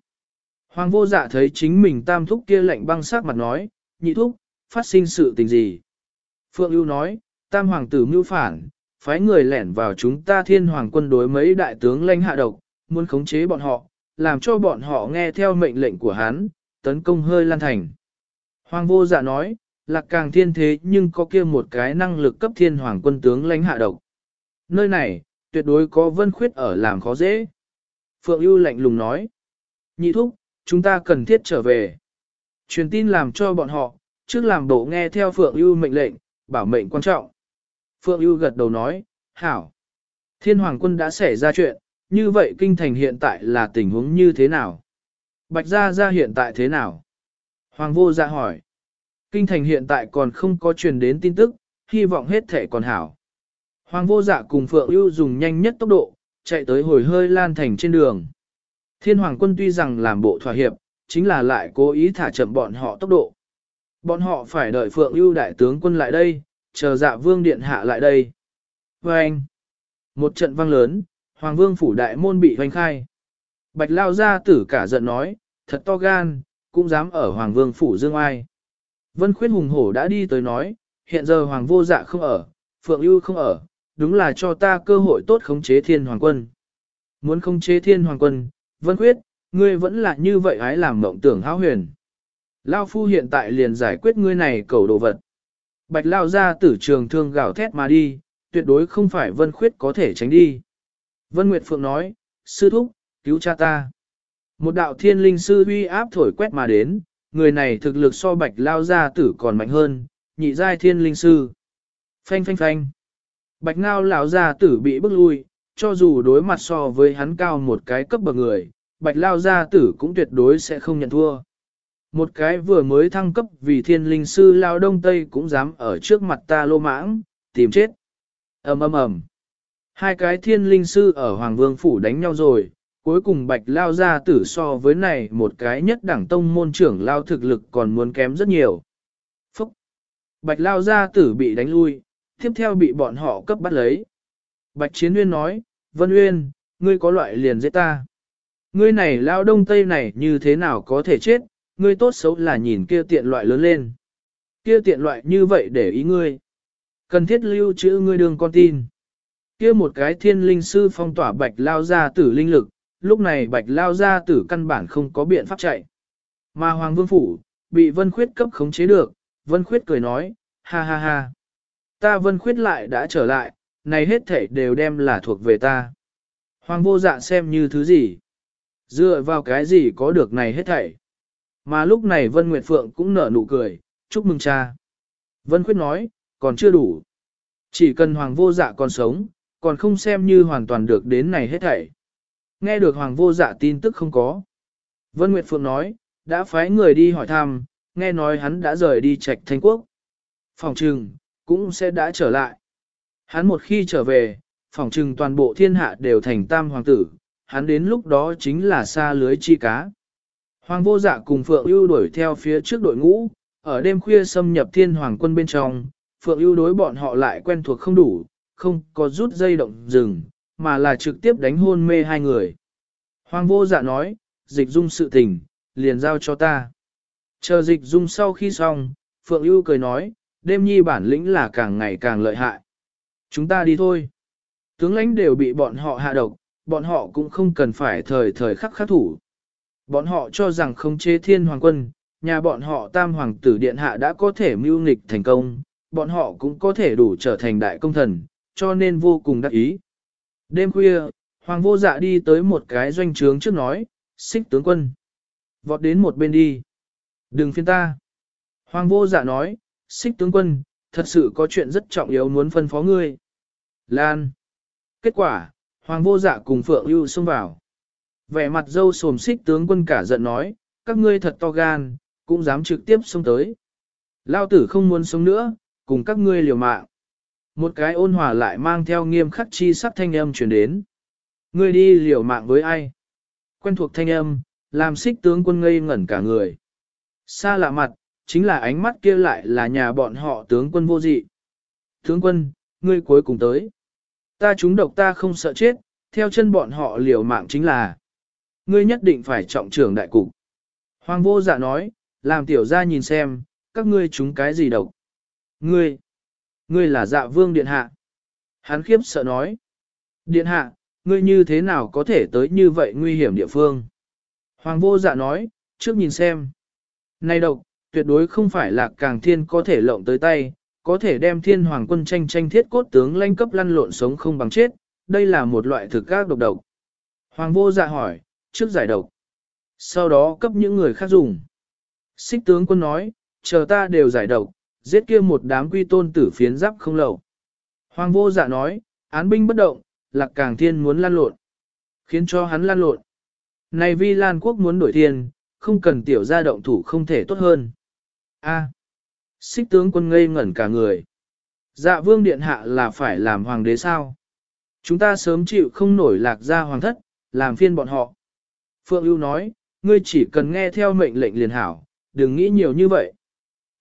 Hoàng vô dạ thấy chính mình tam thúc kia lạnh băng sắc mặt nói, nhị thúc, phát sinh sự tình gì. Phượng ưu nói, tam hoàng tử mưu phản, phái người lẻn vào chúng ta thiên hoàng quân đối mấy đại tướng lãnh hạ độc, muốn khống chế bọn họ, làm cho bọn họ nghe theo mệnh lệnh của hắn, tấn công hơi lan thành. Hoàng vô dạ nói, lạc càng thiên thế nhưng có kia một cái năng lực cấp thiên hoàng quân tướng lãnh hạ độc. Nơi này, tuyệt đối có vân khuyết ở làm khó dễ. Phượng ưu lạnh lùng nói, nhị thúc, chúng ta cần thiết trở về. Truyền tin làm cho bọn họ, trước làm bộ nghe theo Phượng ưu mệnh lệnh, bảo mệnh quan trọng. Phượng ưu gật đầu nói, hảo. Thiên hoàng quân đã xảy ra chuyện, như vậy kinh thành hiện tại là tình huống như thế nào? Bạch gia gia hiện tại thế nào? Hoàng vô dạ hỏi. Kinh thành hiện tại còn không có truyền đến tin tức, hy vọng hết thể còn hảo. Hoàng vô dạ cùng Phượng ưu dùng nhanh nhất tốc độ, chạy tới hồi hơi lan thành trên đường. Thiên hoàng quân tuy rằng làm bộ thỏa hiệp, chính là lại cố ý thả chậm bọn họ tốc độ. Bọn họ phải đợi Phượng ưu đại tướng quân lại đây, chờ dạ vương điện hạ lại đây. Và anh, một trận vang lớn, Hoàng vương phủ đại môn bị hoành khai. Bạch lao ra tử cả giận nói, thật to gan, cũng dám ở Hoàng vương phủ dương ai. Vân khuyết hùng hổ đã đi tới nói, hiện giờ Hoàng vô dạ không ở, Phượng ưu không ở, đúng là cho ta cơ hội tốt khống chế thiên hoàng quân. Muốn khống chế thiên hoàng quân, Vân khuyết, ngươi vẫn là như vậy hái làm mộng tưởng háo huyền. Lao phu hiện tại liền giải quyết ngươi này cầu đồ vật. Bạch lao ra tử trường thương gào thét mà đi, tuyệt đối không phải Vân Khuyết có thể tránh đi. Vân Nguyệt Phượng nói, sư thúc, cứu cha ta. Một đạo thiên linh sư uy áp thổi quét mà đến, người này thực lực so bạch lao gia tử còn mạnh hơn, nhị giai thiên linh sư. Phanh phanh phanh. Bạch ngao lão gia tử bị bức lui, cho dù đối mặt so với hắn cao một cái cấp bậc người, bạch lao gia tử cũng tuyệt đối sẽ không nhận thua. Một cái vừa mới thăng cấp vì thiên linh sư lao đông tây cũng dám ở trước mặt ta lô mãng, tìm chết. ầm ầm ầm. Hai cái thiên linh sư ở Hoàng Vương Phủ đánh nhau rồi, cuối cùng bạch lao gia tử so với này một cái nhất đẳng tông môn trưởng lao thực lực còn muốn kém rất nhiều. Phúc! Bạch lao gia tử bị đánh lui, tiếp theo bị bọn họ cấp bắt lấy. Bạch Chiến Uyên nói, Vân Uyên, ngươi có loại liền giết ta. Ngươi này lao đông tây này như thế nào có thể chết, ngươi tốt xấu là nhìn kia tiện loại lớn lên. Kia tiện loại như vậy để ý ngươi. Cần thiết lưu trữ ngươi đường con tin. Kia một cái thiên linh sư phong tỏa bạch lao ra tử linh lực, lúc này bạch lao ra tử căn bản không có biện pháp chạy. Mà Hoàng Vương Phủ, bị Vân Khuyết cấp khống chế được, Vân Khuyết cười nói, ha ha ha. Ta Vân Khuyết lại đã trở lại, này hết thể đều đem là thuộc về ta. Hoàng vô dạ xem như thứ gì? Dựa vào cái gì có được này hết thảy? Mà lúc này Vân Nguyệt Phượng cũng nở nụ cười, chúc mừng cha. Vân Khuyết nói, còn chưa đủ. Chỉ cần Hoàng vô dạ còn sống, còn không xem như hoàn toàn được đến này hết thảy. Nghe được Hoàng vô dạ tin tức không có. Vân Nguyệt Phượng nói, đã phái người đi hỏi thăm, nghe nói hắn đã rời đi trạch thanh quốc. Phòng trừng, cũng sẽ đã trở lại. Hắn một khi trở về, phòng trừng toàn bộ thiên hạ đều thành tam hoàng tử, hắn đến lúc đó chính là xa lưới chi cá. Hoàng vô dạ cùng Phượng ưu đuổi theo phía trước đội ngũ, ở đêm khuya xâm nhập thiên hoàng quân bên trong, Phượng ưu đối bọn họ lại quen thuộc không đủ, không có rút dây động rừng, mà là trực tiếp đánh hôn mê hai người. Hoàng vô dạ nói, dịch dung sự tình, liền giao cho ta. Chờ dịch dung sau khi xong, Phượng ưu cười nói, đêm nhi bản lĩnh là càng ngày càng lợi hại. Chúng ta đi thôi. Tướng lãnh đều bị bọn họ hạ độc, bọn họ cũng không cần phải thời thời khắc khắc thủ. Bọn họ cho rằng không chế thiên hoàng quân, nhà bọn họ tam hoàng tử điện hạ đã có thể mưu nghịch thành công, bọn họ cũng có thể đủ trở thành đại công thần, cho nên vô cùng đắc ý. Đêm khuya, hoàng vô dạ đi tới một cái doanh trướng trước nói, xích tướng quân. Vọt đến một bên đi. Đừng phiên ta. Hoàng vô dạ nói, xích tướng quân, thật sự có chuyện rất trọng yếu muốn phân phó ngươi. Lan. Kết quả, hoàng vô dạ cùng Phượng Lưu xông vào. Vẻ mặt dâu sồm xích tướng quân cả giận nói, các ngươi thật to gan, cũng dám trực tiếp xông tới. Lao tử không muốn sống nữa, cùng các ngươi liều mạng. Một cái ôn hòa lại mang theo nghiêm khắc chi sắc thanh âm truyền đến. Ngươi đi liều mạng với ai? Quen thuộc thanh âm, làm xích tướng quân ngây ngẩn cả người. Xa lạ mặt, chính là ánh mắt kia lại là nhà bọn họ tướng quân vô dị. Tướng quân, ngươi cuối cùng tới. Ta chúng độc ta không sợ chết, theo chân bọn họ liều mạng chính là ngươi nhất định phải trọng trưởng đại cục. Hoàng vô dạ nói, làm tiểu ra nhìn xem, các ngươi chúng cái gì độc. Ngươi, ngươi là dạ vương điện hạ. Hắn khiếp sợ nói, điện hạ, ngươi như thế nào có thể tới như vậy nguy hiểm địa phương. Hoàng vô dạ nói, trước nhìn xem. Này độc, tuyệt đối không phải là càng thiên có thể lộng tới tay, có thể đem thiên hoàng quân tranh tranh thiết cốt tướng lanh cấp lăn lộn sống không bằng chết, đây là một loại thực các độc độc. Hoàng vô dạ hỏi, trước giải độc. Sau đó cấp những người khác dùng. Xích tướng quân nói, chờ ta đều giải độc, giết kia một đám quy tôn tử phiến giáp không lậu. Hoàng vô dạ nói, án binh bất động, lạc càng thiên muốn lan lộn. Khiến cho hắn lan lộn. Này vi lan quốc muốn đổi thiên, không cần tiểu gia động thủ không thể tốt hơn. A. Xích tướng quân ngây ngẩn cả người. Dạ vương điện hạ là phải làm hoàng đế sao? Chúng ta sớm chịu không nổi lạc ra hoàng thất, làm phiên bọn họ. Phượng ưu nói, ngươi chỉ cần nghe theo mệnh lệnh liền hảo, đừng nghĩ nhiều như vậy.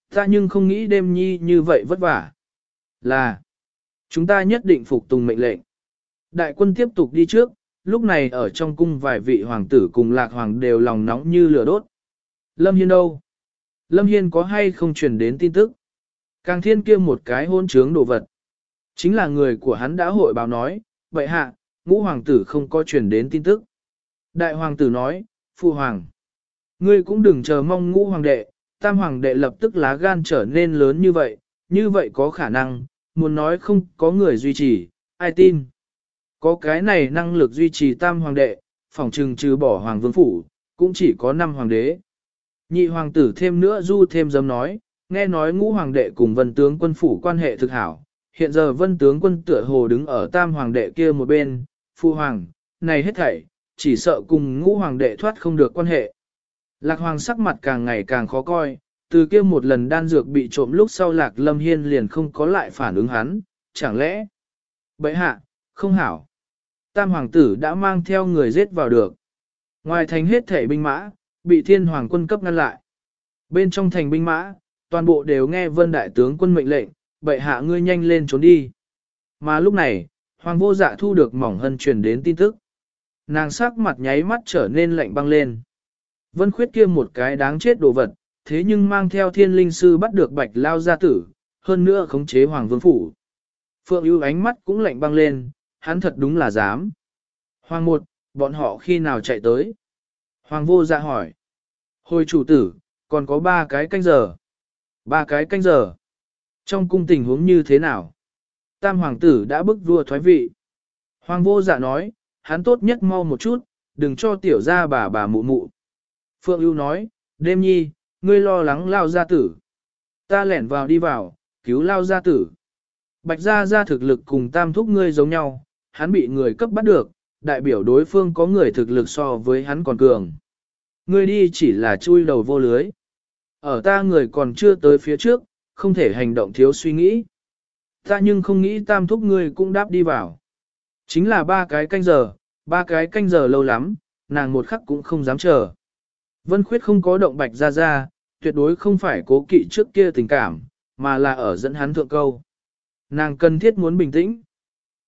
Ta nhưng không nghĩ đêm nhi như vậy vất vả. Là, chúng ta nhất định phục tùng mệnh lệnh. Đại quân tiếp tục đi trước, lúc này ở trong cung vài vị hoàng tử cùng lạc hoàng đều lòng nóng như lửa đốt. Lâm Hiên đâu? Lâm Hiên có hay không truyền đến tin tức? Càng thiên kia một cái hôn trướng đồ vật. Chính là người của hắn đã hội báo nói, vậy hạ, ngũ hoàng tử không có truyền đến tin tức. Đại hoàng tử nói, phụ hoàng. Ngươi cũng đừng chờ mong ngũ hoàng đệ, tam hoàng đệ lập tức lá gan trở nên lớn như vậy, như vậy có khả năng, muốn nói không có người duy trì, ai tin. Có cái này năng lực duy trì tam hoàng đệ, phỏng trừng trừ bỏ hoàng vương phủ, cũng chỉ có năm hoàng đế. Nhị hoàng tử thêm nữa du thêm dấm nói, nghe nói ngũ hoàng đệ cùng vân tướng quân phủ quan hệ thực hảo, hiện giờ vân tướng quân tựa hồ đứng ở tam hoàng đệ kia một bên, phu hoàng, này hết thảy, chỉ sợ cùng ngũ hoàng đệ thoát không được quan hệ. Lạc hoàng sắc mặt càng ngày càng khó coi, từ kia một lần đan dược bị trộm lúc sau lạc lâm hiên liền không có lại phản ứng hắn, chẳng lẽ, bệ hạ, không hảo. Tam hoàng tử đã mang theo người giết vào được. Ngoài thành hết thể binh mã, bị thiên hoàng quân cấp ngăn lại. Bên trong thành binh mã, toàn bộ đều nghe vân đại tướng quân mệnh lệnh, bệ hạ ngươi nhanh lên trốn đi. Mà lúc này, hoàng vô dạ thu được mỏng hân truyền đến tin tức. Nàng sắc mặt nháy mắt trở nên lạnh băng lên. Vân khuyết kia một cái đáng chết đồ vật, thế nhưng mang theo thiên linh sư bắt được bạch lao gia tử, hơn nữa khống chế hoàng vương phủ. Phượng ưu ánh mắt cũng lạnh băng lên, hắn thật đúng là dám. Hoàng một, bọn họ khi nào chạy tới? Hoàng vô dạ hỏi. Hồi chủ tử, còn có ba cái canh giờ. Ba cái canh giờ. Trong cung tình huống như thế nào? Tam hoàng tử đã bức vua thoái vị. Hoàng vô dạ nói, hắn tốt nhất mau một chút, đừng cho tiểu ra bà bà mụ mụ. Phượng ưu nói, đêm nhi, ngươi lo lắng lao gia tử. Ta lẻn vào đi vào, cứu lao gia tử. Bạch gia gia thực lực cùng tam thúc ngươi giống nhau, hắn bị người cấp bắt được, đại biểu đối phương có người thực lực so với hắn còn cường. Ngươi đi chỉ là chui đầu vô lưới. Ở ta người còn chưa tới phía trước, không thể hành động thiếu suy nghĩ. Ta nhưng không nghĩ tam thúc ngươi cũng đáp đi vào. Chính là ba cái canh giờ, ba cái canh giờ lâu lắm, nàng một khắc cũng không dám chờ. Vân Khuyết không có động bạch ra ra, tuyệt đối không phải cố kỵ trước kia tình cảm, mà là ở dẫn hắn thượng câu. Nàng cần thiết muốn bình tĩnh.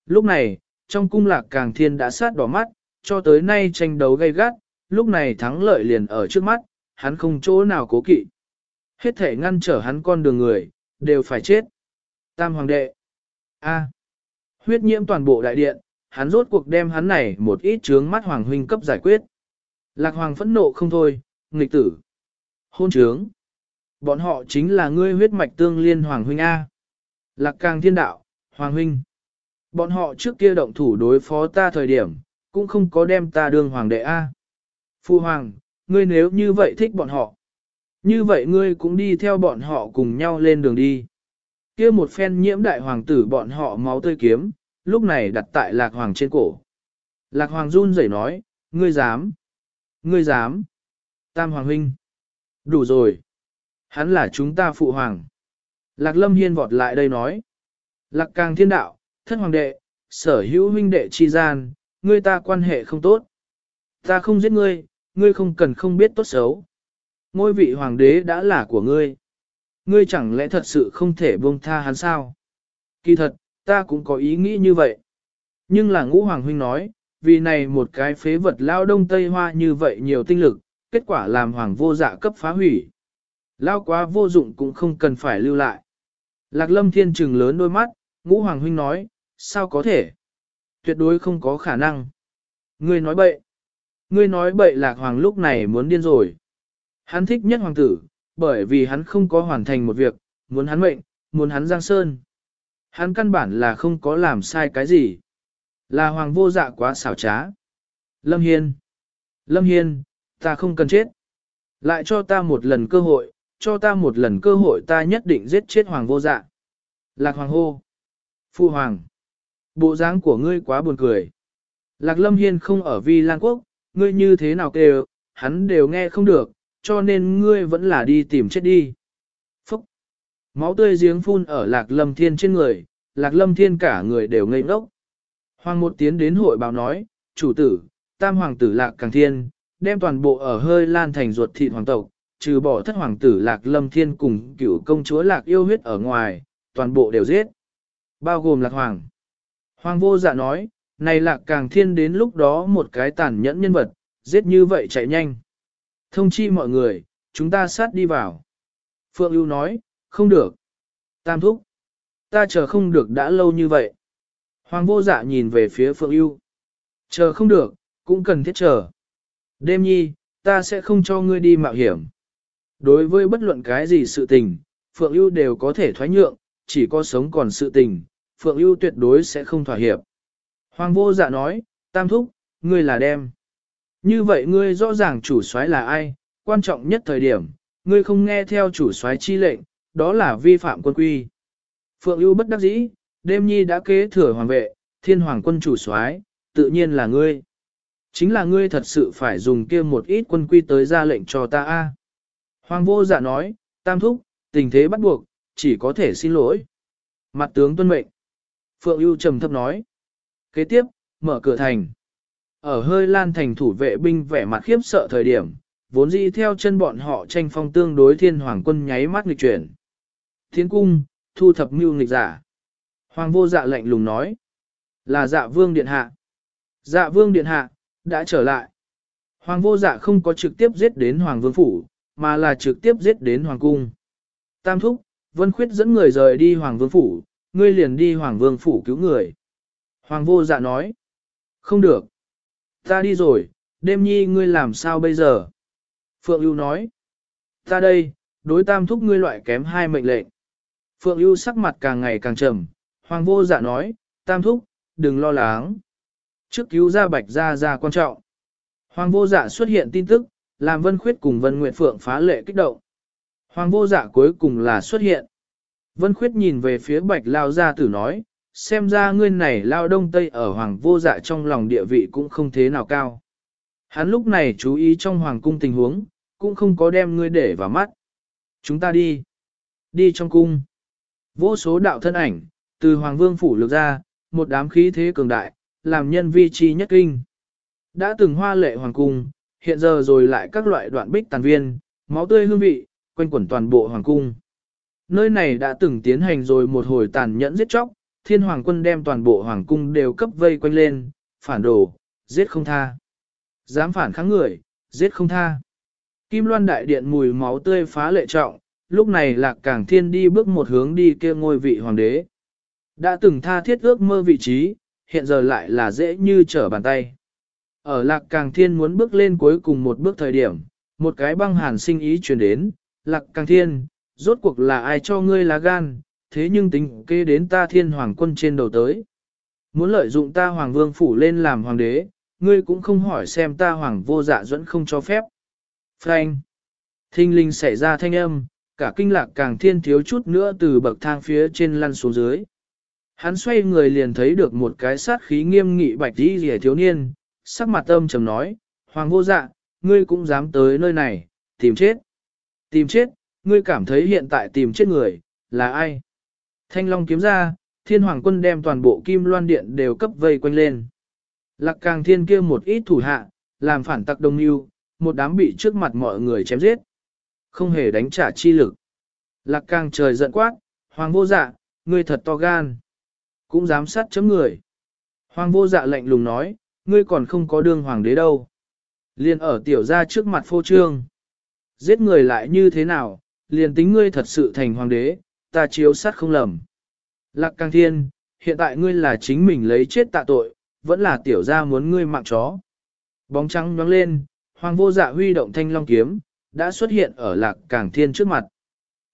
Lúc này, trong cung lạc càng thiên đã sát đỏ mắt, cho tới nay tranh đấu gay gắt, lúc này thắng lợi liền ở trước mắt, hắn không chỗ nào cố kỵ. Hết thể ngăn trở hắn con đường người, đều phải chết. Tam hoàng đệ. A. Huyết nhiễm toàn bộ đại điện, hắn rốt cuộc đem hắn này một ít chướng mắt hoàng huynh cấp giải quyết. Lạc hoàng phẫn nộ không thôi, nghịch tử. Hôn trướng. Bọn họ chính là ngươi huyết mạch tương liên hoàng huynh A. Lạc càng thiên đạo, hoàng huynh. Bọn họ trước kia động thủ đối phó ta thời điểm, cũng không có đem ta đương hoàng đệ A. Phu hoàng, ngươi nếu như vậy thích bọn họ. Như vậy ngươi cũng đi theo bọn họ cùng nhau lên đường đi. kia một phen nhiễm đại hoàng tử bọn họ máu tươi kiếm, lúc này đặt tại lạc hoàng trên cổ. Lạc hoàng run rẩy nói, ngươi dám. Ngươi dám. Tam hoàng huynh. Đủ rồi. Hắn là chúng ta phụ hoàng. Lạc lâm hiên vọt lại đây nói. Lạc càng thiên đạo, thân hoàng đệ, sở hữu huynh đệ chi gian, ngươi ta quan hệ không tốt. Ta không giết ngươi, ngươi không cần không biết tốt xấu. Ngôi vị hoàng đế đã là của ngươi. Ngươi chẳng lẽ thật sự không thể buông tha hắn sao? Kỳ thật, ta cũng có ý nghĩ như vậy. Nhưng là ngũ hoàng huynh nói, vì này một cái phế vật lao đông tây hoa như vậy nhiều tinh lực, kết quả làm hoàng vô dạ cấp phá hủy. Lao quá vô dụng cũng không cần phải lưu lại. Lạc lâm thiên trừng lớn đôi mắt, ngũ hoàng huynh nói, sao có thể? Tuyệt đối không có khả năng. Ngươi nói bậy. Ngươi nói bậy lạc hoàng lúc này muốn điên rồi. Hắn thích nhất hoàng tử, bởi vì hắn không có hoàn thành một việc, muốn hắn mệnh, muốn hắn giang sơn. Hắn căn bản là không có làm sai cái gì. Là hoàng vô dạ quá xảo trá. Lâm Hiên. Lâm Hiên, ta không cần chết. Lại cho ta một lần cơ hội, cho ta một lần cơ hội ta nhất định giết chết hoàng vô dạ. Lạc hoàng hô. Phu hoàng. Bộ dáng của ngươi quá buồn cười. Lạc lâm hiên không ở vi lan quốc, ngươi như thế nào kêu, hắn đều nghe không được, cho nên ngươi vẫn là đi tìm chết đi. Phúc! Máu tươi giếng phun ở lạc lâm thiên trên người, lạc lâm thiên cả người đều ngây ngốc. Hoàng một tiến đến hội báo nói, chủ tử, tam hoàng tử lạc càng thiên, đem toàn bộ ở hơi lan thành ruột thịt hoàng tộc, trừ bỏ thất hoàng tử lạc lâm thiên cùng cựu công chúa lạc yêu huyết ở ngoài, toàn bộ đều giết. Bao gồm lạc hoàng. Hoàng vô dạ nói, này lạc càng thiên đến lúc đó một cái tàn nhẫn nhân vật, giết như vậy chạy nhanh. Thông chi mọi người, chúng ta sát đi vào. Phượng ưu nói, không được. Tam thúc. Ta chờ không được đã lâu như vậy. Hoàng vô dạ nhìn về phía Phượng ưu Chờ không được, cũng cần thiết chờ. Đêm nhi, ta sẽ không cho ngươi đi mạo hiểm. Đối với bất luận cái gì sự tình, Phượng ưu đều có thể thoái nhượng, chỉ có sống còn sự tình, Phượng ưu tuyệt đối sẽ không thỏa hiệp. Hoàng vô dạ nói, tam thúc, ngươi là đem. Như vậy ngươi rõ ràng chủ soái là ai, quan trọng nhất thời điểm, ngươi không nghe theo chủ soái chi lệnh, đó là vi phạm quân quy. Phượng ưu bất đắc dĩ, đêm nhi đã kế thừa hoàng vệ, thiên hoàng quân chủ soái, tự nhiên là ngươi. Chính là ngươi thật sự phải dùng kia một ít quân quy tới ra lệnh cho ta a. Hoàng vô dạ nói, tam thúc, tình thế bắt buộc, chỉ có thể xin lỗi. Mặt tướng tuân mệnh. Phượng ưu trầm thấp nói. Kế tiếp, mở cửa thành. Ở hơi lan thành thủ vệ binh vẻ mặt khiếp sợ thời điểm, vốn dĩ theo chân bọn họ tranh phong tương đối thiên hoàng quân nháy mắt nghịch chuyển. Thiên cung, thu thập mưu nghịch giả. Hoàng vô dạ lệnh lùng nói. Là dạ vương điện hạ. Dạ vương điện hạ, đã trở lại. Hoàng vô dạ không có trực tiếp giết đến hoàng vương phủ, mà là trực tiếp giết đến hoàng cung. Tam thúc, vân khuyết dẫn người rời đi hoàng vương phủ, ngươi liền đi hoàng vương phủ cứu người. Hoàng vô dạ nói. Không được. Ta đi rồi, đêm nhi ngươi làm sao bây giờ? Phượng ưu nói. Ta đây, đối tam thúc ngươi loại kém hai mệnh lệnh. Phượng ưu sắc mặt càng ngày càng trầm. Hoàng vô dạ nói, tam thúc, đừng lo lắng. Trước cứu ra bạch ra ra quan trọng. Hoàng vô dạ xuất hiện tin tức, làm Vân Khuyết cùng Vân Nguyệt Phượng phá lệ kích động. Hoàng vô dạ cuối cùng là xuất hiện. Vân Khuyết nhìn về phía bạch lao gia tử nói, xem ra ngươi này lao đông tây ở hoàng vô dạ trong lòng địa vị cũng không thế nào cao. Hắn lúc này chú ý trong hoàng cung tình huống, cũng không có đem ngươi để vào mắt. Chúng ta đi. Đi trong cung. Vô số đạo thân ảnh, từ hoàng vương phủ lược ra, một đám khí thế cường đại, làm nhân vi chi nhất kinh. Đã từng hoa lệ hoàng cung, hiện giờ rồi lại các loại đoạn bích tàn viên, máu tươi hương vị, quanh quẩn toàn bộ hoàng cung. Nơi này đã từng tiến hành rồi một hồi tàn nhẫn giết chóc, thiên hoàng quân đem toàn bộ hoàng cung đều cấp vây quanh lên, phản đồ, giết không tha. Dám phản kháng người, giết không tha. Kim loan đại điện mùi máu tươi phá lệ trọng, lúc này lạc càng thiên đi bước một hướng đi kia ngôi vị hoàng đế. Đã từng tha thiết ước mơ vị trí, hiện giờ lại là dễ như trở bàn tay. Ở lạc càng thiên muốn bước lên cuối cùng một bước thời điểm, một cái băng hàn sinh ý truyền đến, lạc càng thiên, rốt cuộc là ai cho ngươi lá gan, thế nhưng tính kê đến ta thiên hoàng quân trên đầu tới. Muốn lợi dụng ta hoàng vương phủ lên làm hoàng đế, ngươi cũng không hỏi xem ta hoàng vô dạ dẫn không cho phép. Frank. Thinh linh xảy ra thanh âm, cả kinh lạc càng thiên thiếu chút nữa từ bậc thang phía trên lăn xuống dưới. Hắn xoay người liền thấy được một cái sát khí nghiêm nghị bạch đi rìa thiếu niên, sắc mặt âm trầm nói, Hoàng vô dạ, ngươi cũng dám tới nơi này, tìm chết. Tìm chết, ngươi cảm thấy hiện tại tìm chết người, là ai? Thanh Long kiếm ra, thiên hoàng quân đem toàn bộ kim loan điện đều cấp vây quanh lên. Lạc càng thiên kia một ít thủ hạ, làm phản tặc đông yêu, một đám bị trước mặt mọi người chém giết. Không hề đánh trả chi lực. Lạc càng trời giận quát, hoàng vô dạ, ngươi thật to gan. Cũng dám sát chấm người. Hoàng vô dạ lạnh lùng nói, ngươi còn không có đương hoàng đế đâu. Liền ở tiểu ra trước mặt phô trương. Giết người lại như thế nào, liền tính ngươi thật sự thành hoàng đế, ta chiếu sát không lầm. Lạc càng thiên, hiện tại ngươi là chính mình lấy chết tạ tội, vẫn là tiểu gia muốn ngươi mạng chó. Bóng trắng nhoáng lên, hoàng vô dạ huy động thanh long kiếm, đã xuất hiện ở lạc càng thiên trước mặt.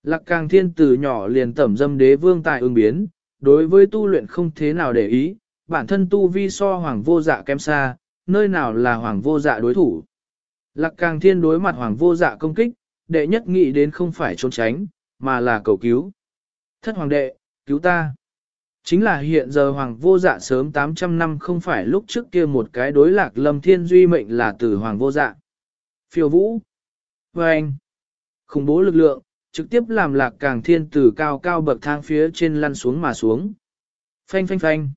Lạc càng thiên từ nhỏ liền tẩm dâm đế vương tại ương biến, đối với tu luyện không thế nào để ý, bản thân tu vi so hoàng vô dạ kém xa, nơi nào là hoàng vô dạ đối thủ. Lạc càng thiên đối mặt hoàng vô dạ công kích, đệ nhất nghĩ đến không phải trốn tránh, mà là cầu cứu. Thất hoàng đệ, cứu ta. Chính là hiện giờ hoàng vô dạ sớm 800 năm không phải lúc trước kia một cái đối lạc lâm thiên duy mệnh là từ hoàng vô dạ. Phiêu vũ. Và anh. Khủng bố lực lượng, trực tiếp làm lạc càng thiên từ cao cao bậc thang phía trên lăn xuống mà xuống. Phanh phanh phanh.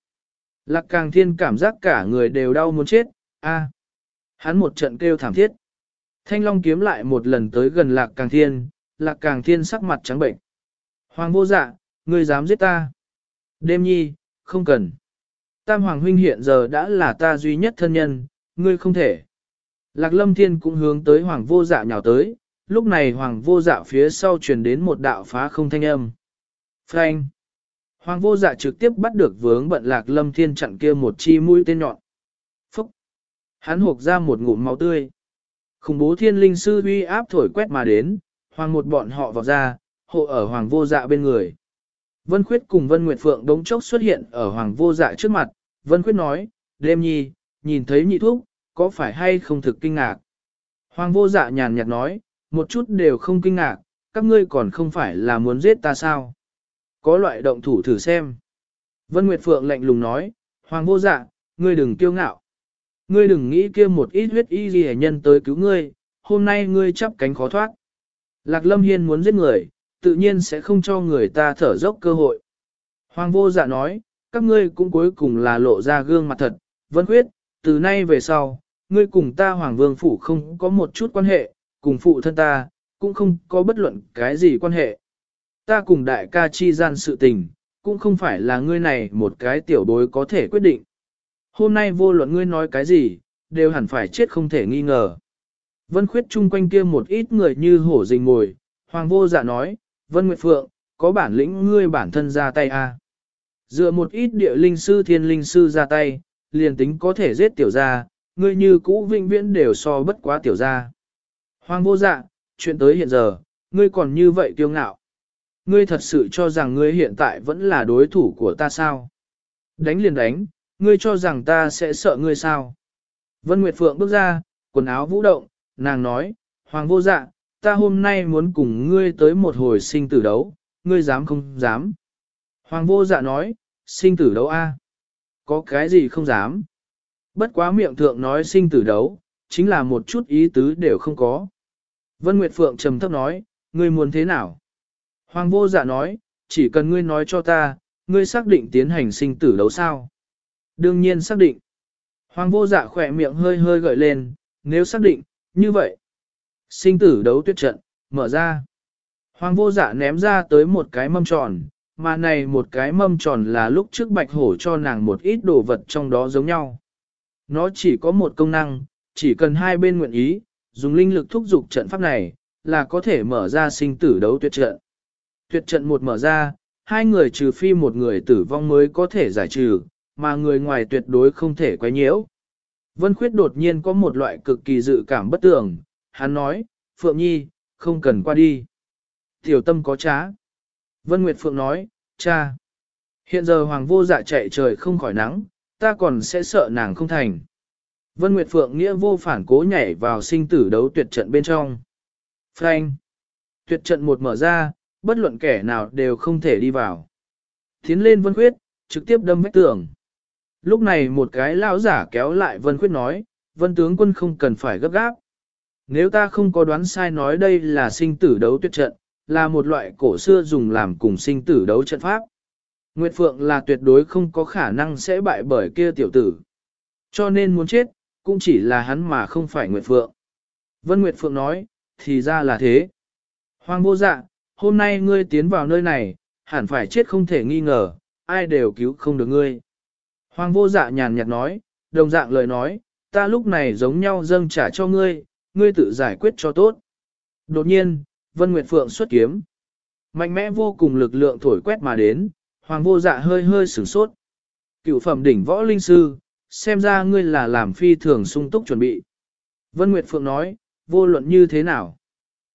Lạc càng thiên cảm giác cả người đều đau muốn chết, a. Hắn một trận kêu thảm thiết. Thanh long kiếm lại một lần tới gần lạc càng thiên, lạc càng thiên sắc mặt trắng bệnh. Hoàng vô dạ, ngươi dám giết ta. Đêm nhi, không cần. Tam hoàng huynh hiện giờ đã là ta duy nhất thân nhân, ngươi không thể. Lạc lâm thiên cũng hướng tới hoàng vô dạ nhào tới, lúc này hoàng vô dạ phía sau truyền đến một đạo phá không thanh âm. Frank! Hoàng vô dạ trực tiếp bắt được vướng bận lạc lâm thiên chặn kia một chi mũi tên nhọn. Phúc! Hắn hộp ra một ngụm máu tươi. Khủng bố thiên linh sư uy áp thổi quét mà đến, hoàng một bọn họ vào ra, hộ ở hoàng vô dạ bên người. Vân Khuyết cùng Vân Nguyệt Phượng đống chốc xuất hiện ở hoàng vô dạ trước mặt, Vân Khuyết nói, đêm nhi, nhìn thấy nhị thuốc, có phải hay không thực kinh ngạc? Hoàng vô dạ nhàn nhạt nói, một chút đều không kinh ngạc, các ngươi còn không phải là muốn giết ta sao? Có loại động thủ thử xem. Vân Nguyệt Phượng lạnh lùng nói, Hoàng vô dạ, ngươi đừng kiêu ngạo. Ngươi đừng nghĩ kia một ít huyết y gì nhân tới cứu ngươi, hôm nay ngươi chắp cánh khó thoát. Lạc Lâm Hiên muốn giết người, tự nhiên sẽ không cho người ta thở dốc cơ hội. Hoàng vô dạ nói, các ngươi cũng cuối cùng là lộ ra gương mặt thật, vân khuyết, từ nay về sau, ngươi cùng ta Hoàng Vương Phủ không có một chút quan hệ, cùng phụ thân ta, cũng không có bất luận cái gì quan hệ. Ta cùng đại ca chi gian sự tình, cũng không phải là ngươi này một cái tiểu bối có thể quyết định. Hôm nay vô luận ngươi nói cái gì, đều hẳn phải chết không thể nghi ngờ. Vân khuyết chung quanh kia một ít người như hổ rình ngồi, hoàng vô dạ nói, Vân Nguyệt Phượng, có bản lĩnh ngươi bản thân ra tay a. À? Dựa một ít địa linh sư thiên linh sư ra tay, liền tính có thể giết tiểu gia, ngươi như cũ vinh viễn đều so bất quá tiểu gia. Hoàng vô dạ, chuyện tới hiện giờ, ngươi còn như vậy kiêu ngạo. Ngươi thật sự cho rằng ngươi hiện tại vẫn là đối thủ của ta sao? Đánh liền đánh, ngươi cho rằng ta sẽ sợ ngươi sao? Vân Nguyệt Phượng bước ra, quần áo vũ động, nàng nói, Hoàng vô dạ, ta hôm nay muốn cùng ngươi tới một hồi sinh tử đấu, ngươi dám không dám? Hoàng vô dạ nói, sinh tử đấu a, Có cái gì không dám? Bất quá miệng thượng nói sinh tử đấu, chính là một chút ý tứ đều không có. Vân Nguyệt Phượng trầm thấp nói, ngươi muốn thế nào? Hoàng vô dạ nói, chỉ cần ngươi nói cho ta, ngươi xác định tiến hành sinh tử đấu sao? Đương nhiên xác định. Hoàng vô dạ khỏe miệng hơi hơi gợi lên, nếu xác định, như vậy. Sinh tử đấu tuyết trận, mở ra. Hoàng vô dạ ném ra tới một cái mâm tròn, mà này một cái mâm tròn là lúc trước bạch hổ cho nàng một ít đồ vật trong đó giống nhau. Nó chỉ có một công năng, chỉ cần hai bên nguyện ý, dùng linh lực thúc giục trận pháp này, là có thể mở ra sinh tử đấu tuyệt trận. Tuyệt trận một mở ra, hai người trừ phi một người tử vong mới có thể giải trừ, mà người ngoài tuyệt đối không thể quấy nhiễu. Vân Khuyết đột nhiên có một loại cực kỳ dự cảm bất tường, hắn nói, Phượng Nhi, không cần qua đi. Tiểu tâm có trá. Vân Nguyệt Phượng nói, cha. Hiện giờ Hoàng vô dạ chạy trời không khỏi nắng, ta còn sẽ sợ nàng không thành. Vân Nguyệt Phượng nghĩa vô phản cố nhảy vào sinh tử đấu tuyệt trận bên trong. Frank. Tuyệt trận một mở ra, bất luận kẻ nào đều không thể đi vào. Tiến lên Vân Khuyết, trực tiếp đâm vách tường. Lúc này một cái lão giả kéo lại Vân Khuyết nói, Vân tướng quân không cần phải gấp gáp. Nếu ta không có đoán sai nói đây là sinh tử đấu tuyệt trận, là một loại cổ xưa dùng làm cùng sinh tử đấu trận pháp. Nguyệt Phượng là tuyệt đối không có khả năng sẽ bại bởi kia tiểu tử. Cho nên muốn chết, cũng chỉ là hắn mà không phải Nguyệt Phượng. Vân Nguyệt Phượng nói, thì ra là thế. Hoàng vô dạ, hôm nay ngươi tiến vào nơi này, hẳn phải chết không thể nghi ngờ, ai đều cứu không được ngươi. Hoàng vô dạ nhàn nhạt nói, đồng dạng lời nói, ta lúc này giống nhau dâng trả cho ngươi, ngươi tự giải quyết cho tốt. Đột nhiên, Vân Nguyệt Phượng xuất kiếm. Mạnh mẽ vô cùng lực lượng thổi quét mà đến, Hoàng vô dạ hơi hơi sửng sốt. Cựu phẩm đỉnh võ linh sư, xem ra ngươi là làm phi thường sung túc chuẩn bị. Vân Nguyệt Phượng nói, vô luận như thế nào?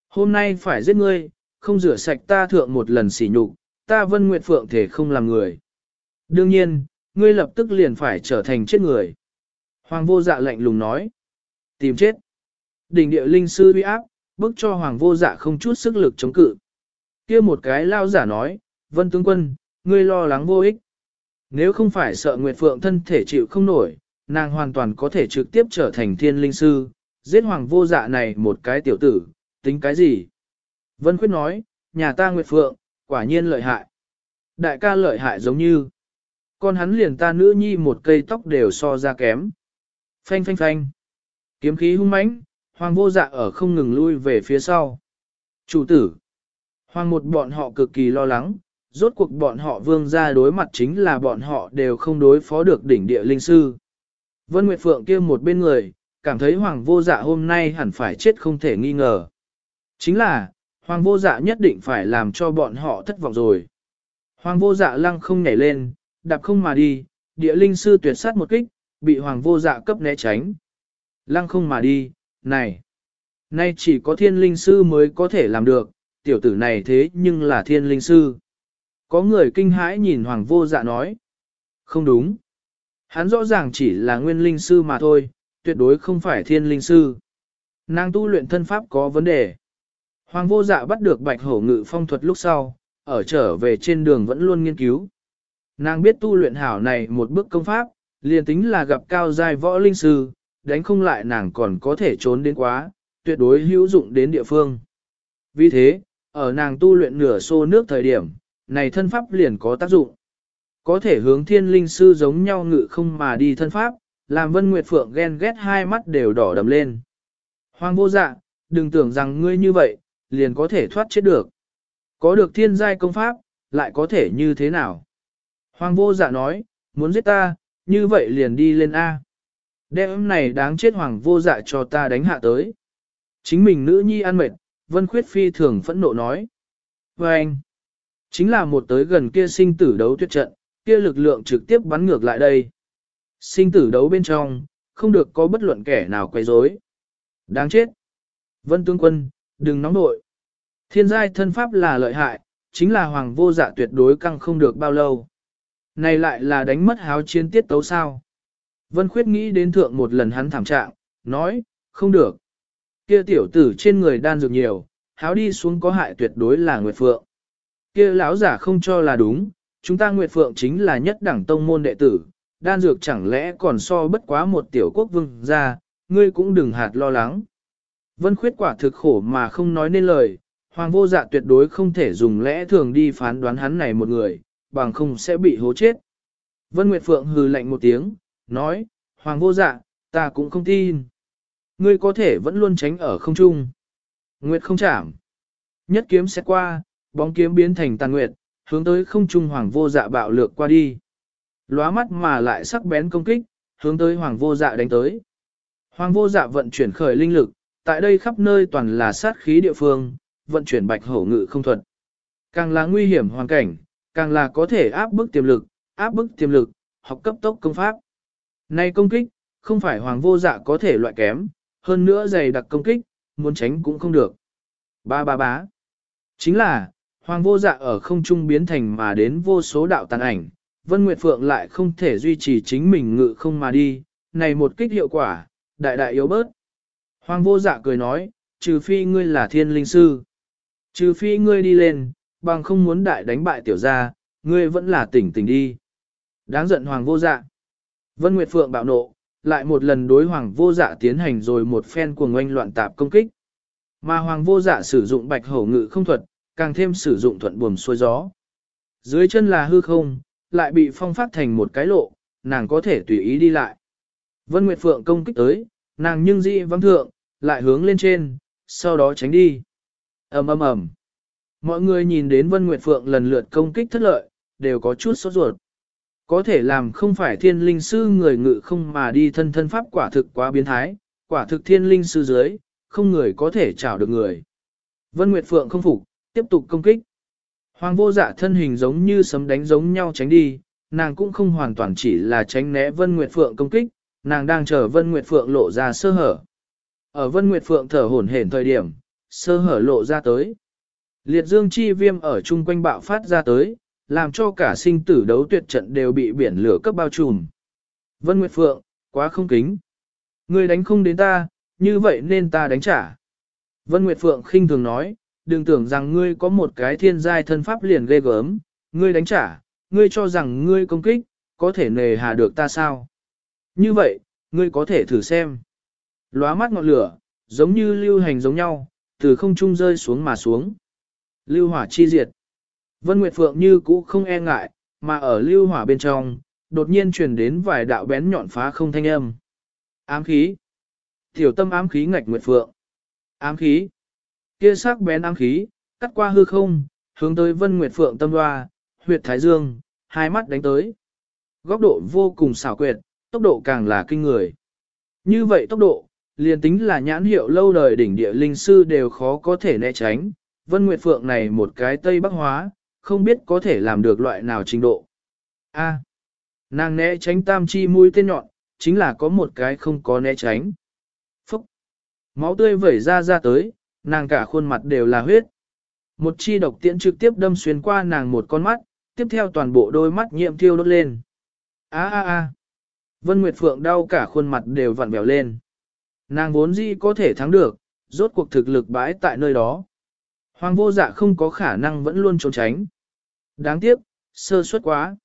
Hôm nay phải giết ngươi, không rửa sạch ta thượng một lần sỉ nhục, ta Vân Nguyệt Phượng thể không làm người. Đương nhiên, ngươi lập tức liền phải trở thành chết người. Hoàng vô dạ lạnh lùng nói. Tìm chết. Đỉnh địa linh sư uy áp, bức cho hoàng vô dạ không chút sức lực chống cự. kia một cái lao giả nói, vân tướng quân, ngươi lo lắng vô ích. Nếu không phải sợ Nguyệt Phượng thân thể chịu không nổi, nàng hoàn toàn có thể trực tiếp trở thành thiên linh sư, giết hoàng vô dạ này một cái tiểu tử, tính cái gì? Vân Khuyết nói, nhà ta Nguyệt Phượng, quả nhiên lợi hại. Đại ca lợi hại giống như, con hắn liền ta nữ nhi một cây tóc đều so ra kém. Phanh phanh phanh. Kiếm khí hung mãnh, hoàng vô dạ ở không ngừng lui về phía sau. Chủ tử. Hoàng một bọn họ cực kỳ lo lắng, rốt cuộc bọn họ vương ra đối mặt chính là bọn họ đều không đối phó được đỉnh địa linh sư. Vân Nguyệt Phượng kia một bên người, cảm thấy hoàng vô dạ hôm nay hẳn phải chết không thể nghi ngờ. Chính là, hoàng vô dạ nhất định phải làm cho bọn họ thất vọng rồi. Hoàng vô dạ lăng không nhảy lên, đạp không mà đi, địa linh sư tuyệt sát một kích, bị hoàng vô dạ cấp né tránh. Lăng không mà đi, này, nay chỉ có thiên linh sư mới có thể làm được, tiểu tử này thế nhưng là thiên linh sư. Có người kinh hãi nhìn hoàng vô dạ nói. Không đúng. Hắn rõ ràng chỉ là nguyên linh sư mà thôi, tuyệt đối không phải thiên linh sư. Nàng tu luyện thân pháp có vấn đề. Hoàng vô dạ bắt được bạch hổ ngự phong thuật lúc sau, ở trở về trên đường vẫn luôn nghiên cứu. Nàng biết tu luyện hảo này một bước công pháp, liền tính là gặp cao giai võ linh sư, đánh không lại nàng còn có thể trốn đến quá, tuyệt đối hữu dụng đến địa phương. Vì thế, ở nàng tu luyện nửa xô nước thời điểm, này thân pháp liền có tác dụng. Có thể hướng thiên linh sư giống nhau ngự không mà đi thân pháp, làm Vân Nguyệt Phượng ghen ghét hai mắt đều đỏ đầm lên. Hoàng vô dạ, đừng tưởng rằng ngươi như vậy, liền có thể thoát chết được. Có được thiên giai công pháp, lại có thể như thế nào? Hoàng vô dạ nói, muốn giết ta, như vậy liền đi lên A. Đêm này đáng chết hoàng vô dạ cho ta đánh hạ tới. Chính mình nữ nhi ăn mệt, Vân Khuyết Phi thường phẫn nộ nói. Và anh, chính là một tới gần kia sinh tử đấu tuyệt trận, kia lực lượng trực tiếp bắn ngược lại đây. Sinh tử đấu bên trong, không được có bất luận kẻ nào quay rối. Đáng chết. Vân Tướng Quân, đừng nóng nội. Thiên giai thân pháp là lợi hại, chính là hoàng vô dạ tuyệt đối căng không được bao lâu. Này lại là đánh mất háo chiến tiết tấu sao. Vân Khuyết nghĩ đến thượng một lần hắn thảm trạng, nói, không được. Kia tiểu tử trên người đan dược nhiều, háo đi xuống có hại tuyệt đối là Nguyệt Phượng. Kia lão giả không cho là đúng, chúng ta Nguyệt Phượng chính là nhất đẳng tông môn đệ tử, đan dược chẳng lẽ còn so bất quá một tiểu quốc vương ra, ngươi cũng đừng hạt lo lắng. Vân Khuyết quả thực khổ mà không nói nên lời, Hoàng vô dạ tuyệt đối không thể dùng lẽ thường đi phán đoán hắn này một người, bằng không sẽ bị hố chết. Vân Nguyệt Phượng hừ lạnh một tiếng, nói, Hoàng vô dạ, ta cũng không tin. Ngươi có thể vẫn luôn tránh ở không trung. Nguyệt không chạm. Nhất kiếm sẽ qua, bóng kiếm biến thành tàn nguyệt, hướng tới không trung Hoàng vô dạ bạo lược qua đi. Lóa mắt mà lại sắc bén công kích, hướng tới Hoàng vô dạ đánh tới. Hoàng vô dạ vận chuyển khởi linh lực, tại đây khắp nơi toàn là sát khí địa phương, vận chuyển bạch hổ ngự không thuận. Càng là nguy hiểm hoàn cảnh, càng là có thể áp bức tiềm lực, áp bức tiềm lực, học cấp tốc công pháp. Nay công kích, không phải hoàng vô dạ có thể loại kém, hơn nữa dày đặc công kích, muốn tránh cũng không được. Ba ba bá. Chính là, hoàng vô dạ ở không trung biến thành mà đến vô số đạo tàn ảnh, Vân Nguyệt Phượng lại không thể duy trì chính mình ngự không mà đi, này một kích hiệu quả, đại đại yếu bớt. Hoàng vô dạ cười nói, trừ phi ngươi là thiên linh sư. Trừ phi ngươi đi lên, bằng không muốn đại đánh bại tiểu gia, ngươi vẫn là tỉnh tỉnh đi. Đáng giận hoàng vô dạ. Vân Nguyệt Phượng bạo nộ, lại một lần đối hoàng vô dạ tiến hành rồi một phen cuồng oanh loạn tạp công kích. Mà hoàng vô dạ sử dụng bạch hổ ngự không thuật, càng thêm sử dụng thuận buồm xuôi gió. Dưới chân là hư không, lại bị phong phát thành một cái lộ, nàng có thể tùy ý đi lại. Vân Nguyệt Phượng công kích tới, nàng nhưng dị vắng thượng, lại hướng lên trên, sau đó tránh đi ầm ầm ầm. Mọi người nhìn đến Vân Nguyệt Phượng lần lượt công kích thất lợi, đều có chút sốt ruột. Có thể làm không phải thiên linh sư người ngự không mà đi thân thân pháp quả thực quá biến thái, quả thực thiên linh sư dưới, không người có thể chảo được người. Vân Nguyệt Phượng không phục, tiếp tục công kích. Hoàng vô dạ thân hình giống như sấm đánh giống nhau tránh đi, nàng cũng không hoàn toàn chỉ là tránh né Vân Nguyệt Phượng công kích, nàng đang chờ Vân Nguyệt Phượng lộ ra sơ hở. Ở Vân Nguyệt Phượng thở hổn hển thời điểm, sơ hở lộ ra tới. Liệt dương chi viêm ở chung quanh bạo phát ra tới, làm cho cả sinh tử đấu tuyệt trận đều bị biển lửa cấp bao trùm. Vân Nguyệt Phượng, quá không kính. Ngươi đánh không đến ta, như vậy nên ta đánh trả. Vân Nguyệt Phượng khinh thường nói, đừng tưởng rằng ngươi có một cái thiên giai thân pháp liền ghê gớm, ngươi đánh trả, ngươi cho rằng ngươi công kích, có thể nề hà được ta sao. Như vậy, ngươi có thể thử xem. Lóa mắt ngọn lửa, giống như lưu hành giống nhau, từ không trung rơi xuống mà xuống. Lưu hỏa chi diệt. Vân Nguyệt Phượng như cũ không e ngại, mà ở lưu hỏa bên trong, đột nhiên truyền đến vài đạo bén nhọn phá không thanh âm. Ám khí. Tiểu tâm ám khí ngạch nguyệt phượng. Ám khí. Kia sắc bén ám khí, cắt qua hư không, hướng tới vân nguyệt phượng tâm hoa, huyệt thái dương, hai mắt đánh tới. Góc độ vô cùng xảo quyệt, tốc độ càng là kinh người. Như vậy tốc độ, liền tính là nhãn hiệu lâu đời đỉnh địa linh sư đều khó có thể né tránh. Vân Nguyệt Phượng này một cái tây bắc hóa, không biết có thể làm được loại nào trình độ. A. nàng né tránh tam chi mũi tên nhọn, chính là có một cái không có né tránh. Phúc. Máu tươi vẩy ra ra tới, nàng cả khuôn mặt đều là huyết. Một chi độc tiễn trực tiếp đâm xuyên qua nàng một con mắt, tiếp theo toàn bộ đôi mắt nhiễm thiêu đốt lên. Á á á! Vân Nguyệt Phượng đau cả khuôn mặt đều vặn vẹo lên. Nàng vốn dĩ có thể thắng được, rốt cuộc thực lực bãi tại nơi đó. Hoàng vô dạ không có khả năng vẫn luôn trốn tránh. Đáng tiếc, sơ suất quá.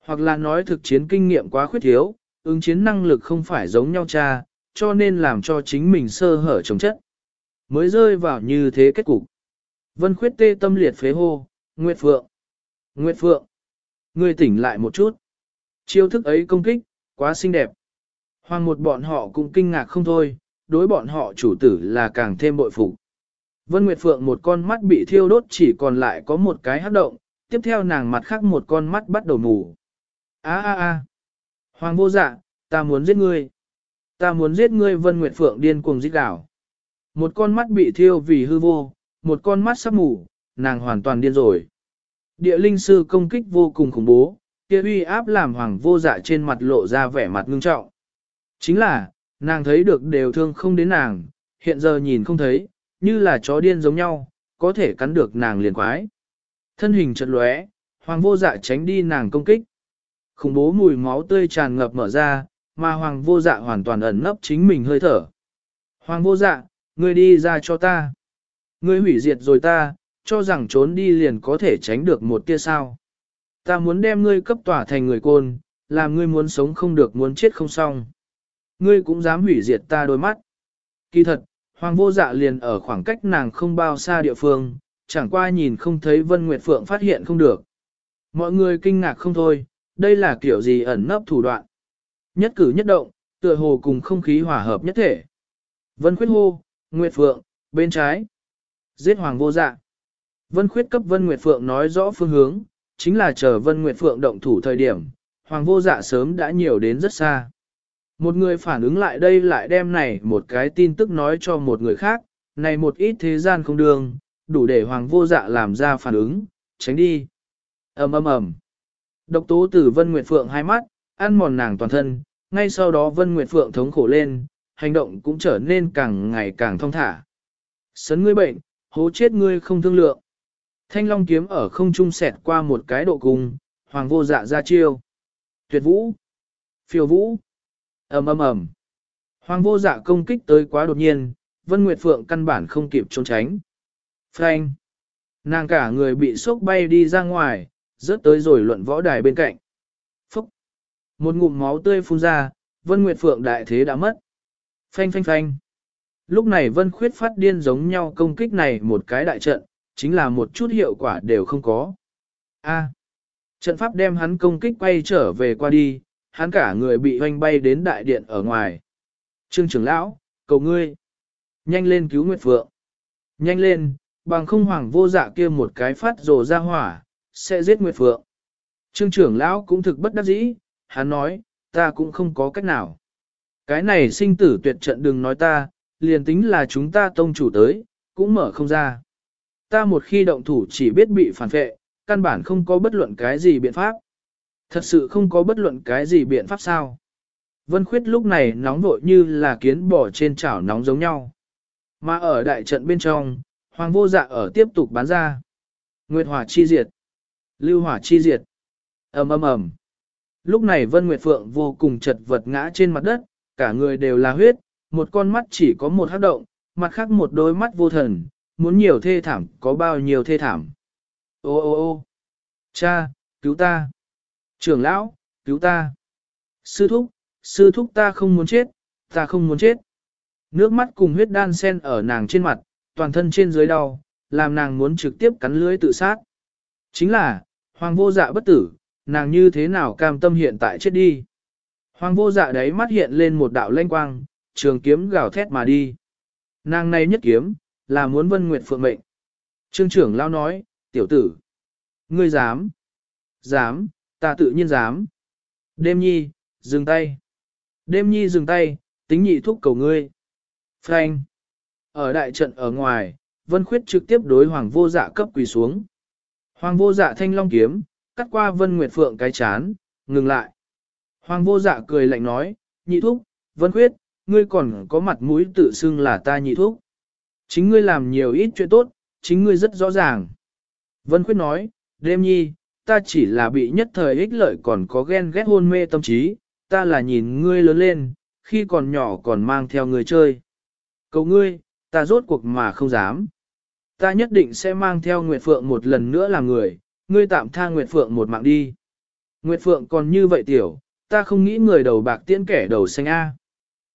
Hoặc là nói thực chiến kinh nghiệm quá khuyết thiếu, ứng chiến năng lực không phải giống nhau cha, cho nên làm cho chính mình sơ hở chống chất. Mới rơi vào như thế kết cục. Vân khuyết tê tâm liệt phế hô, Nguyệt Phượng. Nguyệt Phượng. Ngươi tỉnh lại một chút. Chiêu thức ấy công kích, quá xinh đẹp. Hoàng một bọn họ cũng kinh ngạc không thôi, đối bọn họ chủ tử là càng thêm bội phục. Vân Nguyệt Phượng một con mắt bị thiêu đốt chỉ còn lại có một cái hấp động, tiếp theo nàng mặt khác một con mắt bắt đầu mù. A a a. Hoàng vô dạ, ta muốn giết ngươi. Ta muốn giết ngươi Vân Nguyệt Phượng điên cuồng giết đảo. Một con mắt bị thiêu vì hư vô, một con mắt sắp mù, nàng hoàn toàn điên rồi. Địa linh sư công kích vô cùng khủng bố, kia uy áp làm hoàng vô dạ trên mặt lộ ra vẻ mặt ngưng trọng. Chính là, nàng thấy được đều thương không đến nàng, hiện giờ nhìn không thấy, như là chó điên giống nhau, có thể cắn được nàng liền quái. Thân hình chật lóe, hoàng vô dạ tránh đi nàng công kích. Khủng bố mùi máu tươi tràn ngập mở ra, mà hoàng vô dạ hoàn toàn ẩn nấp chính mình hơi thở. Hoàng vô dạ, ngươi đi ra cho ta. Ngươi hủy diệt rồi ta, cho rằng trốn đi liền có thể tránh được một tia sao. Ta muốn đem ngươi cấp tỏa thành người côn, làm ngươi muốn sống không được muốn chết không xong. Ngươi cũng dám hủy diệt ta đôi mắt. Kỳ thật, Hoàng vô dạ liền ở khoảng cách nàng không bao xa địa phương, chẳng qua nhìn không thấy Vân Nguyệt Phượng phát hiện không được. Mọi người kinh ngạc không thôi, đây là kiểu gì ẩn nấp thủ đoạn. Nhất cử nhất động, tựa hồ cùng không khí hòa hợp nhất thể. Vân Khuyết hô, Nguyệt Phượng, bên trái. Giết Hoàng vô dạ. Vân Khuyết cấp Vân Nguyệt Phượng nói rõ phương hướng, chính là chờ Vân Nguyệt Phượng động thủ thời điểm, Hoàng vô dạ sớm đã nhiều đến rất xa. Một người phản ứng lại đây lại đem này một cái tin tức nói cho một người khác, này một ít thế gian không đường, đủ để Hoàng vô dạ làm ra phản ứng, tránh đi. ầm ầm ầm. Độc tố từ Vân Nguyệt Phượng hai mắt, ăn mòn nàng toàn thân, ngay sau đó Vân Nguyệt Phượng thống khổ lên, hành động cũng trở nên càng ngày càng thông thả. Sấn ngươi bệnh, hố chết ngươi không thương lượng. Thanh long kiếm ở không trung xẹt qua một cái độ cung, hoàng vô dạ ra chiêu. Tuyệt vũ, phiêu vũ, ầm ầm ầm. Hoàng vô dạ công kích tới quá đột nhiên, Vân Nguyệt Phượng căn bản không kịp trốn tránh. Phanh. Nàng cả người bị sốc bay đi ra ngoài, rớt tới rồi luận võ đài bên cạnh. Phúc. Một ngụm máu tươi phun ra, Vân Nguyệt Phượng đại thế đã mất. Phanh phanh phanh. Lúc này Vân Khuyết phát điên giống nhau công kích này một cái đại trận, chính là một chút hiệu quả đều không có. A. trận pháp đem hắn công kích quay trở về qua đi, hắn cả người bị hoanh bay đến đại điện ở ngoài. Trương trưởng lão, cầu ngươi. Nhanh lên cứu Nguyệt Phượng. Nhanh lên, bằng không hoàng vô dạ kia một cái phát rồ ra hỏa, sẽ giết Nguyệt Phượng. Trương trưởng lão cũng thực bất đắc dĩ, hắn nói, ta cũng không có cách nào. Cái này sinh tử tuyệt trận đừng nói ta, liền tính là chúng ta tông chủ tới, cũng mở không ra. Ta một khi động thủ chỉ biết bị phản vệ, căn bản không có bất luận cái gì biện pháp. Thật sự không có bất luận cái gì biện pháp sao. Vân Khuyết lúc này nóng vội như là kiến bò trên chảo nóng giống nhau. Mà ở đại trận bên trong, Hoàng vô dạ ở tiếp tục bán ra. Nguyệt hỏa chi diệt. Lưu hỏa chi diệt. ầm ầm ầm. Lúc này Vân Nguyệt Phượng vô cùng chật vật ngã trên mặt đất, cả người đều là huyết, một con mắt chỉ có một hắc động, mặt khác một đôi mắt vô thần, muốn nhiều thê thảm có bao nhiêu thê thảm. Ô ô ô cha, cứu ta. Trưởng lão, cứu ta. Sư thúc, sư thúc ta không muốn chết, ta không muốn chết. Nước mắt cùng huyết đan sen ở nàng trên mặt, toàn thân trên dưới đau, làm nàng muốn trực tiếp cắn lưới tự sát. Chính là, hoàng vô dạ bất tử, nàng như thế nào cam tâm hiện tại chết đi. Hoàng vô dạ đấy mắt hiện lên một đạo lanh quang, trường kiếm gào thét mà đi. Nàng này nhất kiếm, là muốn Vân Nguyệt Phượng mệnh. Trương trưởng lao nói, tiểu tử. Ngươi dám. Dám, ta tự nhiên dám. Đêm nhi, dừng tay. Đêm nhi dừng tay, tính nhị thúc cầu ngươi. Frank. Ở đại trận ở ngoài, Vân Khuyết trực tiếp đối Hoàng vô dạ cấp quỳ xuống. Hoàng vô dạ thanh long kiếm, cắt qua Vân Nguyệt Phượng cái chán, ngừng lại. Hoàng vô dạ cười lạnh nói, nhị thúc, Vân Khuyết, ngươi còn có mặt mũi tự xưng là ta nhị thúc. Chính ngươi làm nhiều ít chuyện tốt, chính ngươi rất rõ ràng. Vân Khuyết nói, đêm nhi, ta chỉ là bị nhất thời ích lợi còn có ghen ghét hôn mê tâm trí, ta là nhìn ngươi lớn lên, khi còn nhỏ còn mang theo người chơi. Cầu ngươi, ta rốt cuộc mà không dám. Ta nhất định sẽ mang theo Nguyệt Phượng một lần nữa làm người, ngươi tạm tha Nguyệt Phượng một mạng đi. Nguyệt Phượng còn như vậy tiểu, ta không nghĩ người đầu bạc tiễn kẻ đầu xanh A.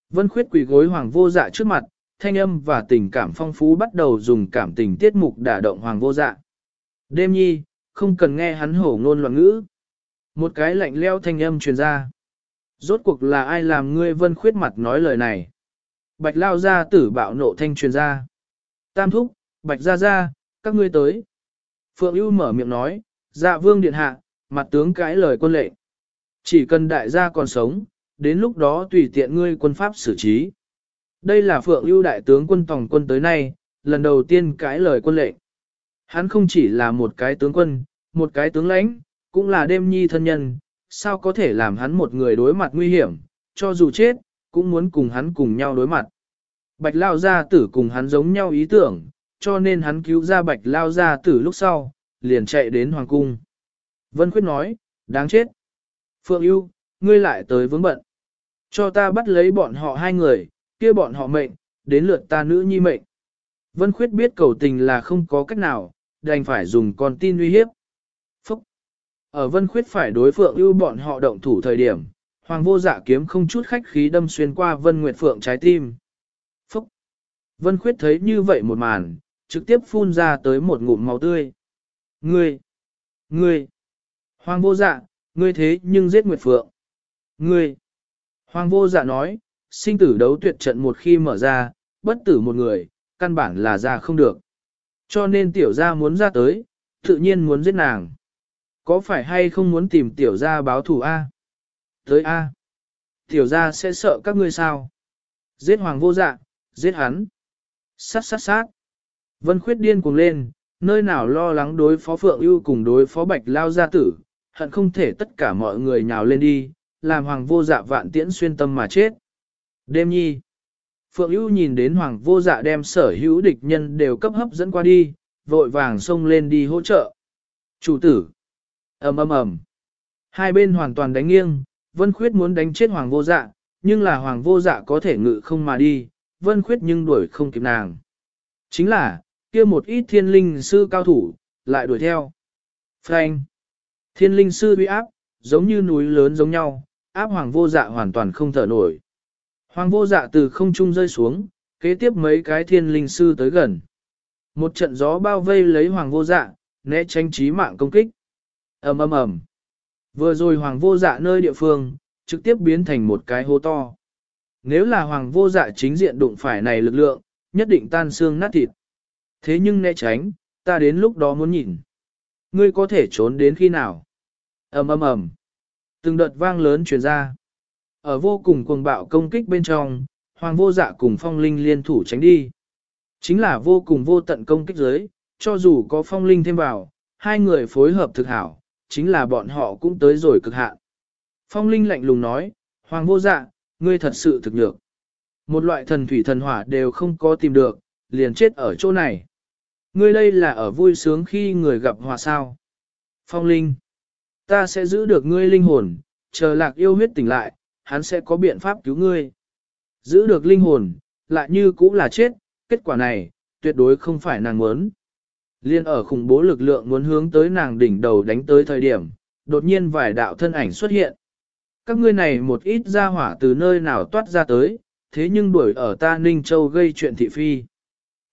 Vân khuyết quỳ gối hoàng vô dạ trước mặt, thanh âm và tình cảm phong phú bắt đầu dùng cảm tình tiết mục đả động hoàng vô dạ. Đêm nhi, không cần nghe hắn hổ ngôn loạn ngữ. Một cái lạnh leo thanh âm truyền ra. Rốt cuộc là ai làm ngươi vân khuyết mặt nói lời này? Bạch lao ra tử bạo nộ thanh truyền ra. Tam thúc, bạch ra ra, các ngươi tới. Phượng ưu mở miệng nói, dạ vương điện hạ, mặt tướng cãi lời quân lệnh. Chỉ cần đại gia còn sống, đến lúc đó tùy tiện ngươi quân pháp xử trí. Đây là Phượng ưu đại tướng quân tổng quân tới nay, lần đầu tiên cãi lời quân lệnh. Hắn không chỉ là một cái tướng quân, một cái tướng lãnh, cũng là đêm nhi thân nhân, sao có thể làm hắn một người đối mặt nguy hiểm, cho dù chết, cũng muốn cùng hắn cùng nhau đối mặt. Bạch Lao Gia Tử cùng hắn giống nhau ý tưởng, cho nên hắn cứu ra Bạch Lao Gia Tử lúc sau, liền chạy đến Hoàng Cung. Vân Khuyết nói, đáng chết. Phượng ưu ngươi lại tới vướng bận. Cho ta bắt lấy bọn họ hai người, kia bọn họ mệnh, đến lượt ta nữ nhi mệnh. Vân Khuyết biết cầu tình là không có cách nào, đành phải dùng con tin uy hiếp. Phúc! Ở Vân Khuyết phải đối Phượng ưu bọn họ động thủ thời điểm, Hoàng vô dạ kiếm không chút khách khí đâm xuyên qua Vân Nguyệt Phượng trái tim. Phúc! Vân Khuyết thấy như vậy một màn, trực tiếp phun ra tới một ngụm máu tươi. Ngươi! Ngươi! Hoàng vô dạ, ngươi thế nhưng giết Nguyệt Phượng. Ngươi! Hoàng vô dạ nói, sinh tử đấu tuyệt trận một khi mở ra, bất tử một người, căn bản là ra không được. Cho nên tiểu gia muốn ra tới, tự nhiên muốn giết nàng. Có phải hay không muốn tìm tiểu gia báo thù A? Tới A. Tiểu gia sẽ sợ các ngươi sao? Giết hoàng vô dạ, giết hắn. Sát sát sát. Vân khuyết điên cuồng lên, nơi nào lo lắng đối phó Phượng ưu cùng đối phó Bạch Lao gia tử, hận không thể tất cả mọi người nhào lên đi, làm hoàng vô dạ vạn tiễn xuyên tâm mà chết. Đêm nhi. Phượng ưu nhìn đến hoàng vô dạ đem sở hữu địch nhân đều cấp hấp dẫn qua đi, vội vàng xông lên đi hỗ trợ. Chủ tử. ầm ầm ầm. Hai bên hoàn toàn đánh nghiêng, Vân Khuyết muốn đánh chết hoàng vô dạ, nhưng là hoàng vô dạ có thể ngự không mà đi, Vân Khuyết nhưng đuổi không kịp nàng. Chính là, kia một ít thiên linh sư cao thủ, lại đuổi theo. Frank. Thiên linh sư uy áp, giống như núi lớn giống nhau, áp hoàng vô dạ hoàn toàn không thở nổi. Hoàng vô dạ từ không trung rơi xuống, kế tiếp mấy cái thiên linh sư tới gần. Một trận gió bao vây lấy hoàng vô dạ, né tránh trí mạng công kích. ầm ầm ầm. Vừa rồi hoàng vô dạ nơi địa phương, trực tiếp biến thành một cái hố to. Nếu là hoàng vô dạ chính diện đụng phải này lực lượng, nhất định tan xương nát thịt. Thế nhưng né tránh, ta đến lúc đó muốn nhìn. Ngươi có thể trốn đến khi nào? Ầm ầm ầm. Từng đợt vang lớn truyền ra. Ở vô cùng cuồng bạo công kích bên trong, hoàng vô dạ cùng phong linh liên thủ tránh đi. Chính là vô cùng vô tận công kích giới, cho dù có phong linh thêm vào, hai người phối hợp thực hảo, chính là bọn họ cũng tới rồi cực hạn. Phong linh lạnh lùng nói, hoàng vô dạ, ngươi thật sự thực nhược. Một loại thần thủy thần hỏa đều không có tìm được, liền chết ở chỗ này. Ngươi đây là ở vui sướng khi người gặp hòa sao. Phong linh, ta sẽ giữ được ngươi linh hồn, chờ lạc yêu huyết tỉnh lại, hắn sẽ có biện pháp cứu ngươi. Giữ được linh hồn, lại như cũng là chết, kết quả này, tuyệt đối không phải nàng muốn. Liên ở khủng bố lực lượng muốn hướng tới nàng đỉnh đầu đánh tới thời điểm, đột nhiên vài đạo thân ảnh xuất hiện. Các ngươi này một ít ra hỏa từ nơi nào toát ra tới, thế nhưng đuổi ở ta Ninh Châu gây chuyện thị phi.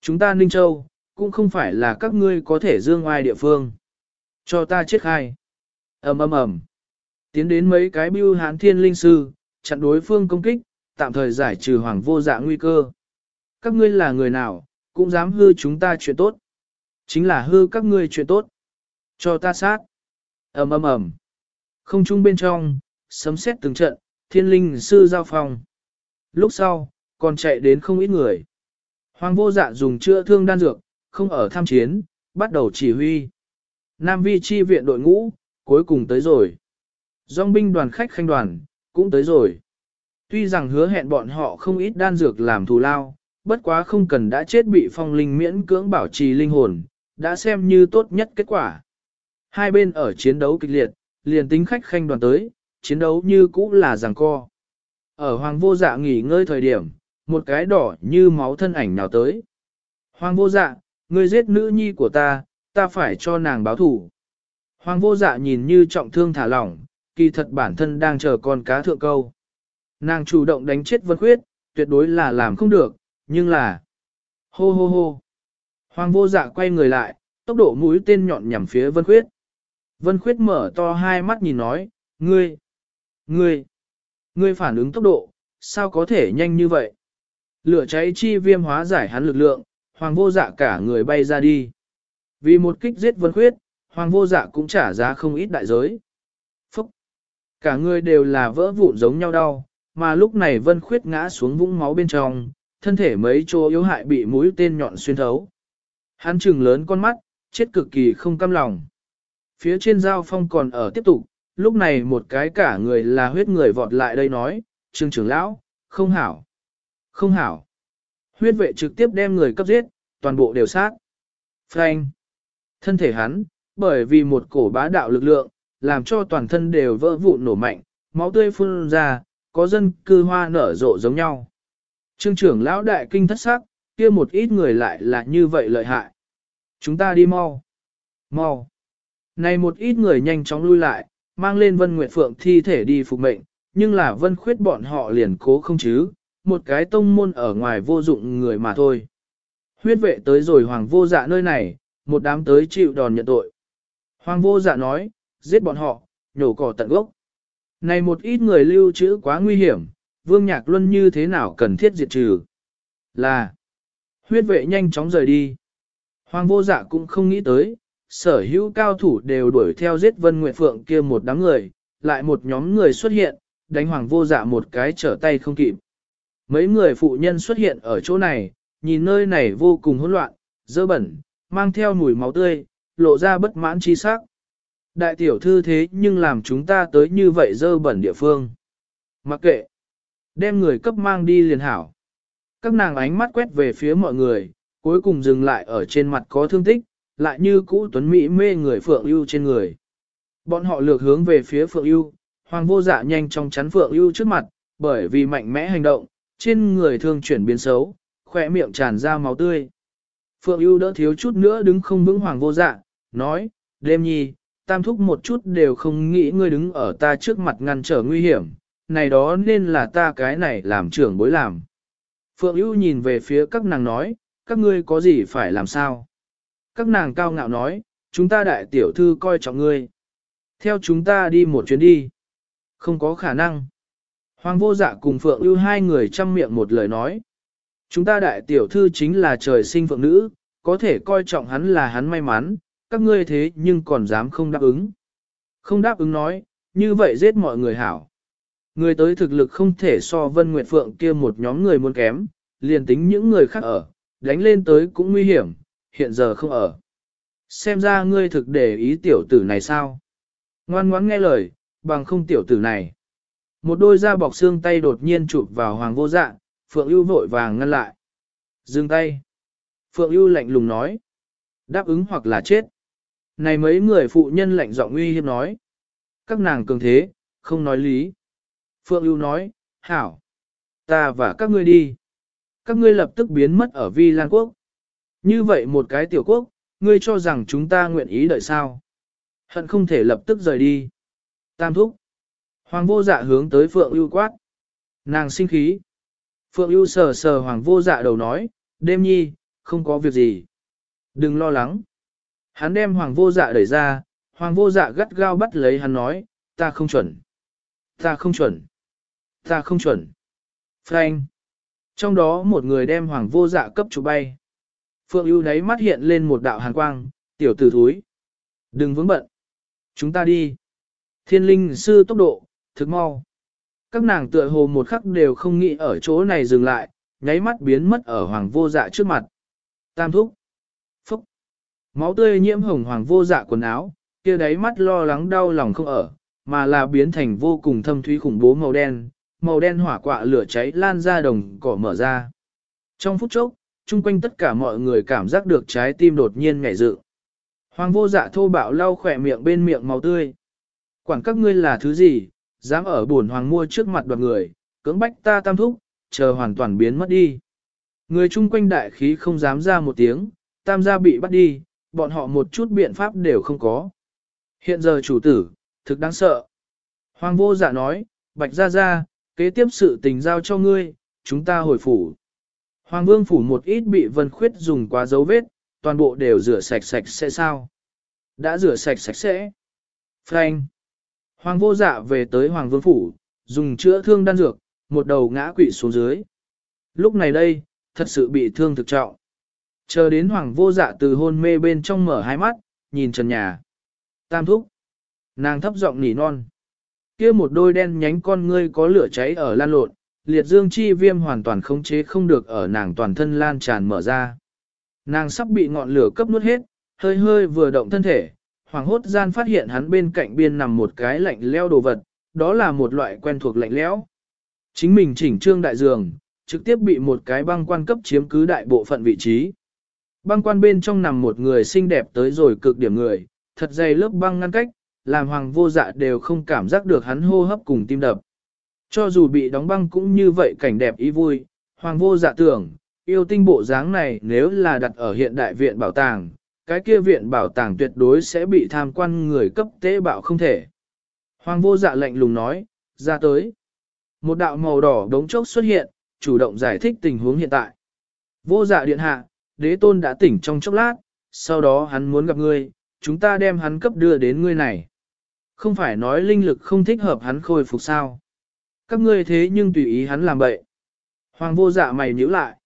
Chúng ta Ninh Châu, cũng không phải là các ngươi có thể dương ngoài địa phương. Cho ta chết khai ầm ầm ầm Tiến đến mấy cái bưu hán thiên linh sư, chặn đối phương công kích, tạm thời giải trừ hoàng vô dạ nguy cơ. Các ngươi là người nào, cũng dám hư chúng ta chuyện tốt. Chính là hư các ngươi chuyện tốt. Cho ta sát. ầm ầm ầm. Không trung bên trong, sấm sét từng trận, thiên linh sư giao phòng. Lúc sau, còn chạy đến không ít người. Hoàng vô dạ dùng chữa thương đan dược, không ở tham chiến, bắt đầu chỉ huy. Nam vi chi viện đội ngũ, cuối cùng tới rồi. Dòng binh đoàn khách khanh đoàn, cũng tới rồi. Tuy rằng hứa hẹn bọn họ không ít đan dược làm thù lao, bất quá không cần đã chết bị phong linh miễn cưỡng bảo trì linh hồn, đã xem như tốt nhất kết quả. Hai bên ở chiến đấu kịch liệt, liền tính khách khanh đoàn tới, chiến đấu như cũ là giằng co. Ở hoàng vô dạ nghỉ ngơi thời điểm, một cái đỏ như máu thân ảnh nào tới. Hoàng vô dạ, ngươi giết nữ nhi của ta, ta phải cho nàng báo thủ. Hoàng vô dạ nhìn như trọng thương thả lỏng, kỳ thật bản thân đang chờ con cá thượng câu. Nàng chủ động đánh chết Vân Khuyết, tuyệt đối là làm không được, nhưng là... Hô hô hô. Hoàng vô dạ quay người lại, tốc độ mũi tên nhọn nhằm phía Vân Khuyết. Vân Khuyết mở to hai mắt nhìn nói, ngươi, ngươi, ngươi phản ứng tốc độ, sao có thể nhanh như vậy? Lửa cháy chi viêm hóa giải hắn lực lượng, hoàng vô dạ cả người bay ra đi. Vì một kích giết Vân Khuyết, hoàng vô dạ cũng trả giá không ít đại giới. Phúc! Cả người đều là vỡ vụn giống nhau đau, mà lúc này Vân Khuyết ngã xuống vũng máu bên trong, thân thể mấy chỗ yếu hại bị mũi tên nhọn xuyên thấu. Hắn trừng lớn con mắt, chết cực kỳ không cam lòng. Phía trên giao phong còn ở tiếp tục, lúc này một cái cả người là huyết người vọt lại đây nói, trương trưởng lão, không hảo, không hảo. Huyết vệ trực tiếp đem người cấp giết, toàn bộ đều sát. Frank, thân thể hắn, bởi vì một cổ bá đạo lực lượng, làm cho toàn thân đều vỡ vụn nổ mạnh, máu tươi phun ra, có dân cư hoa nở rộ giống nhau. Trương trưởng lão đại kinh thất sắc, kia một ít người lại là như vậy lợi hại. Chúng ta đi mau. Mau. Này một ít người nhanh chóng lui lại, mang lên Vân Nguyệt Phượng thi thể đi phục mệnh, nhưng là Vân Khuyết bọn họ liền cố không chứ, một cái tông môn ở ngoài vô dụng người mà thôi. Huyết vệ tới rồi hoàng vô dạ nơi này, một đám tới chịu đòn nhận tội. Hoàng vô dạ nói, giết bọn họ, nhổ cỏ tận gốc. Này một ít người lưu trữ quá nguy hiểm, Vương Nhạc Luân như thế nào cần thiết diệt trừ? Là, huyết vệ nhanh chóng rời đi. Hoàng vô dạ cũng không nghĩ tới, sở hữu cao thủ đều đuổi theo giết Vân Nguyệt Phượng kia một đám người, lại một nhóm người xuất hiện, đánh hoàng vô dạ một cái trở tay không kịp. Mấy người phụ nhân xuất hiện ở chỗ này, nhìn nơi này vô cùng hỗn loạn, dơ bẩn, mang theo mùi máu tươi, lộ ra bất mãn chi sắc. Đại tiểu thư thế nhưng làm chúng ta tới như vậy dơ bẩn địa phương. Mặc kệ, đem người cấp mang đi liền hảo. Các nàng ánh mắt quét về phía mọi người, cuối cùng dừng lại ở trên mặt có thương tích, lại như cũ tuấn mỹ mê người Phượng ưu trên người. Bọn họ lược hướng về phía Phượng ưu, Hoàng vô dạ nhanh chóng chắn Phượng ưu trước mặt, bởi vì mạnh mẽ hành động, trên người thương chuyển biến xấu, khỏe miệng tràn ra máu tươi. Phượng ưu đỡ thiếu chút nữa đứng không vững Hoàng vô dạ, nói, đêm nhi, tam thúc một chút đều không nghĩ ngươi đứng ở ta trước mặt ngăn trở nguy hiểm, này đó nên là ta cái này làm trưởng bối làm. Phượng ưu nhìn về phía các nàng nói, các ngươi có gì phải làm sao? Các nàng cao ngạo nói, chúng ta đại tiểu thư coi trọng ngươi. Theo chúng ta đi một chuyến đi. Không có khả năng. Hoàng vô dạ cùng Phượng ưu hai người chăm miệng một lời nói. Chúng ta đại tiểu thư chính là trời sinh phượng nữ, có thể coi trọng hắn là hắn may mắn, các ngươi thế nhưng còn dám không đáp ứng. Không đáp ứng nói, như vậy giết mọi người hảo. Người tới thực lực không thể so Vân Nguyệt Phượng kia một nhóm người muốn kém, liền tính những người khác ở, đánh lên tới cũng nguy hiểm, hiện giờ không ở. Xem ra ngươi thực để ý tiểu tử này sao? Ngoan ngoãn nghe lời, bằng không tiểu tử này. Một đôi da bọc xương tay đột nhiên chụp vào hoàng vô dạ, Phượng ưu vội vàng ngăn lại. Dừng tay. Phượng ưu lạnh lùng nói. Đáp ứng hoặc là chết. Này mấy người phụ nhân lạnh giọng uy hiếp nói. Các nàng cường thế, không nói lý. Phượng ưu nói, hảo. Ta và các ngươi đi. Các ngươi lập tức biến mất ở Vi Lan Quốc. Như vậy một cái tiểu quốc, ngươi cho rằng chúng ta nguyện ý đợi sao? Hận không thể lập tức rời đi. Tam thúc. Hoàng vô dạ hướng tới Phượng ưu quát. Nàng sinh khí. Phượng ưu sờ sờ hoàng vô dạ đầu nói, đêm nhi, không có việc gì. Đừng lo lắng. Hắn đem hoàng vô dạ đẩy ra, hoàng vô dạ gắt gao bắt lấy hắn nói, ta không chuẩn. Ta không chuẩn. Ta không chuẩn. Frank. Trong đó một người đem hoàng vô dạ cấp chủ bay. Phượng ưu đáy mắt hiện lên một đạo hàn quang, tiểu tử thúi. Đừng vướng bận. Chúng ta đi. Thiên linh sư tốc độ, thực mau. Các nàng tựa hồ một khắc đều không nghĩ ở chỗ này dừng lại, nháy mắt biến mất ở hoàng vô dạ trước mặt. Tam thúc. Máu tươi nhiễm hồng hoàng vô dạ quần áo, kia đáy mắt lo lắng đau lòng không ở, mà là biến thành vô cùng thâm thúy khủng bố màu đen, màu đen hỏa quạ lửa cháy lan ra đồng cỏ mở ra. Trong phút chốc, chung quanh tất cả mọi người cảm giác được trái tim đột nhiên nhảy dựng. Hoàng vô dạ thô bạo lau khỏe miệng bên miệng màu tươi. Quản các ngươi là thứ gì, dám ở buồn hoàng mua trước mặt đoàn người, cưỡng bách ta tam thúc, chờ hoàn toàn biến mất đi. Người chung quanh đại khí không dám ra một tiếng, tam gia bị bắt đi, bọn họ một chút biện pháp đều không có. Hiện giờ chủ tử, thực đáng sợ. Hoàng vô dạ nói, bạch ra ra, kế tiếp sự tình giao cho ngươi, chúng ta hồi phủ. Hoàng vương phủ một ít bị vân khuyết dùng quá dấu vết, toàn bộ đều rửa sạch sạch sẽ sao. Đã rửa sạch sạch sẽ. Frank. Hoàng vô dạ về tới Hoàng vương phủ, dùng chữa thương đan dược, một đầu ngã quỵ xuống dưới. Lúc này đây, thật sự bị thương thực trọng. Chờ đến Hoàng vô dạ từ hôn mê bên trong mở hai mắt, nhìn trần nhà. Tam thúc. Nàng thấp giọng nỉ non. kia một đôi đen nhánh con ngươi có lửa cháy ở lan lộn, liệt dương chi viêm hoàn toàn khống chế không được ở nàng toàn thân lan tràn mở ra. Nàng sắp bị ngọn lửa cấp nuốt hết, hơi hơi vừa động thân thể, hoàng hốt gian phát hiện hắn bên cạnh biên nằm một cái lạnh leo đồ vật, đó là một loại quen thuộc lạnh lẽo. Chính mình chỉnh trương đại dường, trực tiếp bị một cái băng quan cấp chiếm cứ đại bộ phận vị trí. Băng quan bên trong nằm một người xinh đẹp tới rồi cực điểm người, thật dày lớp băng ngăn cách, làm hoàng vô dạ đều không cảm giác được hắn hô hấp cùng tim đập. Cho dù bị đóng băng cũng như vậy cảnh đẹp ý vui, hoàng vô dạ tưởng, yêu tinh bộ dáng này nếu là đặt ở hiện đại viện bảo tàng, cái kia viện bảo tàng tuyệt đối sẽ bị tham quan người cấp tế bạo không thể. Hoàng vô dạ lệnh lùng nói, ra tới. Một đạo màu đỏ đống chốc xuất hiện, chủ động giải thích tình huống hiện tại. Vô dạ điện hạ, đế tôn đã tỉnh trong chốc lát, sau đó hắn muốn gặp ngươi, chúng ta đem hắn cấp đưa đến ngươi này. Không phải nói linh lực không thích hợp hắn khôi phục sao. Các ngươi thế nhưng tùy ý hắn làm bậy. Hoàng vô dạ mày nhíu lại.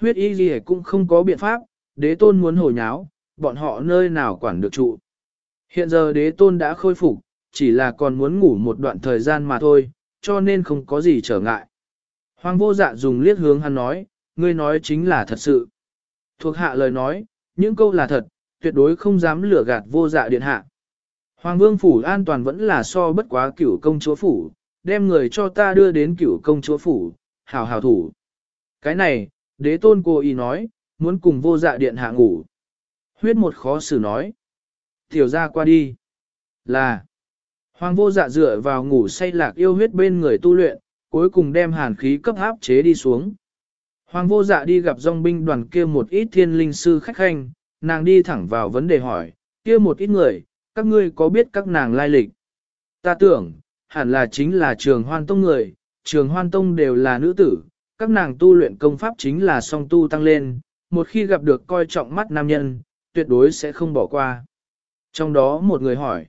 Huyết y gì cũng không có biện pháp, đế tôn muốn hồi nháo, bọn họ nơi nào quản được trụ. Hiện giờ đế tôn đã khôi phục, chỉ là còn muốn ngủ một đoạn thời gian mà thôi, cho nên không có gì trở ngại. Hoàng vô dạ dùng liếc hướng hắn nói, ngươi nói chính là thật sự. Thuộc hạ lời nói, những câu là thật, tuyệt đối không dám lừa gạt vô dạ điện hạ. Hoàng vương phủ an toàn vẫn là so bất quá cửu công chúa phủ, đem người cho ta đưa đến cửu công chúa phủ, hào hào thủ. Cái này, đế tôn cô y nói, muốn cùng vô dạ điện hạ ngủ. Huyết một khó xử nói. Tiểu ra qua đi. Là. Hoàng vô dạ dựa vào ngủ say lạc yêu huyết bên người tu luyện, cuối cùng đem hàn khí cấp áp chế đi xuống. Hoàng vô dạ đi gặp dòng binh đoàn kia một ít thiên linh sư khách khanh, nàng đi thẳng vào vấn đề hỏi, kia một ít người, các ngươi có biết các nàng lai lịch? Ta tưởng, hẳn là chính là trường hoan tông người, trường hoan tông đều là nữ tử, các nàng tu luyện công pháp chính là song tu tăng lên, một khi gặp được coi trọng mắt nam nhân, tuyệt đối sẽ không bỏ qua. Trong đó một người hỏi,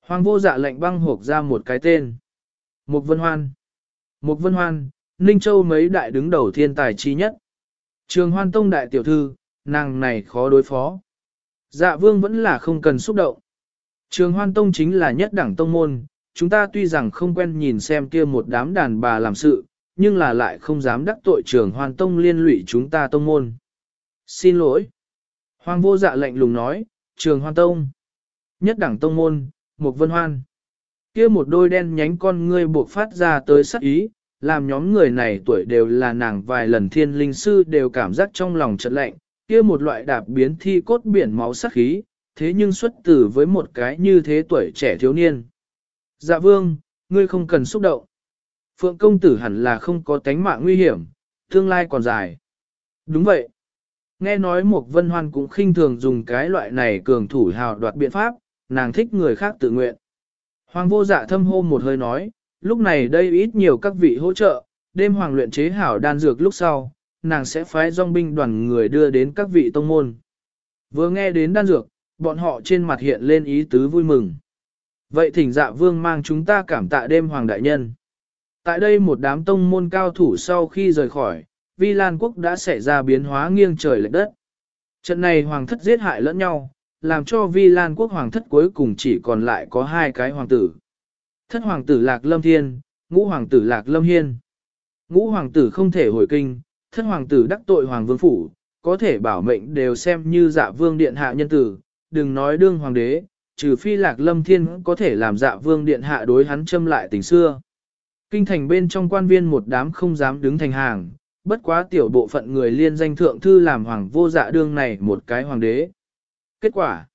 Hoàng vô dạ lệnh băng hộp ra một cái tên. Mục Vân Hoan. Mục Vân Hoan, Ninh Châu mấy đại đứng đầu thiên tài chi nhất. Trường Hoan Tông đại tiểu thư, nàng này khó đối phó. Dạ vương vẫn là không cần xúc động. Trường Hoan Tông chính là nhất đẳng tông môn, chúng ta tuy rằng không quen nhìn xem kia một đám đàn bà làm sự, nhưng là lại không dám đắc tội trường Hoan Tông liên lụy chúng ta tông môn. Xin lỗi. Hoàng vô dạ lệnh lùng nói, trường Hoan Tông. Nhất đẳng tông môn, một vân hoan. kia một đôi đen nhánh con ngươi buộc phát ra tới sắc ý, làm nhóm người này tuổi đều là nàng vài lần thiên linh sư đều cảm giác trong lòng chợt lạnh, kia một loại đạp biến thi cốt biển máu sắc khí, thế nhưng xuất tử với một cái như thế tuổi trẻ thiếu niên. Dạ vương, ngươi không cần xúc động. Phượng công tử hẳn là không có tánh mạng nguy hiểm, tương lai còn dài. Đúng vậy. Nghe nói một vân hoan cũng khinh thường dùng cái loại này cường thủ hào đoạt biện pháp, nàng thích người khác tự nguyện. Hoàng vô dạ thâm hô một hơi nói, lúc này đây ít nhiều các vị hỗ trợ, đêm hoàng luyện chế hảo đan dược lúc sau, nàng sẽ phái dòng binh đoàn người đưa đến các vị tông môn. Vừa nghe đến đan dược, bọn họ trên mặt hiện lên ý tứ vui mừng. Vậy thỉnh dạ vương mang chúng ta cảm tạ đêm hoàng đại nhân. Tại đây một đám tông môn cao thủ sau khi rời khỏi, Vi Lan quốc đã xảy ra biến hóa nghiêng trời lệch đất. Trận này hoàng thất giết hại lẫn nhau, làm cho Vi Lan quốc hoàng thất cuối cùng chỉ còn lại có hai cái hoàng tử. Thất hoàng tử Lạc Lâm Thiên, ngũ hoàng tử Lạc Lâm Hiên. Ngũ hoàng tử không thể hồi kinh, thất hoàng tử đắc tội hoàng vương phủ, có thể bảo mệnh đều xem như dạ vương điện hạ nhân tử, đừng nói đương hoàng đế, trừ phi Lạc Lâm Thiên có thể làm dạ vương điện hạ đối hắn châm lại tình xưa. Kinh thành bên trong quan viên một đám không dám đứng thành hàng, bất quá tiểu bộ phận người liên danh thượng thư làm hoàng vô dạ đương này một cái hoàng đế. Kết quả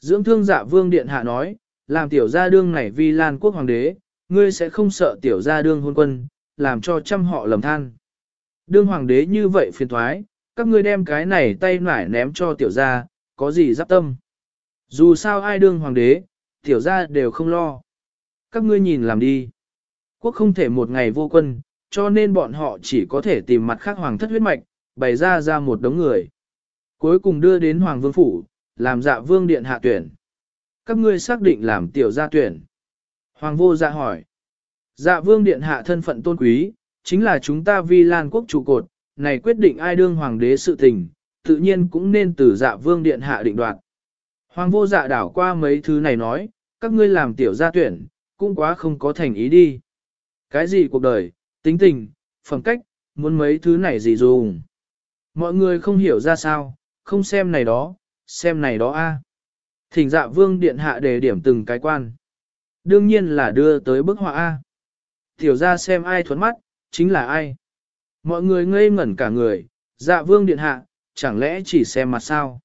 Dưỡng thương dạ vương điện hạ nói, làm tiểu gia đương này vi lan quốc hoàng đế, ngươi sẽ không sợ tiểu gia đương hôn quân, làm cho trăm họ lầm than. Đương hoàng đế như vậy phiền thoái, các ngươi đem cái này tay nải ném cho tiểu gia, có gì giáp tâm. Dù sao ai đương hoàng đế, tiểu gia đều không lo. Các ngươi nhìn làm đi. Quốc không thể một ngày vô quân, cho nên bọn họ chỉ có thể tìm mặt khác hoàng thất huyết mạch, bày ra ra một đống người. Cuối cùng đưa đến hoàng vương phủ, làm dạ vương điện hạ tuyển. Các ngươi xác định làm tiểu gia tuyển. Hoàng vô dạ hỏi. Dạ vương điện hạ thân phận tôn quý, chính là chúng ta vi lan quốc trụ cột, này quyết định ai đương hoàng đế sự tình, tự nhiên cũng nên từ dạ vương điện hạ định đoạt. Hoàng vô dạ đảo qua mấy thứ này nói, các ngươi làm tiểu gia tuyển, cũng quá không có thành ý đi. Cái gì cuộc đời, tính tình, phẩm cách, muốn mấy thứ này gì dùng. Mọi người không hiểu ra sao, không xem này đó, xem này đó a. Thỉnh dạ vương điện hạ đề điểm từng cái quan. Đương nhiên là đưa tới bức họa A. Tiểu ra xem ai thuấn mắt, chính là ai. Mọi người ngây ngẩn cả người, dạ vương điện hạ, chẳng lẽ chỉ xem mặt sao.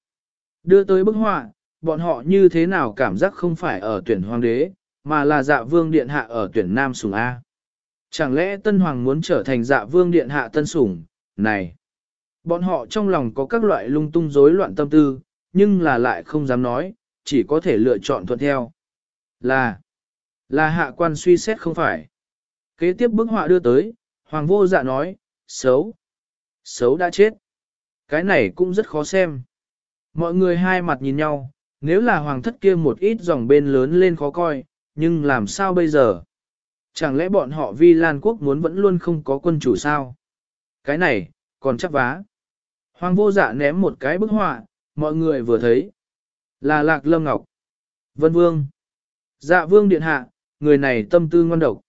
Đưa tới bức họa, bọn họ như thế nào cảm giác không phải ở tuyển hoàng đế, mà là dạ vương điện hạ ở tuyển nam sùng A. Chẳng lẽ tân hoàng muốn trở thành dạ vương điện hạ tân sủng, này. Bọn họ trong lòng có các loại lung tung rối loạn tâm tư, nhưng là lại không dám nói, chỉ có thể lựa chọn thuận theo. Là, là hạ quan suy xét không phải. Kế tiếp bức họa đưa tới, hoàng vô dạ nói, xấu, xấu đã chết. Cái này cũng rất khó xem. Mọi người hai mặt nhìn nhau, nếu là hoàng thất kia một ít dòng bên lớn lên khó coi, nhưng làm sao bây giờ? Chẳng lẽ bọn họ vi Lan quốc muốn vẫn luôn không có quân chủ sao? Cái này, còn chắc vá. Hoàng vô dạ ném một cái bức họa, mọi người vừa thấy. Là Lạc Lâm Ngọc. Vân Vương. Dạ Vương Điện Hạ, người này tâm tư ngon độc.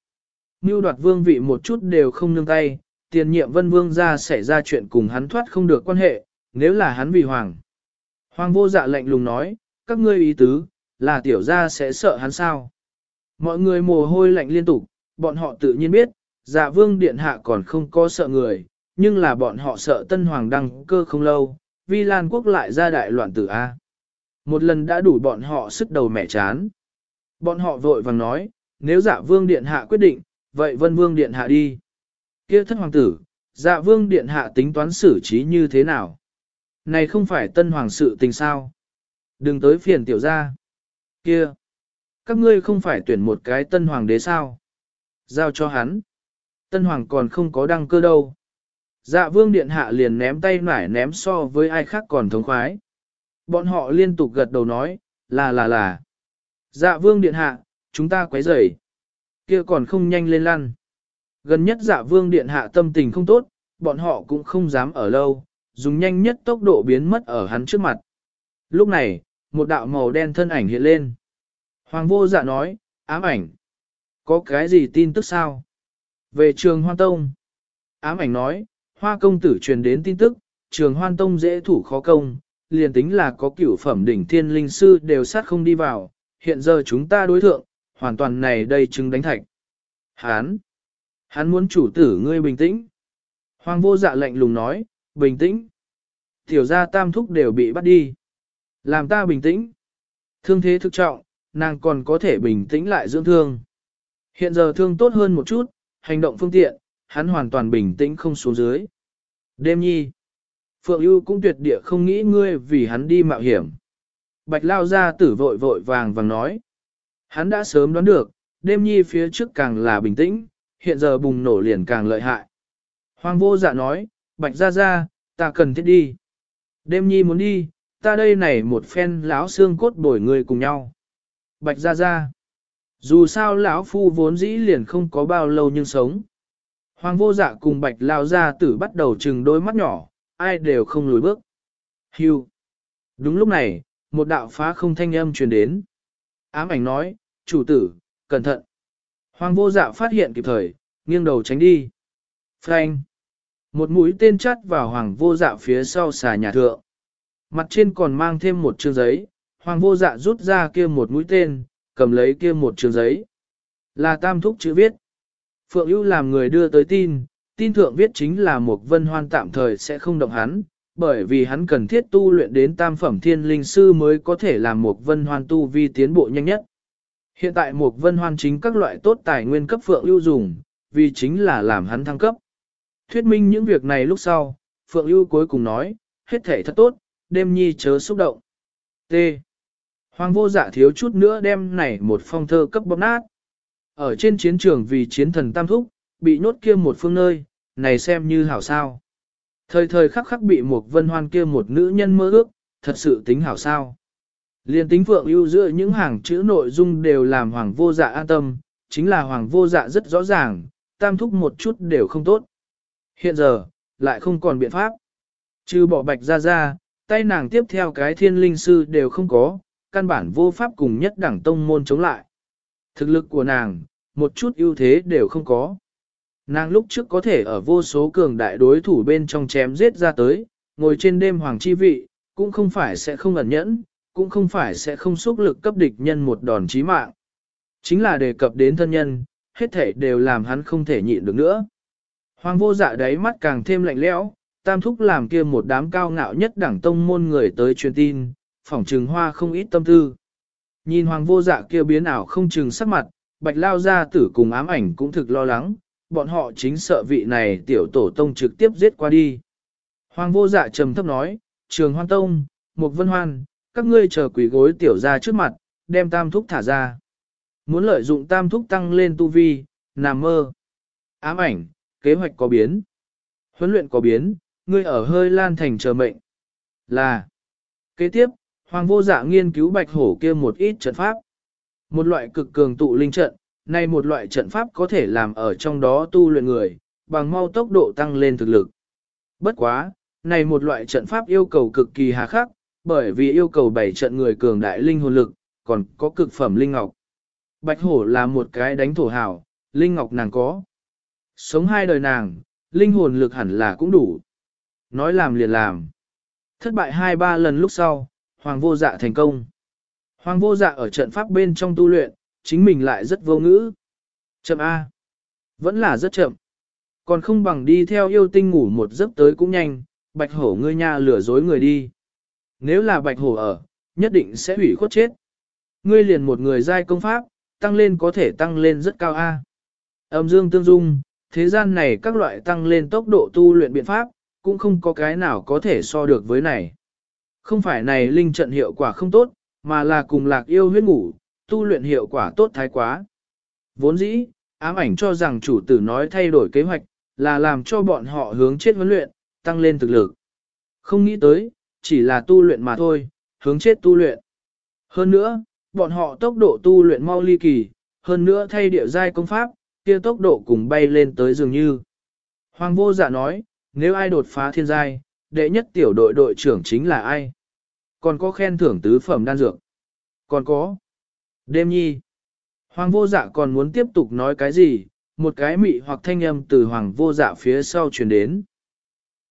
Mưu đoạt vương vị một chút đều không nương tay, tiền nhiệm Vân Vương ra xảy ra chuyện cùng hắn thoát không được quan hệ, nếu là hắn vì hoàng. Hoàng vô dạ lệnh lùng nói, các ngươi ý tứ, là tiểu gia sẽ sợ hắn sao. Mọi người mồ hôi lạnh liên tục, bọn họ tự nhiên biết, dạ vương điện hạ còn không có sợ người, nhưng là bọn họ sợ tân hoàng đăng cơ không lâu, vi lan quốc lại ra đại loạn tử A. Một lần đã đủ bọn họ sức đầu mẻ chán. Bọn họ vội vàng nói, nếu dạ vương điện hạ quyết định, vậy vân vương điện hạ đi. kia thất hoàng tử, dạ vương điện hạ tính toán xử trí như thế nào? Này không phải tân hoàng sự tình sao? Đừng tới phiền tiểu gia. Kia! Các ngươi không phải tuyển một cái tân hoàng đế sao? Giao cho hắn. Tân hoàng còn không có đăng cơ đâu. Dạ vương điện hạ liền ném tay nải ném so với ai khác còn thống khoái. Bọn họ liên tục gật đầu nói, là là là. Dạ vương điện hạ, chúng ta quấy rầy. kia còn không nhanh lên lăn. Gần nhất dạ vương điện hạ tâm tình không tốt, bọn họ cũng không dám ở lâu, dùng nhanh nhất tốc độ biến mất ở hắn trước mặt. Lúc này, một đạo màu đen thân ảnh hiện lên. Hoàng vô dạ nói, ám ảnh. Có cái gì tin tức sao? Về trường Hoa Tông. Ám ảnh nói, Hoa công tử truyền đến tin tức, trường Hoan Tông dễ thủ khó công, liền tính là có cửu phẩm đỉnh thiên linh sư đều sát không đi vào, hiện giờ chúng ta đối thượng, hoàn toàn này đây chứng đánh thạch. Hán! Hắn muốn chủ tử ngươi bình tĩnh. Hoàng vô dạ lệnh lùng nói, bình tĩnh. Tiểu gia tam thúc đều bị bắt đi. Làm ta bình tĩnh. Thương thế thực trọng, nàng còn có thể bình tĩnh lại dưỡng thương. Hiện giờ thương tốt hơn một chút, hành động phương tiện, hắn hoàn toàn bình tĩnh không xuống dưới. Đêm nhi. Phượng ưu cũng tuyệt địa không nghĩ ngươi vì hắn đi mạo hiểm. Bạch lao ra tử vội vội vàng vàng nói. Hắn đã sớm đoán được, đêm nhi phía trước càng là bình tĩnh, hiện giờ bùng nổ liền càng lợi hại. Hoàng vô dạ nói, bạch ra ra, ta cần thiết đi. Đêm nhi muốn đi, ta đây này một phen lão xương cốt bồi người cùng nhau. Bạch ra ra. Dù sao lão phu vốn dĩ liền không có bao lâu nhưng sống. Hoàng vô dạ cùng bạch lao ra tử bắt đầu chừng đôi mắt nhỏ, ai đều không lùi bước. Hưu. Đúng lúc này, một đạo phá không thanh âm truyền đến. Ám ảnh nói, chủ tử, cẩn thận. Hoàng vô dạ phát hiện kịp thời, nghiêng đầu tránh đi. Frank. Một mũi tên chắt vào hoàng vô dạ phía sau xà nhà thượng. Mặt trên còn mang thêm một chương giấy, hoàng vô dạ rút ra kia một mũi tên, cầm lấy kia một chương giấy. Là tam thúc chữ viết. Phượng ưu làm người đưa tới tin, tin thượng viết chính là một vân hoan tạm thời sẽ không động hắn, bởi vì hắn cần thiết tu luyện đến tam phẩm thiên linh sư mới có thể làm một vân hoan tu vi tiến bộ nhanh nhất. Hiện tại một vân hoan chính các loại tốt tài nguyên cấp Phượng ưu dùng, vì chính là làm hắn thăng cấp. Thuyết minh những việc này lúc sau, Phượng ưu cuối cùng nói, hết thể thật tốt, đêm nhi chớ xúc động. T. Hoàng vô dạ thiếu chút nữa đem này một phong thơ cấp bóp nát. Ở trên chiến trường vì chiến thần tam thúc, bị nhốt kia một phương nơi, này xem như hảo sao. Thời thời khắc khắc bị một vân hoan kia một nữ nhân mơ ước, thật sự tính hảo sao. Liên tính phượng ưu giữa những hàng chữ nội dung đều làm hoàng vô dạ an tâm, chính là hoàng vô dạ rất rõ ràng, tam thúc một chút đều không tốt. Hiện giờ, lại không còn biện pháp. Trừ bỏ bạch ra ra, tay nàng tiếp theo cái thiên linh sư đều không có, căn bản vô pháp cùng nhất đẳng tông môn chống lại. Thực lực của nàng, một chút ưu thế đều không có. Nàng lúc trước có thể ở vô số cường đại đối thủ bên trong chém giết ra tới, ngồi trên đêm hoàng chi vị, cũng không phải sẽ không ẩn nhẫn, cũng không phải sẽ không xúc lực cấp địch nhân một đòn chí mạng. Chính là đề cập đến thân nhân, hết thể đều làm hắn không thể nhịn được nữa. Hoàng vô dạ đáy mắt càng thêm lạnh lẽo, tam thúc làm kia một đám cao ngạo nhất đảng tông môn người tới truyền tin, phỏng trừng hoa không ít tâm tư. Nhìn hoàng vô dạ kia biến ảo không chừng sắc mặt, bạch lao ra tử cùng ám ảnh cũng thực lo lắng, bọn họ chính sợ vị này tiểu tổ tông trực tiếp giết qua đi. Hoàng vô dạ trầm thấp nói, trường hoan tông, một vân hoan, các ngươi chờ quỷ gối tiểu ra trước mặt, đem tam thúc thả ra. Muốn lợi dụng tam thúc tăng lên tu vi, nằm mơ. Ám ảnh, kế hoạch có biến. Huấn luyện có biến, ngươi ở hơi lan thành chờ mệnh. Là. Kế tiếp, Hoàng vô dạ nghiên cứu bạch hổ kia một ít trận pháp. Một loại cực cường tụ linh trận, này một loại trận pháp có thể làm ở trong đó tu luyện người, bằng mau tốc độ tăng lên thực lực. Bất quá, này một loại trận pháp yêu cầu cực kỳ hà khắc, bởi vì yêu cầu bảy trận người cường đại linh hồn lực, còn có cực phẩm linh ngọc. Bạch hổ là một cái đánh thổ hảo, linh ngọc nàng có. Sống hai đời nàng, linh hồn lực hẳn là cũng đủ. Nói làm liền làm. Thất bại hai ba lần lúc sau, hoàng vô dạ thành công. Hoàng vô dạ ở trận pháp bên trong tu luyện, chính mình lại rất vô ngữ. Chậm A. Vẫn là rất chậm. Còn không bằng đi theo yêu tinh ngủ một giấc tới cũng nhanh, bạch hổ ngươi nha lừa dối người đi. Nếu là bạch hổ ở, nhất định sẽ hủy khuất chết. Ngươi liền một người giai công pháp, tăng lên có thể tăng lên rất cao A. Âm dương tương dung, thế gian này các loại tăng lên tốc độ tu luyện biện pháp, cũng không có cái nào có thể so được với này. Không phải này linh trận hiệu quả không tốt, mà là cùng lạc yêu huyết ngủ, tu luyện hiệu quả tốt thái quá. Vốn dĩ, ám ảnh cho rằng chủ tử nói thay đổi kế hoạch, là làm cho bọn họ hướng chết huấn luyện, tăng lên thực lực. Không nghĩ tới, chỉ là tu luyện mà thôi, hướng chết tu luyện. Hơn nữa, bọn họ tốc độ tu luyện mau ly kỳ, hơn nữa thay địa giai công pháp, kia tốc độ cùng bay lên tới dường như. Hoàng vô dạ nói, nếu ai đột phá thiên giai, đệ nhất tiểu đội đội trưởng chính là ai? Còn có khen thưởng tứ phẩm đan dược. Còn có. Đêm nhi. Hoàng vô dạ còn muốn tiếp tục nói cái gì, một cái mị hoặc thanh âm từ hoàng vô dạ phía sau truyền đến.